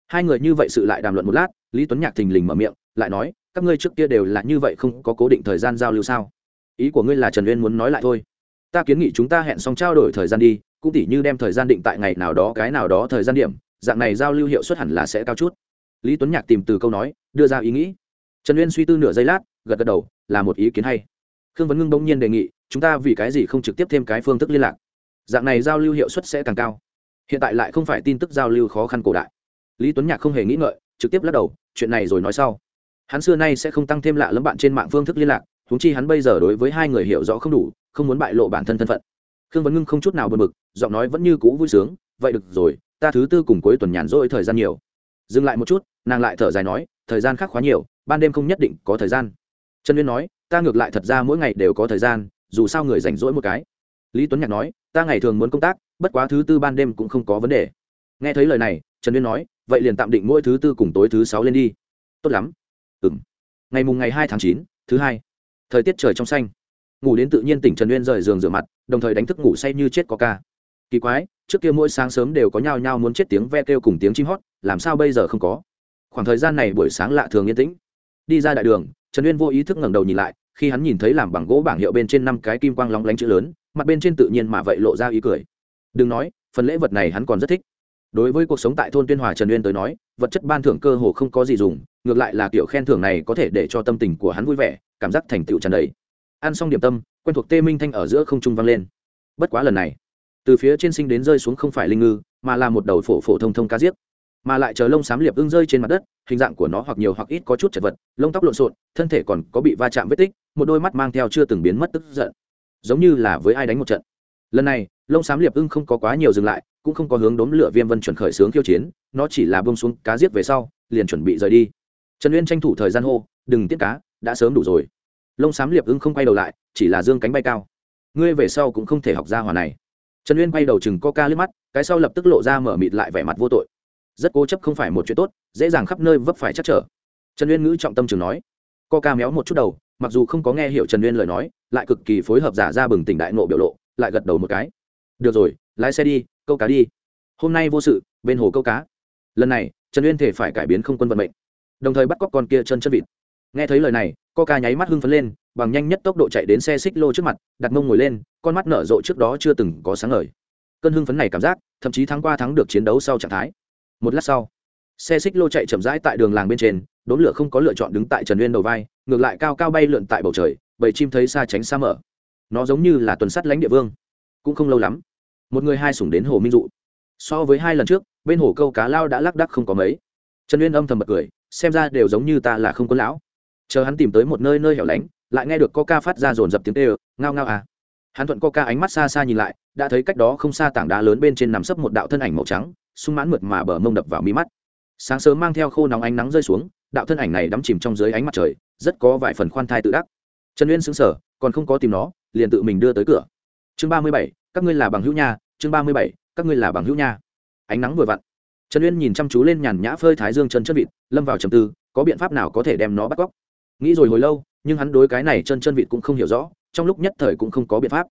Hai người như vậy sự lại đàm luận một lát, lý tuấn nhạc thình lình mở miệng, lại nói, các ngươi trước kia đều là như vậy không có cố định thời gian giao lưu sao? Ý của ngươi là trần uyên muốn nói lại thôi. Ta kiến nghị chúng ta hẹn xong trao đổi thời gian đi, cũng tỉ như đem thời gian định tại ngày nào đó, cái nào đó thời gian điểm, dạng này giao lưu hiệu suất hẳn là sẽ cao chút. Lý tuấn nhạc tìm từ câu nói, đưa ra ý nghĩ. Trần uyên suy tư nửa giây lát, gật gật đầu, là một ý kiến hay. Khương vấn ngưng bỗng nhiên đề nghị, chúng ta vì cái gì không trực tiếp thêm cái phương thức liên lạc? Dạng này giao lưu hiệu suất sẽ càng cao. Hiện tại lại không phải tin tức giao lưu khó khăn cổ đại. Lý tuấn nhạc không hề nghĩ ngợi, trực tiếp lắc đầu, chuyện này rồi nói sau. Hắn xưa nay sẽ không tăng thêm lạ lẫm bạn trên mạng phương thức liên lạc huống chi hắn bây giờ đối với hai người hiểu rõ không đủ không muốn bại lộ bản thân thân phận. Khương vấn ngưng không chút nào bật bực, giọng nói vẫn như cũ vui sướng vậy được rồi ta thứ tư cùng cuối tuần nhàn rỗi thời gian nhiều. Dừng lại một chút nàng lại thở dài nói thời gian khác quá nhiều ban đêm không nhất định có thời gian. Trần uyên nói ta ngược lại thật ra mỗi ngày đều có thời gian dù sao người rảnh rỗi một cái. Lý tuấn nhạc nói ta ngày thường muốn công tác bất quá thứ tư ban đêm cũng không có vấn đề. Nghe thấy lời này trần uyên nói vậy liền tạm định mỗi thứ tư cùng tối thứ sáu lên đi. Tốt lắm. Ừ m ngày mùng ngày hai tháng chín thứ hai thời tiết trời trong xanh. Ngủ đến tự nhiên tỉnh trần uyên rời giường rửa mặt, đồng thời đánh thức ngủ say như chết có ca. Kỳ quái, trước kia mỗi sáng sớm đều có nhao nhao muốn chết tiếng ve kêu cùng tiếng chim hót, làm sao bây giờ không có? Khoảng thời gian này buổi sáng lạ thường yên tĩnh. Đi ra đại đường, trần uyên vô ý thức ngẩng đầu nhìn lại, khi hắn nhìn thấy làm bằng gỗ bảng hiệu bên trên năm cái kim quang lóng lánh chữ lớn, mặt bên trên tự nhiên mà vậy lộ ra ý cười. Đừng nói, phần lễ vật này hắn còn rất thích. Đối với cuộc sống tại thôn tuyên hòa trần uyên tới nói, vật chất ban thưởng cơ hồ không có gì dùng, ngược lại là kiểu khen thưởng này có thể để cho tâm tình của hắn vui vẻ cảm giác thành tựu tràn đầy. Ăn xong điểm tâm, quen thuộc tê minh thanh ở giữa không trung vang lên. Bất quá lần này, từ phía trên sinh đến rơi xuống không phải linh ngư, mà là một đầu phổ phổ thông thông cá giết. Mà lại chờ lông xám liệp ưng rơi trên mặt đất, hình dạng của nó hoặc nhiều hoặc ít có chút chật vật, lông tóc lộn xộn, thân thể còn có bị va chạm vết tích, một đôi mắt mang theo chưa từng biến mất tức giận. Giống như là với ai đánh một trận. Lần này, lông xám liệp ưng không có quá nhiều dừng lại, cũng không có hướng đốm lửa viêm vân chuẩn khởi sướng khiêu chiến, nó chỉ là bông xuống cá giết về sau, liền chuẩn bị rời đi. Trần uyên tranh thủ thời gian hô, đừng tiết cá đã sớm đủ rồi. Lông xám liệp ưng không quay đầu lại, chỉ là dương cánh bay cao. Ngươi về sau cũng không thể học ra hòa này. Trần uyên bay đầu chừng coca lướt mắt, cái sau lập tức lộ ra mở mịt lại vẻ mặt vô tội. Rất cố chấp không phải một chuyện tốt, dễ dàng khắp nơi vấp phải chắc trở. Trần uyên ngữ trọng tâm chừng nói. Coca méo một chút đầu, mặc dù không có nghe hiểu trần uyên lời nói, lại cực kỳ phối hợp giả ra bừng tỉnh đại nộ biểu lộ, lại gật đầu một cái. Được rồi, lái xe đi, câu cá đi. Hôm nay vô sự, bên hồ câu cá. Lần này, trần uyên thể phải cải biến không quân vận mệnh. Đồng thời bắt cóc con kia chân chân vịt nghe thấy lời này, coca nháy mắt hưng phấn lên, bằng nhanh nhất tốc độ chạy đến xe xích lô trước mặt, đặt mông ngồi lên, con mắt nở rộ trước đó chưa từng có sáng ngời. Cơn hưng phấn này cảm giác, thậm chí thắng qua thắng được chiến đấu sau trạng thái. Một lát sau, xe xích lô chạy chậm rãi tại đường làng bên trên, đốn lửa không có lựa chọn đứng tại trần uyên đầu vai, ngược lại cao cao bay lượn tại bầu trời, bầy chim thấy xa tránh xa mở. Nó giống như là tuần sắt lãnh địa vương, cũng không lâu lắm, một người hai sủng đến hồ minh dụ. So với hai lần trước, bên hồ câu cá lao đã lác đắc không có mấy. Trần uyên âm thầm bật cười, xem ra đều giống như ta là không có lão chờ hắn tìm tới một nơi nơi hẻo lánh, lại nghe được coca phát ra dồn dập tiếng tê ngao ngao à. Hắn thuận coca ánh mắt xa xa nhìn lại, đã thấy cách đó không xa tảng đá lớn bên trên nằm sấp một đạo thân ảnh màu trắng, sung mãn mượt mà bờ mông đập vào mi mắt. Sáng sớm mang theo khô nóng ánh nắng rơi xuống, đạo thân ảnh này đắm chìm trong dưới ánh mặt trời, rất có vài phần khoan thai tự đắc. Trần uyên xứng sở còn không có tìm nó, liền tự mình đưa tới cửa. Chương ba mươi bảy, các ngươi là bằng hữu nha, chương ba mươi bảy, các ngươi là bằng hữu nha. Ánh nắng vừa vặn. Trần uyên nhìn chăm chú lên nhàn nhã phơi thái dương chân chân vịt, lâm vào trầm tư, có biện pháp nào có thể đem nó bắt cóc? Nghĩ rồi hồi lâu, nhưng hắn đối cái này chân chân vịt cũng không hiểu rõ, trong lúc nhất thời cũng không có biện pháp.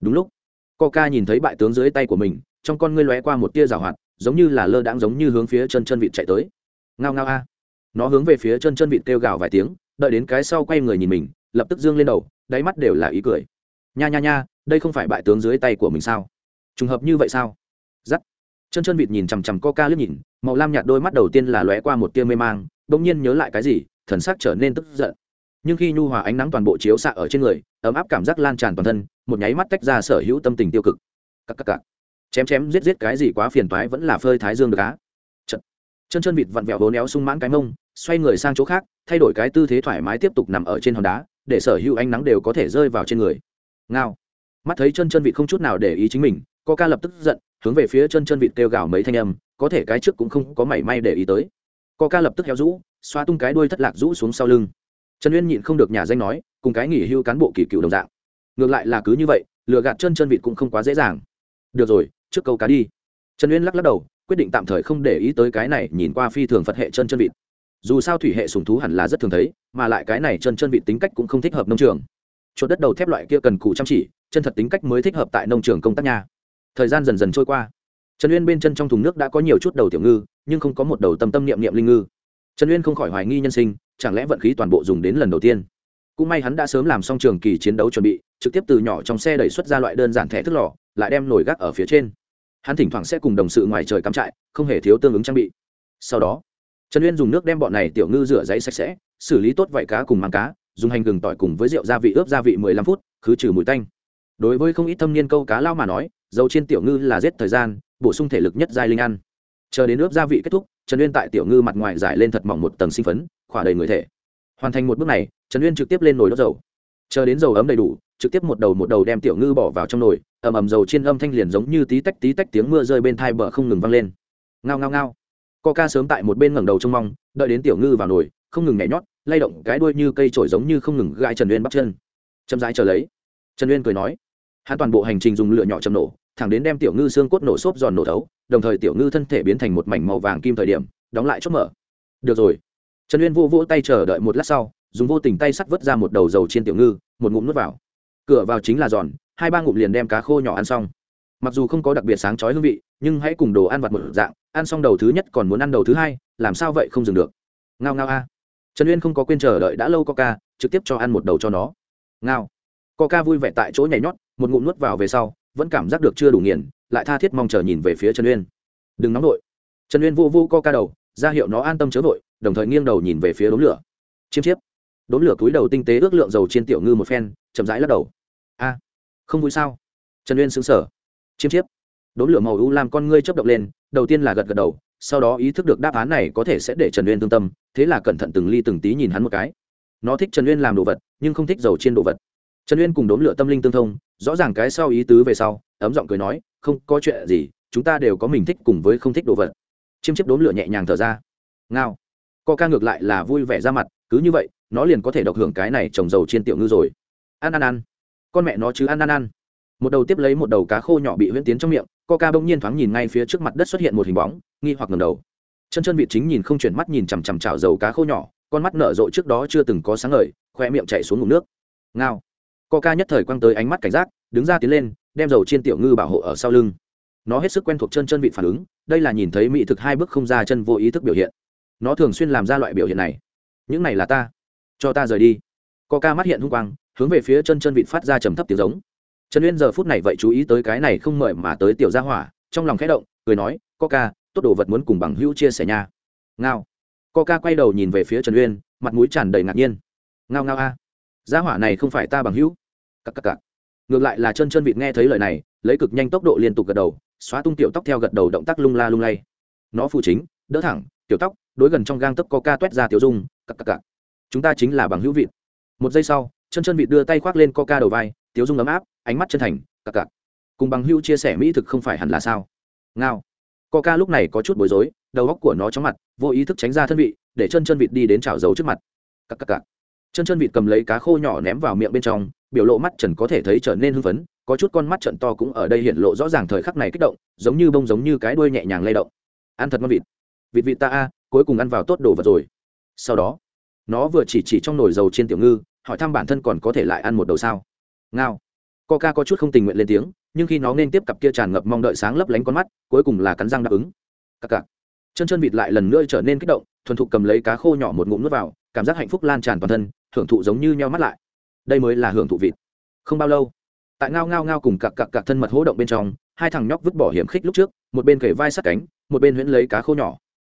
Đúng lúc, coca nhìn thấy bại tướng dưới tay của mình, trong con ngươi lóe qua một tia rào hoạt, giống như là lơ đãng giống như hướng phía chân chân vịt chạy tới. Ngao ngao a. Nó hướng về phía chân chân vịt kêu gào vài tiếng, đợi đến cái sau quay người nhìn mình, lập tức dương lên đầu, đáy mắt đều là ý cười. Nha nha nha, đây không phải bại tướng dưới tay của mình sao? Trùng hợp như vậy sao? Giắt chân chân vịt nhìn chằm chằm coca liếc nhìn, màu lam nhạt đôi mắt đầu tiên là lóe qua một tia mê mang đ ỗ n g nhiên nhớ lại cái gì thần sắc trở nên tức giận. Nhưng khi nhu hòa ánh nắng toàn bộ chiếu xạ ở trên người, ấm áp cảm giác lan tràn toàn thân, một nháy mắt tách ra sở hữu tâm tình tiêu cực. Cắc cắc cắc chém chém giết giết cái gì quá phiền toái vẫn là phơi thái dương được á. Chân chân chân vịt vặn vẹo vốn néo sung mãn cái mông, xoay người sang chỗ khác, thay đổi cái tư thế thoải mái tiếp tục nằm ở trên hòn đá, để sở hữu ánh nắng đều có thể rơi vào trên người. Ngao. Mắt thấy chân chân vịt không chút nào để ý chính mình co ca lập tức giận, hướng về phía chân chân vịt kêu gào mấy thanh âm, có thể cái trước cũng không có mảy may để ý tới co ca lập tức héo rũ xoa tung cái đuôi thất lạc rũ xuống sau lưng. Trần uyên nhịn không được nhà danh nói, cùng cái nghỉ hưu cán bộ kỳ cựu đồng dạng. Ngược lại là cứ như vậy, lừa gạt chân chân vịt cũng không quá dễ dàng. Được rồi, trước câu cá đi. Trần uyên lắc lắc đầu, quyết định tạm thời không để ý tới cái này nhìn qua phi thường phật hệ chân chân vịt. Dù sao thủy hệ sùng thú hẳn là rất thường thấy, mà lại cái này chân chân vịt tính cách cũng không thích hợp nông trường. Chuột đất đầu thép loại kia cần cù chăm chỉ, chân thật tính cách mới thích hợp tại nông trường công tác nhà. thời gian dần dần trôi qua trần uyên bên chân trong thùng nước đã có nhiều chút đầu tiểu ngư, nhưng không có một đầu tâm tâm niệm niệm linh ngư. Trần uyên không khỏi hoài nghi nhân sinh, chẳng lẽ vận khí toàn bộ dùng đến lần đầu tiên? Cũng may hắn đã sớm làm xong trường kỳ chiến đấu chuẩn bị, trực tiếp từ nhỏ trong xe đẩy xuất ra loại đơn giản thẻ thức lò, lại đem nổi gác ở phía trên. Hắn thỉnh thoảng sẽ cùng đồng sự ngoài trời cắm trại, không hề thiếu tương ứng trang bị. Sau đó, trần uyên dùng nước đem bọn này tiểu ngư rửa giấy sạch sẽ, xử lý tốt vảy cá cùng mang cá, dùng hành gừng tỏi cùng với rượu gia vị ướp gia vị mười lăm phút, khứ trừ mùi tanh. Đối với không ít thâm niên câu cá lao mà nói, dầu trên tiểu ngư là giết thời gian bổ sung thể lực nhất giai linh ăn. Chờ đến ướp gia vị kết thúc, trần uyên tại tiểu ngư mặt ngoài giải lên thật mỏng một tầng sinh phấn, khỏa đầy người thể. Hoàn thành một bước này, trần uyên trực tiếp lên nồi đốt dầu. Chờ đến dầu ấm đầy đủ, trực tiếp một đầu một đầu đem tiểu ngư bỏ vào trong nồi, ầm ầm dầu trên âm thanh liền giống như tí tách tí tách tiếng mưa rơi bên thai bờ không ngừng vang lên. Ngao ngao ngao. Co ca sớm tại một bên ngẩng đầu trông mong, đợi đến tiểu ngư vào nồi, không ngừng nhảy nhót, lay động cái đuôi như cây trổi giống như không ngừng gãi trần uyên bắt chân. Chậm rãi chờ lấy. Trần uyên cười nói, hắn toàn bộ hành trình dùng lửa nhỏ chầm nổ thẳng đến đem tiểu ngư xương cốt nổ xốp giòn nổ thấu, đồng thời tiểu ngư thân thể biến thành một mảnh màu vàng kim thời điểm, đóng lại chốt mở. Được rồi. Trần uyên vô vỗ tay chờ đợi một lát sau, dùng vô tình tay sắt vớt ra một đầu dầu trên tiểu ngư, một ngụm nuốt vào. Cửa vào chính là giòn, hai ba ngụm liền đem cá khô nhỏ ăn xong. Mặc dù không có đặc biệt sáng chói hương vị, nhưng hãy cùng đồ ăn vặt một dạng, ăn xong đầu thứ nhất còn muốn ăn đầu thứ hai, làm sao vậy không dừng được? Ngao ngao a. Trần uyên không có quên chờ đợi đã lâu coca, trực tiếp cho ăn một đầu cho nó. Ngao. Coca vui vẻ tại chỗ nhảy nhót, một ngụm nuốt vào về sau vẫn cảm giác được chưa đủ nghiền, lại tha thiết mong chờ nhìn về phía trần uyên. Đừng nóng vội trần uyên vô vô coca đầu, ra hiệu nó an tâm chớ vội, đồng thời nghiêng đầu nhìn về phía đống lửa. Chiêm chiếp. Đống lửa cúi đầu tinh tế ước lượng dầu trên tiểu ngư một phen, chậm rãi lắc đầu. A, không vui sao? Trần uyên sững sờ. chiêm chiếp. Đống lửa màu u làm con ngươi chớp động lên, đầu tiên là gật gật đầu, sau đó ý thức được đáp án này có thể sẽ để trần uyên tương tâm, thế là cẩn thận từng ly từng tí nhìn hắn một cái. Nó thích trần uyên làm đồ vật, nhưng không thích dầu trên đồ vật trần uyên cùng đốn lửa tâm linh tương thông, rõ ràng cái sau ý tứ về sau, ấm giọng cười nói, không, có chuyện gì, chúng ta đều có mình thích cùng với không thích đồ vật. Chiêm chiếp đốn lửa nhẹ nhàng thở ra. Ngao. Co ca ngược lại là vui vẻ ra mặt, cứ như vậy, nó liền có thể độc hưởng cái này trồng dầu trên tiểu ngư rồi. Ăn ăn ăn con mẹ nó chứ ăn ăn ăn một đầu tiếp lấy một đầu cá khô nhỏ bị huyễn tiến trong miệng, co ca bỗng nhiên thoáng nhìn ngay phía trước mặt đất xuất hiện một hình bóng, nghi hoặc ngầm đầu. Chân chân vị chính nhìn không chuyển mắt nhìn chằm chằm chảo dầu cá khô nhỏ, con mắt nở rộ trước đó chưa từng có sáng ngời khoe miệng chạy xuống ngụm nước. Ngao coca nhất thời quăng tới ánh mắt cảnh giác, đứng ra tiến lên, đem dầu trên tiểu ngư bảo hộ ở sau lưng. Nó hết sức quen thuộc chân chân vị phản ứng, đây là nhìn thấy mỹ thực hai bước không ra chân vô ý thức biểu hiện. Nó thường xuyên làm ra loại biểu hiện này. Những này là ta. Cho ta rời đi. Coca mắt hiện hung quang, hướng về phía chân chân vịt phát ra trầm thấp tiếng giống. Trần uyên giờ phút này vậy chú ý tới cái này không mời mà tới tiểu gia hỏa, trong lòng khẽ động, cười nói coca tốt đồ vật muốn cùng bằng hữu chia sẻ nha. Ngao. Coca quay đầu nhìn về phía trần uyên, mặt mũi tràn đầy ngạc nhiên. Ngao ngao a gia hỏa này không phải ta bằng hữu. Cặp cặp cặp ngược lại là chân chân vịt nghe thấy lời này, lấy cực nhanh tốc độ liên tục gật đầu, xóa tung tiểu tóc theo gật đầu động tác lung la lung lay. Nó phụ chính, đỡ thẳng, tiểu tóc, đối gần trong gang tấc coca toét ra tiểu dung cặp cặp cặp chúng ta chính là bằng hữu vịt. Một giây sau, chân chân vịt đưa tay khoác lên coca đầu vai, tiểu dung ấm áp, ánh mắt chân thành, cặc cặc. Cùng bằng hữu chia sẻ mỹ thực không phải hẳn là sao? Ngao. Coca lúc này có chút bối rối, đầu góc của nó chóng mặt, vô ý thức tránh ra thân vị, để chân chân vịt đi đến chảo dấu trước mặt. Cặc cặc cặc chân chân vịt cầm lấy cá khô nhỏ ném vào miệng bên trong, biểu lộ mắt trần có thể thấy trở nên hưng phấn, có chút con mắt trận to cũng ở đây hiện lộ rõ ràng thời khắc này kích động, giống như bông giống như cái đuôi nhẹ nhàng lay động. Ăn thật ngon vịt. Vịt vịt ta a, cuối cùng ăn vào tốt đồ vật rồi. Sau đó, nó vừa chỉ chỉ trong nồi dầu trên tiểu ngư, hỏi thăm bản thân còn có thể lại ăn một đầu sao. Ngao. Coca có chút không tình nguyện lên tiếng, nhưng khi nó nên tiếp cặp kia tràn ngập mong đợi sáng lấp lánh con mắt, cuối cùng là cắn răng đáp ứng. Cặc cặc chân chân vịt lại lần nữa trở nên kích động, thuần thục cầm lấy cá khô nhỏ một ngụm nước vào, cảm giác hạnh phúc lan tràn toàn thân hưởng thụ giống như nheo mắt lại. Đây mới là hưởng thụ vịt. Không bao lâu, tại ngao ngao ngao cùng cặc cặc cặc thân mật hỗ động bên trong, hai thằng nhóc vứt bỏ hiểm khích lúc trước, một bên kể vai sát cánh, một bên huyễn lấy cá khô nhỏ.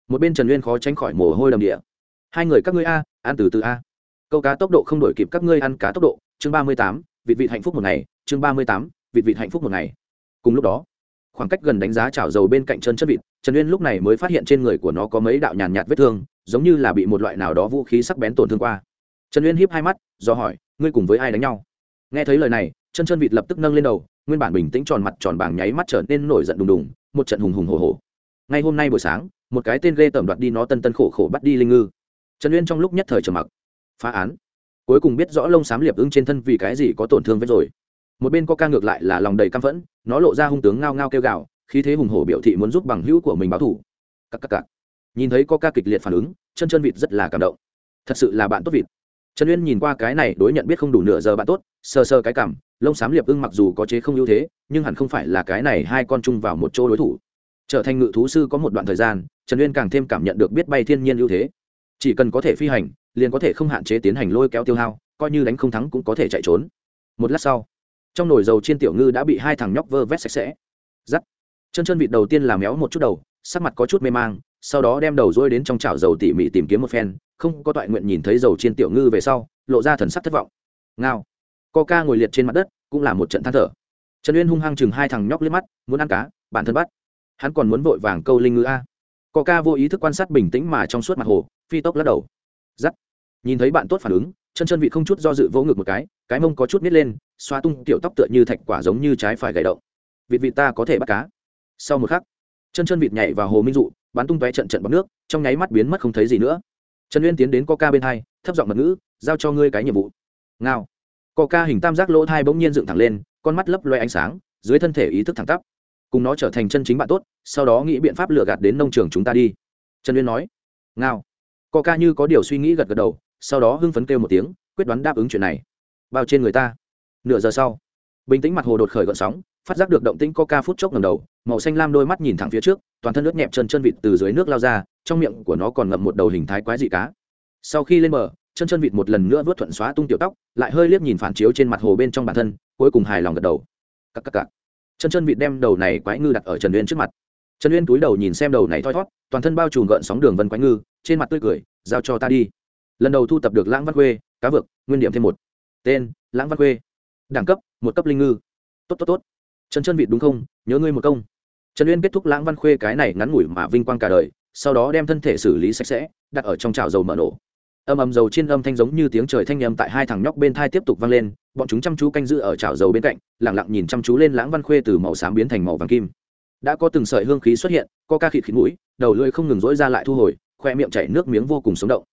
Một bên trần uyên khó tránh khỏi mồ hôi đầm địa. Hai người các ngươi a, ăn từ từ a. Câu cá tốc độ không đổi kịp các ngươi ăn cá tốc độ. Chương ba mươi tám, vịt vịt hạnh phúc một ngày. Chương ba mươi tám, vịt vịt hạnh phúc một ngày. Cùng lúc đó, khoảng cách gần đánh giá chảo dầu bên cạnh chân chất vịt, trần uyên lúc này mới phát hiện trên người của nó có mấy đạo nhàn nhạt vết thương, giống như là bị một loại nào đó vũ khí sắc bén tổn thương qua trần uyên hiếp hai mắt, do hỏi, ngươi cùng với ai đánh nhau? Nghe thấy lời này, chân chân vịt lập tức nâng lên đầu, nguyên bản bình tĩnh tròn mặt tròn bảng nháy mắt trở nên nổi giận đùng đùng, một trận hùng hùng hồ hồ ngay hôm nay buổi sáng, một cái tên ghê tởm đoạt đi nó tân tân khổ khổ bắt đi linh ngư. Trần uyên trong lúc nhất thời trầm mặc. Phá án. Cuối cùng biết rõ lông xám liệp ưng trên thân vì cái gì có tổn thương với rồi. Một bên có ca ngược lại là lòng đầy căm phẫn, nó lộ ra hung tướng ngao ngao kêu gào khi thế hùng hổ biểu thị muốn giúp bằng hữu của mình báo thủ cắc cắc cắc. nhìn thấy có ca kịch liệt phản ứng, chân chân vịt rất là cảm động. Thật sự là bạn tốt vịt trần uyên nhìn qua cái này đối nhận biết không đủ nửa giờ bạn tốt, sờ sờ cái cảm lông xám liệp ưng mặc dù có chế không ưu thế, nhưng hẳn không phải là cái này hai con chung vào một chỗ đối thủ. Trở thành ngự thú sư có một đoạn thời gian, trần uyên càng thêm cảm nhận được biết bay thiên nhiên ưu thế. Chỉ cần có thể phi hành, liền có thể không hạn chế tiến hành lôi kéo tiêu hao, coi như đánh không thắng cũng có thể chạy trốn. Một lát sau, trong nồi dầu trên tiểu ngư đã bị hai thằng nhóc vơ vét sạch sẽ. Giắt chân chân vịt đầu tiên làm méo một chút đầu, sắc mặt có chút mê mang, sau đó đem đầu dôi đến trong chảo dầu tỉ mỉ tìm kiếm một phen không có toại nguyện nhìn thấy dầu trên tiểu ngư về sau, lộ ra thần sắc thất vọng. Ngao. Ca ngồi liệt trên mặt đất, cũng là một trận than thở. Trần uyên hung hăng chừng hai thằng nhóc liếc mắt, muốn ăn cá, bản thân bắt. Hắn còn muốn vội vàng câu linh ngư a. Ca vô ý thức quan sát bình tĩnh mà trong suốt mặt hồ, phi tốc lắc đầu. Giắt. Nhìn thấy bạn tốt phản ứng, chân chân vị không chút do dự vỗ ngực một cái cái mông có chút nít lên, xoa tung tiểu tóc tựa như thạch quả giống như trái phải gậy động. Vịt vịt ta có thể bắt cá. Sau một khắc, chân chân vịt nhảy vào hồ minh dụ, bắn tung tóe trận trận bọc nước, trong nháy mắt biến mất không thấy gì nữa trần uyên tiến đến coca bên hai, thấp giọng mật ngữ, giao cho ngươi cái nhiệm vụ. Ngao. Coca hình tam giác lỗ thai bỗng nhiên dựng thẳng lên, con mắt lấp loe ánh sáng, dưới thân thể ý thức thẳng tắp. Cùng nó trở thành chân chính bạn tốt, sau đó nghĩ biện pháp lừa gạt đến nông trường chúng ta đi. Trần uyên nói. Ngao. Coca như có điều suy nghĩ gật gật đầu, sau đó hưng phấn kêu một tiếng, quyết đoán đáp ứng chuyện này. Bao trên người ta. Nửa giờ sau, bình tĩnh mặt hồ đột khởi gợn sóng, phát giác được động tĩnh coca phút chốc ngầm đầu, màu xanh lam đôi mắt nhìn thẳng phía trước, toàn thân nước nhẹp chân chân vịt từ dưới nước lao ra trong miệng của nó còn ngậm một đầu hình thái quái dị cá. Sau khi lên bờ, chân chân vịt một lần nữa vớt thuận xóa tung tiểu tóc, lại hơi liếc nhìn phản chiếu trên mặt hồ bên trong bản thân, cuối cùng hài lòng gật đầu. Cắc cắc cắc. chân chân vịt đem đầu này quái ngư đặt ở trần uyên trước mặt. Trần uyên túi đầu nhìn xem đầu này thoi thót, toàn thân bao trùm gợn sóng đường vân quái ngư, trên mặt tươi cười, giao cho ta đi. Lần đầu thu tập được lãng văn khuê, cá vực nguyên điểm thêm một. Tên, lãng văn khuê. Đẳng cấp, một cấp linh ngư. Tốt tốt tốt. Chân chân vịt đúng không? Nhớ ngươi một công. Trần uyên kết thúc lãng văn khuê cái này ngắn ngủi mà vinh quang cả đời sau đó đem thân thể xử lý sạch sẽ, đặt ở trong chảo dầu mở nổ. Âm ầm dầu trên âm thanh giống như tiếng trời thanh âm tại hai thằng nhóc bên thai tiếp tục vang lên, bọn chúng chăm chú canh giữ ở chảo dầu bên cạnh lẳng lặng nhìn chăm chú lên lãng văn khuê từ màu xám biến thành màu vàng kim. Đã có từng sợi hương khí xuất hiện, co ca khịt khịt mũi, đầu lưỡi không ngừng rỗi ra lại thu hồi, khoe miệng chảy nước miếng vô cùng sống động.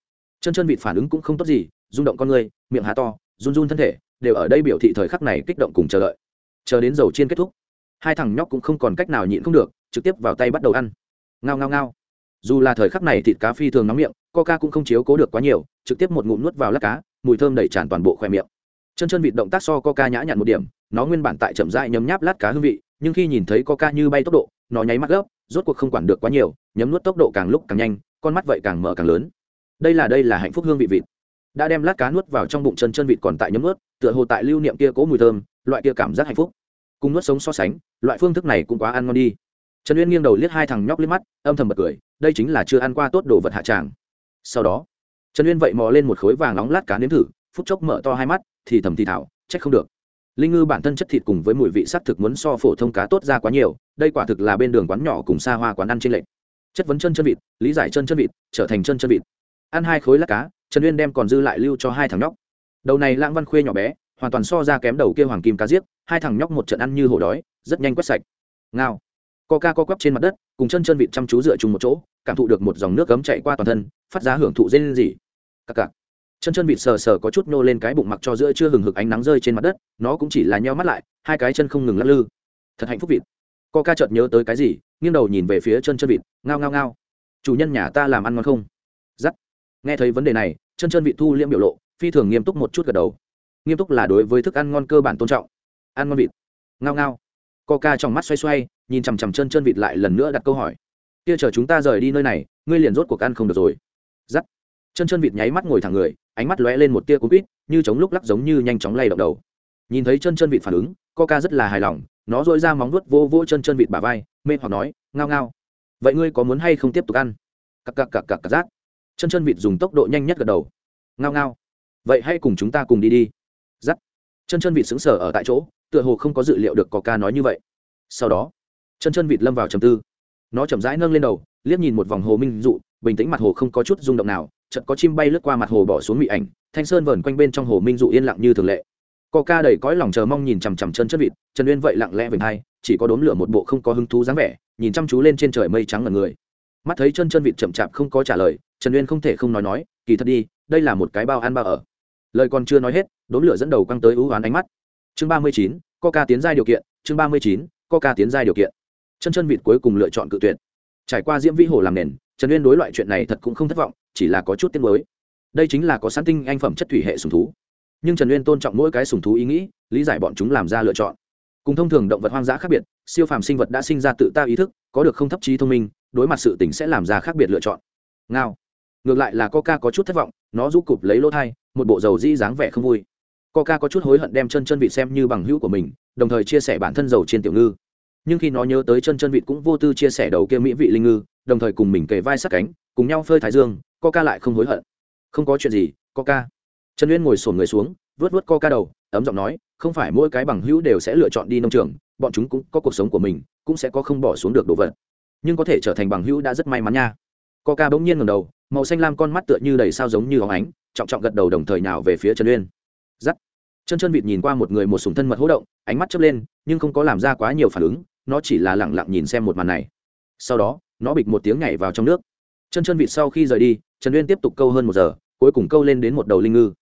Chân chân vịt phản ứng cũng không tốt gì, rung động con người, miệng há to, run run thân thể, đều ở đây biểu thị thời khắc này kích động cùng chờ đợi. Chờ đến dầu chiên kết thúc, hai thằng nhóc cũng không còn cách nào nhịn không được, trực tiếp vào tay bắt đầu ăn. Ngao ngao ngao dù là thời khắc này thịt cá phi thường nóng miệng, coca cũng không chiếu cố được quá nhiều, trực tiếp một ngụm nuốt vào lát cá, mùi thơm đầy tràn toàn bộ khoe miệng. Chân chân vịt động tác so coca nhã nhặn một điểm, nó nguyên bản tại chậm rãi nhấm nháp lát cá hương vị, nhưng khi nhìn thấy coca như bay tốc độ, nó nháy mắt gấp, rốt cuộc không quản được quá nhiều, nhấm nuốt tốc độ càng lúc càng nhanh, con mắt vậy càng mở càng lớn. Đây là đây là hạnh phúc hương vị vịt. Đã đem lát cá nuốt vào trong bụng chân chân vịt còn tại nhấm nuốt, tựa hồ tại lưu niệm kia cố mùi thơm, loại kia cảm giác hạnh phúc. Cùng nuốt sống so sánh, loại phương thức này cũng quá ăn ngon đi trần uyên nghiêng đầu liếc hai thằng nhóc liếc mắt, âm thầm bật cười, đây chính là chưa ăn qua tốt đồ vật hạ tràng. Sau đó, trần uyên vậy mò lên một khối vàng nóng lát cá nếm thử, phút chốc mở to hai mắt, thì thầm thì thảo trách không được. Linh ngư bản thân chất thịt cùng với mùi vị sắc thực muốn so phổ thông cá tốt ra quá nhiều, đây quả thực là bên đường quán nhỏ cùng xa hoa quán ăn trên lệch. chất vấn chân chân vịt, lý giải chân chân vịt, trở thành chân chân vịt. Ăn hai khối lát cá, trần uyên đem còn dư lại lưu cho hai thằng nhóc. Đầu này lãng văn khuê nhỏ bé, hoàn toàn so ra kém đầu kia hoàng kim cá giết hai thằng nhóc một trận ăn như hổ đói, rất nhanh quét sạch. Ngao. Coca co quắp trên mặt đất, cùng chân chân vịt chăm chú dựa chung một chỗ, cảm thụ được một dòng nước gấm chảy qua toàn thân, phát ra hưởng thụ rên rỉ. Các các. chân chân vịt sờ sờ có chút nô lên cái bụng mặc cho giữa chưa hừng hực ánh nắng rơi trên mặt đất, nó cũng chỉ là nheo mắt lại, hai cái chân không ngừng lắc lư. Thật hạnh phúc vịt. Coca chợt nhớ tới cái gì, nghiêng đầu nhìn về phía chân chân vịt, ngao ngao ngao. Chủ nhân nhà ta làm ăn ngon không? Dắt. nghe thấy vấn đề này, chân chân vịt thu liễm biểu lộ, phi thường nghiêm túc một chút gật đầu. Nghiêm túc là đối với thức ăn ngon cơ bản tôn trọng. Ăn ngon vịt. Ngao ngao. Coca trong mắt xoay xoay nhìn chằm chằm chân chân vịt lại lần nữa đặt câu hỏi. Kia chờ chúng ta rời đi nơi này, ngươi liền rốt cuộc ăn không được rồi. Giắt. Chân chân vịt nháy mắt ngồi thẳng người, ánh mắt lóe lên một tia cú quýt, như chống lúc lắc giống như nhanh chóng lay động đầu. Nhìn thấy chân chân vịt phản ứng, coca rất là hài lòng, nó dội ra móng vuốt vô vô chân chân vịt bà vai, mê hoặc nói, ngao ngao. Vậy ngươi có muốn hay không tiếp tục ăn? Cặc cặc cặc cặc cặc rác. Chân chân vịt dùng tốc độ nhanh nhất gật đầu. Ngao ngao. Vậy hãy cùng chúng ta cùng đi đi. Giắt. Chân chân vịt xứng sở ở tại chỗ, tựa hồ không có dự liệu được có ca nói như vậy. Sau đó chân chân vịt lâm vào trầm tư. Nó chậm rãi nâng lên đầu, liếc nhìn một vòng hồ minh dụ, bình tĩnh mặt hồ không có chút rung động nào, chợt có chim bay lướt qua mặt hồ bỏ xuống mị ảnh, thanh sơn vờn quanh bên trong hồ minh dụ yên lặng như thường lệ. Co ca đầy cõi lòng chờ mong nhìn chằm chằm chân chân vịt, trần uyên vậy lặng lẽ vềnh hai, chỉ có đốm lửa một bộ không có hứng thú dáng vẻ, nhìn chăm chú lên trên trời mây trắng ngần người. Mắt thấy chân chân vịt chậm chạp không có trả lời, trần uyên không thể không nói nói, kỳ thật đi, đây là một cái bao ăn bao ở. Lời còn chưa nói hết, đốm lửa dẫn đầu quăng tới ưu oán ánh mắt. Chương ba mươi chín coca tiến giai điều kiện, chương ba mươi chín coca tiến giai điều kiện chân chân vịt cuối cùng lựa chọn cự tuyệt. Trải qua diễm vĩ hồ làm nền, trần uyên đối loại chuyện này thật cũng không thất vọng, chỉ là có chút tiếc mới đây chính là có sẵn tinh anh phẩm chất thủy hệ sùng thú. Nhưng trần uyên tôn trọng mỗi cái sùng thú ý nghĩ, lý giải bọn chúng làm ra lựa chọn. Cùng thông thường động vật hoang dã khác biệt, siêu phàm sinh vật đã sinh ra tự ta ý thức, có được không thấp trí thông minh, đối mặt sự tỉnh sẽ làm ra khác biệt lựa chọn. Ngao. Ngược lại là coca có chút thất vọng, nó rút cụp lấy lỗ thai, một bộ dầu dĩ dáng vẻ không vui. Coca có chút hối hận đem chân chân vịt xem như bằng hữu của mình, đồng thời chia sẻ bản thân dầu trên tiểu ngư nhưng khi nó nhớ tới chân chân vịt cũng vô tư chia sẻ đầu kia mỹ vị linh ngư, đồng thời cùng mình kề vai sát cánh, cùng nhau phơi thái dương, coca lại không hối hận. Không có chuyện gì, coca. Trần uyên ngồi sổn người xuống vớt vớt coca đầu, ấm giọng nói, không phải mỗi cái bằng hữu đều sẽ lựa chọn đi nông trường, bọn chúng cũng có cuộc sống của mình, cũng sẽ có không bỏ xuống được đồ vật. Nhưng có thể trở thành bằng hữu đã rất may mắn nha. Coca bỗng nhiên ngầm đầu, màu xanh lam con mắt tựa như đầy sao giống như óng ánh, trọng trọng gật đầu đồng thời nào về phía trần uyên giắt. Chân chân vịt nhìn qua một người một sùng thân mật hỗ động, ánh mắt chớp lên, nhưng không có làm ra quá nhiều phản ứng nó chỉ là lẳng lặng nhìn xem một màn này. Sau đó, nó bịch một tiếng nhảy vào trong nước. Chân chân vịt sau khi rời đi, trần uyên tiếp tục câu hơn một giờ, cuối cùng câu lên đến một đầu linh ngư.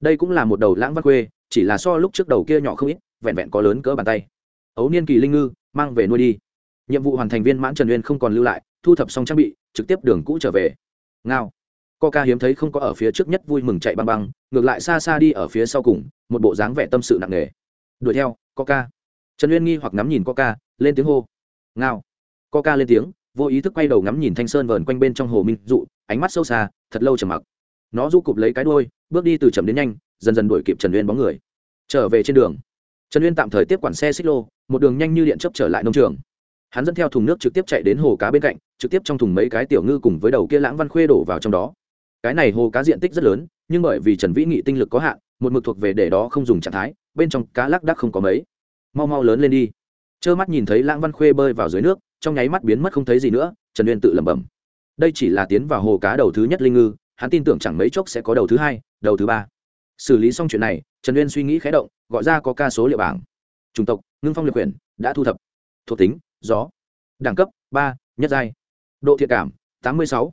Đây cũng là một đầu lãng văn khuê chỉ là so lúc trước đầu kia nhỏ không ít, vẹn vẹn có lớn cỡ bàn tay. Ấu niên kỳ linh ngư, mang về nuôi đi. Nhiệm vụ hoàn thành viên mãn trần uyên không còn lưu lại, thu thập xong trang bị, trực tiếp đường cũ trở về. Ngao. Coca hiếm thấy không có ở phía trước nhất vui mừng chạy băng băng, ngược lại xa xa đi ở phía sau cùng, một bộ dáng vẻ tâm sự nặng nề. Đuổi theo coca trần uyên nghi hoặc ngắm nhìn coca lên tiếng hô. Ngao. Coca lên tiếng, vô ý thức quay đầu ngắm nhìn thanh sơn vờn quanh bên trong hồ minh dụ, ánh mắt sâu xa, thật lâu trầm mặc. Nó du cụp lấy cái đôi bước đi từ chậm đến nhanh, dần dần đuổi kịp trần uyên bóng người. Trở về trên đường. Trần uyên tạm thời tiếp quản xe xích lô, một đường nhanh như điện chấp trở lại nông trường. Hắn dẫn theo thùng nước trực tiếp chạy đến hồ cá bên cạnh, trực tiếp trong thùng mấy cái tiểu ngư cùng với đầu kia lãng văn khuê đổ vào trong đó. Cái này hồ cá diện tích rất lớn, nhưng bởi vì trần vĩ nghị tinh lực có hạn, một mực thuộc về để đó không dùng trạng thái, bên trong cá lác đắc không có mấy. Mau mau lớn lên đi trơ mắt nhìn thấy lãng văn khuê bơi vào dưới nước, trong nháy mắt biến mất không thấy gì nữa, trần uyên tự lẩm bẩm. Đây chỉ là tiến vào hồ cá đầu thứ nhất linh ngư, hắn tin tưởng chẳng mấy chốc sẽ có đầu thứ hai, đầu thứ ba. Xử lý xong chuyện này, trần uyên suy nghĩ khé động, gọi ra có ca số liệu bảng. Chủng tộc, ngưng phong liệt quyển, đã thu thập. Thuộc tính, gió. Đẳng cấp, ba, nhất giai. Độ thiện cảm, tám mươi sáu.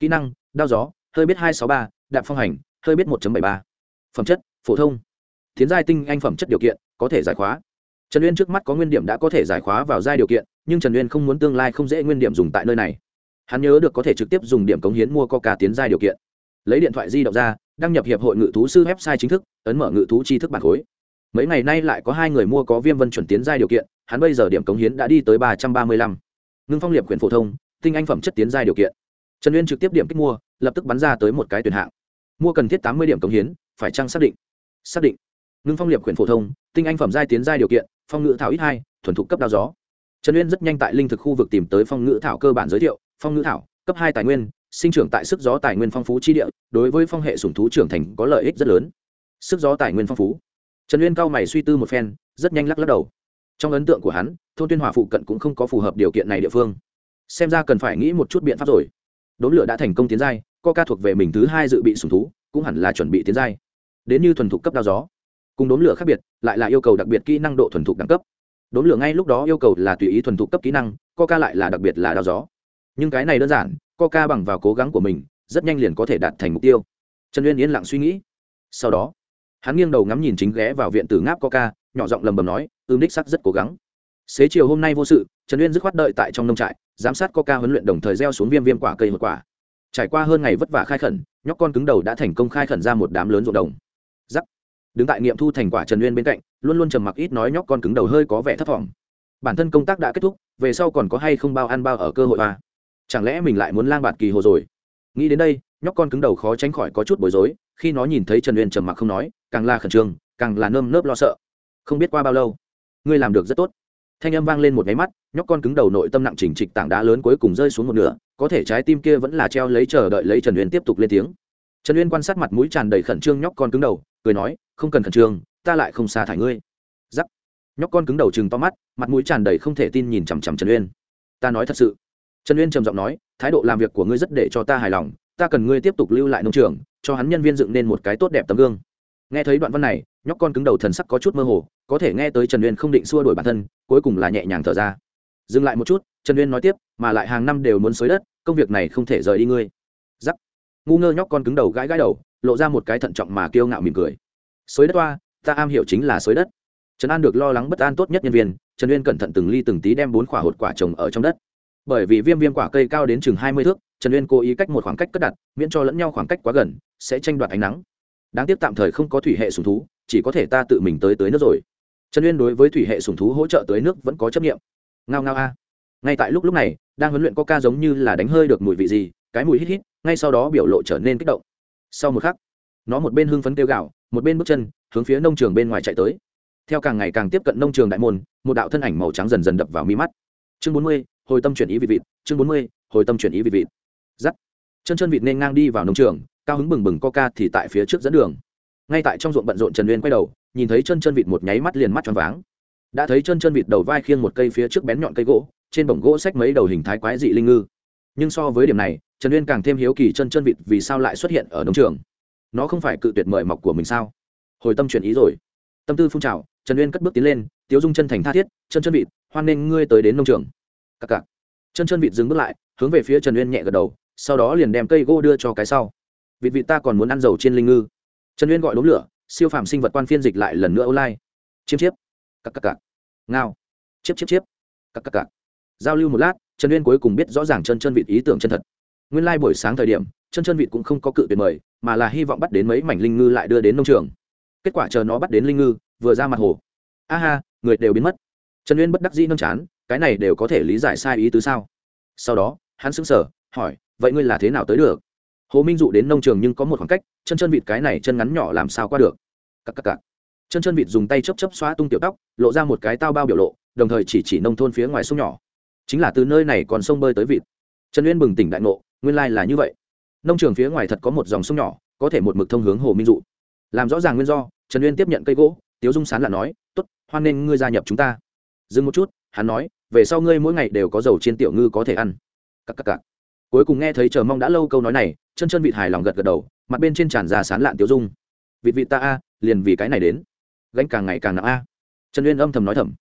Kỹ năng, đao gió, hơi biết hai sáu ba, đạp phong hành, hơi biết một bảy ba. Phẩm chất, phổ thông. Tiến giai tinh anh phẩm chất điều kiện, có thể giải khóa trần uyên trước mắt có nguyên điểm đã có thể giải khóa vào giai điều kiện, nhưng trần uyên không muốn tương lai không dễ nguyên điểm dùng tại nơi này. Hắn nhớ được có thể trực tiếp dùng điểm cống hiến mua coca tiến giai điều kiện. Lấy điện thoại di động ra, đăng nhập hiệp hội ngự thú sư website chính thức, ấn mở ngự thú tri thức bản khối. Mấy ngày nay lại có hai người mua có viêm vân chuẩn tiến giai điều kiện, hắn bây giờ điểm cống hiến đã đi tới ba trăm ba mươi lăm. Ngưng phong liệp quyền phổ thông, tinh anh phẩm chất tiến giai điều kiện. Trần uyên trực tiếp điểm kích mua, lập tức bắn ra tới một cái tuyển hạng. Mua cần thiết tám mươi điểm cống hiến, phải chăng xác định? Xác định. Ngưng phong liệp quyền phổ thông, tinh anh phẩm giai tiến giai điều kiện phong ngữ thảo ít hai, thuần thục cấp đao gió. Trần uyên rất nhanh tại linh thực khu vực tìm tới phong ngữ thảo cơ bản giới thiệu, phong ngữ thảo, cấp hai tài nguyên, sinh trưởng tại sức gió tài nguyên phong phú chi địa, đối với phong hệ sủng thú trưởng thành có lợi ích rất lớn. Sức gió tài nguyên phong phú. Trần uyên cao mày suy tư một phen, rất nhanh lắc lắc đầu. Trong ấn tượng của hắn, thôn tuyên hòa phụ cận cũng không có phù hợp điều kiện này địa phương. Xem ra cần phải nghĩ một chút biện pháp rồi. Đốn lửa đã thành công tiến giai ca thuộc về mình thứ hai dự bị sủng thú, cũng hẳn là chuẩn bị tiến giai. Đến như thuần thục cấp đao gió cùng đốn lửa khác biệt, lại là yêu cầu đặc biệt kỹ năng độ thuần thục đẳng cấp. Đốn lửa ngay lúc đó yêu cầu là tùy ý thuần thục cấp kỹ năng ca lại là đặc biệt là đao gió. Nhưng cái này đơn giản ca bằng vào cố gắng của mình, rất nhanh liền có thể đạt thành mục tiêu. Trần uyên yên lặng suy nghĩ. Sau đó, hắn nghiêng đầu ngắm nhìn chính ghé vào viện tử ngáp coca, nhỏ giọng lầm bầm nói, ưm đích sắc rất cố gắng. Xế chiều hôm nay vô sự, trần uyên dứt khoát đợi tại trong nông trại, giám sát coca huấn luyện đồng thời gieo xuống viêm viêm quả cây một quả. Trải qua hơn ngày vất vả khai khẩn, nhóc con cứng đầu đã thành công khai khẩn ra một đám lớn ruộng đồng. Giắc đứng tại nghiệm thu thành quả trần uyên bên cạnh, luôn luôn trầm mặc ít nói nhóc con cứng đầu hơi có vẻ thất vọng bản thân công tác đã kết thúc, về sau còn có hay không bao ăn bao ở cơ hội à? chẳng lẽ mình lại muốn lang bạt kỳ hồ rồi? Nghĩ đến đây, nhóc con cứng đầu khó tránh khỏi có chút bối rối, khi nó nhìn thấy trần uyên trầm mặc không nói, càng là khẩn trương, càng là nơm nớp lo sợ. Không biết qua bao lâu, ngươi làm được rất tốt. Thanh âm vang lên một máy mắt, nhóc con cứng đầu nội tâm nặng chỉnh trịch tảng đá lớn cuối cùng rơi xuống một nửa, có thể trái tim kia vẫn là treo lấy chờ đợi lấy trần uyên tiếp tục lên tiếng. Trần uyên quan sát mặt mũi tràn đầy khẩn trương nhóc con cứng đầu cười nói, không cần khẩn trương, ta lại không xa thải ngươi. Giắc. Nhóc con cứng đầu chừng to mắt, mặt mũi tràn đầy không thể tin nhìn chằm chằm trần uyên. Ta nói thật sự. Trần uyên trầm giọng nói, thái độ làm việc của ngươi rất để cho ta hài lòng, ta cần ngươi tiếp tục lưu lại nông trường, cho hắn nhân viên dựng nên một cái tốt đẹp tấm gương. Nghe thấy đoạn văn này, nhóc con cứng đầu thần sắc có chút mơ hồ, có thể nghe tới trần uyên không định xua đổi bản thân, cuối cùng là nhẹ nhàng thở ra. Dừng lại một chút, trần uyên nói tiếp, mà lại hàng năm đều muốn xới đất, công việc này không thể rời đi ngươi. Giắc. Ngu ngơ nhóc con cứng đầu gãi gãi đầu lộ ra một cái thận trọng mà kiêu ngạo mỉm cười. Xới đất toa, ta am hiểu chính là xới đất. Trần an được lo lắng bất an tốt nhất nhân viên, trần uyên cẩn thận từng ly từng tí đem bốn quả hột quả trồng ở trong đất. Bởi vì viêm viêm quả cây cao đến chừng hai mươi thước, trần uyên cố ý cách một khoảng cách cất đặt, miễn cho lẫn nhau khoảng cách quá gần, sẽ tranh đoạt ánh nắng. Đáng tiếc tạm thời không có thủy hệ sùng thú, chỉ có thể ta tự mình tới tới nước rồi. Trần uyên đối với thủy hệ sùng thú hỗ trợ tới nước vẫn có chấp nghiệm ngao ngao a. Ngay tại lúc lúc này, đang huấn luyện có ca giống như là đánh hơi được mùi vị gì, cái mùi hít hít, ngay sau đó biểu lộ trở nên kích động sau một khắc, nó một bên hưng phấn kêu gạo một bên bước chân, hướng phía nông trường bên ngoài chạy tới. Theo càng ngày càng tiếp cận nông trường đại môn, một đạo thân ảnh màu trắng dần dần đập vào mi mắt. Chương bốn mươi, hồi tâm chuyển ý vị vịt, chương bốn mươi, hồi tâm chuyển ý vị vịt. Giắt. Chân chân vịt nên ngang đi vào nông trường, cao hứng bừng bừng coca thì tại phía trước dẫn đường. Ngay tại trong ruộng bận rộn trần uyên quay đầu, nhìn thấy chân chân vịt một nháy mắt liền mắt tròn váng. Đã thấy chân chân vịt đầu vai khiêng một cây phía trước bén nhọn cây gỗ, trên bổng gỗ xách mấy đầu hình thái quái dị linh ngư nhưng so với điểm này trần uyên càng thêm hiếu kỳ chân chân vịt vì sao lại xuất hiện ở nông trường. Nó không phải cự tuyệt mời mọc của mình sao? Hồi tâm chuyển ý rồi. Tâm tư phun trào trần uyên cất bước tiến lên tiếu dung chân thành tha thiết chân chân vịt hoan nghênh ngươi tới đến nông trường. Cặc cặc. Chân chân vịt dừng bước lại hướng về phía trần uyên nhẹ gật đầu sau đó liền đem cây gỗ đưa cho cái sau. Vịt vịt ta còn muốn ăn dầu trên linh ngư. Trần uyên gọi đốm lửa siêu phàm sinh vật quan phiên dịch lại lần nữa online. Chiêm chiếp. Cặc cặc cặc. Ngao. Chiếp chiếp chiếp. Cặc cặc cặc, giao lưu một lát trần uyên cuối cùng biết rõ ràng chân chân vịt ý tưởng chân thật. Nguyên lai、like、buổi sáng thời điểm chân chân vịt cũng không có cự tuyệt mời, mà là hy vọng bắt đến mấy mảnh linh ngư lại đưa đến nông trường. Kết quả chờ nó bắt đến linh ngư, vừa ra mặt hồ. A ha, người đều biến mất. Trần uyên bất đắc dĩ nâng chán, cái này đều có thể lý giải sai ý tứ sao? Sau đó, hắn xứng sở hỏi, vậy ngươi là thế nào tới được? Hồ minh dụ đến nông trường nhưng có một khoảng cách chân chân vịt cái này chân ngắn nhỏ làm sao qua được? Cặp cặp cặp chân chân vịt dùng tay chấp chấp xóa tung tiểu tóc, lộ ra một cái tao bao biểu lộ, đồng thời chỉ chỉ nông thôn phía ngoài sông nhỏ chính là từ nơi này còn sông bơi tới vịt. Trần uyên bừng tỉnh đại ngộ, nguyên lai là như vậy. Nông trường phía ngoài thật có một dòng sông nhỏ, có thể một mực thông hướng hồ minh dụ. Làm rõ ràng nguyên do, trần uyên tiếp nhận cây gỗ, tiếu dung sán là nói t ố t hoan nên ngươi gia nhập chúng ta. Dừng một chút, hắn nói, về sau ngươi mỗi ngày đều có dầu trên tiểu ngư có thể ăn. Cắc cắc cắc. cuối cùng nghe thấy chờ mong đã lâu câu nói này, chân chân vịt hài lòng gật gật đầu, mặt bên trên tràn ra sán lạn tiếu dung. Vịt vịt ta a, liền vì cái này đến. Gánh càng ngày càng nặng a. Trần uyên âm thầm nói thầm.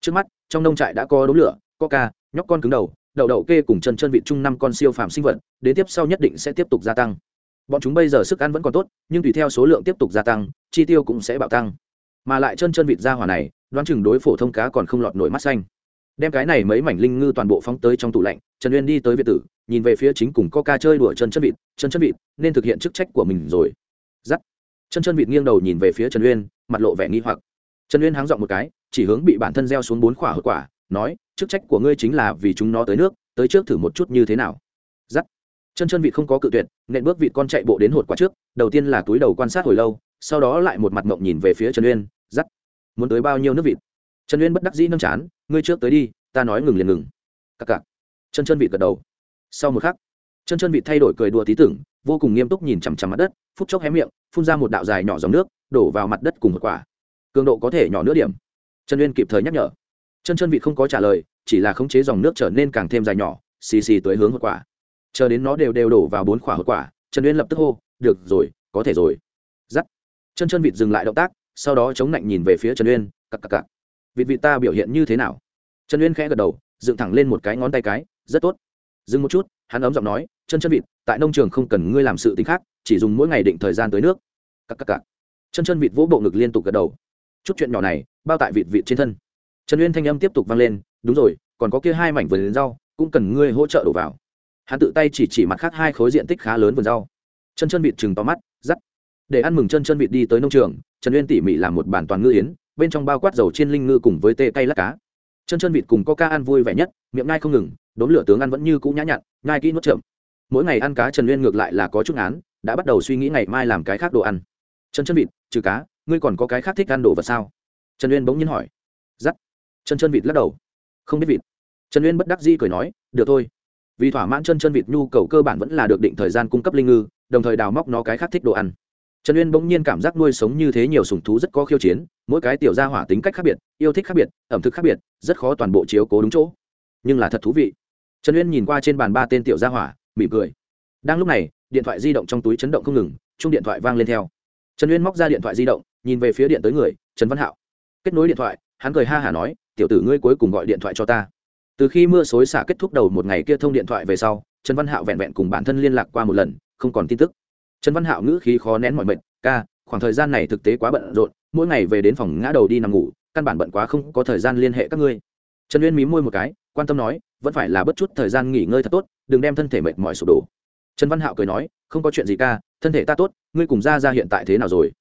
Trước mắt, trong nông trại đã có đống lửa coca nhóc con cứng đầu, đậu đậu kê cùng chân chân vịt chung năm con siêu phàm sinh vật, đến tiếp sau nhất định sẽ tiếp tục gia tăng. Bọn chúng bây giờ sức ăn vẫn còn tốt, nhưng tùy theo số lượng tiếp tục gia tăng, chi tiêu cũng sẽ bạo tăng. Mà lại chân chân vịt ra hỏa này, đoán chừng đối phổ thông cá còn không lọt nổi mắt xanh. Đem cái này mấy mảnh linh ngư toàn bộ phóng tới trong tủ lạnh, trần uyên đi tới việt tử, nhìn về phía chính cùng coca chơi đùa chân chân vịt, chân chân vịt, nên thực hiện chức trách của mình rồi. Giắt. Chân chân vịt nghiêng đầu nhìn về phía trần uyên, mặt lộ vẻ nghi hoặc. Trần uyên háng dọn một cái, chỉ hướng bị bản thân gieo xuống bốn quả hậu quả nói, chức trách của ngươi chính là vì chúng nó tới nước, tới trước thử một chút như thế nào. Giắt. Chân chân vịt không có cự tuyệt, nện bước vịt con chạy bộ đến hột quả trước, đầu tiên là túi đầu quan sát hồi lâu, sau đó lại một mặt mộng nhìn về phía trần uyên, giắt. Muốn tới bao nhiêu nước vịt? Trần uyên bất đắc dĩ nâng chán, ngươi trước tới đi, ta nói ngừng liền ngừng. Cặc cặc. Chân chân vịt gật đầu. Sau một khắc, chân chân vịt thay đổi cười đùa tí tưởng, vô cùng nghiêm túc nhìn chằm chằm mặt đất, phút chốc hé miệng, phun ra một đạo dài nhỏ dòng nước, đổ vào mặt đất cùng một quả. Cường độ có thể nhỏ nửa điểm. Trần uyên kịp thời nhắc nhở chân chân vịt không có trả lời, chỉ là khống chế dòng nước trở nên càng thêm dài nhỏ, xì xì tới hướng hậu quả. Chờ đến nó đều đều đổ vào bốn quả hậu quả, trần uyên lập tức hô, được rồi, có thể rồi. Dắt chân chân vịt dừng lại động tác, sau đó chống lạnh nhìn về phía trần uyên cặp cặp cặp vịt vịt ta biểu hiện như thế nào? Trần uyên khẽ gật đầu, dựng thẳng lên một cái ngón tay cái, rất tốt. Dừng một chút, hắn ấm giọng nói, chân chân vịt, tại nông trường không cần ngươi làm sự tính khác, chỉ dùng mỗi ngày định thời gian tới nước. Cặp cặp cặp chân chân vịt vỗ bộ ngực liên tục gật đầu. Chút chuyện nhỏ này, bao tại vịt vịt trên thân trần uyên thanh âm tiếp tục vang lên, đúng rồi, còn có kia hai mảnh vườn rau, cũng cần ngươi hỗ trợ đổ vào. Hắn tự tay chỉ chỉ mặt khác hai khối diện tích khá lớn vườn rau. Chân chân vịt chừng to mắt dắt để ăn mừng chân chân vịt đi tới nông trường, trần uyên tỉ mỉ làm một bản toàn ngư yến, bên trong bao quát dầu chiên linh ngư cùng với tê cay lát cá. Chân chân vịt cùng coca ăn vui vẻ nhất, miệng ngai không ngừng đốn lửa tướng ăn vẫn như cũ nhã nhặn, ngai kỹ nuốt chậm. Mỗi ngày ăn cá trần uyên ngược lại là có chút án đã bắt đầu suy nghĩ ngày mai làm cái khác đồ ăn. Chân chân vịt, trừ cá, ngươi còn có cái khác thích ăn đồ vật sao? Trần uyên bỗng nhiên hỏi. Giắt chân chân vịt lắc đầu. Không biết vịt. Trần uyên bất đắc dĩ cười nói, được thôi. Vì thỏa mãn chân chân vịt nhu cầu cơ bản vẫn là được định thời gian cung cấp linh ngư, đồng thời đào móc nó cái khác thích đồ ăn. Trần uyên bỗng nhiên cảm giác nuôi sống như thế nhiều sùng thú rất có khiêu chiến, mỗi cái tiểu gia hỏa tính cách khác biệt, yêu thích khác biệt, ẩm thực khác biệt, rất khó toàn bộ chiếu cố đúng chỗ. Nhưng là thật thú vị. Trần uyên nhìn qua trên bàn ba tên tiểu gia hỏa, mỉm cười. Đang lúc này, điện thoại di động trong túi chấn động không ngừng, chung điện thoại vang lên theo. Trần uyên móc ra điện thoại di động, nhìn về phía điện tới người, trần văn hạo. Kết nối điện thoại, hắn cười ha hả nói tiểu tử ngươi cuối cùng gọi điện thoại cho ta. Từ khi mưa xối xả kết thúc đầu một ngày kia thông điện thoại về sau, trần văn hạo vẹn vẹn cùng bản thân liên lạc qua một lần, không còn tin tức. Trần văn hạo ngữ khí khó nén mọi mệnh ca, khoảng thời gian này thực tế quá bận rộn, mỗi ngày về đến phòng ngã đầu đi nằm ngủ, căn bản bận quá không có thời gian liên hệ các ngươi. Trần uyên mí môi một cái, quan tâm nói, vẫn phải là bất chút thời gian nghỉ ngơi thật tốt, đừng đem thân thể mệt mỏi sụp đổ. Trần văn hạo cười nói, không có chuyện gì ca, thân thể ta tốt, ngươi cùng ra ra hiện tại thế nào rồi?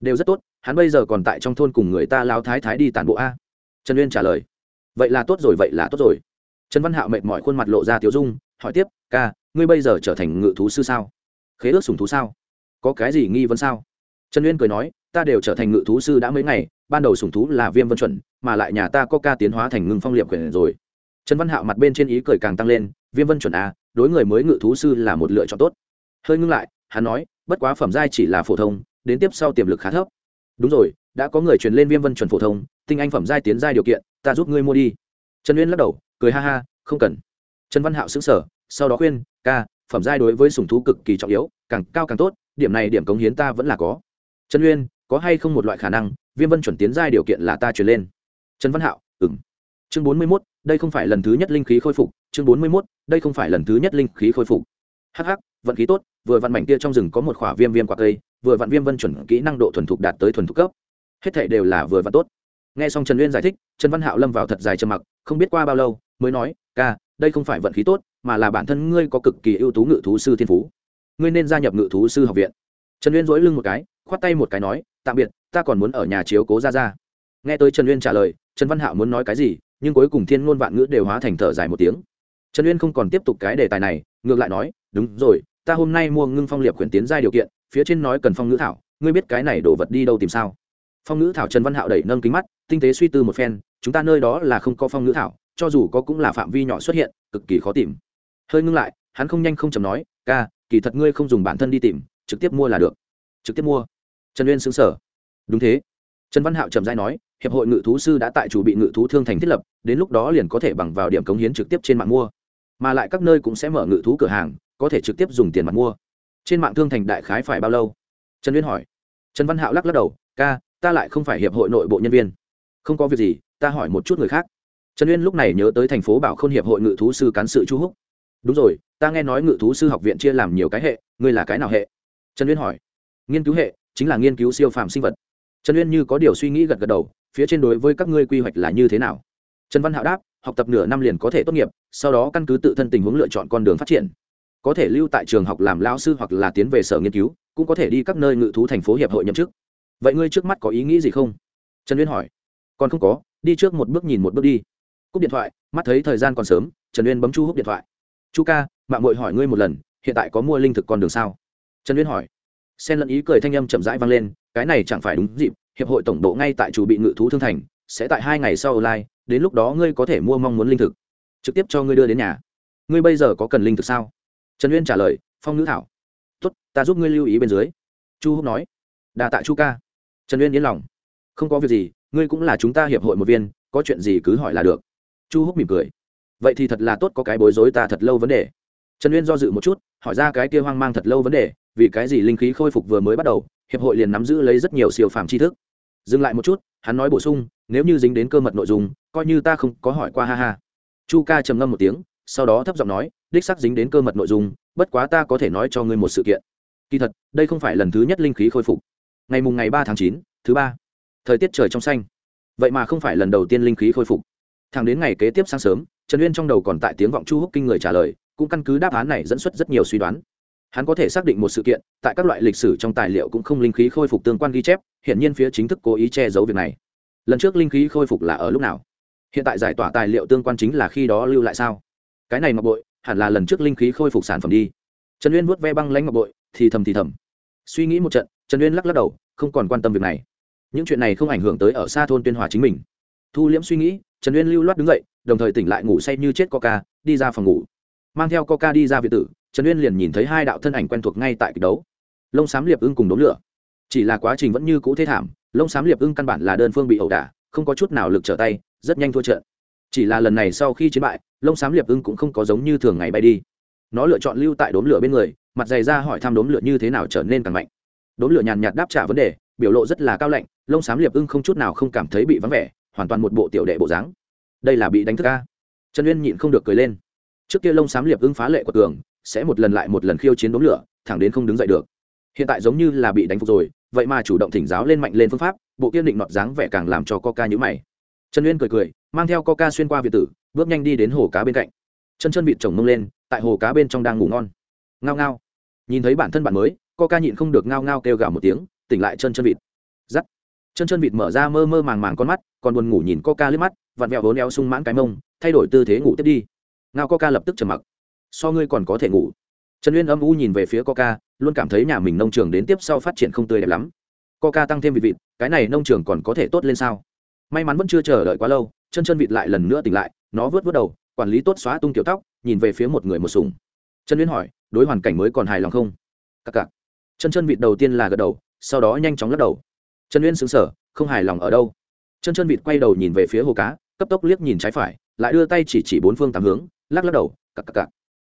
Đều rất tốt, hắn bây giờ còn tại trong thôn cùng người ta lao thái thái đi tàn bộ a trần uyên trả lời, vậy là tốt rồi, vậy là tốt rồi. Trần văn hạo mệt mỏi khuôn mặt lộ ra tiếu dung, hỏi tiếp, ca, ngươi bây giờ trở thành ngự thú sư sao? Khế ước sùng thú sao? Có cái gì nghi vấn sao? Trần uyên cười nói, ta đều trở thành ngự thú sư đã mấy ngày, ban đầu sùng thú là viêm vân chuẩn, mà lại nhà ta có ca tiến hóa thành ngưng phong liệm quyền rồi. Trần văn hạo mặt bên trên ý cười càng tăng lên, viêm vân chuẩn a đối người mới ngự thú sư là một lựa chọn tốt. Hơi ngưng lại, hắn nói, bất quá phẩm giai chỉ là phổ thông, đến tiếp sau tiềm lực khá thấp. Đúng rồi, đã có người truyền lên viêm vân chuẩn phổ thông tinh anh phẩm giai tiến giai điều kiện, ta giúp ngươi mua đi. Trần uyên lắc đầu, cười ha ha, không cần. Trần văn hạo xứng sở sau đó khuyên, ca, phẩm giai đối với sùng thú cực kỳ trọng yếu, càng cao càng tốt, điểm này điểm cống hiến ta vẫn là có. Trần uyên, có hay không một loại khả năng, viêm vân chuẩn tiến giai điều kiện là ta chuyển lên? Trần văn hạo ừng chương bốn mươi mốt, đây không phải lần thứ nhất linh khí khôi phục. Chương bốn mươi mốt, đây không phải lần thứ nhất linh khí khôi phục. Hh vận khí tốt, vừa vặn mảnh kia trong rừng có một khỏa viêm viêm quả cây, vừa vặn viêm vân chuẩn kỹ năng độ thuần thục đạt tới thuần thục cấp. Hết thảy đều là vừa vặn tốt nghe xong trần uyên giải thích, trần văn hạo lâm vào thật dài trầm mặc, không biết qua bao lâu, mới nói, ca, đây không phải vận khí tốt, mà là bản thân ngươi có cực kỳ ưu tú ngự thú sư thiên phú. Ngươi nên gia nhập ngự thú sư học viện. Trần uyên dỗi lưng một cái, khoát tay một cái nói, tạm biệt, ta còn muốn ở nhà chiếu cố ra ra nghe tới trần uyên trả lời, trần văn hạo muốn nói cái gì, nhưng cuối cùng thiên ngôn vạn ngữ đều hóa thành thở dài một tiếng. Trần uyên không còn tiếp tục cái đề tài này, ngược lại nói, đúng rồi, ta hôm nay mua ngưng phong liệp quyển tiến ra điều kiện, phía trên nói cần phong ngữ thảo, ngươi biết cái này đổ vật đi đâu tìm sao? Phong ngữ thảo trần văn hạo đẩy nâng kính mắt tinh tế suy tư một phen, chúng ta nơi đó là không có phong ngữ thảo, cho dù có cũng là phạm vi nhỏ xuất hiện, cực kỳ khó tìm. Hơi ngưng lại, hắn không nhanh không chầm nói, ca, kỳ thật ngươi không dùng bản thân đi tìm, trực tiếp mua là được. Trực tiếp mua? Trần uyên xứng sở đúng thế. Trần văn hạo trầm dai nói, hiệp hội ngự thú sư đã tại chủ bị ngự thú thương thành thiết lập, đến lúc đó liền có thể bằng vào điểm cống hiến trực tiếp trên mạng mua. Mà lại các nơi cũng sẽ mở ngự thú cửa hàng, có thể trực tiếp dùng tiền mặt mua. Trên mạng thương thành đại khái phải bao lâu? Trần uyên hỏi. Trần văn hạo lắc lắc đầu, ca, ta lại không phải hiệp hội nội bộ nhân viên không có việc gì, ta hỏi một chút người khác. Trần uyên lúc này nhớ tới thành phố bảo k h ô n hiệp hội ngự thú sư cán sự chu húc. Đúng rồi, ta nghe nói ngự thú sư học viện chia làm nhiều cái hệ, ngươi là cái nào hệ? Trần uyên hỏi. Nghiên cứu hệ, chính là nghiên cứu siêu phàm sinh vật. Trần uyên như có điều suy nghĩ gật gật đầu, phía trên đối với các ngươi quy hoạch là như thế nào? Trần văn hạo đáp, học tập nửa năm liền có thể tốt nghiệp, sau đó căn cứ tự thân tình huống lựa chọn con đường phát triển. Có thể lưu tại trường học làm lao sư hoặc là tiến về sở nghiên cứu, cũng có thể đi các nơi ngự thú thành phố hiệp hội nhậm chức. Vậy ngươi trước mắt có ý nghĩ gì không? Trần uyên hỏi còn không có, đi trước một bước nhìn một bước đi. Cúp điện thoại, mắt thấy thời gian còn sớm, trần uyên bấm chu húc điện thoại. Chu ca, mạng mội hỏi ngươi một lần, hiện tại có mua linh thực con đường sao? Trần uyên hỏi. Xen lẫn ý cười thanh âm chậm rãi vang lên, cái này chẳng phải đúng dịp, hiệp hội tổng độ ngay tại chủ bị ngự thú thương thành, sẽ tại hai ngày sau online, đến lúc đó ngươi có thể mua mong muốn linh thực. Trực tiếp cho ngươi đưa đến nhà. Ngươi bây giờ có cần linh thực sao? Trần uyên trả lời, phong Nữ thảo. Tốt, ta giúp ngươi lưu ý bên dưới. Chu húc nói. Đà tạ chu ca. Trần uyên yên lòng. Không có việc gì ngươi cũng là chúng ta hiệp hội một viên, có chuyện gì cứ hỏi là được. Chu húc mỉm cười. Vậy thì thật là tốt có cái bối rối ta thật lâu vấn đề. Trần uyên do dự một chút, hỏi ra cái kia hoang mang thật lâu vấn đề, vì cái gì linh khí khôi phục vừa mới bắt đầu, hiệp hội liền nắm giữ lấy rất nhiều siêu phàm tri thức. Dừng lại một chút, hắn nói bổ sung, nếu như dính đến cơ mật nội dung, coi như ta không có hỏi qua ha ha. Chu ca trầm ngâm một tiếng, sau đó thấp giọng nói, đích sắc dính đến cơ mật nội dung, bất quá ta có thể nói cho ngươi một sự kiện. Kỳ thật, đây không phải lần thứ nhất linh khí khôi phục. Ngày mùng ngày ba tháng chín, thứ ba thời tiết trời trong xanh. Vậy mà không phải lần đầu tiên linh khí khôi phục. Thẳng đến ngày kế tiếp sáng sớm, trần uyên trong đầu còn tại tiếng vọng chu húc kinh người trả lời, cũng căn cứ đáp án này dẫn xuất rất nhiều suy đoán. Hắn có thể xác định một sự kiện, tại các loại lịch sử trong tài liệu cũng không linh khí khôi phục tương quan ghi chép hiện nhiên phía chính thức cố ý che giấu việc này. Lần trước linh khí khôi phục là ở lúc nào? Hiện tại giải tỏa tài liệu tương quan chính là khi đó lưu lại sao? Cái này ngọc bội, hẳn là lần trước linh khí khôi phục sản phẩm đi. Trần uyên vuốt ve băng lãnh ngọc bội, thì thầm thì thầm. Suy nghĩ một trận, trần uyên lắc lắc đầu, không còn quan tâm việc này những chuyện này không ảnh hưởng tới ở xa thôn tuyên hòa chính mình. Thu liễm suy nghĩ, trần uyên lưu loát đứng dậy, đồng thời tỉnh lại ngủ say như chết coca, đi ra phòng ngủ. Mang theo coca đi ra việt tử, trần uyên liền nhìn thấy hai đạo thân ảnh quen thuộc ngay tại kịch đấu. Lông xám liệp ưng cùng đốn lửa. Chỉ là quá trình vẫn như cũ thế thảm, lông xám liệp ưng căn bản là đơn phương bị ẩu đả, không có chút nào lực trở tay, rất nhanh thua trận. Chỉ là lần này sau khi chiến bại, lông xám liệp ưng cũng không có giống như thường ngày bay đi. Nó lựa chọn lưu tại đốn lửa bên người, mặt dày ra hỏi thăm đốn lửa như thế nào trở nên càng mạnh. Đốn lửa nhàn nhạt đáp trả vấn đề biểu lộ rất là cao lạnh, lông xám liệp ưng không chút nào không cảm thấy bị vắng vẻ, hoàn toàn một bộ tiểu đệ bộ dáng. Đây là bị đánh thức ca trần uyên nhịn không được cười lên. Trước kia lông xám liệp ưng phá lệ của tường, sẽ một lần lại một lần khiêu chiến đốn lửa, thẳng đến không đứng dậy được. Hiện tại giống như là bị đánh phục rồi, vậy mà chủ động thỉnh giáo lên mạnh lên phương pháp, bộ kiên định nọt dáng vẻ càng làm cho coca nhữ mày. Trần uyên cười cười, mang theo coca xuyên qua việt tử, bước nhanh đi đến hồ cá bên cạnh. Chân chân vịt chồng mông lên, tại hồ cá bên trong đang ngủ ngon. Ngao ngao. Nhìn thấy bản thân bạn mới, coca nhịn không được ngao ngao kêu gào một tiếng tỉnh lại chân chân vịt. Giắt. Chân chân vịt mở ra mơ mơ màng màng con mắt, còn buồn ngủ nhìn coca liếc mắt, vặn vẹo vốn éo sung mãn cái mông, thay đổi tư thế ngủ tiếp đi. Ngao coca lập tức trầm mặc. So ngươi còn có thể ngủ. Trần uyên âm u nhìn về phía coca, luôn cảm thấy nhà mình nông trường đến tiếp sau phát triển không tươi đẹp lắm. Coca tăng thêm vịt vịt, cái này nông trường còn có thể tốt lên sao? May mắn vẫn chưa chờ đợi quá lâu, chân chân vịt lại lần nữa tỉnh lại, nó vớt vớt đầu, quản lý tốt xóa tung kiểu tóc, nhìn về phía một người một sùng trần uyên hỏi, đối hoàn cảnh mới còn hài lòng không? Cặc cặc. Chân chân vịt đầu tiên là gật đầu sau đó nhanh chóng lắc đầu. Trần uyên xứng sở không hài lòng ở đâu. Chân chân vịt quay đầu nhìn về phía hồ cá, cấp tốc liếc nhìn trái phải, lại đưa tay chỉ chỉ bốn phương tám hướng, lắc lắc đầu cặp cặp cặp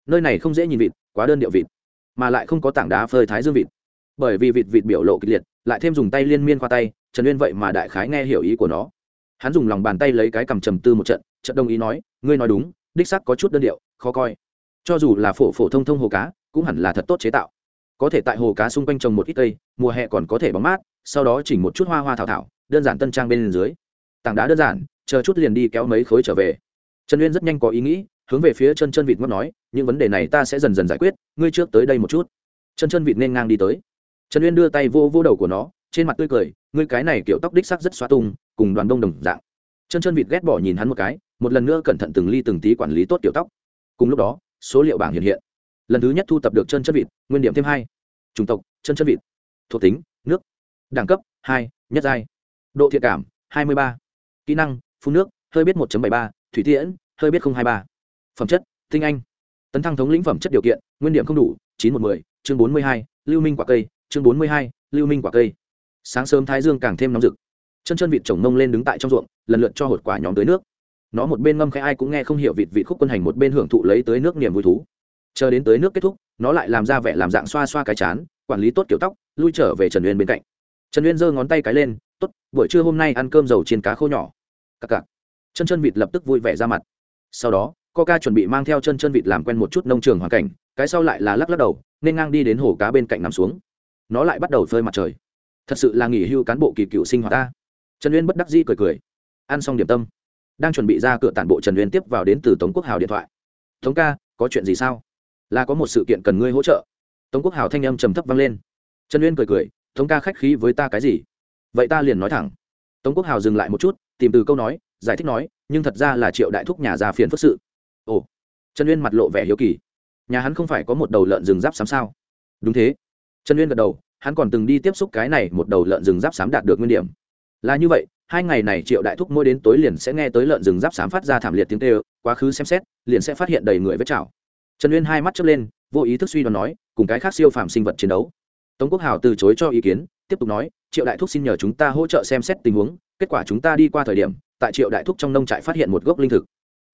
nơi này không dễ nhìn vịt, quá đơn điệu vịt, mà lại không có tảng đá phơi thái dương vịt. Bởi vì vịt vịt biểu lộ kịch liệt, lại thêm dùng tay liên miên qua tay, trần uyên vậy mà đại khái nghe hiểu ý của nó. Hắn dùng lòng bàn tay lấy cái cầm trầm tư một trận trận đồng ý nói, ngươi nói đúng, đích sắc có chút đơn điệu, khó coi. Cho dù là phổ phổ thông thông hồ cá, cũng hẳn là thật tốt chế tạo có thể tại hồ cá xung quanh trồng một ít cây, mùa hè còn có thể bóng mát, sau đó chỉnh một chút hoa hoa thảo thảo, đơn giản tân trang bên dưới. Tảng đá đơn giản, chờ chút liền đi kéo mấy khối trở về. Trần uyên rất nhanh có ý nghĩ, hướng về phía chân chân vịt ngót nói, những vấn đề này ta sẽ dần dần giải quyết, ngươi trước tới đây một chút. Chân chân vịt nên ngang đi tới. Trần uyên đưa tay vô vô đầu của nó, trên mặt tươi cười, ngươi cái này kiểu tóc đích sắc rất xoa tung, cùng đoàn đông đồng dạng. Chân chân vịt ghét bỏ nhìn hắn một cái, một lần nữa cẩn thận từng ly từng tí quản lý tốt kiểu tóc. Cùng lúc đó, số liệu bảng hiện hiện lần thứ nhất thu tập được chân chân vịt, nguyên điểm thêm hai. Chủng tộc, chân chân vịt. Thuộc tính, nước. Đẳng cấp, hai, nhất giai. Độ thiện cảm, hai mươi ba. Kỹ năng, phun nước, hơi biết một bảy ba. Thủy tiễn, hơi biết hai ba. Phẩm chất, tinh anh. Tấn thăng thống lĩnh phẩm chất điều kiện, nguyên điểm không đủ, chín một mươi chương bốn mươi hai, lưu minh quả cây, chương bốn mươi hai, lưu minh quả cây. Sáng sớm thái dương càng thêm nóng rực. Chân chân vịt trồng nông lên đứng tại trong ruộng, lần lượt cho hột quả nhóm tới nước. Nó một bên ngâm khai ai cũng nghe không hiểu vịt vịt khúc quân hành một bên hưởng thụ lấy tới nước niềm vui thú chờ đến tới nước kết thúc, nó lại làm ra vẻ làm dạng xoa xoa cái chán, quản lý tốt kiểu tóc, lui trở về trần uyên bên cạnh. Trần uyên giơ ngón tay cái lên, tốt, buổi trưa hôm nay ăn cơm dầu chiên cá khô nhỏ. Cặc cặc. Chân chân vịt lập tức vui vẻ ra mặt. Sau đó, coca chuẩn bị mang theo chân chân vịt làm quen một chút nông trường hoàn cảnh, cái sau lại là lắc lắc đầu, nên ngang đi đến hồ cá bên cạnh nằm xuống. Nó lại bắt đầu phơi mặt trời. Thật sự là nghỉ hưu cán bộ kỳ cựu sinh hoạt ta. Trần uyên bất đắc dĩ cười cười. Ăn xong điểm tâm, đang chuẩn bị ra cửa tản bộ trần uyên tiếp vào đến từ tống quốc hào điện thoại. Tống ca, có chuyện gì sao? Là có một sự kiện cần ngươi hỗ trợ. Tống quốc hào thanh âm trầm thấp vang lên. Trần uyên cười cười, tống ca khách khí với ta cái gì? Vậy ta liền nói thẳng. Tống quốc hào dừng lại một chút, tìm từ câu nói, giải thích nói, nhưng thật ra là triệu đại thúc nhà già phiền phức sự. Ồ. Trần uyên mặt lộ vẻ hiếu kỳ. Nhà hắn không phải có một đầu lợn rừng giáp sám sao? Đúng thế. Trần uyên gật đầu, hắn còn từng đi tiếp xúc cái này một đầu lợn rừng giáp sám đạt được nguyên điểm. Là như vậy, hai ngày này triệu đại thúc mỗi đến tối liền sẽ nghe tới lợn rừng giáp sám phát ra thảm liệt tiếng tê quá khứ xem xét, liền sẽ phát hiện đầy người vết chảo trần uyên hai mắt chớp lên, vô ý thức suy đoán nói, cùng cái khác siêu phàm sinh vật chiến đấu. Tống quốc hào từ chối cho ý kiến, tiếp tục nói, triệu đại thúc xin nhờ chúng ta hỗ trợ xem xét tình huống, kết quả chúng ta đi qua thời điểm, tại triệu đại thúc trong nông trại phát hiện một gốc linh thực.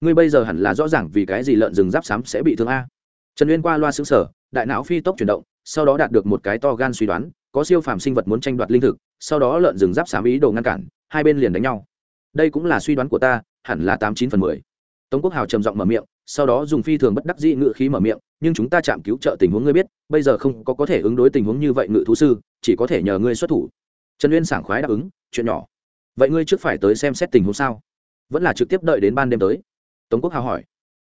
Ngươi bây giờ hẳn là rõ ràng vì cái gì lợn rừng giáp xám sẽ bị thương a. Trần uyên qua loa xứng sở đại não phi tốc chuyển động, sau đó đạt được một cái to gan suy đoán, có siêu phàm sinh vật muốn tranh đoạt linh thực, sau đó lợn rừng giáp xám ý đồ ngăn cản, hai bên liền đánh nhau. Đây cũng là suy đoán của ta, hẳn là tám chín phần mười. Tống quốc hào trầm giọng mở miệng sau đó dùng phi thường bất đắc dĩ ngự khí mở miệng, nhưng chúng ta chạm cứu trợ tình huống ngươi biết, bây giờ không có có thể ứng đối tình huống như vậy ngự thú sư, chỉ có thể nhờ ngươi xuất thủ. Trần uyên sảng khoái đáp ứng, chuyện nhỏ. Vậy ngươi trước phải tới xem xét tình huống sao? Vẫn là trực tiếp đợi đến ban đêm tới. Tống quốc hào hỏi.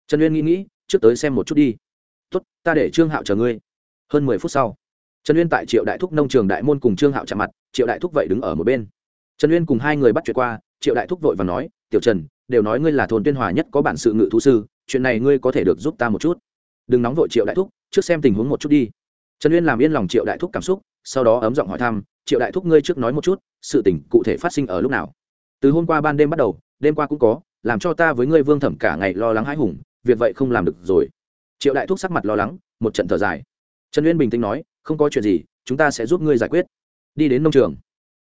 Trần uyên nghĩ nghĩ, trước tới xem một chút đi. Tốt, ta để trương hạo chờ ngươi. Hơn mười phút sau, trần uyên tại triệu đại thúc nông trường đại môn cùng trương hạo chạm mặt, triệu đại thúc vậy đứng ở một bên. Trần uyên cùng hai người bắt chuyện qua, triệu đại thúc vội và nói, tiểu trần, đều nói ngươi là thôn tuyên hòa nhất có bản sự ngự thú sư chuyện này ngươi có thể được giúp ta một chút. Đừng nóng vội triệu đại thúc trước xem tình huống một chút đi. Trần uyên làm yên lòng triệu đại thúc cảm xúc sau đó ấm giọng hỏi thăm triệu đại thúc ngươi trước nói một chút sự tình cụ thể phát sinh ở lúc nào? Từ hôm qua ban đêm bắt đầu đêm qua cũng có làm cho ta với ngươi vương thẩm cả ngày lo lắng hãi hùng việc vậy không làm được rồi. Triệu đại thúc sắc mặt lo lắng một trận thở dài. Trần uyên bình tĩnh nói không có chuyện gì chúng ta sẽ giúp ngươi giải quyết. Đi đến nông trường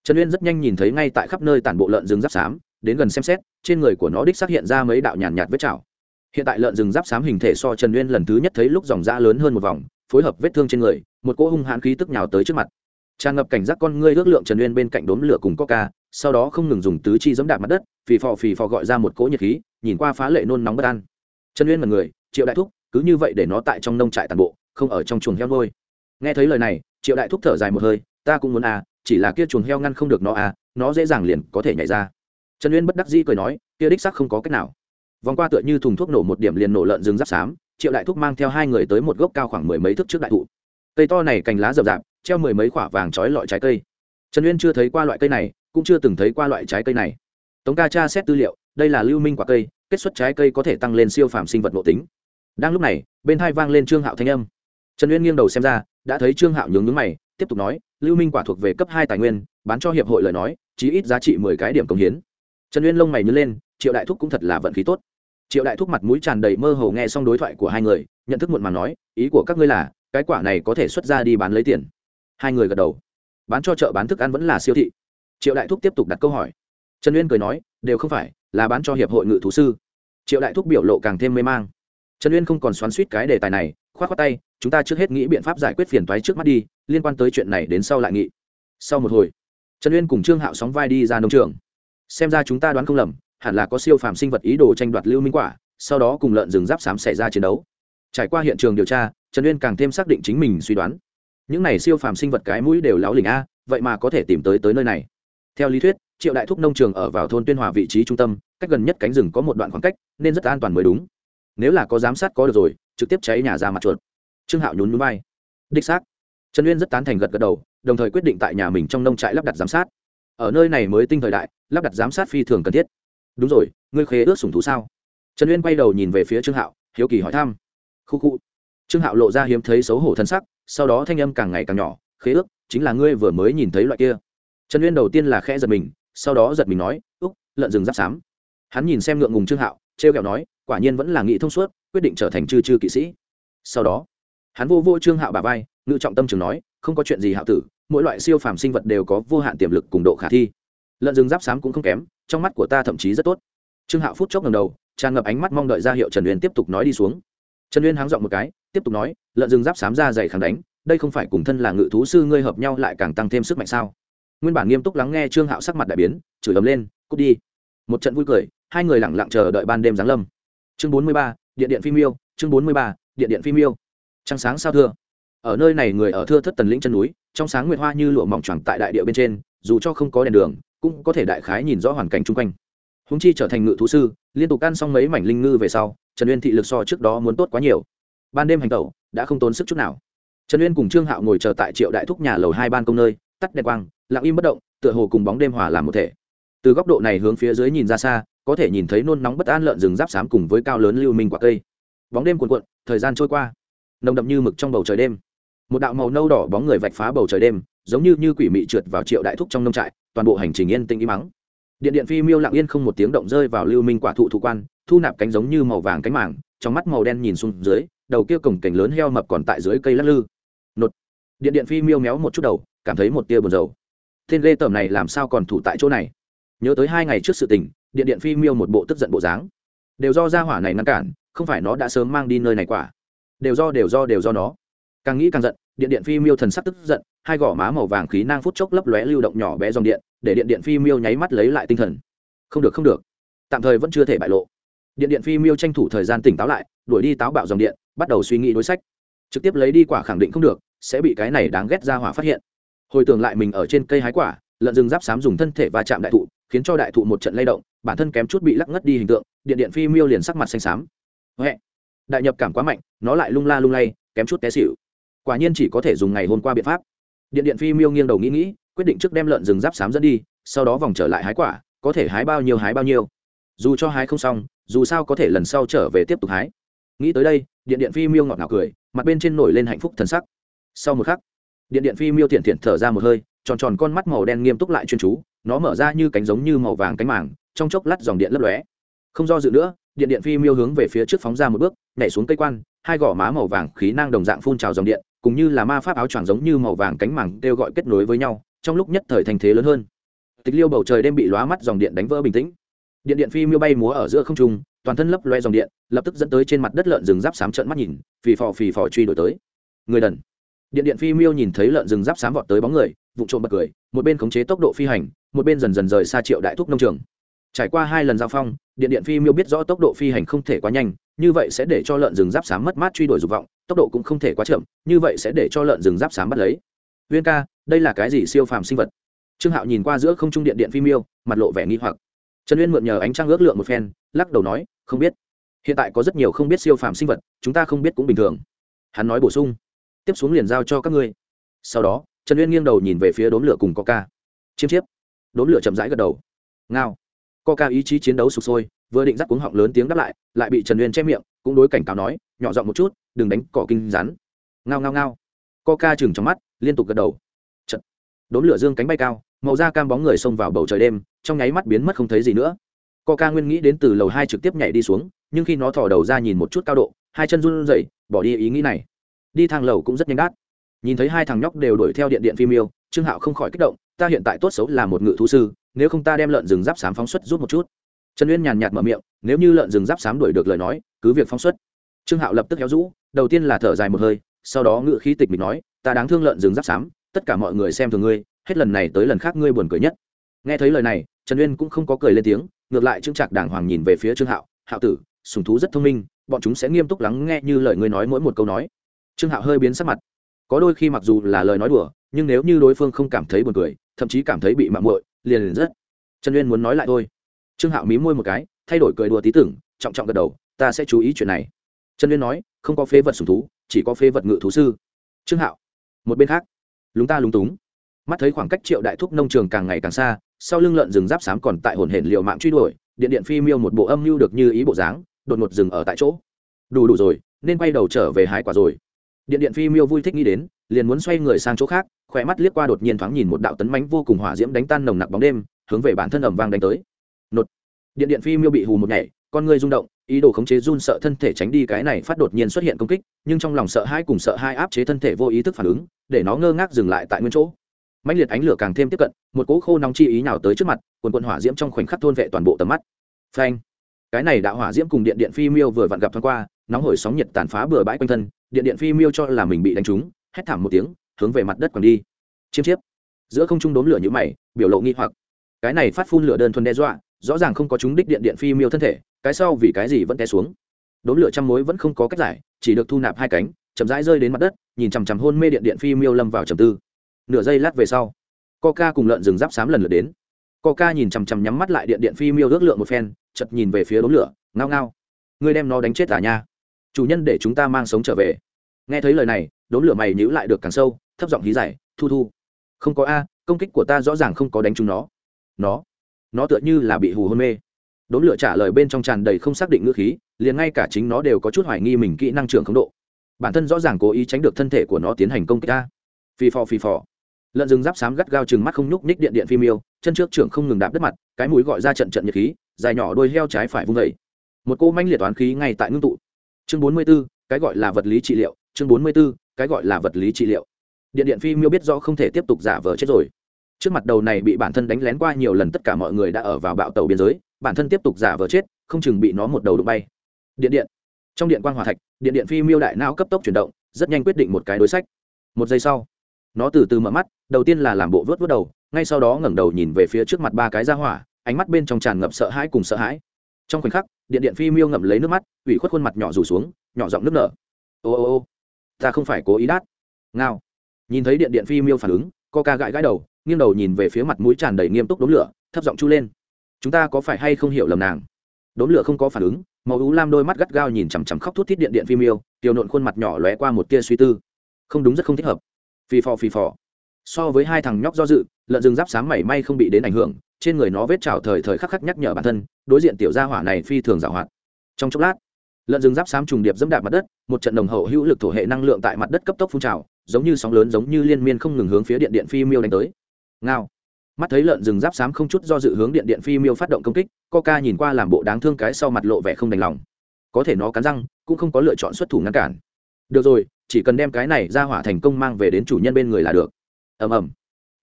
trần uyên rất nhanh nhìn thấy ngay tại khắp nơi tản bộ lợn rừng giáp xám đến gần xem xét trên người của nó đích xác hiện ra mấy đạo nhàn nhạt, vết chảo hiện tại lợn rừng giáp xám hình thể so trần uyên lần thứ nhất thấy lúc dòng da lớn hơn một vòng, phối hợp vết thương trên người, một cỗ hung hãn khí tức nhào tới trước mặt. Tràn ngập cảnh giác con ngươi ước lượng trần uyên bên cạnh đốm lửa cùng coca, sau đó không ngừng dùng tứ chi giẫm đạp mặt đất, phì phò phì phò gọi ra một cỗ nhiệt khí, nhìn qua phá lệ nôn nóng bất an. Trần uyên là người triệu đại thúc, cứ như vậy để nó tại trong nông trại tàn bộ, không ở trong chuồng heo nuôi. Nghe thấy lời này, triệu đại thúc thở dài một hơi, ta cũng muốn à chỉ là kia chuồng heo ngăn không được nó à nó dễ dàng liền có thể nhảy ra. Trần uyên bất đắc dĩ cười nói, kia đích sắc không có cách nào vòng qua tựa như thùng thuốc nổ một điểm liền nổ lợn rừng giáp xám, triệu đại thúc mang theo hai người tới một gốc cao khoảng mười mấy thước trước đại thụ. Cây to này cành lá rậm rạp, treo mười mấy quả vàng trói lọi trái cây. Trần uyên chưa thấy qua loại cây này, cũng chưa từng thấy qua loại trái cây này. Tống ca cha xét tư liệu, đây là lưu minh quả cây, kết xuất trái cây có thể tăng lên siêu phàm sinh vật nội tính. Đang lúc này, bên hai vang lên trương hạo thanh âm. Trần uyên nghiêng đầu xem ra, đã thấy trương hạo nhướng nhướng mày, tiếp tục nói, lưu minh quả thuộc về cấp hai tài nguyên, bán cho hiệp hội lời nói, chí ít giá trị mười cái điểm công hiến. Trần uyên lông mày nhớ lên, triệu đại thúc cũng thật là vận khí tốt triệu đại thúc mặt mũi tràn đầy mơ hồ nghe xong đối thoại của hai người, nhận thức muộn mà nói, ý của các ngươi là, cái quả này có thể xuất ra đi bán lấy tiền. Hai người gật đầu. Bán cho chợ bán thức ăn vẫn là siêu thị. Triệu đại thúc tiếp tục đặt câu hỏi. Trần uyên cười nói, đều không phải, là bán cho hiệp hội ngự thú sư. Triệu đại thúc biểu lộ càng thêm mê mang. Trần uyên không còn xoắn suýt cái đề tài này k h o á t k tay, chúng ta trước hết nghĩ biện pháp giải quyết phiền toái trước mắt đi, liên quan tới chuyện này đến sau lại nghị. Sau một hồi, trần uyên cùng trương hạo sóng vai đi ra nông trường. Xem ra chúng ta đoán không lầm hẳn là có siêu phàm sinh vật ý đồ tranh đoạt lưu minh quả, sau đó cùng lợn rừng giáp xám xảy ra chiến đấu. Trải qua hiện trường điều tra, trần uyên càng thêm xác định chính mình suy đoán. Những này siêu phàm sinh vật cái mũi đều láo lỉnh a, vậy mà có thể tìm tới tới nơi này. Theo lý thuyết, triệu đại thúc nông trường ở vào thôn tuyên hòa vị trí trung tâm, cách gần nhất cánh rừng có một đoạn khoảng cách, nên rất an toàn mới đúng. Nếu là có giám sát có được rồi, trực tiếp cháy nhà ra mặt chuột. Trương hạo nhún núi bay đích xác. Trần uyên rất tán thành gật gật đầu, đồng thời quyết định tại nhà mình trong nông trại lắp đặt giám sát. Ở nơi này mới tinh thời đại, lắp đặt giám sát phi thường cần thiết đúng rồi, ngươi khế ước sủng thú sao? Trần uyên quay đầu nhìn về phía trương hạo, hiếu kỳ hỏi thăm. Khu khu. Trương hạo lộ ra hiếm thấy xấu hổ thân sắc, sau đó thanh âm càng ngày càng nhỏ, khế ước, chính là ngươi vừa mới nhìn thấy loại kia. Trần uyên đầu tiên là khẽ giật mình, sau đó giật mình nói, úc, lợn rừng giáp xám. Hắn nhìn xem ngượng ngùng trương hạo t r e o kẹo nói, quả nhiên vẫn là nghị thông suốt, quyết định trở thành chư chư kỵ sĩ. Sau đó, hắn vô vô trương hạo bà vai, ngự trọng tâm trường nói, không có chuyện gì hạo tử, mỗi loại siêu phàm sinh vật đều có vô hạn tiềm lực cùng độ khả thi. Lợn rừng giáp xám cũng không kém trong mắt của ta thậm chí rất tốt. Trương hạo phút chốc ngầm đầu, tràn ngập ánh mắt mong đợi ra hiệu trần uyên tiếp tục nói đi xuống. Trần uyên háng dọn một cái, tiếp tục nói, lợn rừng giáp xám ra dày kháng đánh, đây không phải cùng thân là ngự thú sư ngươi hợp nhau lại càng tăng thêm sức mạnh sao? Nguyên bản nghiêm túc lắng nghe trương hạo sắc mặt đại biến, chửi ấm lên, cút đi. Một trận vui cười, hai người lẳng lặng chờ đợi ban đêm giáng lâm. Chương bốn mươi ba điện điện phim yêu chương bốn mươi ba điện điện phim yêu trăng sáng sao thưa? Ở nơi này người ở thưa thất tần lĩnh chân núi, trong sáng nguyệt hoa như lụa mỏng choàng tại đại địa bên trên, dù cho không có đèn đường cũng có thể đại khái nhìn rõ hoàn cảnh chung quanh. Húng chi trở thành ngự thú sư, liên tục ăn xong mấy mảnh linh ngư về sau, trần uyên thị lực so trước đó muốn tốt quá nhiều. Ban đêm hành tẩu, đã không tốn sức chút nào. Trần uyên cùng trương hạo ngồi chờ tại triệu đại thúc nhà lầu hai ban công nơi, tắt đèn quang, lặng im bất động, tựa hồ cùng bóng đêm hòa làm một thể. Từ góc độ này hướng phía dưới nhìn ra xa, có thể nhìn thấy nôn nóng bất an lợn rừng giáp xám cùng với cao lớn lưu minh quả cây. Bóng đêm cuồn cuộn, thời gian trôi qua. Nồng đậm như mực trong bầu trời đêm. Một đạo màu nâu đỏ bóng người vạch phá bầu trời đêm giống như như quỷ mị trượt vào triệu đại thúc trong nông trại, toàn bộ hành trình yên tĩnh im mắng điện điện phi miêu lặng yên không một tiếng động rơi vào lưu minh quả thụ thụ quan, thu nạp cánh giống như màu vàng cánh mảng trong mắt màu đen nhìn xuống dưới, đầu kia cổng cảnh lớn heo mập còn tại dưới cây lắc lư. Nột. Điện điện phi miêu méo một chút đầu, cảm thấy một tia buồn rầu. Tên lê tởm này làm sao còn thủ tại chỗ này? Nhớ tới hai ngày trước sự tình, điện điện phi miêu một bộ tức giận bộ dáng. Đều do gia hỏa này ngăn cản, không phải nó đã sớm mang đi nơi này quả. Đều do đều do đều do nó. Càng nghĩ càng giận, điện điện phi miêu thần sắc tức giận hai gò má màu vàng khí nang phút chốc lấp lóe lưu động nhỏ bé dòng điện, để điện điện phi miêu nháy mắt lấy lại tinh thần. Không được không được. Tạm thời vẫn chưa thể bại lộ. Điện điện phi miêu tranh thủ thời gian tỉnh táo lại, đuổi đi táo bạo dòng điện, bắt đầu suy nghĩ đối sách. Trực tiếp lấy đi quả khẳng định không được, sẽ bị cái này đáng ghét ra hỏa phát hiện. Hồi tưởng lại mình ở trên cây hái quả, lợn rừng giáp xám dùng thân thể va chạm đại thụ, khiến cho đại thụ một trận lay động, bản thân kém chút bị lắc ngất đi hình tượng, điện điện phi miêu liền sắc mặt xanh xám. Huệ đại nhập cảm quá mạnh, nó lại lung la lung lay, kém chút té xỉu. Quả nhiên chỉ có thể dùng ngày hôm qua biện pháp điện điện phi miêu nghiêng đầu nghĩ nghĩ, quyết định trước đem lợn rừng giáp xám dẫn đi, sau đó vòng trở lại hái quả, có thể hái bao nhiêu hái bao nhiêu. Dù cho hái không xong, dù sao có thể lần sau trở về tiếp tục hái. Nghĩ tới đây, điện điện phi miêu ngọt ngào cười, mặt bên trên nổi lên hạnh phúc thần sắc. Sau một khắc, điện điện phi miêu thiện thiện thở ra một hơi, tròn tròn con mắt màu đen nghiêm túc lại chuyên chú, nó mở ra như cánh giống như màu vàng cánh màng, trong chốc lát dòng điện lấp lóe. Không do dự nữa, điện điện phi miêu hướng về phía trước phóng ra một bước, nhảy xuống cây quan, hai gò má màu vàng khí năng đồng dạng phun trào dòng điện cùng như là ma pháp áo choàng giống như màu vàng cánh màng kêu gọi kết nối với nhau, trong lúc nhất thời thành thế lớn hơn. Tịch liêu bầu trời đêm bị lóa mắt dòng điện đánh vỡ bình tĩnh. Điện điện phi miêu bay múa ở giữa không trung, toàn thân lấp loe dòng điện, lập tức dẫn tới trên mặt đất lợn rừng giáp xám trợn mắt nhìn, phì phò phì phò truy đuổi tới. Người đần. Điện điện phi miêu nhìn thấy lợn rừng giáp xám vọt tới bóng người vụ trộm bật cười, một bên khống chế tốc độ phi hành, một bên dần dần rời xa triệu đại thúc nông trường. Trải qua hai lần giao phong, điện điện phi miêu biết rõ tốc độ phi hành không thể quá nhanh như vậy sẽ để cho lợn rừng giáp xám mất mát truy đuổi dục vọng, tốc độ cũng không thể quá chậm, như vậy sẽ để cho lợn rừng giáp xám bắt lấy. Viên ca, đây là cái gì siêu phàm sinh vật? Trương hạo nhìn qua giữa không trung điện điện phim miêu mặt lộ vẻ nghi hoặc. Trần uyên mượn nhờ ánh trăng ước lượng một phen, lắc đầu nói, không biết. Hiện tại có rất nhiều không biết siêu phàm sinh vật, chúng ta không biết cũng bình thường. Hắn nói bổ sung. Tiếp xuống liền giao cho các ngươi. Sau đó, trần uyên nghiêng đầu nhìn về phía đốm lửa cùng coca. Chiêm chiếp. Đốm lửa chậm rãi gật đầu. Ngao. Coca ý chí chiến đấu sụp sôi vừa định dắt cuống họng lớn tiếng đáp lại lại bị trần uyên che miệng, cũng đối cảnh cáo nói, nhỏ giọng một chút, đừng đánh cỏ kinh rắn. Ngao ngao ngao. Coca chừng trong mắt, liên tục gật đầu. Chật. đốm lửa dương cánh bay cao, màu da cam bóng người xông vào bầu trời đêm, trong nháy mắt biến mất không thấy gì nữa. Coca nguyên nghĩ đến từ lầu hai trực tiếp nhảy đi xuống, nhưng khi nó thò đầu ra nhìn một chút cao độ, hai chân run rẩy, bỏ đi ý nghĩ này. Đi thang lầu cũng rất nhanh đát nhìn thấy hai thằng nhóc đều đuổi theo điện điện phim yêu, trương hạo không khỏi kích động, ta hiện tại tốt xấu là một ngự thú sư, nếu không ta đem lợn rừng giáp sám phóng xuất rút một chút trần uyên nhàn nhạt mở miệng nếu như lợn rừng giáp xám đuổi được lời nói cứ việc phóng xuất. Trương hạo lập tức héo rũ đầu tiên là thở dài một hơi sau đó ngự khí tịch mình nói ta đáng thương lợn rừng giáp xám tất cả mọi người xem thường ngươi hết lần này tới lần khác ngươi buồn cười nhất. Nghe thấy lời này trần uyên cũng không có cười lên tiếng ngược lại trương trạc đàng hoàng nhìn về phía trương hạo hạo tử sùng thú rất thông minh bọn chúng sẽ nghiêm túc lắng nghe như lời ngươi nói mỗi một câu nói. Trương hạo hơi biến sắc mặt. Có đôi khi mặc dù là lời nói đùa nhưng nếu như đối phương không cảm thấy buồn cười thậm chí cảm thấy bị mạng muội liền, liền rất. Trần uyên muốn nói lại thôi trương hạo mí môi một cái, thay đổi cười đùa tí tưởng, trọng trọng gật đầu, ta sẽ chú ý chuyện này. Trần uyên nói, không có phế vật sùng thú, chỉ có phế vật ngự thú sư. Trương hạo, một bên khác, lúng ta lúng túng. Mắt thấy khoảng cách triệu đại thúc nông trường càng ngày càng xa, sau lưng lợn rừng giáp xám còn tại hồn hển liệu mạng truy đuổi, điện điện phi miêu một bộ âm mưu được như ý bộ dáng, đột ngột dừng ở tại chỗ. Đủ đủ rồi, nên quay đầu trở về hái quả rồi. Điện điện phi miêu vui thích nghĩ đến, liền muốn xoay người sang chỗ khác khỏe mắt liếc qua đột nhiên thoáng nhìn một đạo tấn mánh vô cùng hỏa diễm đánh tan nồng nặc bóng đêm, hướng về bản thân ẩm vang đánh tới nột. Điện điện phi miêu bị hù một nhảy, con người rung động, ý đồ khống chế run sợ thân thể tránh đi cái này phát đột nhiên xuất hiện công kích, nhưng trong lòng sợ hai cùng sợ hai áp chế thân thể vô ý thức phản ứng, để nó ngơ ngác dừng lại tại nguyên chỗ. Mạnh liệt ánh lửa càng thêm tiếp cận, một cỗ khô nóng chi ý nào tới trước mặt, quần quần hỏa diễm trong khoảnh khắc thôn vệ toàn bộ tầm mắt. Phanh. Cái này đạo hỏa diễm cùng điện điện phi miêu vừa vặn gặp thoáng qua, nóng hổi sóng nhiệt tàn phá bừa bãi quanh thân, điện điện phi miêu cho là mình bị đánh trúng, hét thảm một tiếng, hướng về mặt đất còn đi. Chiêm chiếp. Giữa không trung đốm lửa như mày, biểu lộ nghi hoặc. Cái này phát phun lửa đơn thuần đe dọa rõ ràng không có chúng đích điện điện phi miêu thân thể, cái sau vì cái gì vẫn té xuống. Đốm lửa trăm mối vẫn không có cách giải, chỉ được thu nạp hai cánh, chậm rãi rơi đến mặt đất, nhìn chằm chằm hôn mê điện điện phi miêu lâm vào trầm tư. Nửa giây lát về sau, coca cùng lợn rừng giáp xám lần lượt đến. Coca nhìn chằm chằm nhắm mắt lại điện điện phi miêu ước lượng một phen chật nhìn về phía đốm lửa, ngao ngao. Ngươi đem nó đánh chết à nha? Chủ nhân để chúng ta mang sống trở về. Nghe thấy lời này đốm lửa mày nhíu lại được càng sâu, thấp giọng hí giải thu thu, không có a, công kích của ta rõ ràng không có đánh chúng nó. Nó? Nó tựa như là bị hù hôn mê. Đốn lửa trả lời bên trong tràn đầy không xác định ngữ khí liền ngay cả chính nó đều có chút hoài nghi mình kỹ năng trưởng không độ. Bản thân rõ ràng cố ý tránh được thân thể của nó tiến hành công kích ta phi phò phi phò. Lợn rừng giáp xám gắt gao chừng mắt không nhúc ních điện điện phim miêu chân trước trưởng không ngừng đạp đất mặt cái mũi gọi ra trận trận nhiệt khí dài nhỏ đôi heo trái phải vung vẩy một cô manh liệt toán khí ngay tại ngưng tụ. Chương bốn mươi 44, cái gọi là vật lý trị liệu chương bốn mươi 44, cái gọi là vật lý trị liệu. Điện điện phim miêu biết rõ không thể tiếp tục giả vờ chết rồi trước mặt đầu này bị bản thân đánh lén qua nhiều lần, tất cả mọi người đã ở vào bạo tàu biên giới, bản thân tiếp tục giả vờ chết, không chừng bị nó một đầu đụng bay. Điện điện. Trong điện quan hòa thạch, điện điện phi miêu đại não cấp tốc chuyển động, rất nhanh quyết định một cái đối sách. Một giây sau, nó từ từ mở mắt, đầu tiên là làm bộ vớt vớt đầu, ngay sau đó ngẩng đầu nhìn về phía trước mặt ba cái ra hỏa, ánh mắt bên trong tràn ngập sợ hãi cùng sợ hãi. Trong khoảnh khắc, điện điện phi miêu ngậm lấy nước mắt, ủy khuất khuôn mặt nhỏ rủ xuống, nhỏ giọng nước nở. Ô ô ô, ta không phải cố ý đát. Ngao. Nhìn thấy điện điện phi miêu phản ứng co ca gãi gãi đầu nghiêng đầu nhìn về phía mặt mũi tràn đầy nghiêm túc đốm lửa, thấp giọng chu lên. Chúng ta có phải hay không hiểu lầm nàng? Đốm lửa không có phản ứng, màu ú lam đôi mắt gắt gao nhìn chằm chằm khóc thút thít điện điện phi miêu tiểu nộn khuôn mặt nhỏ lóe qua một tia suy tư. Không đúng rất không thích hợp. Phi phò phi phò. So với hai thằng nhóc do dự, lợn rừng giáp sáng mảy may không bị đến ảnh hưởng, trên người nó vết trào thời thời khắc khắc nhắc nhở bản thân, đối diện tiểu gia hỏa này phi thường giảo hoạt. Trong chốc lát, lợn rừng giáp xám trùng điệp dẫm đạp mặt đất, một trận đồng hậu hữu lực thổ hệ năng lượng tại mặt đất cấp tốc phun trào, giống như sóng lớn giống như liên miên không ngừng hướng phía điện điện phi miêu đánh tới ngao. Mắt thấy lợn rừng giáp xám không chút do dự hướng điện điện phi miêu phát động công kích, coca nhìn qua làm bộ đáng thương cái sau mặt lộ vẻ không đành lòng. Có thể nó cắn răng, cũng không có lựa chọn xuất thủ ngăn cản. Được rồi, chỉ cần đem cái này ra hỏa thành công mang về đến chủ nhân bên người là được. Ầm ầm.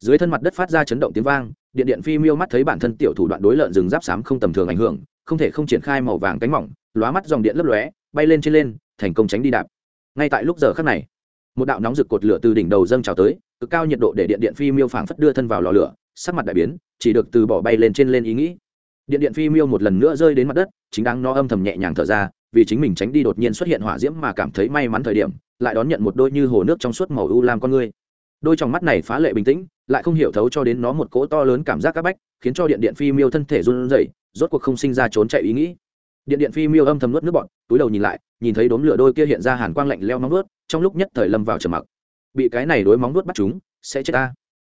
Dưới thân mặt đất phát ra chấn động tiếng vang, điện điện phi miêu mắt thấy bản thân tiểu thủ đoạn đối lợn rừng giáp xám không tầm thường ảnh hưởng, không thể không triển khai màu vàng cánh mỏng, lóa mắt dòng điện lấp lóe, bay lên trên lên, thành công tránh đi đạp. Ngay tại lúc giờ khắc này một đạo nóng rực cột lửa từ đỉnh đầu dâng trào tới, cực cao nhiệt độ để điện điện phi miêu phảng phất đưa thân vào lò lửa, sắc mặt đại biến, chỉ được từ bỏ bay lên trên lên ý nghĩ. Điện điện phi miêu một lần nữa rơi đến mặt đất, chính đáng nó âm thầm nhẹ nhàng thở ra, vì chính mình tránh đi đột nhiên xuất hiện hỏa diễm mà cảm thấy may mắn thời điểm, lại đón nhận một đôi như hồ nước trong suốt màu u lam con ngươi. Đôi trong mắt này phá lệ bình tĩnh, lại không hiểu thấu cho đến nó một cỗ to lớn cảm giác c áp bách, khiến cho điện điện phi miêu thân thể run rẩy, rốt cuộc không sinh ra trốn chạy ý nghĩ. Điện điện phi miêu âm thầm nuốt nước bọn túi đầu nhìn lại, nhìn thấy đốm lửa đôi kia hiện ra hàn quang lạnh leo nóng nuốt trong lúc nhất thời lâm vào trầm mặc. Bị cái này đối móng nuốt bắt chúng, sẽ chết ta.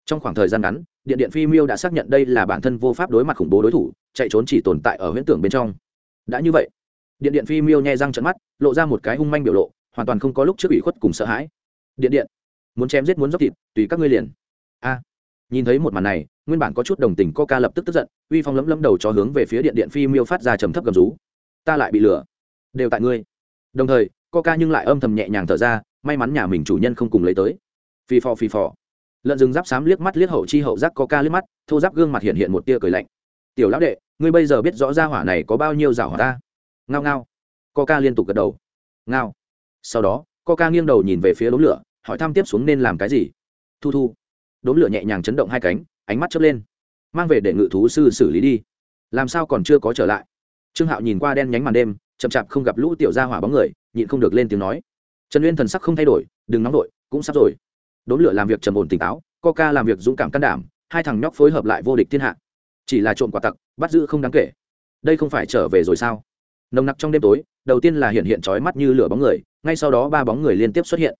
Trong khoảng thời gian ngắn, điện điện phi miêu đã xác nhận đây là bản thân vô pháp đối mặt khủng bố đối thủ, chạy trốn chỉ tồn tại ở huyễn tưởng bên trong. Đã như vậy, điện điện phi miêu nhai răng trận mắt, lộ ra một cái hung manh biểu lộ, hoàn toàn không có lúc trước ủy khuất cùng sợ hãi. Điện điện, muốn chém giết muốn dốc thịt, tùy các ngươi liền. A. Nhìn thấy một màn này, nguyên bản có chút đồng tình coca lập tức tức giận, uy phong lấm lấm đầu cho hướng về phía điện điện phi miêu phát ra trầm thấp gầm rú. Ta lại bị lừa, đều tại ngươi. Đồng thời coca nhưng lại âm thầm nhẹ nhàng thở ra, may mắn nhà mình chủ nhân không cùng lấy tới. Phi phò phi phò. Lợn rừng giáp xám liếc mắt liếc hậu chi hậu giác coca liếc mắt, thô giáp gương mặt hiện hiện một tia cười lạnh. Tiểu lão đệ, ngươi bây giờ biết rõ ra hỏa này có bao nhiêu rào hỏa ta? Ngao ngao. Coca liên tục gật đầu. Ngao. Sau đó, coca nghiêng đầu nhìn về phía đống lửa, hỏi thăm tiếp xuống nên làm cái gì. Thu thu. Đốm lửa nhẹ nhàng chấn động hai cánh, ánh mắt chớp lên. Mang về để ngự thú sư xử lý đi. Làm sao còn chưa có trở lại? Trương hạo nhìn qua đen nhánh màn đêm, chậm chạp không gặp lũ tiểu gia hỏa bóng người nhịn không được lên tiếng nói. Trần uyên thần sắc không thay đổi, đừng nóng đội cũng sắp rồi. Đốn lửa làm việc trầm ổn tỉnh táo, coca làm việc dũng cảm can đảm, hai thằng nhóc phối hợp lại vô địch thiên hạ. Chỉ là trộm quả tặc, bắt giữ không đáng kể. Đây không phải trở về rồi sao? Nồng nặc trong đêm tối, đầu tiên là hiện hiện trói mắt như lửa bóng người, ngay sau đó ba bóng người liên tiếp xuất hiện.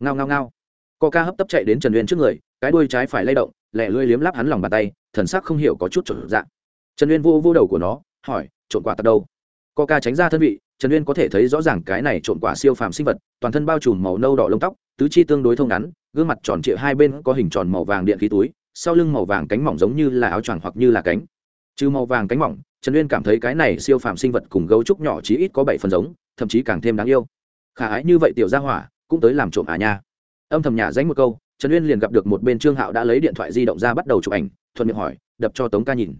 Ngao ngao ngao. Coca hấp tấp chạy đến trần uyên trước người, cái đuôi trái phải lay động lẹ lưỡi liếm láp hắn lòng bàn tay, thần sắc không hiểu có chút trộn dạng. Trần uyên vô vô đầu của nó, hỏi trộn quả tặng đâu? Coca tránh ra thân vị trần uyên có thể thấy rõ ràng cái này trộn quả siêu phàm sinh vật, toàn thân bao trùm màu nâu đỏ lông tóc, tứ chi tương đối thông ngắn, gương mặt tròn trịa hai bên có hình tròn màu vàng điện khí túi, sau lưng màu vàng cánh mỏng giống như là áo choàng hoặc như là cánh. Trừ màu vàng cánh mỏng, trần uyên cảm thấy cái này siêu phàm sinh vật cùng gấu trúc nhỏ chí ít có bảy phần giống, thậm chí càng thêm đáng yêu. Khả ái như vậy tiểu gia hỏa, cũng tới làm trộm à nha. Âm thầm nhà dánh một câu, trần uyên liền gặp được một bên trương hạo đã lấy điện thoại di động ra bắt đầu chụp ảnh, thuận miệng hỏi, đập cho tống ca nhìn.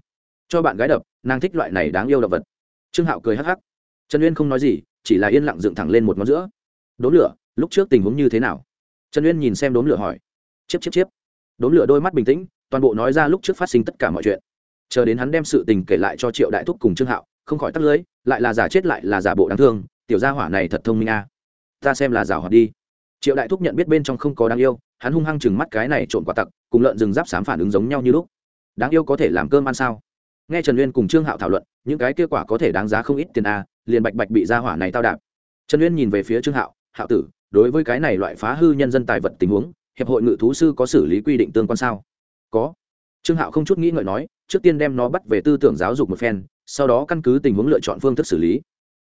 Cho bạn gái đập, nàng thích loại này đáng yêu động vật. Trương hạo cười hắc hắc trần uyên không nói gì, chỉ là yên lặng dựng thẳng lên một ngón giữa. Đốn lửa, lúc trước tình huống như thế nào? Trần uyên nhìn xem đốn lửa hỏi. Chiếp chiếp chiếp. Đốn lửa đôi mắt bình tĩnh, toàn bộ nói ra lúc trước phát sinh tất cả mọi chuyện. Chờ đến hắn đem sự tình kể lại cho triệu đại thúc cùng trương hạo, không khỏi tắt lưới, lại là giả chết lại là giả bộ đáng thương, tiểu gia hỏa này thật thông minh a ta xem là giả hoạt đi. Triệu đại thúc nhận biết bên trong không có đáng yêu, hắn hung hăng chừng mắt cái này trộn quả tặc, cùng lợn rừng giáp sám phản ứng giống nhau như lúc. Đáng yêu có thể làm cơm ăn sao? Nghe trần uyên cùng trương hạo thảo luận, những cái kết quả có thể đáng giá không ít tiền a liền bạch bạch bị gia hỏa này tao đạp. Trần uyên nhìn về phía trương hạo hạo tử, đối với cái này loại phá hư nhân dân tài vật tình huống, hiệp hội ngự thú sư có xử lý quy định tương quan sao? Có. Trương hạo không chút nghĩ ngợi nói, trước tiên đem nó bắt về tư tưởng giáo dục một phen, sau đó căn cứ tình huống lựa chọn phương thức xử lý.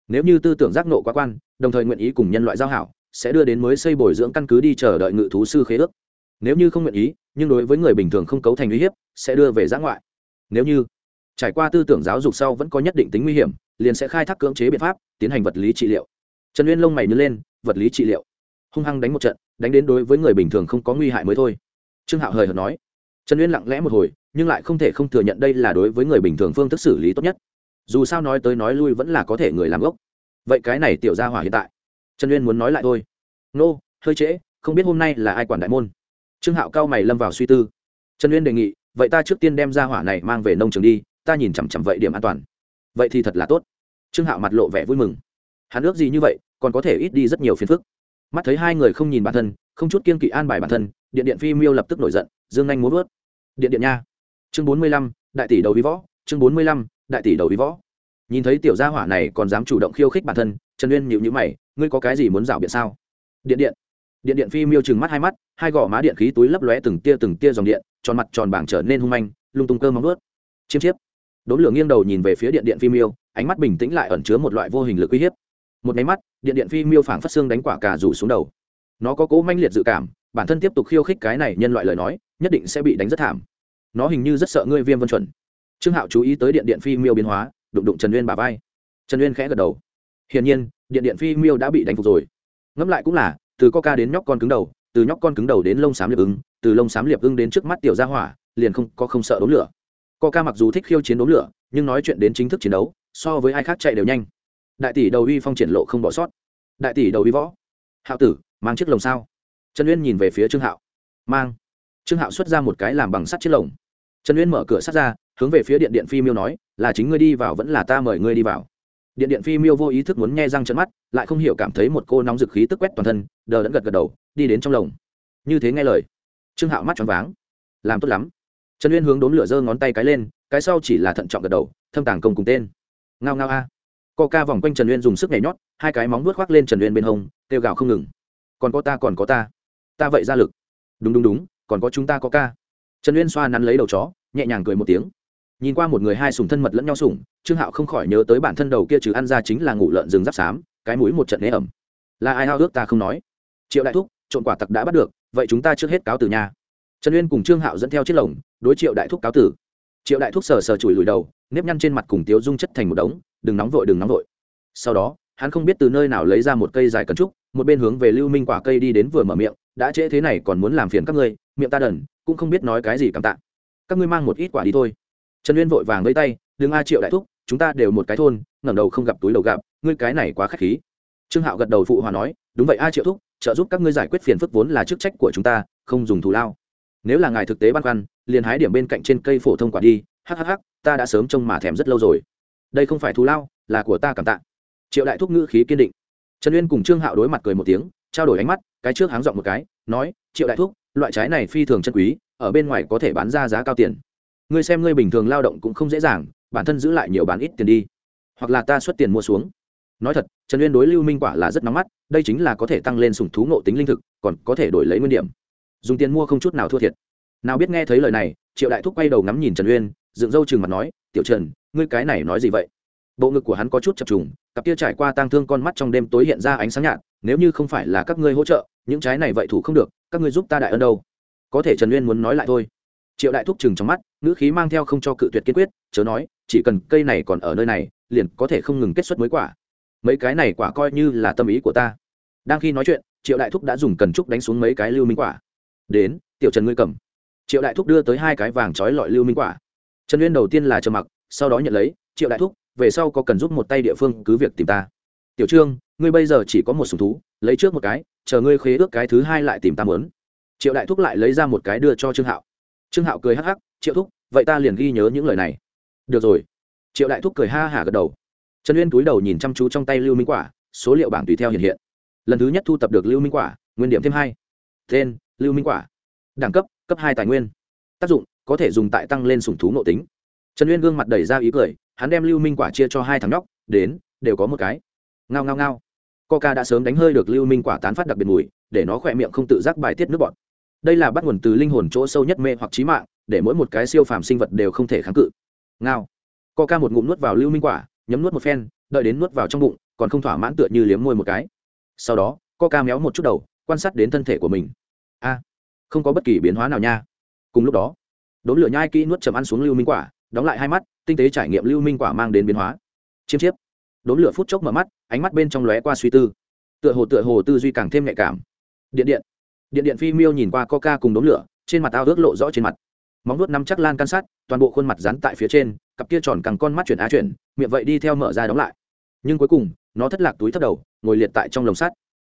Nếu như tư tưởng giác nộ quá quan, đồng thời nguyện ý cùng nhân loại giao hảo, sẽ đưa đến mới xây bồi dưỡng căn cứ đi chờ đợi ngự thú sư khế ước. Nếu như không nguyện ý, nhưng đối với người bình thường không cấu thành uy hiếp, sẽ đưa về giã ngoại. Nếu như trải qua tư tưởng giáo dục sau vẫn có nhất định tính nguy hiểm liền sẽ khai thác cưỡng chế biện pháp tiến hành vật lý trị liệu. Trần uyên lông mày nhớ lên vật lý trị liệu. Hung hăng đánh một trận đánh đến đối với người bình thường không có nguy hại mới thôi. Trương hạo hời hợt nói. Trần uyên lặng lẽ một hồi nhưng lại không thể không thừa nhận đây là đối với người bình thường phương thức xử lý tốt nhất. Dù sao nói tới nói lui vẫn là có thể người làm gốc. Vậy cái này tiểu ra hỏa hiện tại. Trần uyên muốn nói lại thôi. Nô、no, hơi trễ không biết hôm nay là ai quản đại môn. Trương hạo cao mày lâm vào suy tư. Trần uyên đề nghị vậy ta trước tiên đem ra hỏa này mang về nông trường đi ta nhìn chằm chằm vậy điểm an toàn vậy thì thật là tốt. Trương hạo mặt lộ vẻ vui mừng. Hắn ước gì như vậy, còn có thể ít đi rất nhiều phiền phức. Mắt thấy hai người không nhìn bản thân, không chút kiên kỵ an bài bản thân, điện điện phi miêu lập tức nổi giận, dương anh muốn vớt điện điện nha. Chương bốn mươi lăm, đại tỷ đầu vi võ. Chương bốn mươi lăm, đại tỷ đầu vi võ. Nhìn thấy tiểu gia hỏa này còn dám chủ động khiêu khích bản thân, trần uyên nhịu nhữ mày, ngươi có cái gì muốn rảo biện sao? Điện điện. Điện điện phi miêu chừng mắt hai mắt, hai gò má điện khí túi lấp lóe từng tia từng tia dòng điện, tròn mặt tròn bảng trở nên hung manh, lung tung cơ móng ướt chiêm chiếp đốn lửa nghiêng đầu nhìn về phía điện điện phi miêu, ánh mắt bình tĩnh lại ẩn chứa một loại vô hình lực uy hiếp. Một máy mắt, điện điện phi miêu phảng phát xương đánh quả cà rủ xuống đầu. Nó có cố manh liệt dự cảm, bản thân tiếp tục khiêu khích cái này nhân loại lời nói, nhất định sẽ bị đánh rất thảm. Nó hình như rất sợ ngươi viêm vân chuẩn. Trương hạo chú ý tới điện điện phi miêu biến hóa, đụng đụng trần uyên bà vai. Trần uyên khẽ gật đầu. Hiển nhiên, điện điện phi miêu đã bị đánh phục rồi. Ngẫm lại cũng là, từ coca đến nhóc con cứng đầu, từ nhóc con cứng đầu đến lông xám liệp ưng, từ lông xám liệp ưng đến trước mắt tiểu gia hỏa, liền không có không sợ đốn lửa coca mặc dù thích khiêu chiến đốm lửa, nhưng nói chuyện đến chính thức chiến đấu, so với ai khác chạy đều nhanh. Đại tỷ đầu uy phong triển lộ không bỏ sót. Đại tỷ đầu uy võ. Hạo tử, mang chiếc lồng sao? Trần uyên nhìn về phía trương hạo. Mang. Trương hạo xuất ra một cái làm bằng sắt chiếc lồng. Trần uyên mở cửa sắt ra, hướng về phía điện điện phi miêu nói, là chính ngươi đi vào vẫn là ta mời ngươi đi vào. Điện điện phi miêu vô ý thức muốn nghe răng trợn mắt, lại không hiểu cảm thấy một cô nóng dực khí tức quét toàn thân, đờ đẫn gật gật đầu, đi đến trong lồng. Như thế nghe lời, trương hạo mắt tròn váng. Làm tốt lắm trần uyên hướng đốn lửa giơ ngón tay cái lên, cái sau chỉ là thận trọng gật đầu, thâm tàng công cùng tên. Ngao ngao a. Co ca vòng quanh trần uyên dùng sức nhảy nhót, hai cái móng vuốt khoác lên trần uyên bên hông, kêu gào không ngừng. Còn có ta, còn có ta. Ta vậy ra lực. Đúng đúng đúng, còn có chúng ta có ca. Trần uyên xoa nắn lấy đầu chó, nhẹ nhàng cười một tiếng. Nhìn qua một người hai sùng thân mật lẫn nhau sùng trương hạo không khỏi nhớ tới bản thân đầu kia trừ ăn ra chính là ngủ lợn rừng giáp xám, cái mũi một trận nế ẩm. Là ai ao ước ta không nói. Triệu đại thúc trộn quả tặc đã bắt được, vậy chúng ta trước hết cáo từ nhà trần uyên cùng trương hạo dẫn theo chiếc lồng, đối triệu đại thúc cáo tử. Triệu đại thúc sờ sờ chùi lùi đầu, nếp nhăn trên mặt cùng tiếu dung chất thành một đống, đừng nóng vội, đừng nóng vội. Sau đó, hắn không biết từ nơi nào lấy ra một cây dài cấn trúc, một bên hướng về lưu minh quả cây đi đến vừa mở miệng, đã trễ thế này còn muốn làm phiền các ngươi, miệng ta đần, cũng không biết nói cái gì cảm tạ. Các ngươi mang một ít quả đi thôi. Trần uyên vội vàng lấy tay, đừng a, triệu đại thúc, chúng ta đều một cái thôn, ngẩng đầu không gặp túi đầu gặp, ngươi cái này quá k h á c h khí. Trương hạo gật đầu phụ hòa nói, đúng vậy a, triệu thúc, trợ giúp các ngươi giải quyết phiền phức vốn là chức trách của chúng ta, không dùng thù lao nếu là ngài thực tế băn khoăn, liền hái điểm bên cạnh trên cây phổ thông quả đi. Hhh ta đã sớm trông mà thèm rất lâu rồi. Đây không phải thù lao, là của ta cảm tạ. Triệu đại thúc ngữ khí kiên định. Trần uyên cùng trương hạo đối mặt cười một tiếng, trao đổi ánh mắt, cái trước háng dọn một cái, nói, triệu đại thúc, loại trái này phi thường chân quý, ở bên ngoài có thể bán ra giá cao tiền. Ngươi xem ngươi bình thường lao động cũng không dễ dàng, bản thân giữ lại nhiều bán ít tiền đi. Hoặc là ta xuất tiền mua xuống. Nói thật, trần uyên đối lưu minh quả là rất nóng mắt, đây chính là có thể tăng lên sủng thú ngộ tính linh thực, còn có thể đổi lấy nguyên điểm dùng tiền mua không chút nào thua thiệt. Nào biết nghe thấy lời này, triệu đại thúc quay đầu ngắm nhìn trần uyên, dựng râu chừng mặt nói, tiểu trần, ngươi cái này nói gì vậy? Bộ ngực của hắn có chút chập trùng, cặp kia trải qua tang thương con mắt trong đêm tối hiện ra ánh sáng nhạt, nếu như không phải là các ngươi hỗ trợ, những trái này vậy thủ không được, các ngươi giúp ta đại ân đâu. Có thể trần uyên muốn nói lại thôi. Triệu đại thúc chừng trong mắt, ngữ khí mang theo không cho cự tuyệt kiên quyết, chớ nói, chỉ cần cây này còn ở nơi này, liền có thể không ngừng kết xuất mới quả. Mấy cái này quả coi như là tâm ý của ta. Đang khi nói chuyện, triệu đại thúc đã dùng cần trúc đánh xuống mấy cái lưu minh quả đến, tiểu trần ngươi cầm. Triệu đại thúc đưa tới hai cái vàng trói lọi lưu minh quả. Trần uyên đầu tiên là trầm mặc, sau đó nhận lấy, triệu đại thúc, về sau có cần giúp một tay địa phương cứ việc tìm ta. Tiểu trương, ngươi bây giờ chỉ có một sùng thú, lấy trước một cái, chờ ngươi khế ước cái thứ hai lại tìm ta mớn. Triệu đại thúc lại lấy ra một cái đưa cho trương hạo. Trương hạo cười hắc hắc, triệu thúc, vậy ta liền ghi nhớ những lời này. Được rồi. Triệu đại thúc cười ha hả gật đầu. Trần uyên túi đầu nhìn chăm chú trong tay lưu minh quả, số liệu bảng tùy theo hiện hiện. Lần thứ nhất thu tập được lưu minh quả, nguyên điểm thêm hai. Tên lưu minh quả đẳng cấp cấp hai tài nguyên tác dụng có thể dùng tại tăng lên sủng thú nội tính trần uyên gương mặt đẩy ra ý cười hắn đem lưu minh quả chia cho hai thằng nhóc đến đều có một cái ngao ngao ngao coca đã sớm đánh hơi được lưu minh quả tán phát đặc biệt mùi để nó khỏe miệng không tự giác bài tiết nước bọt đây là bắt nguồn từ linh hồn chỗ sâu nhất mê hoặc trí mạng để mỗi một cái siêu phàm sinh vật đều không thể kháng cự ngao coca một ngụm nuốt vào lưu minh quả nhấm nuốt một phen đợi đến nuốt vào trong bụng còn không thỏa mãn tựa như liếm môi một cái sau đó coca méo một chút đầu quan sát đến thân thể của mình a, không có bất kỳ biến hóa nào nha. Cùng lúc đó đốn lửa nhai kỹ nuốt chầm ăn xuống lưu minh quả, đóng lại hai mắt, tinh tế trải nghiệm lưu minh quả mang đến biến hóa. Chiêm chiếp. Đốn lửa phút chốc mở mắt, ánh mắt bên trong lóe qua suy tư. Tựa hồ tựa hồ tư duy càng thêm nhạy cảm. Điện điện. Điện điện phi miêu nhìn qua coca cùng đốn lửa, trên mặt ao ước lộ rõ trên mặt. Móng nuốt nắm chắc lan can sát toàn bộ khuôn mặt rắn tại phía trên, cặp kia tròn càng con mắt chuyển á chuyển, miệng vậy đi theo mở ra đóng lại. Nhưng cuối cùng, nó thất lạc túi thất đầu, ngồi liệt tại trong lồng sắt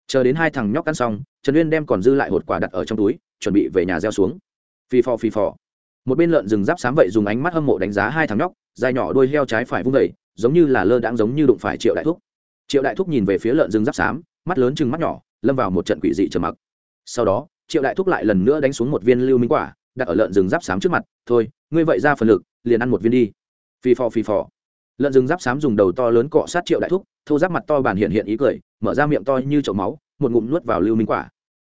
chờ đến hai thằng nhóc ăn xong, trần uyên đem còn dư lại hột quả đặt ở trong túi, chuẩn bị về nhà gieo xuống. Phì phò phì phò. Một bên lợn rừng giáp xám vậy dùng ánh mắt hâm mộ đánh giá hai thằng nhóc, dài nhỏ đôi heo trái phải vung vẩy giống như là lơ đãng giống như đụng phải triệu đại thúc. Triệu đại thúc nhìn về phía lợn rừng giáp xám, mắt lớn chừng mắt nhỏ, lâm vào một trận quỷ dị trầm mặc. Sau đó, triệu đại thúc lại lần nữa đánh xuống một viên lưu minh quả, đặt ở lợn rừng giáp xám trước mặt, thôi, ngươi vậy ra phần lực, liền ăn một viên đi. Phì phò phì phò. Lợn rừng giáp xám dùng đầu to lớn cọ sát triệu đại thúc, thô giáp mặt to bản hiện hiện ý cười mở ra miệng to như chậu máu, một ngụm nuốt vào lưu minh quả.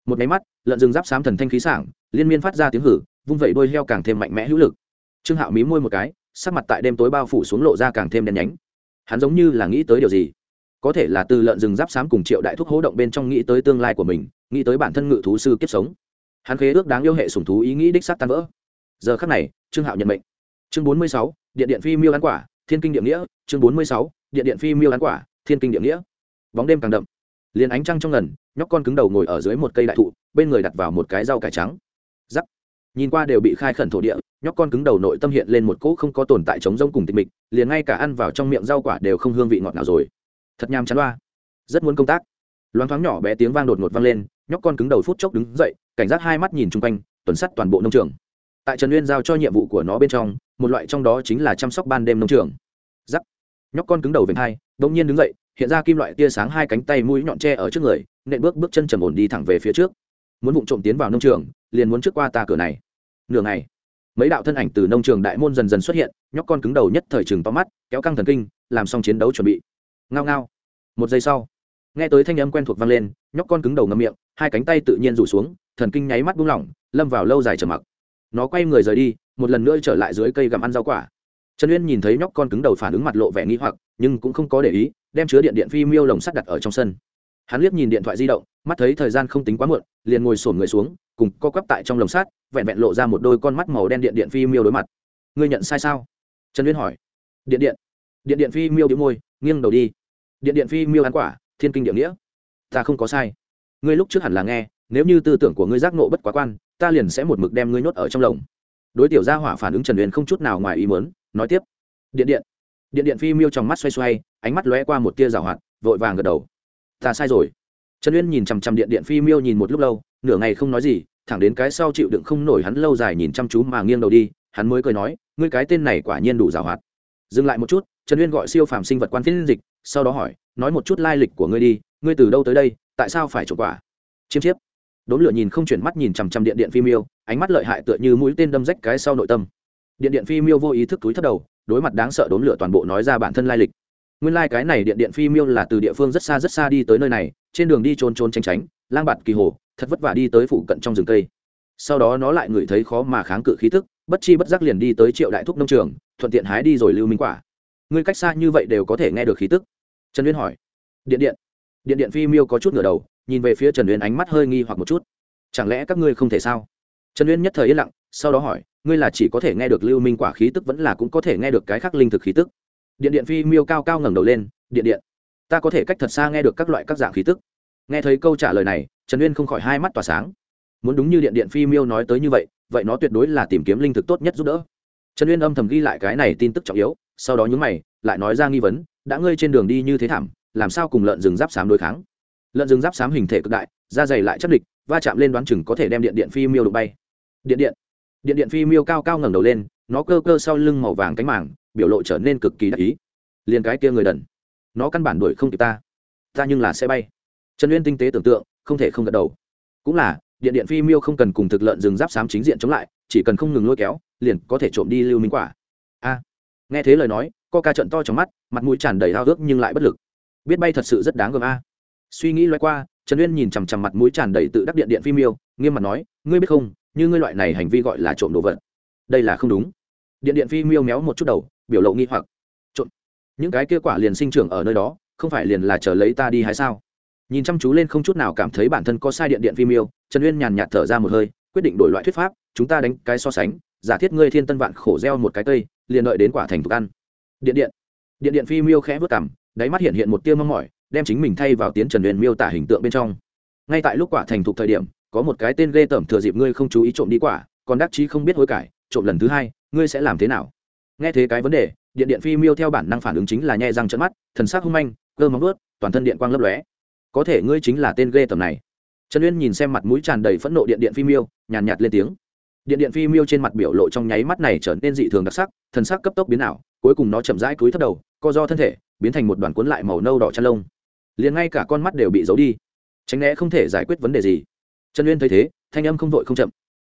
Một máy mắt, lợn rừng giáp xám thần thanh khí sảng, liên miên phát ra tiếng hử, vung vẩy đôi heo càng thêm mạnh mẽ hữu lực. Trương hạo mí môi một cái, sắc mặt tại đêm tối bao phủ xuống lộ ra càng thêm đen nhánh. Hắn giống như là nghĩ tới điều gì? Có thể là từ lợn rừng giáp xám cùng triệu đại thúc hố động bên trong nghĩ tới tương lai của mình, nghĩ tới bản thân ngự thú sư kiếp sống. Hắn khế ước đáng yêu hệ sủng thú ý nghĩ đích sắc tan vỡ. Giờ khắc này, trương hạo nhận mệnh. Chương bốn mươi sáu điện điện phi miêu ăn quả, thiên kinh Điện nghĩa. Chương bốn mươi sáu điện điện phi miêu ăn quả, thiên kinh Điện nghĩa bóng đêm càng đậm. Liền ánh trăng trong ngần, nhóc con cứng đầu ngồi ở dưới một cây đại thụ, bên người đặt vào một cái rau cải trắng. Giắc nhìn qua đều bị khai khẩn thổ địa, nhóc con cứng đầu nội tâm hiện lên một cỗ không có tồn tại chống rông cùng tịch mịch, liền ngay cả ăn vào trong miệng rau quả đều không hương vị ngọt nào rồi. Thật nham chán loa rất muốn công tác. Loáng thoáng nhỏ bé tiếng vang đột ngột vang lên, nhóc con cứng đầu phút chốc đứng dậy, cảnh giác hai mắt nhìn chung quanh, tuần sắt toàn bộ nông trường. Tại trần uyên giao cho nhiệm vụ của nó bên trong, một loại trong đó chính là chăm sóc ban đêm nông trường. Giắc nhóc con cứng đầu về hai đ ỗ n g nhiên đứng dậy hiện ra kim loại tia sáng hai cánh tay mũi nhọn tre ở trước người, nện bước bước chân trầm ổn đi thẳng về phía trước. Muốn vụng trộm tiến vào nông trường, liền muốn trước qua ta cửa này. Nửa ngày, mấy đạo thân ảnh từ nông trường đại môn dần dần xuất hiện, nhóc con cứng đầu nhất thời chừng to mắt, kéo căng thần kinh, làm xong chiến đấu chuẩn bị. Ngao ngao. Một giây sau, nghe tới thanh âm quen thuộc vang lên, nhóc con cứng đầu ngâm miệng, hai cánh tay tự nhiên rủ xuống, thần kinh nháy mắt buông lỏng, lâm vào lâu dài trầm mặc. Nó quay người rời đi, một lần nữa trở lại dưới cây gặm ăn rau quả trần uyên nhìn thấy nhóc con cứng đầu phản ứng mặt lộ vẻ nghi hoặc, nhưng cũng không có để ý, đem chứa điện điện phi miêu lồng sắt đặt ở trong sân. Hắn liếc nhìn điện thoại di động, mắt thấy thời gian không tính quá muộn, liền ngồi sổn người xuống, cùng co quắp tại trong lồng sắt, vẹn vẹn lộ ra một đôi con mắt màu đen điện điện phi miêu đối mặt. Ngươi nhận sai sao? Trần uyên hỏi. Điện điện. Điện điện phi miêu đĩu môi, nghiêng đầu đi. Điện điện phi miêu ăn quả, thiên kinh địa nghĩa. Ta không có sai. Ngươi lúc trước hẳn là nghe, nếu như tư tưởng của ngươi giác nộ bất quá quan, ta liền sẽ một mực đem ngươi nhốt ở trong lồng. Đối tiểu gia hỏa phản ứng trần Uyên không chút nào ngoài ý muốn nói tiếp. Điện điện. Điện điện phi miêu trong mắt xoay xoay, ánh mắt lóe qua một tia rào hoạt, vội vàng gật đầu. Ta sai rồi. Trần uyên nhìn chằm chằm điện điện phi miêu nhìn một lúc lâu, nửa ngày không nói gì, thẳng đến cái sau chịu đựng không nổi hắn lâu dài nhìn chăm chú mà nghiêng đầu đi, hắn mới cười nói, ngươi cái tên này quả nhiên đủ rào hoạt. Dừng lại một chút, trần uyên gọi siêu phàm sinh vật quan phiên dịch, sau đó hỏi, nói một chút lai lịch của ngươi đi, ngươi từ đâu tới đây, tại sao phải trộm quả? Chiếm chiếp. Đốn lửa nhìn không chuyển mắt nhìn chằm chằm điện điện phi miêu, ánh mắt lợi hại tựa như mũi tên đâm rách cái sau nội tâm điện điện phi miêu vô ý thức túi thấp đầu, đối mặt đáng sợ đốn lửa toàn bộ nói ra bản thân lai lịch. Nguyên lai、like、cái này điện điện phi miêu là từ địa phương rất xa rất xa đi tới nơi này, trên đường đi trốn trốn tránh tránh, lang bạt kỳ hồ, thật vất vả đi tới phụ cận trong rừng cây. Sau đó nó lại ngửi thấy khó mà kháng cự khí tức, bất chi bất giác liền đi tới triệu đại thúc nông trường, thuận tiện hái đi rồi lưu minh quả. Ngươi cách xa như vậy đều có thể nghe được khí tức. Trần uyên hỏi. Điện điện. Điện điện phi miêu có chút ngửa đầu, nhìn về phía trần uyên ánh mắt hơi nghi hoặc một chút. Chẳng lẽ các ngươi không thể sao? Trần uyên nhất thời yên lặng sau đó hỏi, ngươi là chỉ có thể nghe được lưu minh quả khí tức vẫn là cũng có thể nghe được cái khác linh thực khí tức? Điện điện phi miêu cao cao ngẩng đầu lên, điện điện, ta có thể cách thật xa nghe được các loại các dạng khí tức. Nghe thấy câu trả lời này, trần uyên không khỏi hai mắt tỏa sáng. Muốn đúng như điện điện phi miêu nói tới như vậy vậy nó tuyệt đối là tìm kiếm linh thực tốt nhất giúp đỡ. Trần uyên âm thầm ghi lại cái này tin tức trọng yếu, sau đó nhúng mày, lại nói ra nghi vấn, đã ngươi trên đường đi như thế thảm, làm sao cùng lợn rừng giáp xám đối kháng? Lợn rừng giáp xám hình thể cực đại, da dày lại chắc địch, va chạm lên đoán chừng có thể đem điện điện phi miêu đụng bay. Điện điện điện điện phi miêu cao cao ngẩng đầu lên, nó cơ cơ sau lưng màu vàng cánh mảng biểu lộ trở nên cực kỳ đắc ý. Liền cái kia người đần, nó căn bản đuổi không kịp ta. Ta nhưng là sẽ bay. Trần uyên tinh tế tưởng tượng, không thể không gật đầu. Cũng là, điện điện phi miêu không cần cùng thực lợn rừng giáp xám chính diện chống lại, chỉ cần không ngừng lôi kéo, liền có thể trộm đi lưu minh quả. A. Nghe thế lời nói, co ca trận to trong mắt, mặt mũi tràn đầy hao ước nhưng lại bất lực. Biết bay thật sự rất đáng gờm a. Suy nghĩ loay qua, trần uyên nhìn chằm chằm mặt mũi tràn đầy tự đắc điện điện phi miêu, nghiêm mặt nói, ngươi biết không như ngươi loại này hành vi gọi là trộm đồ vật. Đây là không đúng. Điện điện phi miêu méo một chút đầu, biểu lộ nghi hoặc. Trộm. Những cái kia quả liền sinh trưởng ở nơi đó, không phải liền là chờ lấy ta đi hay sao? Nhìn chăm chú lên không chút nào cảm thấy bản thân có sai điện điện phi miêu, trần uyên nhàn nhạt thở ra một hơi, quyết định đổi loại thuyết pháp, chúng ta đánh cái so sánh, giả thiết ngươi thiên tân vạn khổ gieo một cái cây, liền đợi đến quả thành thục ăn. Điện điện. Điện điện phi miêu khẽ vớt cảm đáy mắt hiện hiện một tia mong mỏi, đem chính mình thay vào tiến trần uyên miêu tả hình tượng bên trong. Ngay tại lúc quả thành thục thời điểm có một cái tên ghê tởm thừa dịp ngươi không chú ý trộm đi quả, còn đắc chí không biết hối cải, trộm lần thứ hai, ngươi sẽ làm thế nào? Nghe thế cái vấn đề, điện điện phi miêu theo bản năng phản ứng chính là nhẹ răng trận mắt, thần sắc hung manh, cơ móng ướt toàn thân điện quang lấp lóe. Có thể ngươi chính là tên ghê tởm này. Trần uyên nhìn xem mặt mũi tràn đầy phẫn nộ điện điện phi miêu, nhàn nhạt lên tiếng. Điện điện phi miêu trên mặt biểu lộ trong nháy mắt này trở nên dị thường đặc sắc, thần sắc cấp tốc biến ảo, cuối cùng nó chậm rãi cúi thấp đầu, co do thân thể, biến thành một đoàn cuốn lại màu nâu đỏ chăn lông. Liền ngay cả con mắt đều bị giấu đi. Tránh né không thể giải quyết vấn đề gì trần uyên thấy thế, thanh âm không vội không chậm.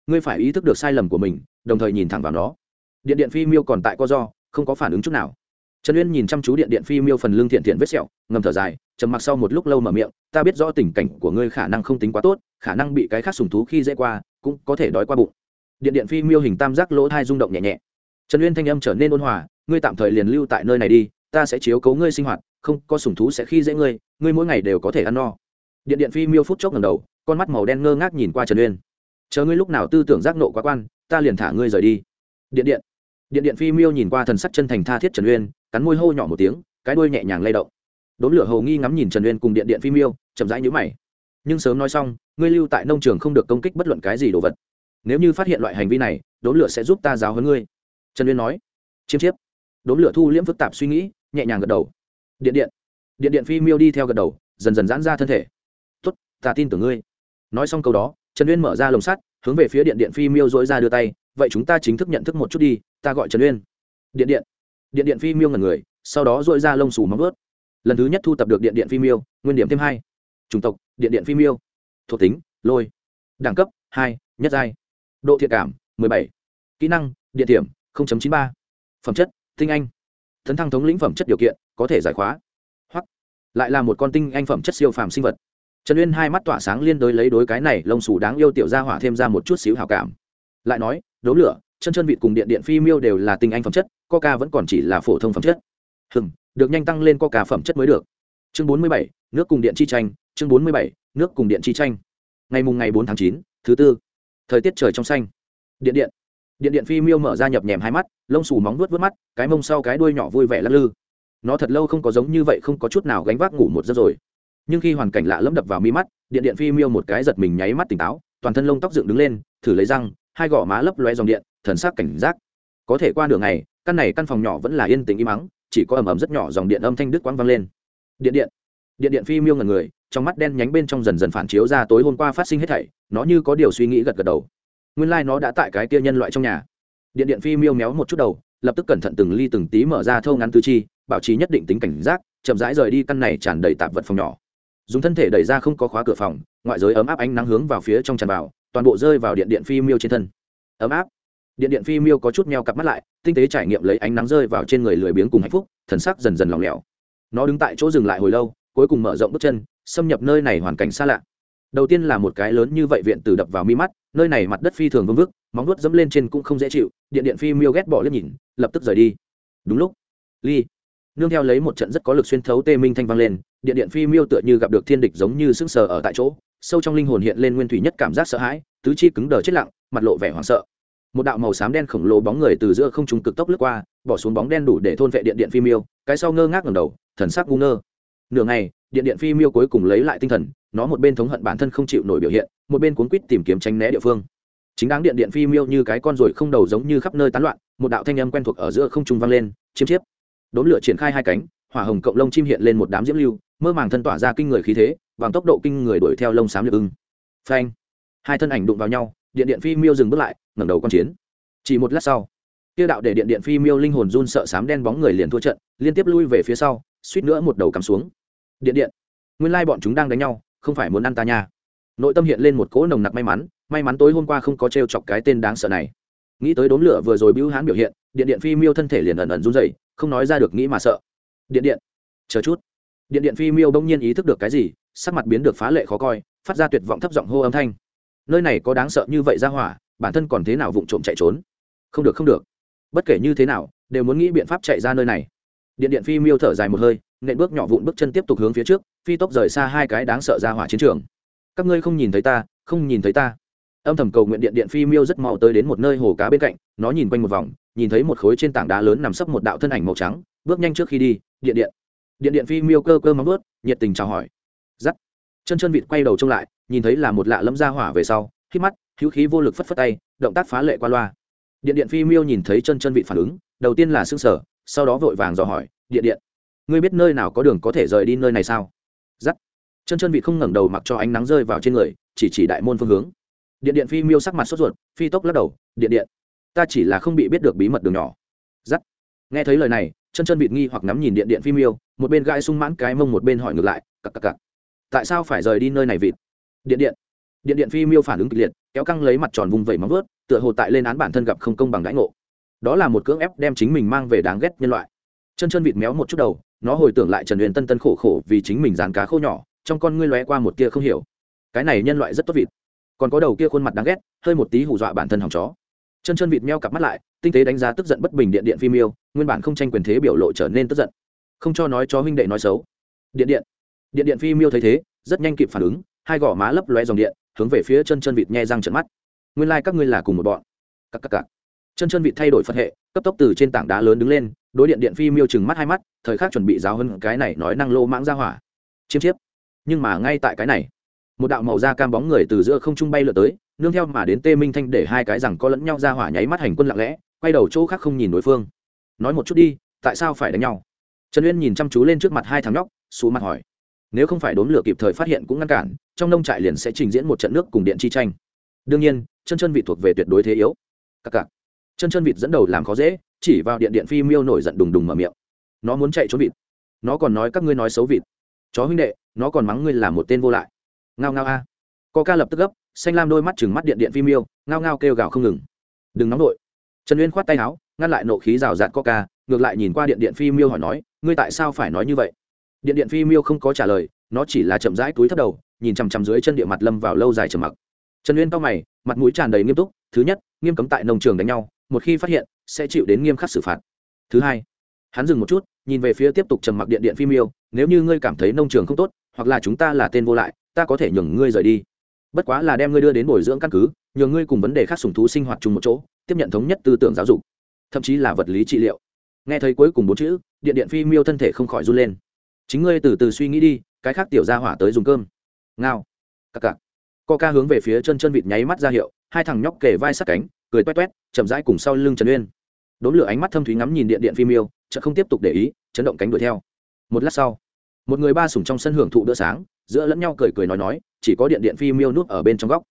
Ngươi phải ý thức được sai lầm của mình, đồng thời nhìn thẳng vào nó. Điện điện phi miêu còn tại co do, không có phản ứng chút nào. Trần uyên nhìn chăm chú điện điện phi miêu phần lương thiện thiện vết sẹo, ngầm thở dài, trầm mặc sau một lúc lâu mở miệng, ta biết rõ tình cảnh của ngươi khả năng không tính quá tốt, khả năng bị cái khác sùng thú khi dễ qua, cũng có thể đói qua bụng. Điện điện phi miêu hình tam giác lỗ thai rung động nhẹ nhẹ. Trần uyên thanh âm trở nên ôn hòa, ngươi tạm thời liền lưu tại nơi này đi, ta sẽ chiếu cố ngươi sinh hoạt, không có sùng thú sẽ khi dễ ngươi ngươi mỗi ngày đều có thể ăn no. Điện điện phi miêu phút chốc ngầm đầu con mắt màu đen ngơ ngác nhìn qua trần uyên. chờ ngươi lúc nào tư tưởng giác nộ quá quan, ta liền thả ngươi rời đi. điện điện. điện điện phi miêu nhìn qua thần sắc chân thành tha thiết trần uyên, cắn môi hô nhỏ một tiếng, cái đuôi nhẹ nhàng lay động. đốn lửa hầu nghi ngắm nhìn trần uyên cùng điện điện phi miêu, chậm rãi nhữ mày. nhưng sớm nói xong, ngươi lưu tại nông trường không được công kích bất luận cái gì đồ vật. nếu như phát hiện loại hành vi này, đốn lửa sẽ giúp ta giáo hơn ngươi. trần uyên nói. chiêm chiếp. đốn lửa thu liễm phức tạp suy nghĩ, nhẹ nhàng gật đầu. điện điện. điện điện phi miêu đi theo gật đầu, dần dần giãn ra thân thể. tốt, ta tin tưởng ngươi nói xong câu đó, trần uyên mở ra lồng sắt, hướng về phía điện điện phi miêu dối ra đưa tay, vậy chúng ta chính thức nhận thức một chút đi, ta gọi trần uyên. Điện điện. Điện điện phi miêu ngần người, sau đó dội ra lông xù móng ướt lần thứ nhất thu tập được điện điện phi miêu, nguyên điểm thêm hai. Chủng tộc, điện điện phi miêu. Thuộc tính, lôi. Đẳng cấp, hai, nhất giai. Độ thiện cảm, mười bảy. Kỹ năng, điện tiểm chín ba. Phẩm chất, tinh anh. Thấn thăng thống lĩnh phẩm chất điều kiện, có thể giải khóa. Hoặc, lại là một con tinh anh phẩm chất siêu phàm sinh vật trần uyên hai mắt tỏa sáng liên đối lấy đối cái này lông xù đáng yêu tiểu gia hỏa thêm ra một chút xíu hào cảm. Lại nói đấu lửa, chân chân vịt cùng điện điện phi miêu đều là tinh anh phẩm chất, coca vẫn còn chỉ là phổ thông phẩm chất. Hừng được nhanh tăng lên coca phẩm chất mới được. Chương bốn mươi bảy, nước cùng điện chi tranh, chương bốn mươi bảy, nước cùng điện chi tranh. Ngày mùng ngày bốn tháng chín, thứ tư. Thời tiết trời trong xanh. Điện điện. Điện điện phi miêu mở ra nhập nhèm hai mắt, lông xù móng vuốt vớt mắt, cái mông sau cái đuôi nhỏ vui vẻ lắc lư. Nó thật lâu không có giống như vậy không có chút nào gánh vác ngủ một giấc rồi nhưng khi hoàn cảnh lạ lẫm đập vào mi mắt, điện điện phi miêu một cái giật mình nháy mắt tỉnh táo, toàn thân lông tóc dựng đứng lên, thử lấy răng, hai gò má lấp loe dòng điện, thần sắc cảnh giác. Có thể qua đường này căn này căn phòng nhỏ vẫn là yên tĩnh im mắng chỉ có ầm ầm rất nhỏ dòng điện âm thanh đứt quãng vang lên. Điện điện. Điện điện phi miêu ngần người, trong mắt đen nhánh bên trong dần dần phản chiếu ra tối hôm qua phát sinh hết thảy, nó như có điều suy nghĩ gật gật đầu. Nguyên lai、like、nó đã tại cái tia nhân loại trong nhà. Điện điện phi miêu méo một chút đầu, lập tức cẩn thận từng ly từng tí mở ra thâu ngắn tư chi, bảo trì nhất định tính cảnh giác, chậm rãi rời đi căn này tràn đầy tạp vật phòng nhỏ dùng thân thể đẩy ra không có khóa cửa phòng, ngoại giới ấm áp ánh nắng hướng vào phía trong tràn vào, toàn bộ rơi vào điện điện phi miêu trên thân. Ấm áp. Điện điện phi miêu có chút meo cặp mắt lại, tinh tế trải nghiệm lấy ánh nắng rơi vào trên người lười biếng cùng hạnh phúc, thần sắc dần dần lỏng lẻo. Nó đứng tại chỗ dừng lại hồi lâu, cuối cùng mở rộng bước chân, xâm nhập nơi này hoàn cảnh xa lạ. Đầu tiên là một cái lớn như vậy viện từ đập vào mi mắt, nơi này mặt đất phi thường vương vức, móng nuốt dẫm lên trên cũng không dễ chịu, điện điện phi miêu ghét bỏ liếc nhìn, lập tức rời đi. Đúng lúc, ly, nương theo lấy một trận rất có lực xuyên thấu tê minh thanh vang lên điện điện phi miêu tựa như gặp được thiên địch giống như sững sờ ở tại chỗ, sâu trong linh hồn hiện lên nguyên thủy nhất cảm giác sợ hãi, tứ chi cứng đờ chết lặng, mặt lộ vẻ hoảng sợ. Một đạo màu xám đen khổng lồ bóng người từ giữa không trung cực tốc lướt qua, bỏ xuống bóng đen đủ để thôn vệ điện điện phi miêu, cái sau ngơ ngác ngầm đầu, thần sắc ngu ngơ. Nửa ngày, điện điện phi miêu cuối cùng lấy lại tinh thần, nó một bên thống hận bản thân không chịu nổi biểu hiện, một bên cuốn quýt tìm kiếm tránh né địa phương. Chính đáng điện điện phi miêu như cái con ruồi không đầu giống như khắp nơi tán loạn, một đạo thanh âm quen thuộc ở giữa không trung vang lên, chiếm chiếp. Đốn lửa triển khai hai cánh, hỏa hồng cộng lông chim hiện lên một đám diễm lưu mơ màng thân tỏa ra kinh người khí thế, bằng tốc độ kinh người đuổi theo lông xám liệp ưng. Phanh. Hai thân ảnh đụng vào nhau, điện điện phi miêu dừng bước lại, ngẩng đầu q chiến. Chỉ một lát sau tiêu đạo để điện điện phi miêu linh hồn run sợ sám đen bóng người liền thua trận, liên tiếp lui về phía sau, suýt nữa một đầu cắm xuống. Điện điện, nguyên lai bọn chúng đang đánh nhau, không phải muốn ăn ta nha. Nội tâm hiện lên một cỗ nồng nặc may mắn may mắn tối hôm qua không có t r e o chọc cái tên đáng sợ này. Nghĩ tới đốn lửa vừa rồi bưu hán biểu hiện, điện điện phi miêu thân thể liền ẩn ẩn run dày không nói ra được nghĩ mà sợ. Điện điện, chờ chút điện điện phi miêu bỗng nhiên ý thức được cái gì, sắc mặt biến được phá lệ khó coi, phát ra tuyệt vọng thấp giọng hô âm thanh. Nơi này có đáng sợ như vậy ra hỏa, bản thân còn thế nào vụng trộm chạy trốn? Không được không được. Bất kể như thế nào, đều muốn nghĩ biện pháp chạy ra nơi này. Điện điện phi miêu thở dài một hơi, nện bước nhỏ vụn bước chân tiếp tục hướng phía trước, phi tốc rời xa hai cái đáng sợ ra hỏa chiến trường. Các ngươi không nhìn thấy ta, không nhìn thấy ta. Âm thầm cầu nguyện điện điện phi miêu rất mau tới đến một nơi hồ cá bên cạnh, nó nhìn quanh một vòng, nhìn thấy một khối trên tảng đá lớn nằm sấp một đạo thân ảnh màu trắng, bước nhanh trước khi đi, điện điện điện điện phi miêu cơ cơ móng vớt nhiệt tình chào hỏi. Giắt. Chân chân vịt quay đầu trông lại, nhìn thấy là một lạ lẫm ra hỏa về sau khi mắt, hữu khí vô lực phất phất tay, động tác phá lệ qua loa. Điện điện phi miêu nhìn thấy chân chân vịt phản ứng, đầu tiên là s ư n g sở sau đó vội vàng dò hỏi, điện điện, ngươi biết nơi nào có đường có thể rời đi nơi này sao? Giắt. Chân chân vịt không ngẩng đầu mặc cho ánh nắng rơi vào trên người, chỉ chỉ đại môn phương hướng. Điện điện phi miêu sắc mặt sốt ruột, phi tốc lắc đầu, điện điện, ta chỉ là không bị biết được bí mật đường nhỏ. Giắt. Nghe thấy lời này, chân chân vịt nghi hoặc ngắm nhìn điện điện phi miêu một bên gai sung mãn cái mông, một bên hỏi ngược lại, cặc cặc cặc, tại sao phải rời đi nơi này vịt? Điện điện. Điện điện phi miêu phản ứng kịch liệt, kéo căng lấy mặt tròn vùng vẩy móng vớt tựa hồ tại lên án bản thân gặp không công bằng đãi ngộ. Đó là một cưỡng ép đem chính mình mang về đáng ghét nhân loại. Chân chân vịt méo một chút đầu, nó hồi tưởng lại trần huyền tân tân khổ khổ vì chính mình dán cá khô nhỏ, trong con ngươi lóe qua một tia không hiểu. Cái này nhân loại rất tốt vịt. Còn có đầu kia khuôn mặt đáng ghét, hơi một tí hù dọa bản thân hỏng chó. Chân chân vịt meo cặp mắt lại, tinh tế đánh giá tức giận bất bình điện điện phi miêu, nguyên bản không tranh quyền thế biểu lộ trở nên tức giận không cho nói cho huynh đệ nói xấu. Điện điện. Điện điện phi miêu thấy thế, rất nhanh kịp phản ứng, hai gò má lấp lóe dòng điện, hướng về phía chân chân vịt nhe răng trận mắt. Nguyên lai、like、các ngươi là cùng một bọn. Cắc cắc cắc. chân chân vịt thay đổi phân hệ, cấp tốc từ trên tảng đá lớn đứng lên, đối điện điện phi miêu chừng mắt hai mắt, thời khắc chuẩn bị giáo hơn cái này nói năng lô mãng ra hỏa. Chiêm chiếp. Nhưng mà ngay tại cái này, một đạo màu da cam bóng người từ giữa không trung bay lượt tới, nương theo mà đến tê minh thanh để hai cái rằng có lẫn nhau ra hỏa nháy mắt hành quân lặng lẽ, quay đầu chỗ khác không nhìn đối phương. Nói một chút đi, tại sao phải đánh nhau? Trần uyên nhìn chăm chú lên trước mặt hai thằng nhóc xù mặt hỏi nếu không phải đốn lửa kịp thời phát hiện cũng ngăn cản trong nông trại liền sẽ trình diễn một trận nước cùng điện chi tranh. Đương nhiên chân chân vịt thuộc về tuyệt đối thế yếu. Cặc cặc. Chân chân vịt dẫn đầu làm khó dễ chỉ vào điện điện phi miêu nổi giận đùng đùng mở miệng. Nó muốn chạy trốn vịt. Nó còn nói các ngươi nói xấu vịt. Chó huynh đệ nó còn mắng ngươi là một tên vô lại. Ngao ngao a. Co ca lập tức gấp xanh lam đôi mắt chừng mắt điện điện phi miêu ngao ngao kêu gào không ngừng. Đừng nóng nổi, trần uyên khoát tay áo ngăn lại nộ khí rào rạt coca ngược lại nhìn qua điện điện phi miêu hỏi nói, ngươi tại sao phải nói như vậy? Điện điện phi miêu không có trả lời, nó chỉ là chậm rãi túi thấp đầu, nhìn chằm chằm dưới chân địa mặt lâm vào lâu dài trầm mặc. Trần uyên to mày, mặt mũi tràn đầy nghiêm túc, thứ nhất, nghiêm cấm tại nông trường đánh nhau, một khi phát hiện, sẽ chịu đến nghiêm khắc xử phạt. Thứ hai, hắn dừng một chút, nhìn về phía tiếp tục trầm mặc điện điện phi miêu, nếu như ngươi cảm thấy nông trường không tốt, hoặc là chúng ta là tên vô lại, ta có thể nhường ngươi rời đi. Bất quá là đem ngươi đưa đến bồi dưỡng căn cứ, nhường ngươi cùng vấn đề khác sùng thú sinh hoạt chung một chỗ, tiếp nhận thống nhất tư tưởng giáo dục, thậm chí là vật lý trị liệu nghe thấy cuối cùng bốn chữ, điện điện phi miêu thân thể không khỏi run lên. Chính ngươi từ từ suy nghĩ đi, cái khác tiểu ra hỏa tới dùng cơm. Ngao. Cặc cặc. Co ca hướng về phía chân chân vịt nháy mắt ra hiệu, hai thằng nhóc kề vai sát cánh, cười toét toét, chậm rãi cùng sau lưng trần uyên. Đốn lửa ánh mắt thâm thúy ngắm nhìn điện điện phi miêu chợ không tiếp tục để ý, chấn động cánh đuổi theo. Một lát sau, một người ba sủng trong sân hưởng thụ bữa sáng, giữa lẫn nhau cười cười nói nói, chỉ có điện điện phi miêu nuốt ở bên trong góc.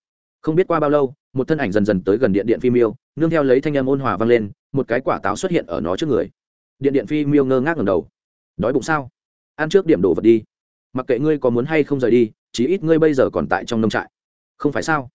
Không biết qua bao lâu, một thân ảnh dần dần tới gần điện điện phi miêu, nương theo lấy thanh âm ôn hòa vang lên, một cái quả táo xuất hiện ở nó trước người điện điện phi miêu ngơ ngác ngầm đầu. Đói bụng sao? Ăn trước điểm đồ vật đi. Mặc kệ ngươi có muốn hay không rời đi, chí ít ngươi bây giờ còn tại trong nông trại. Không phải sao?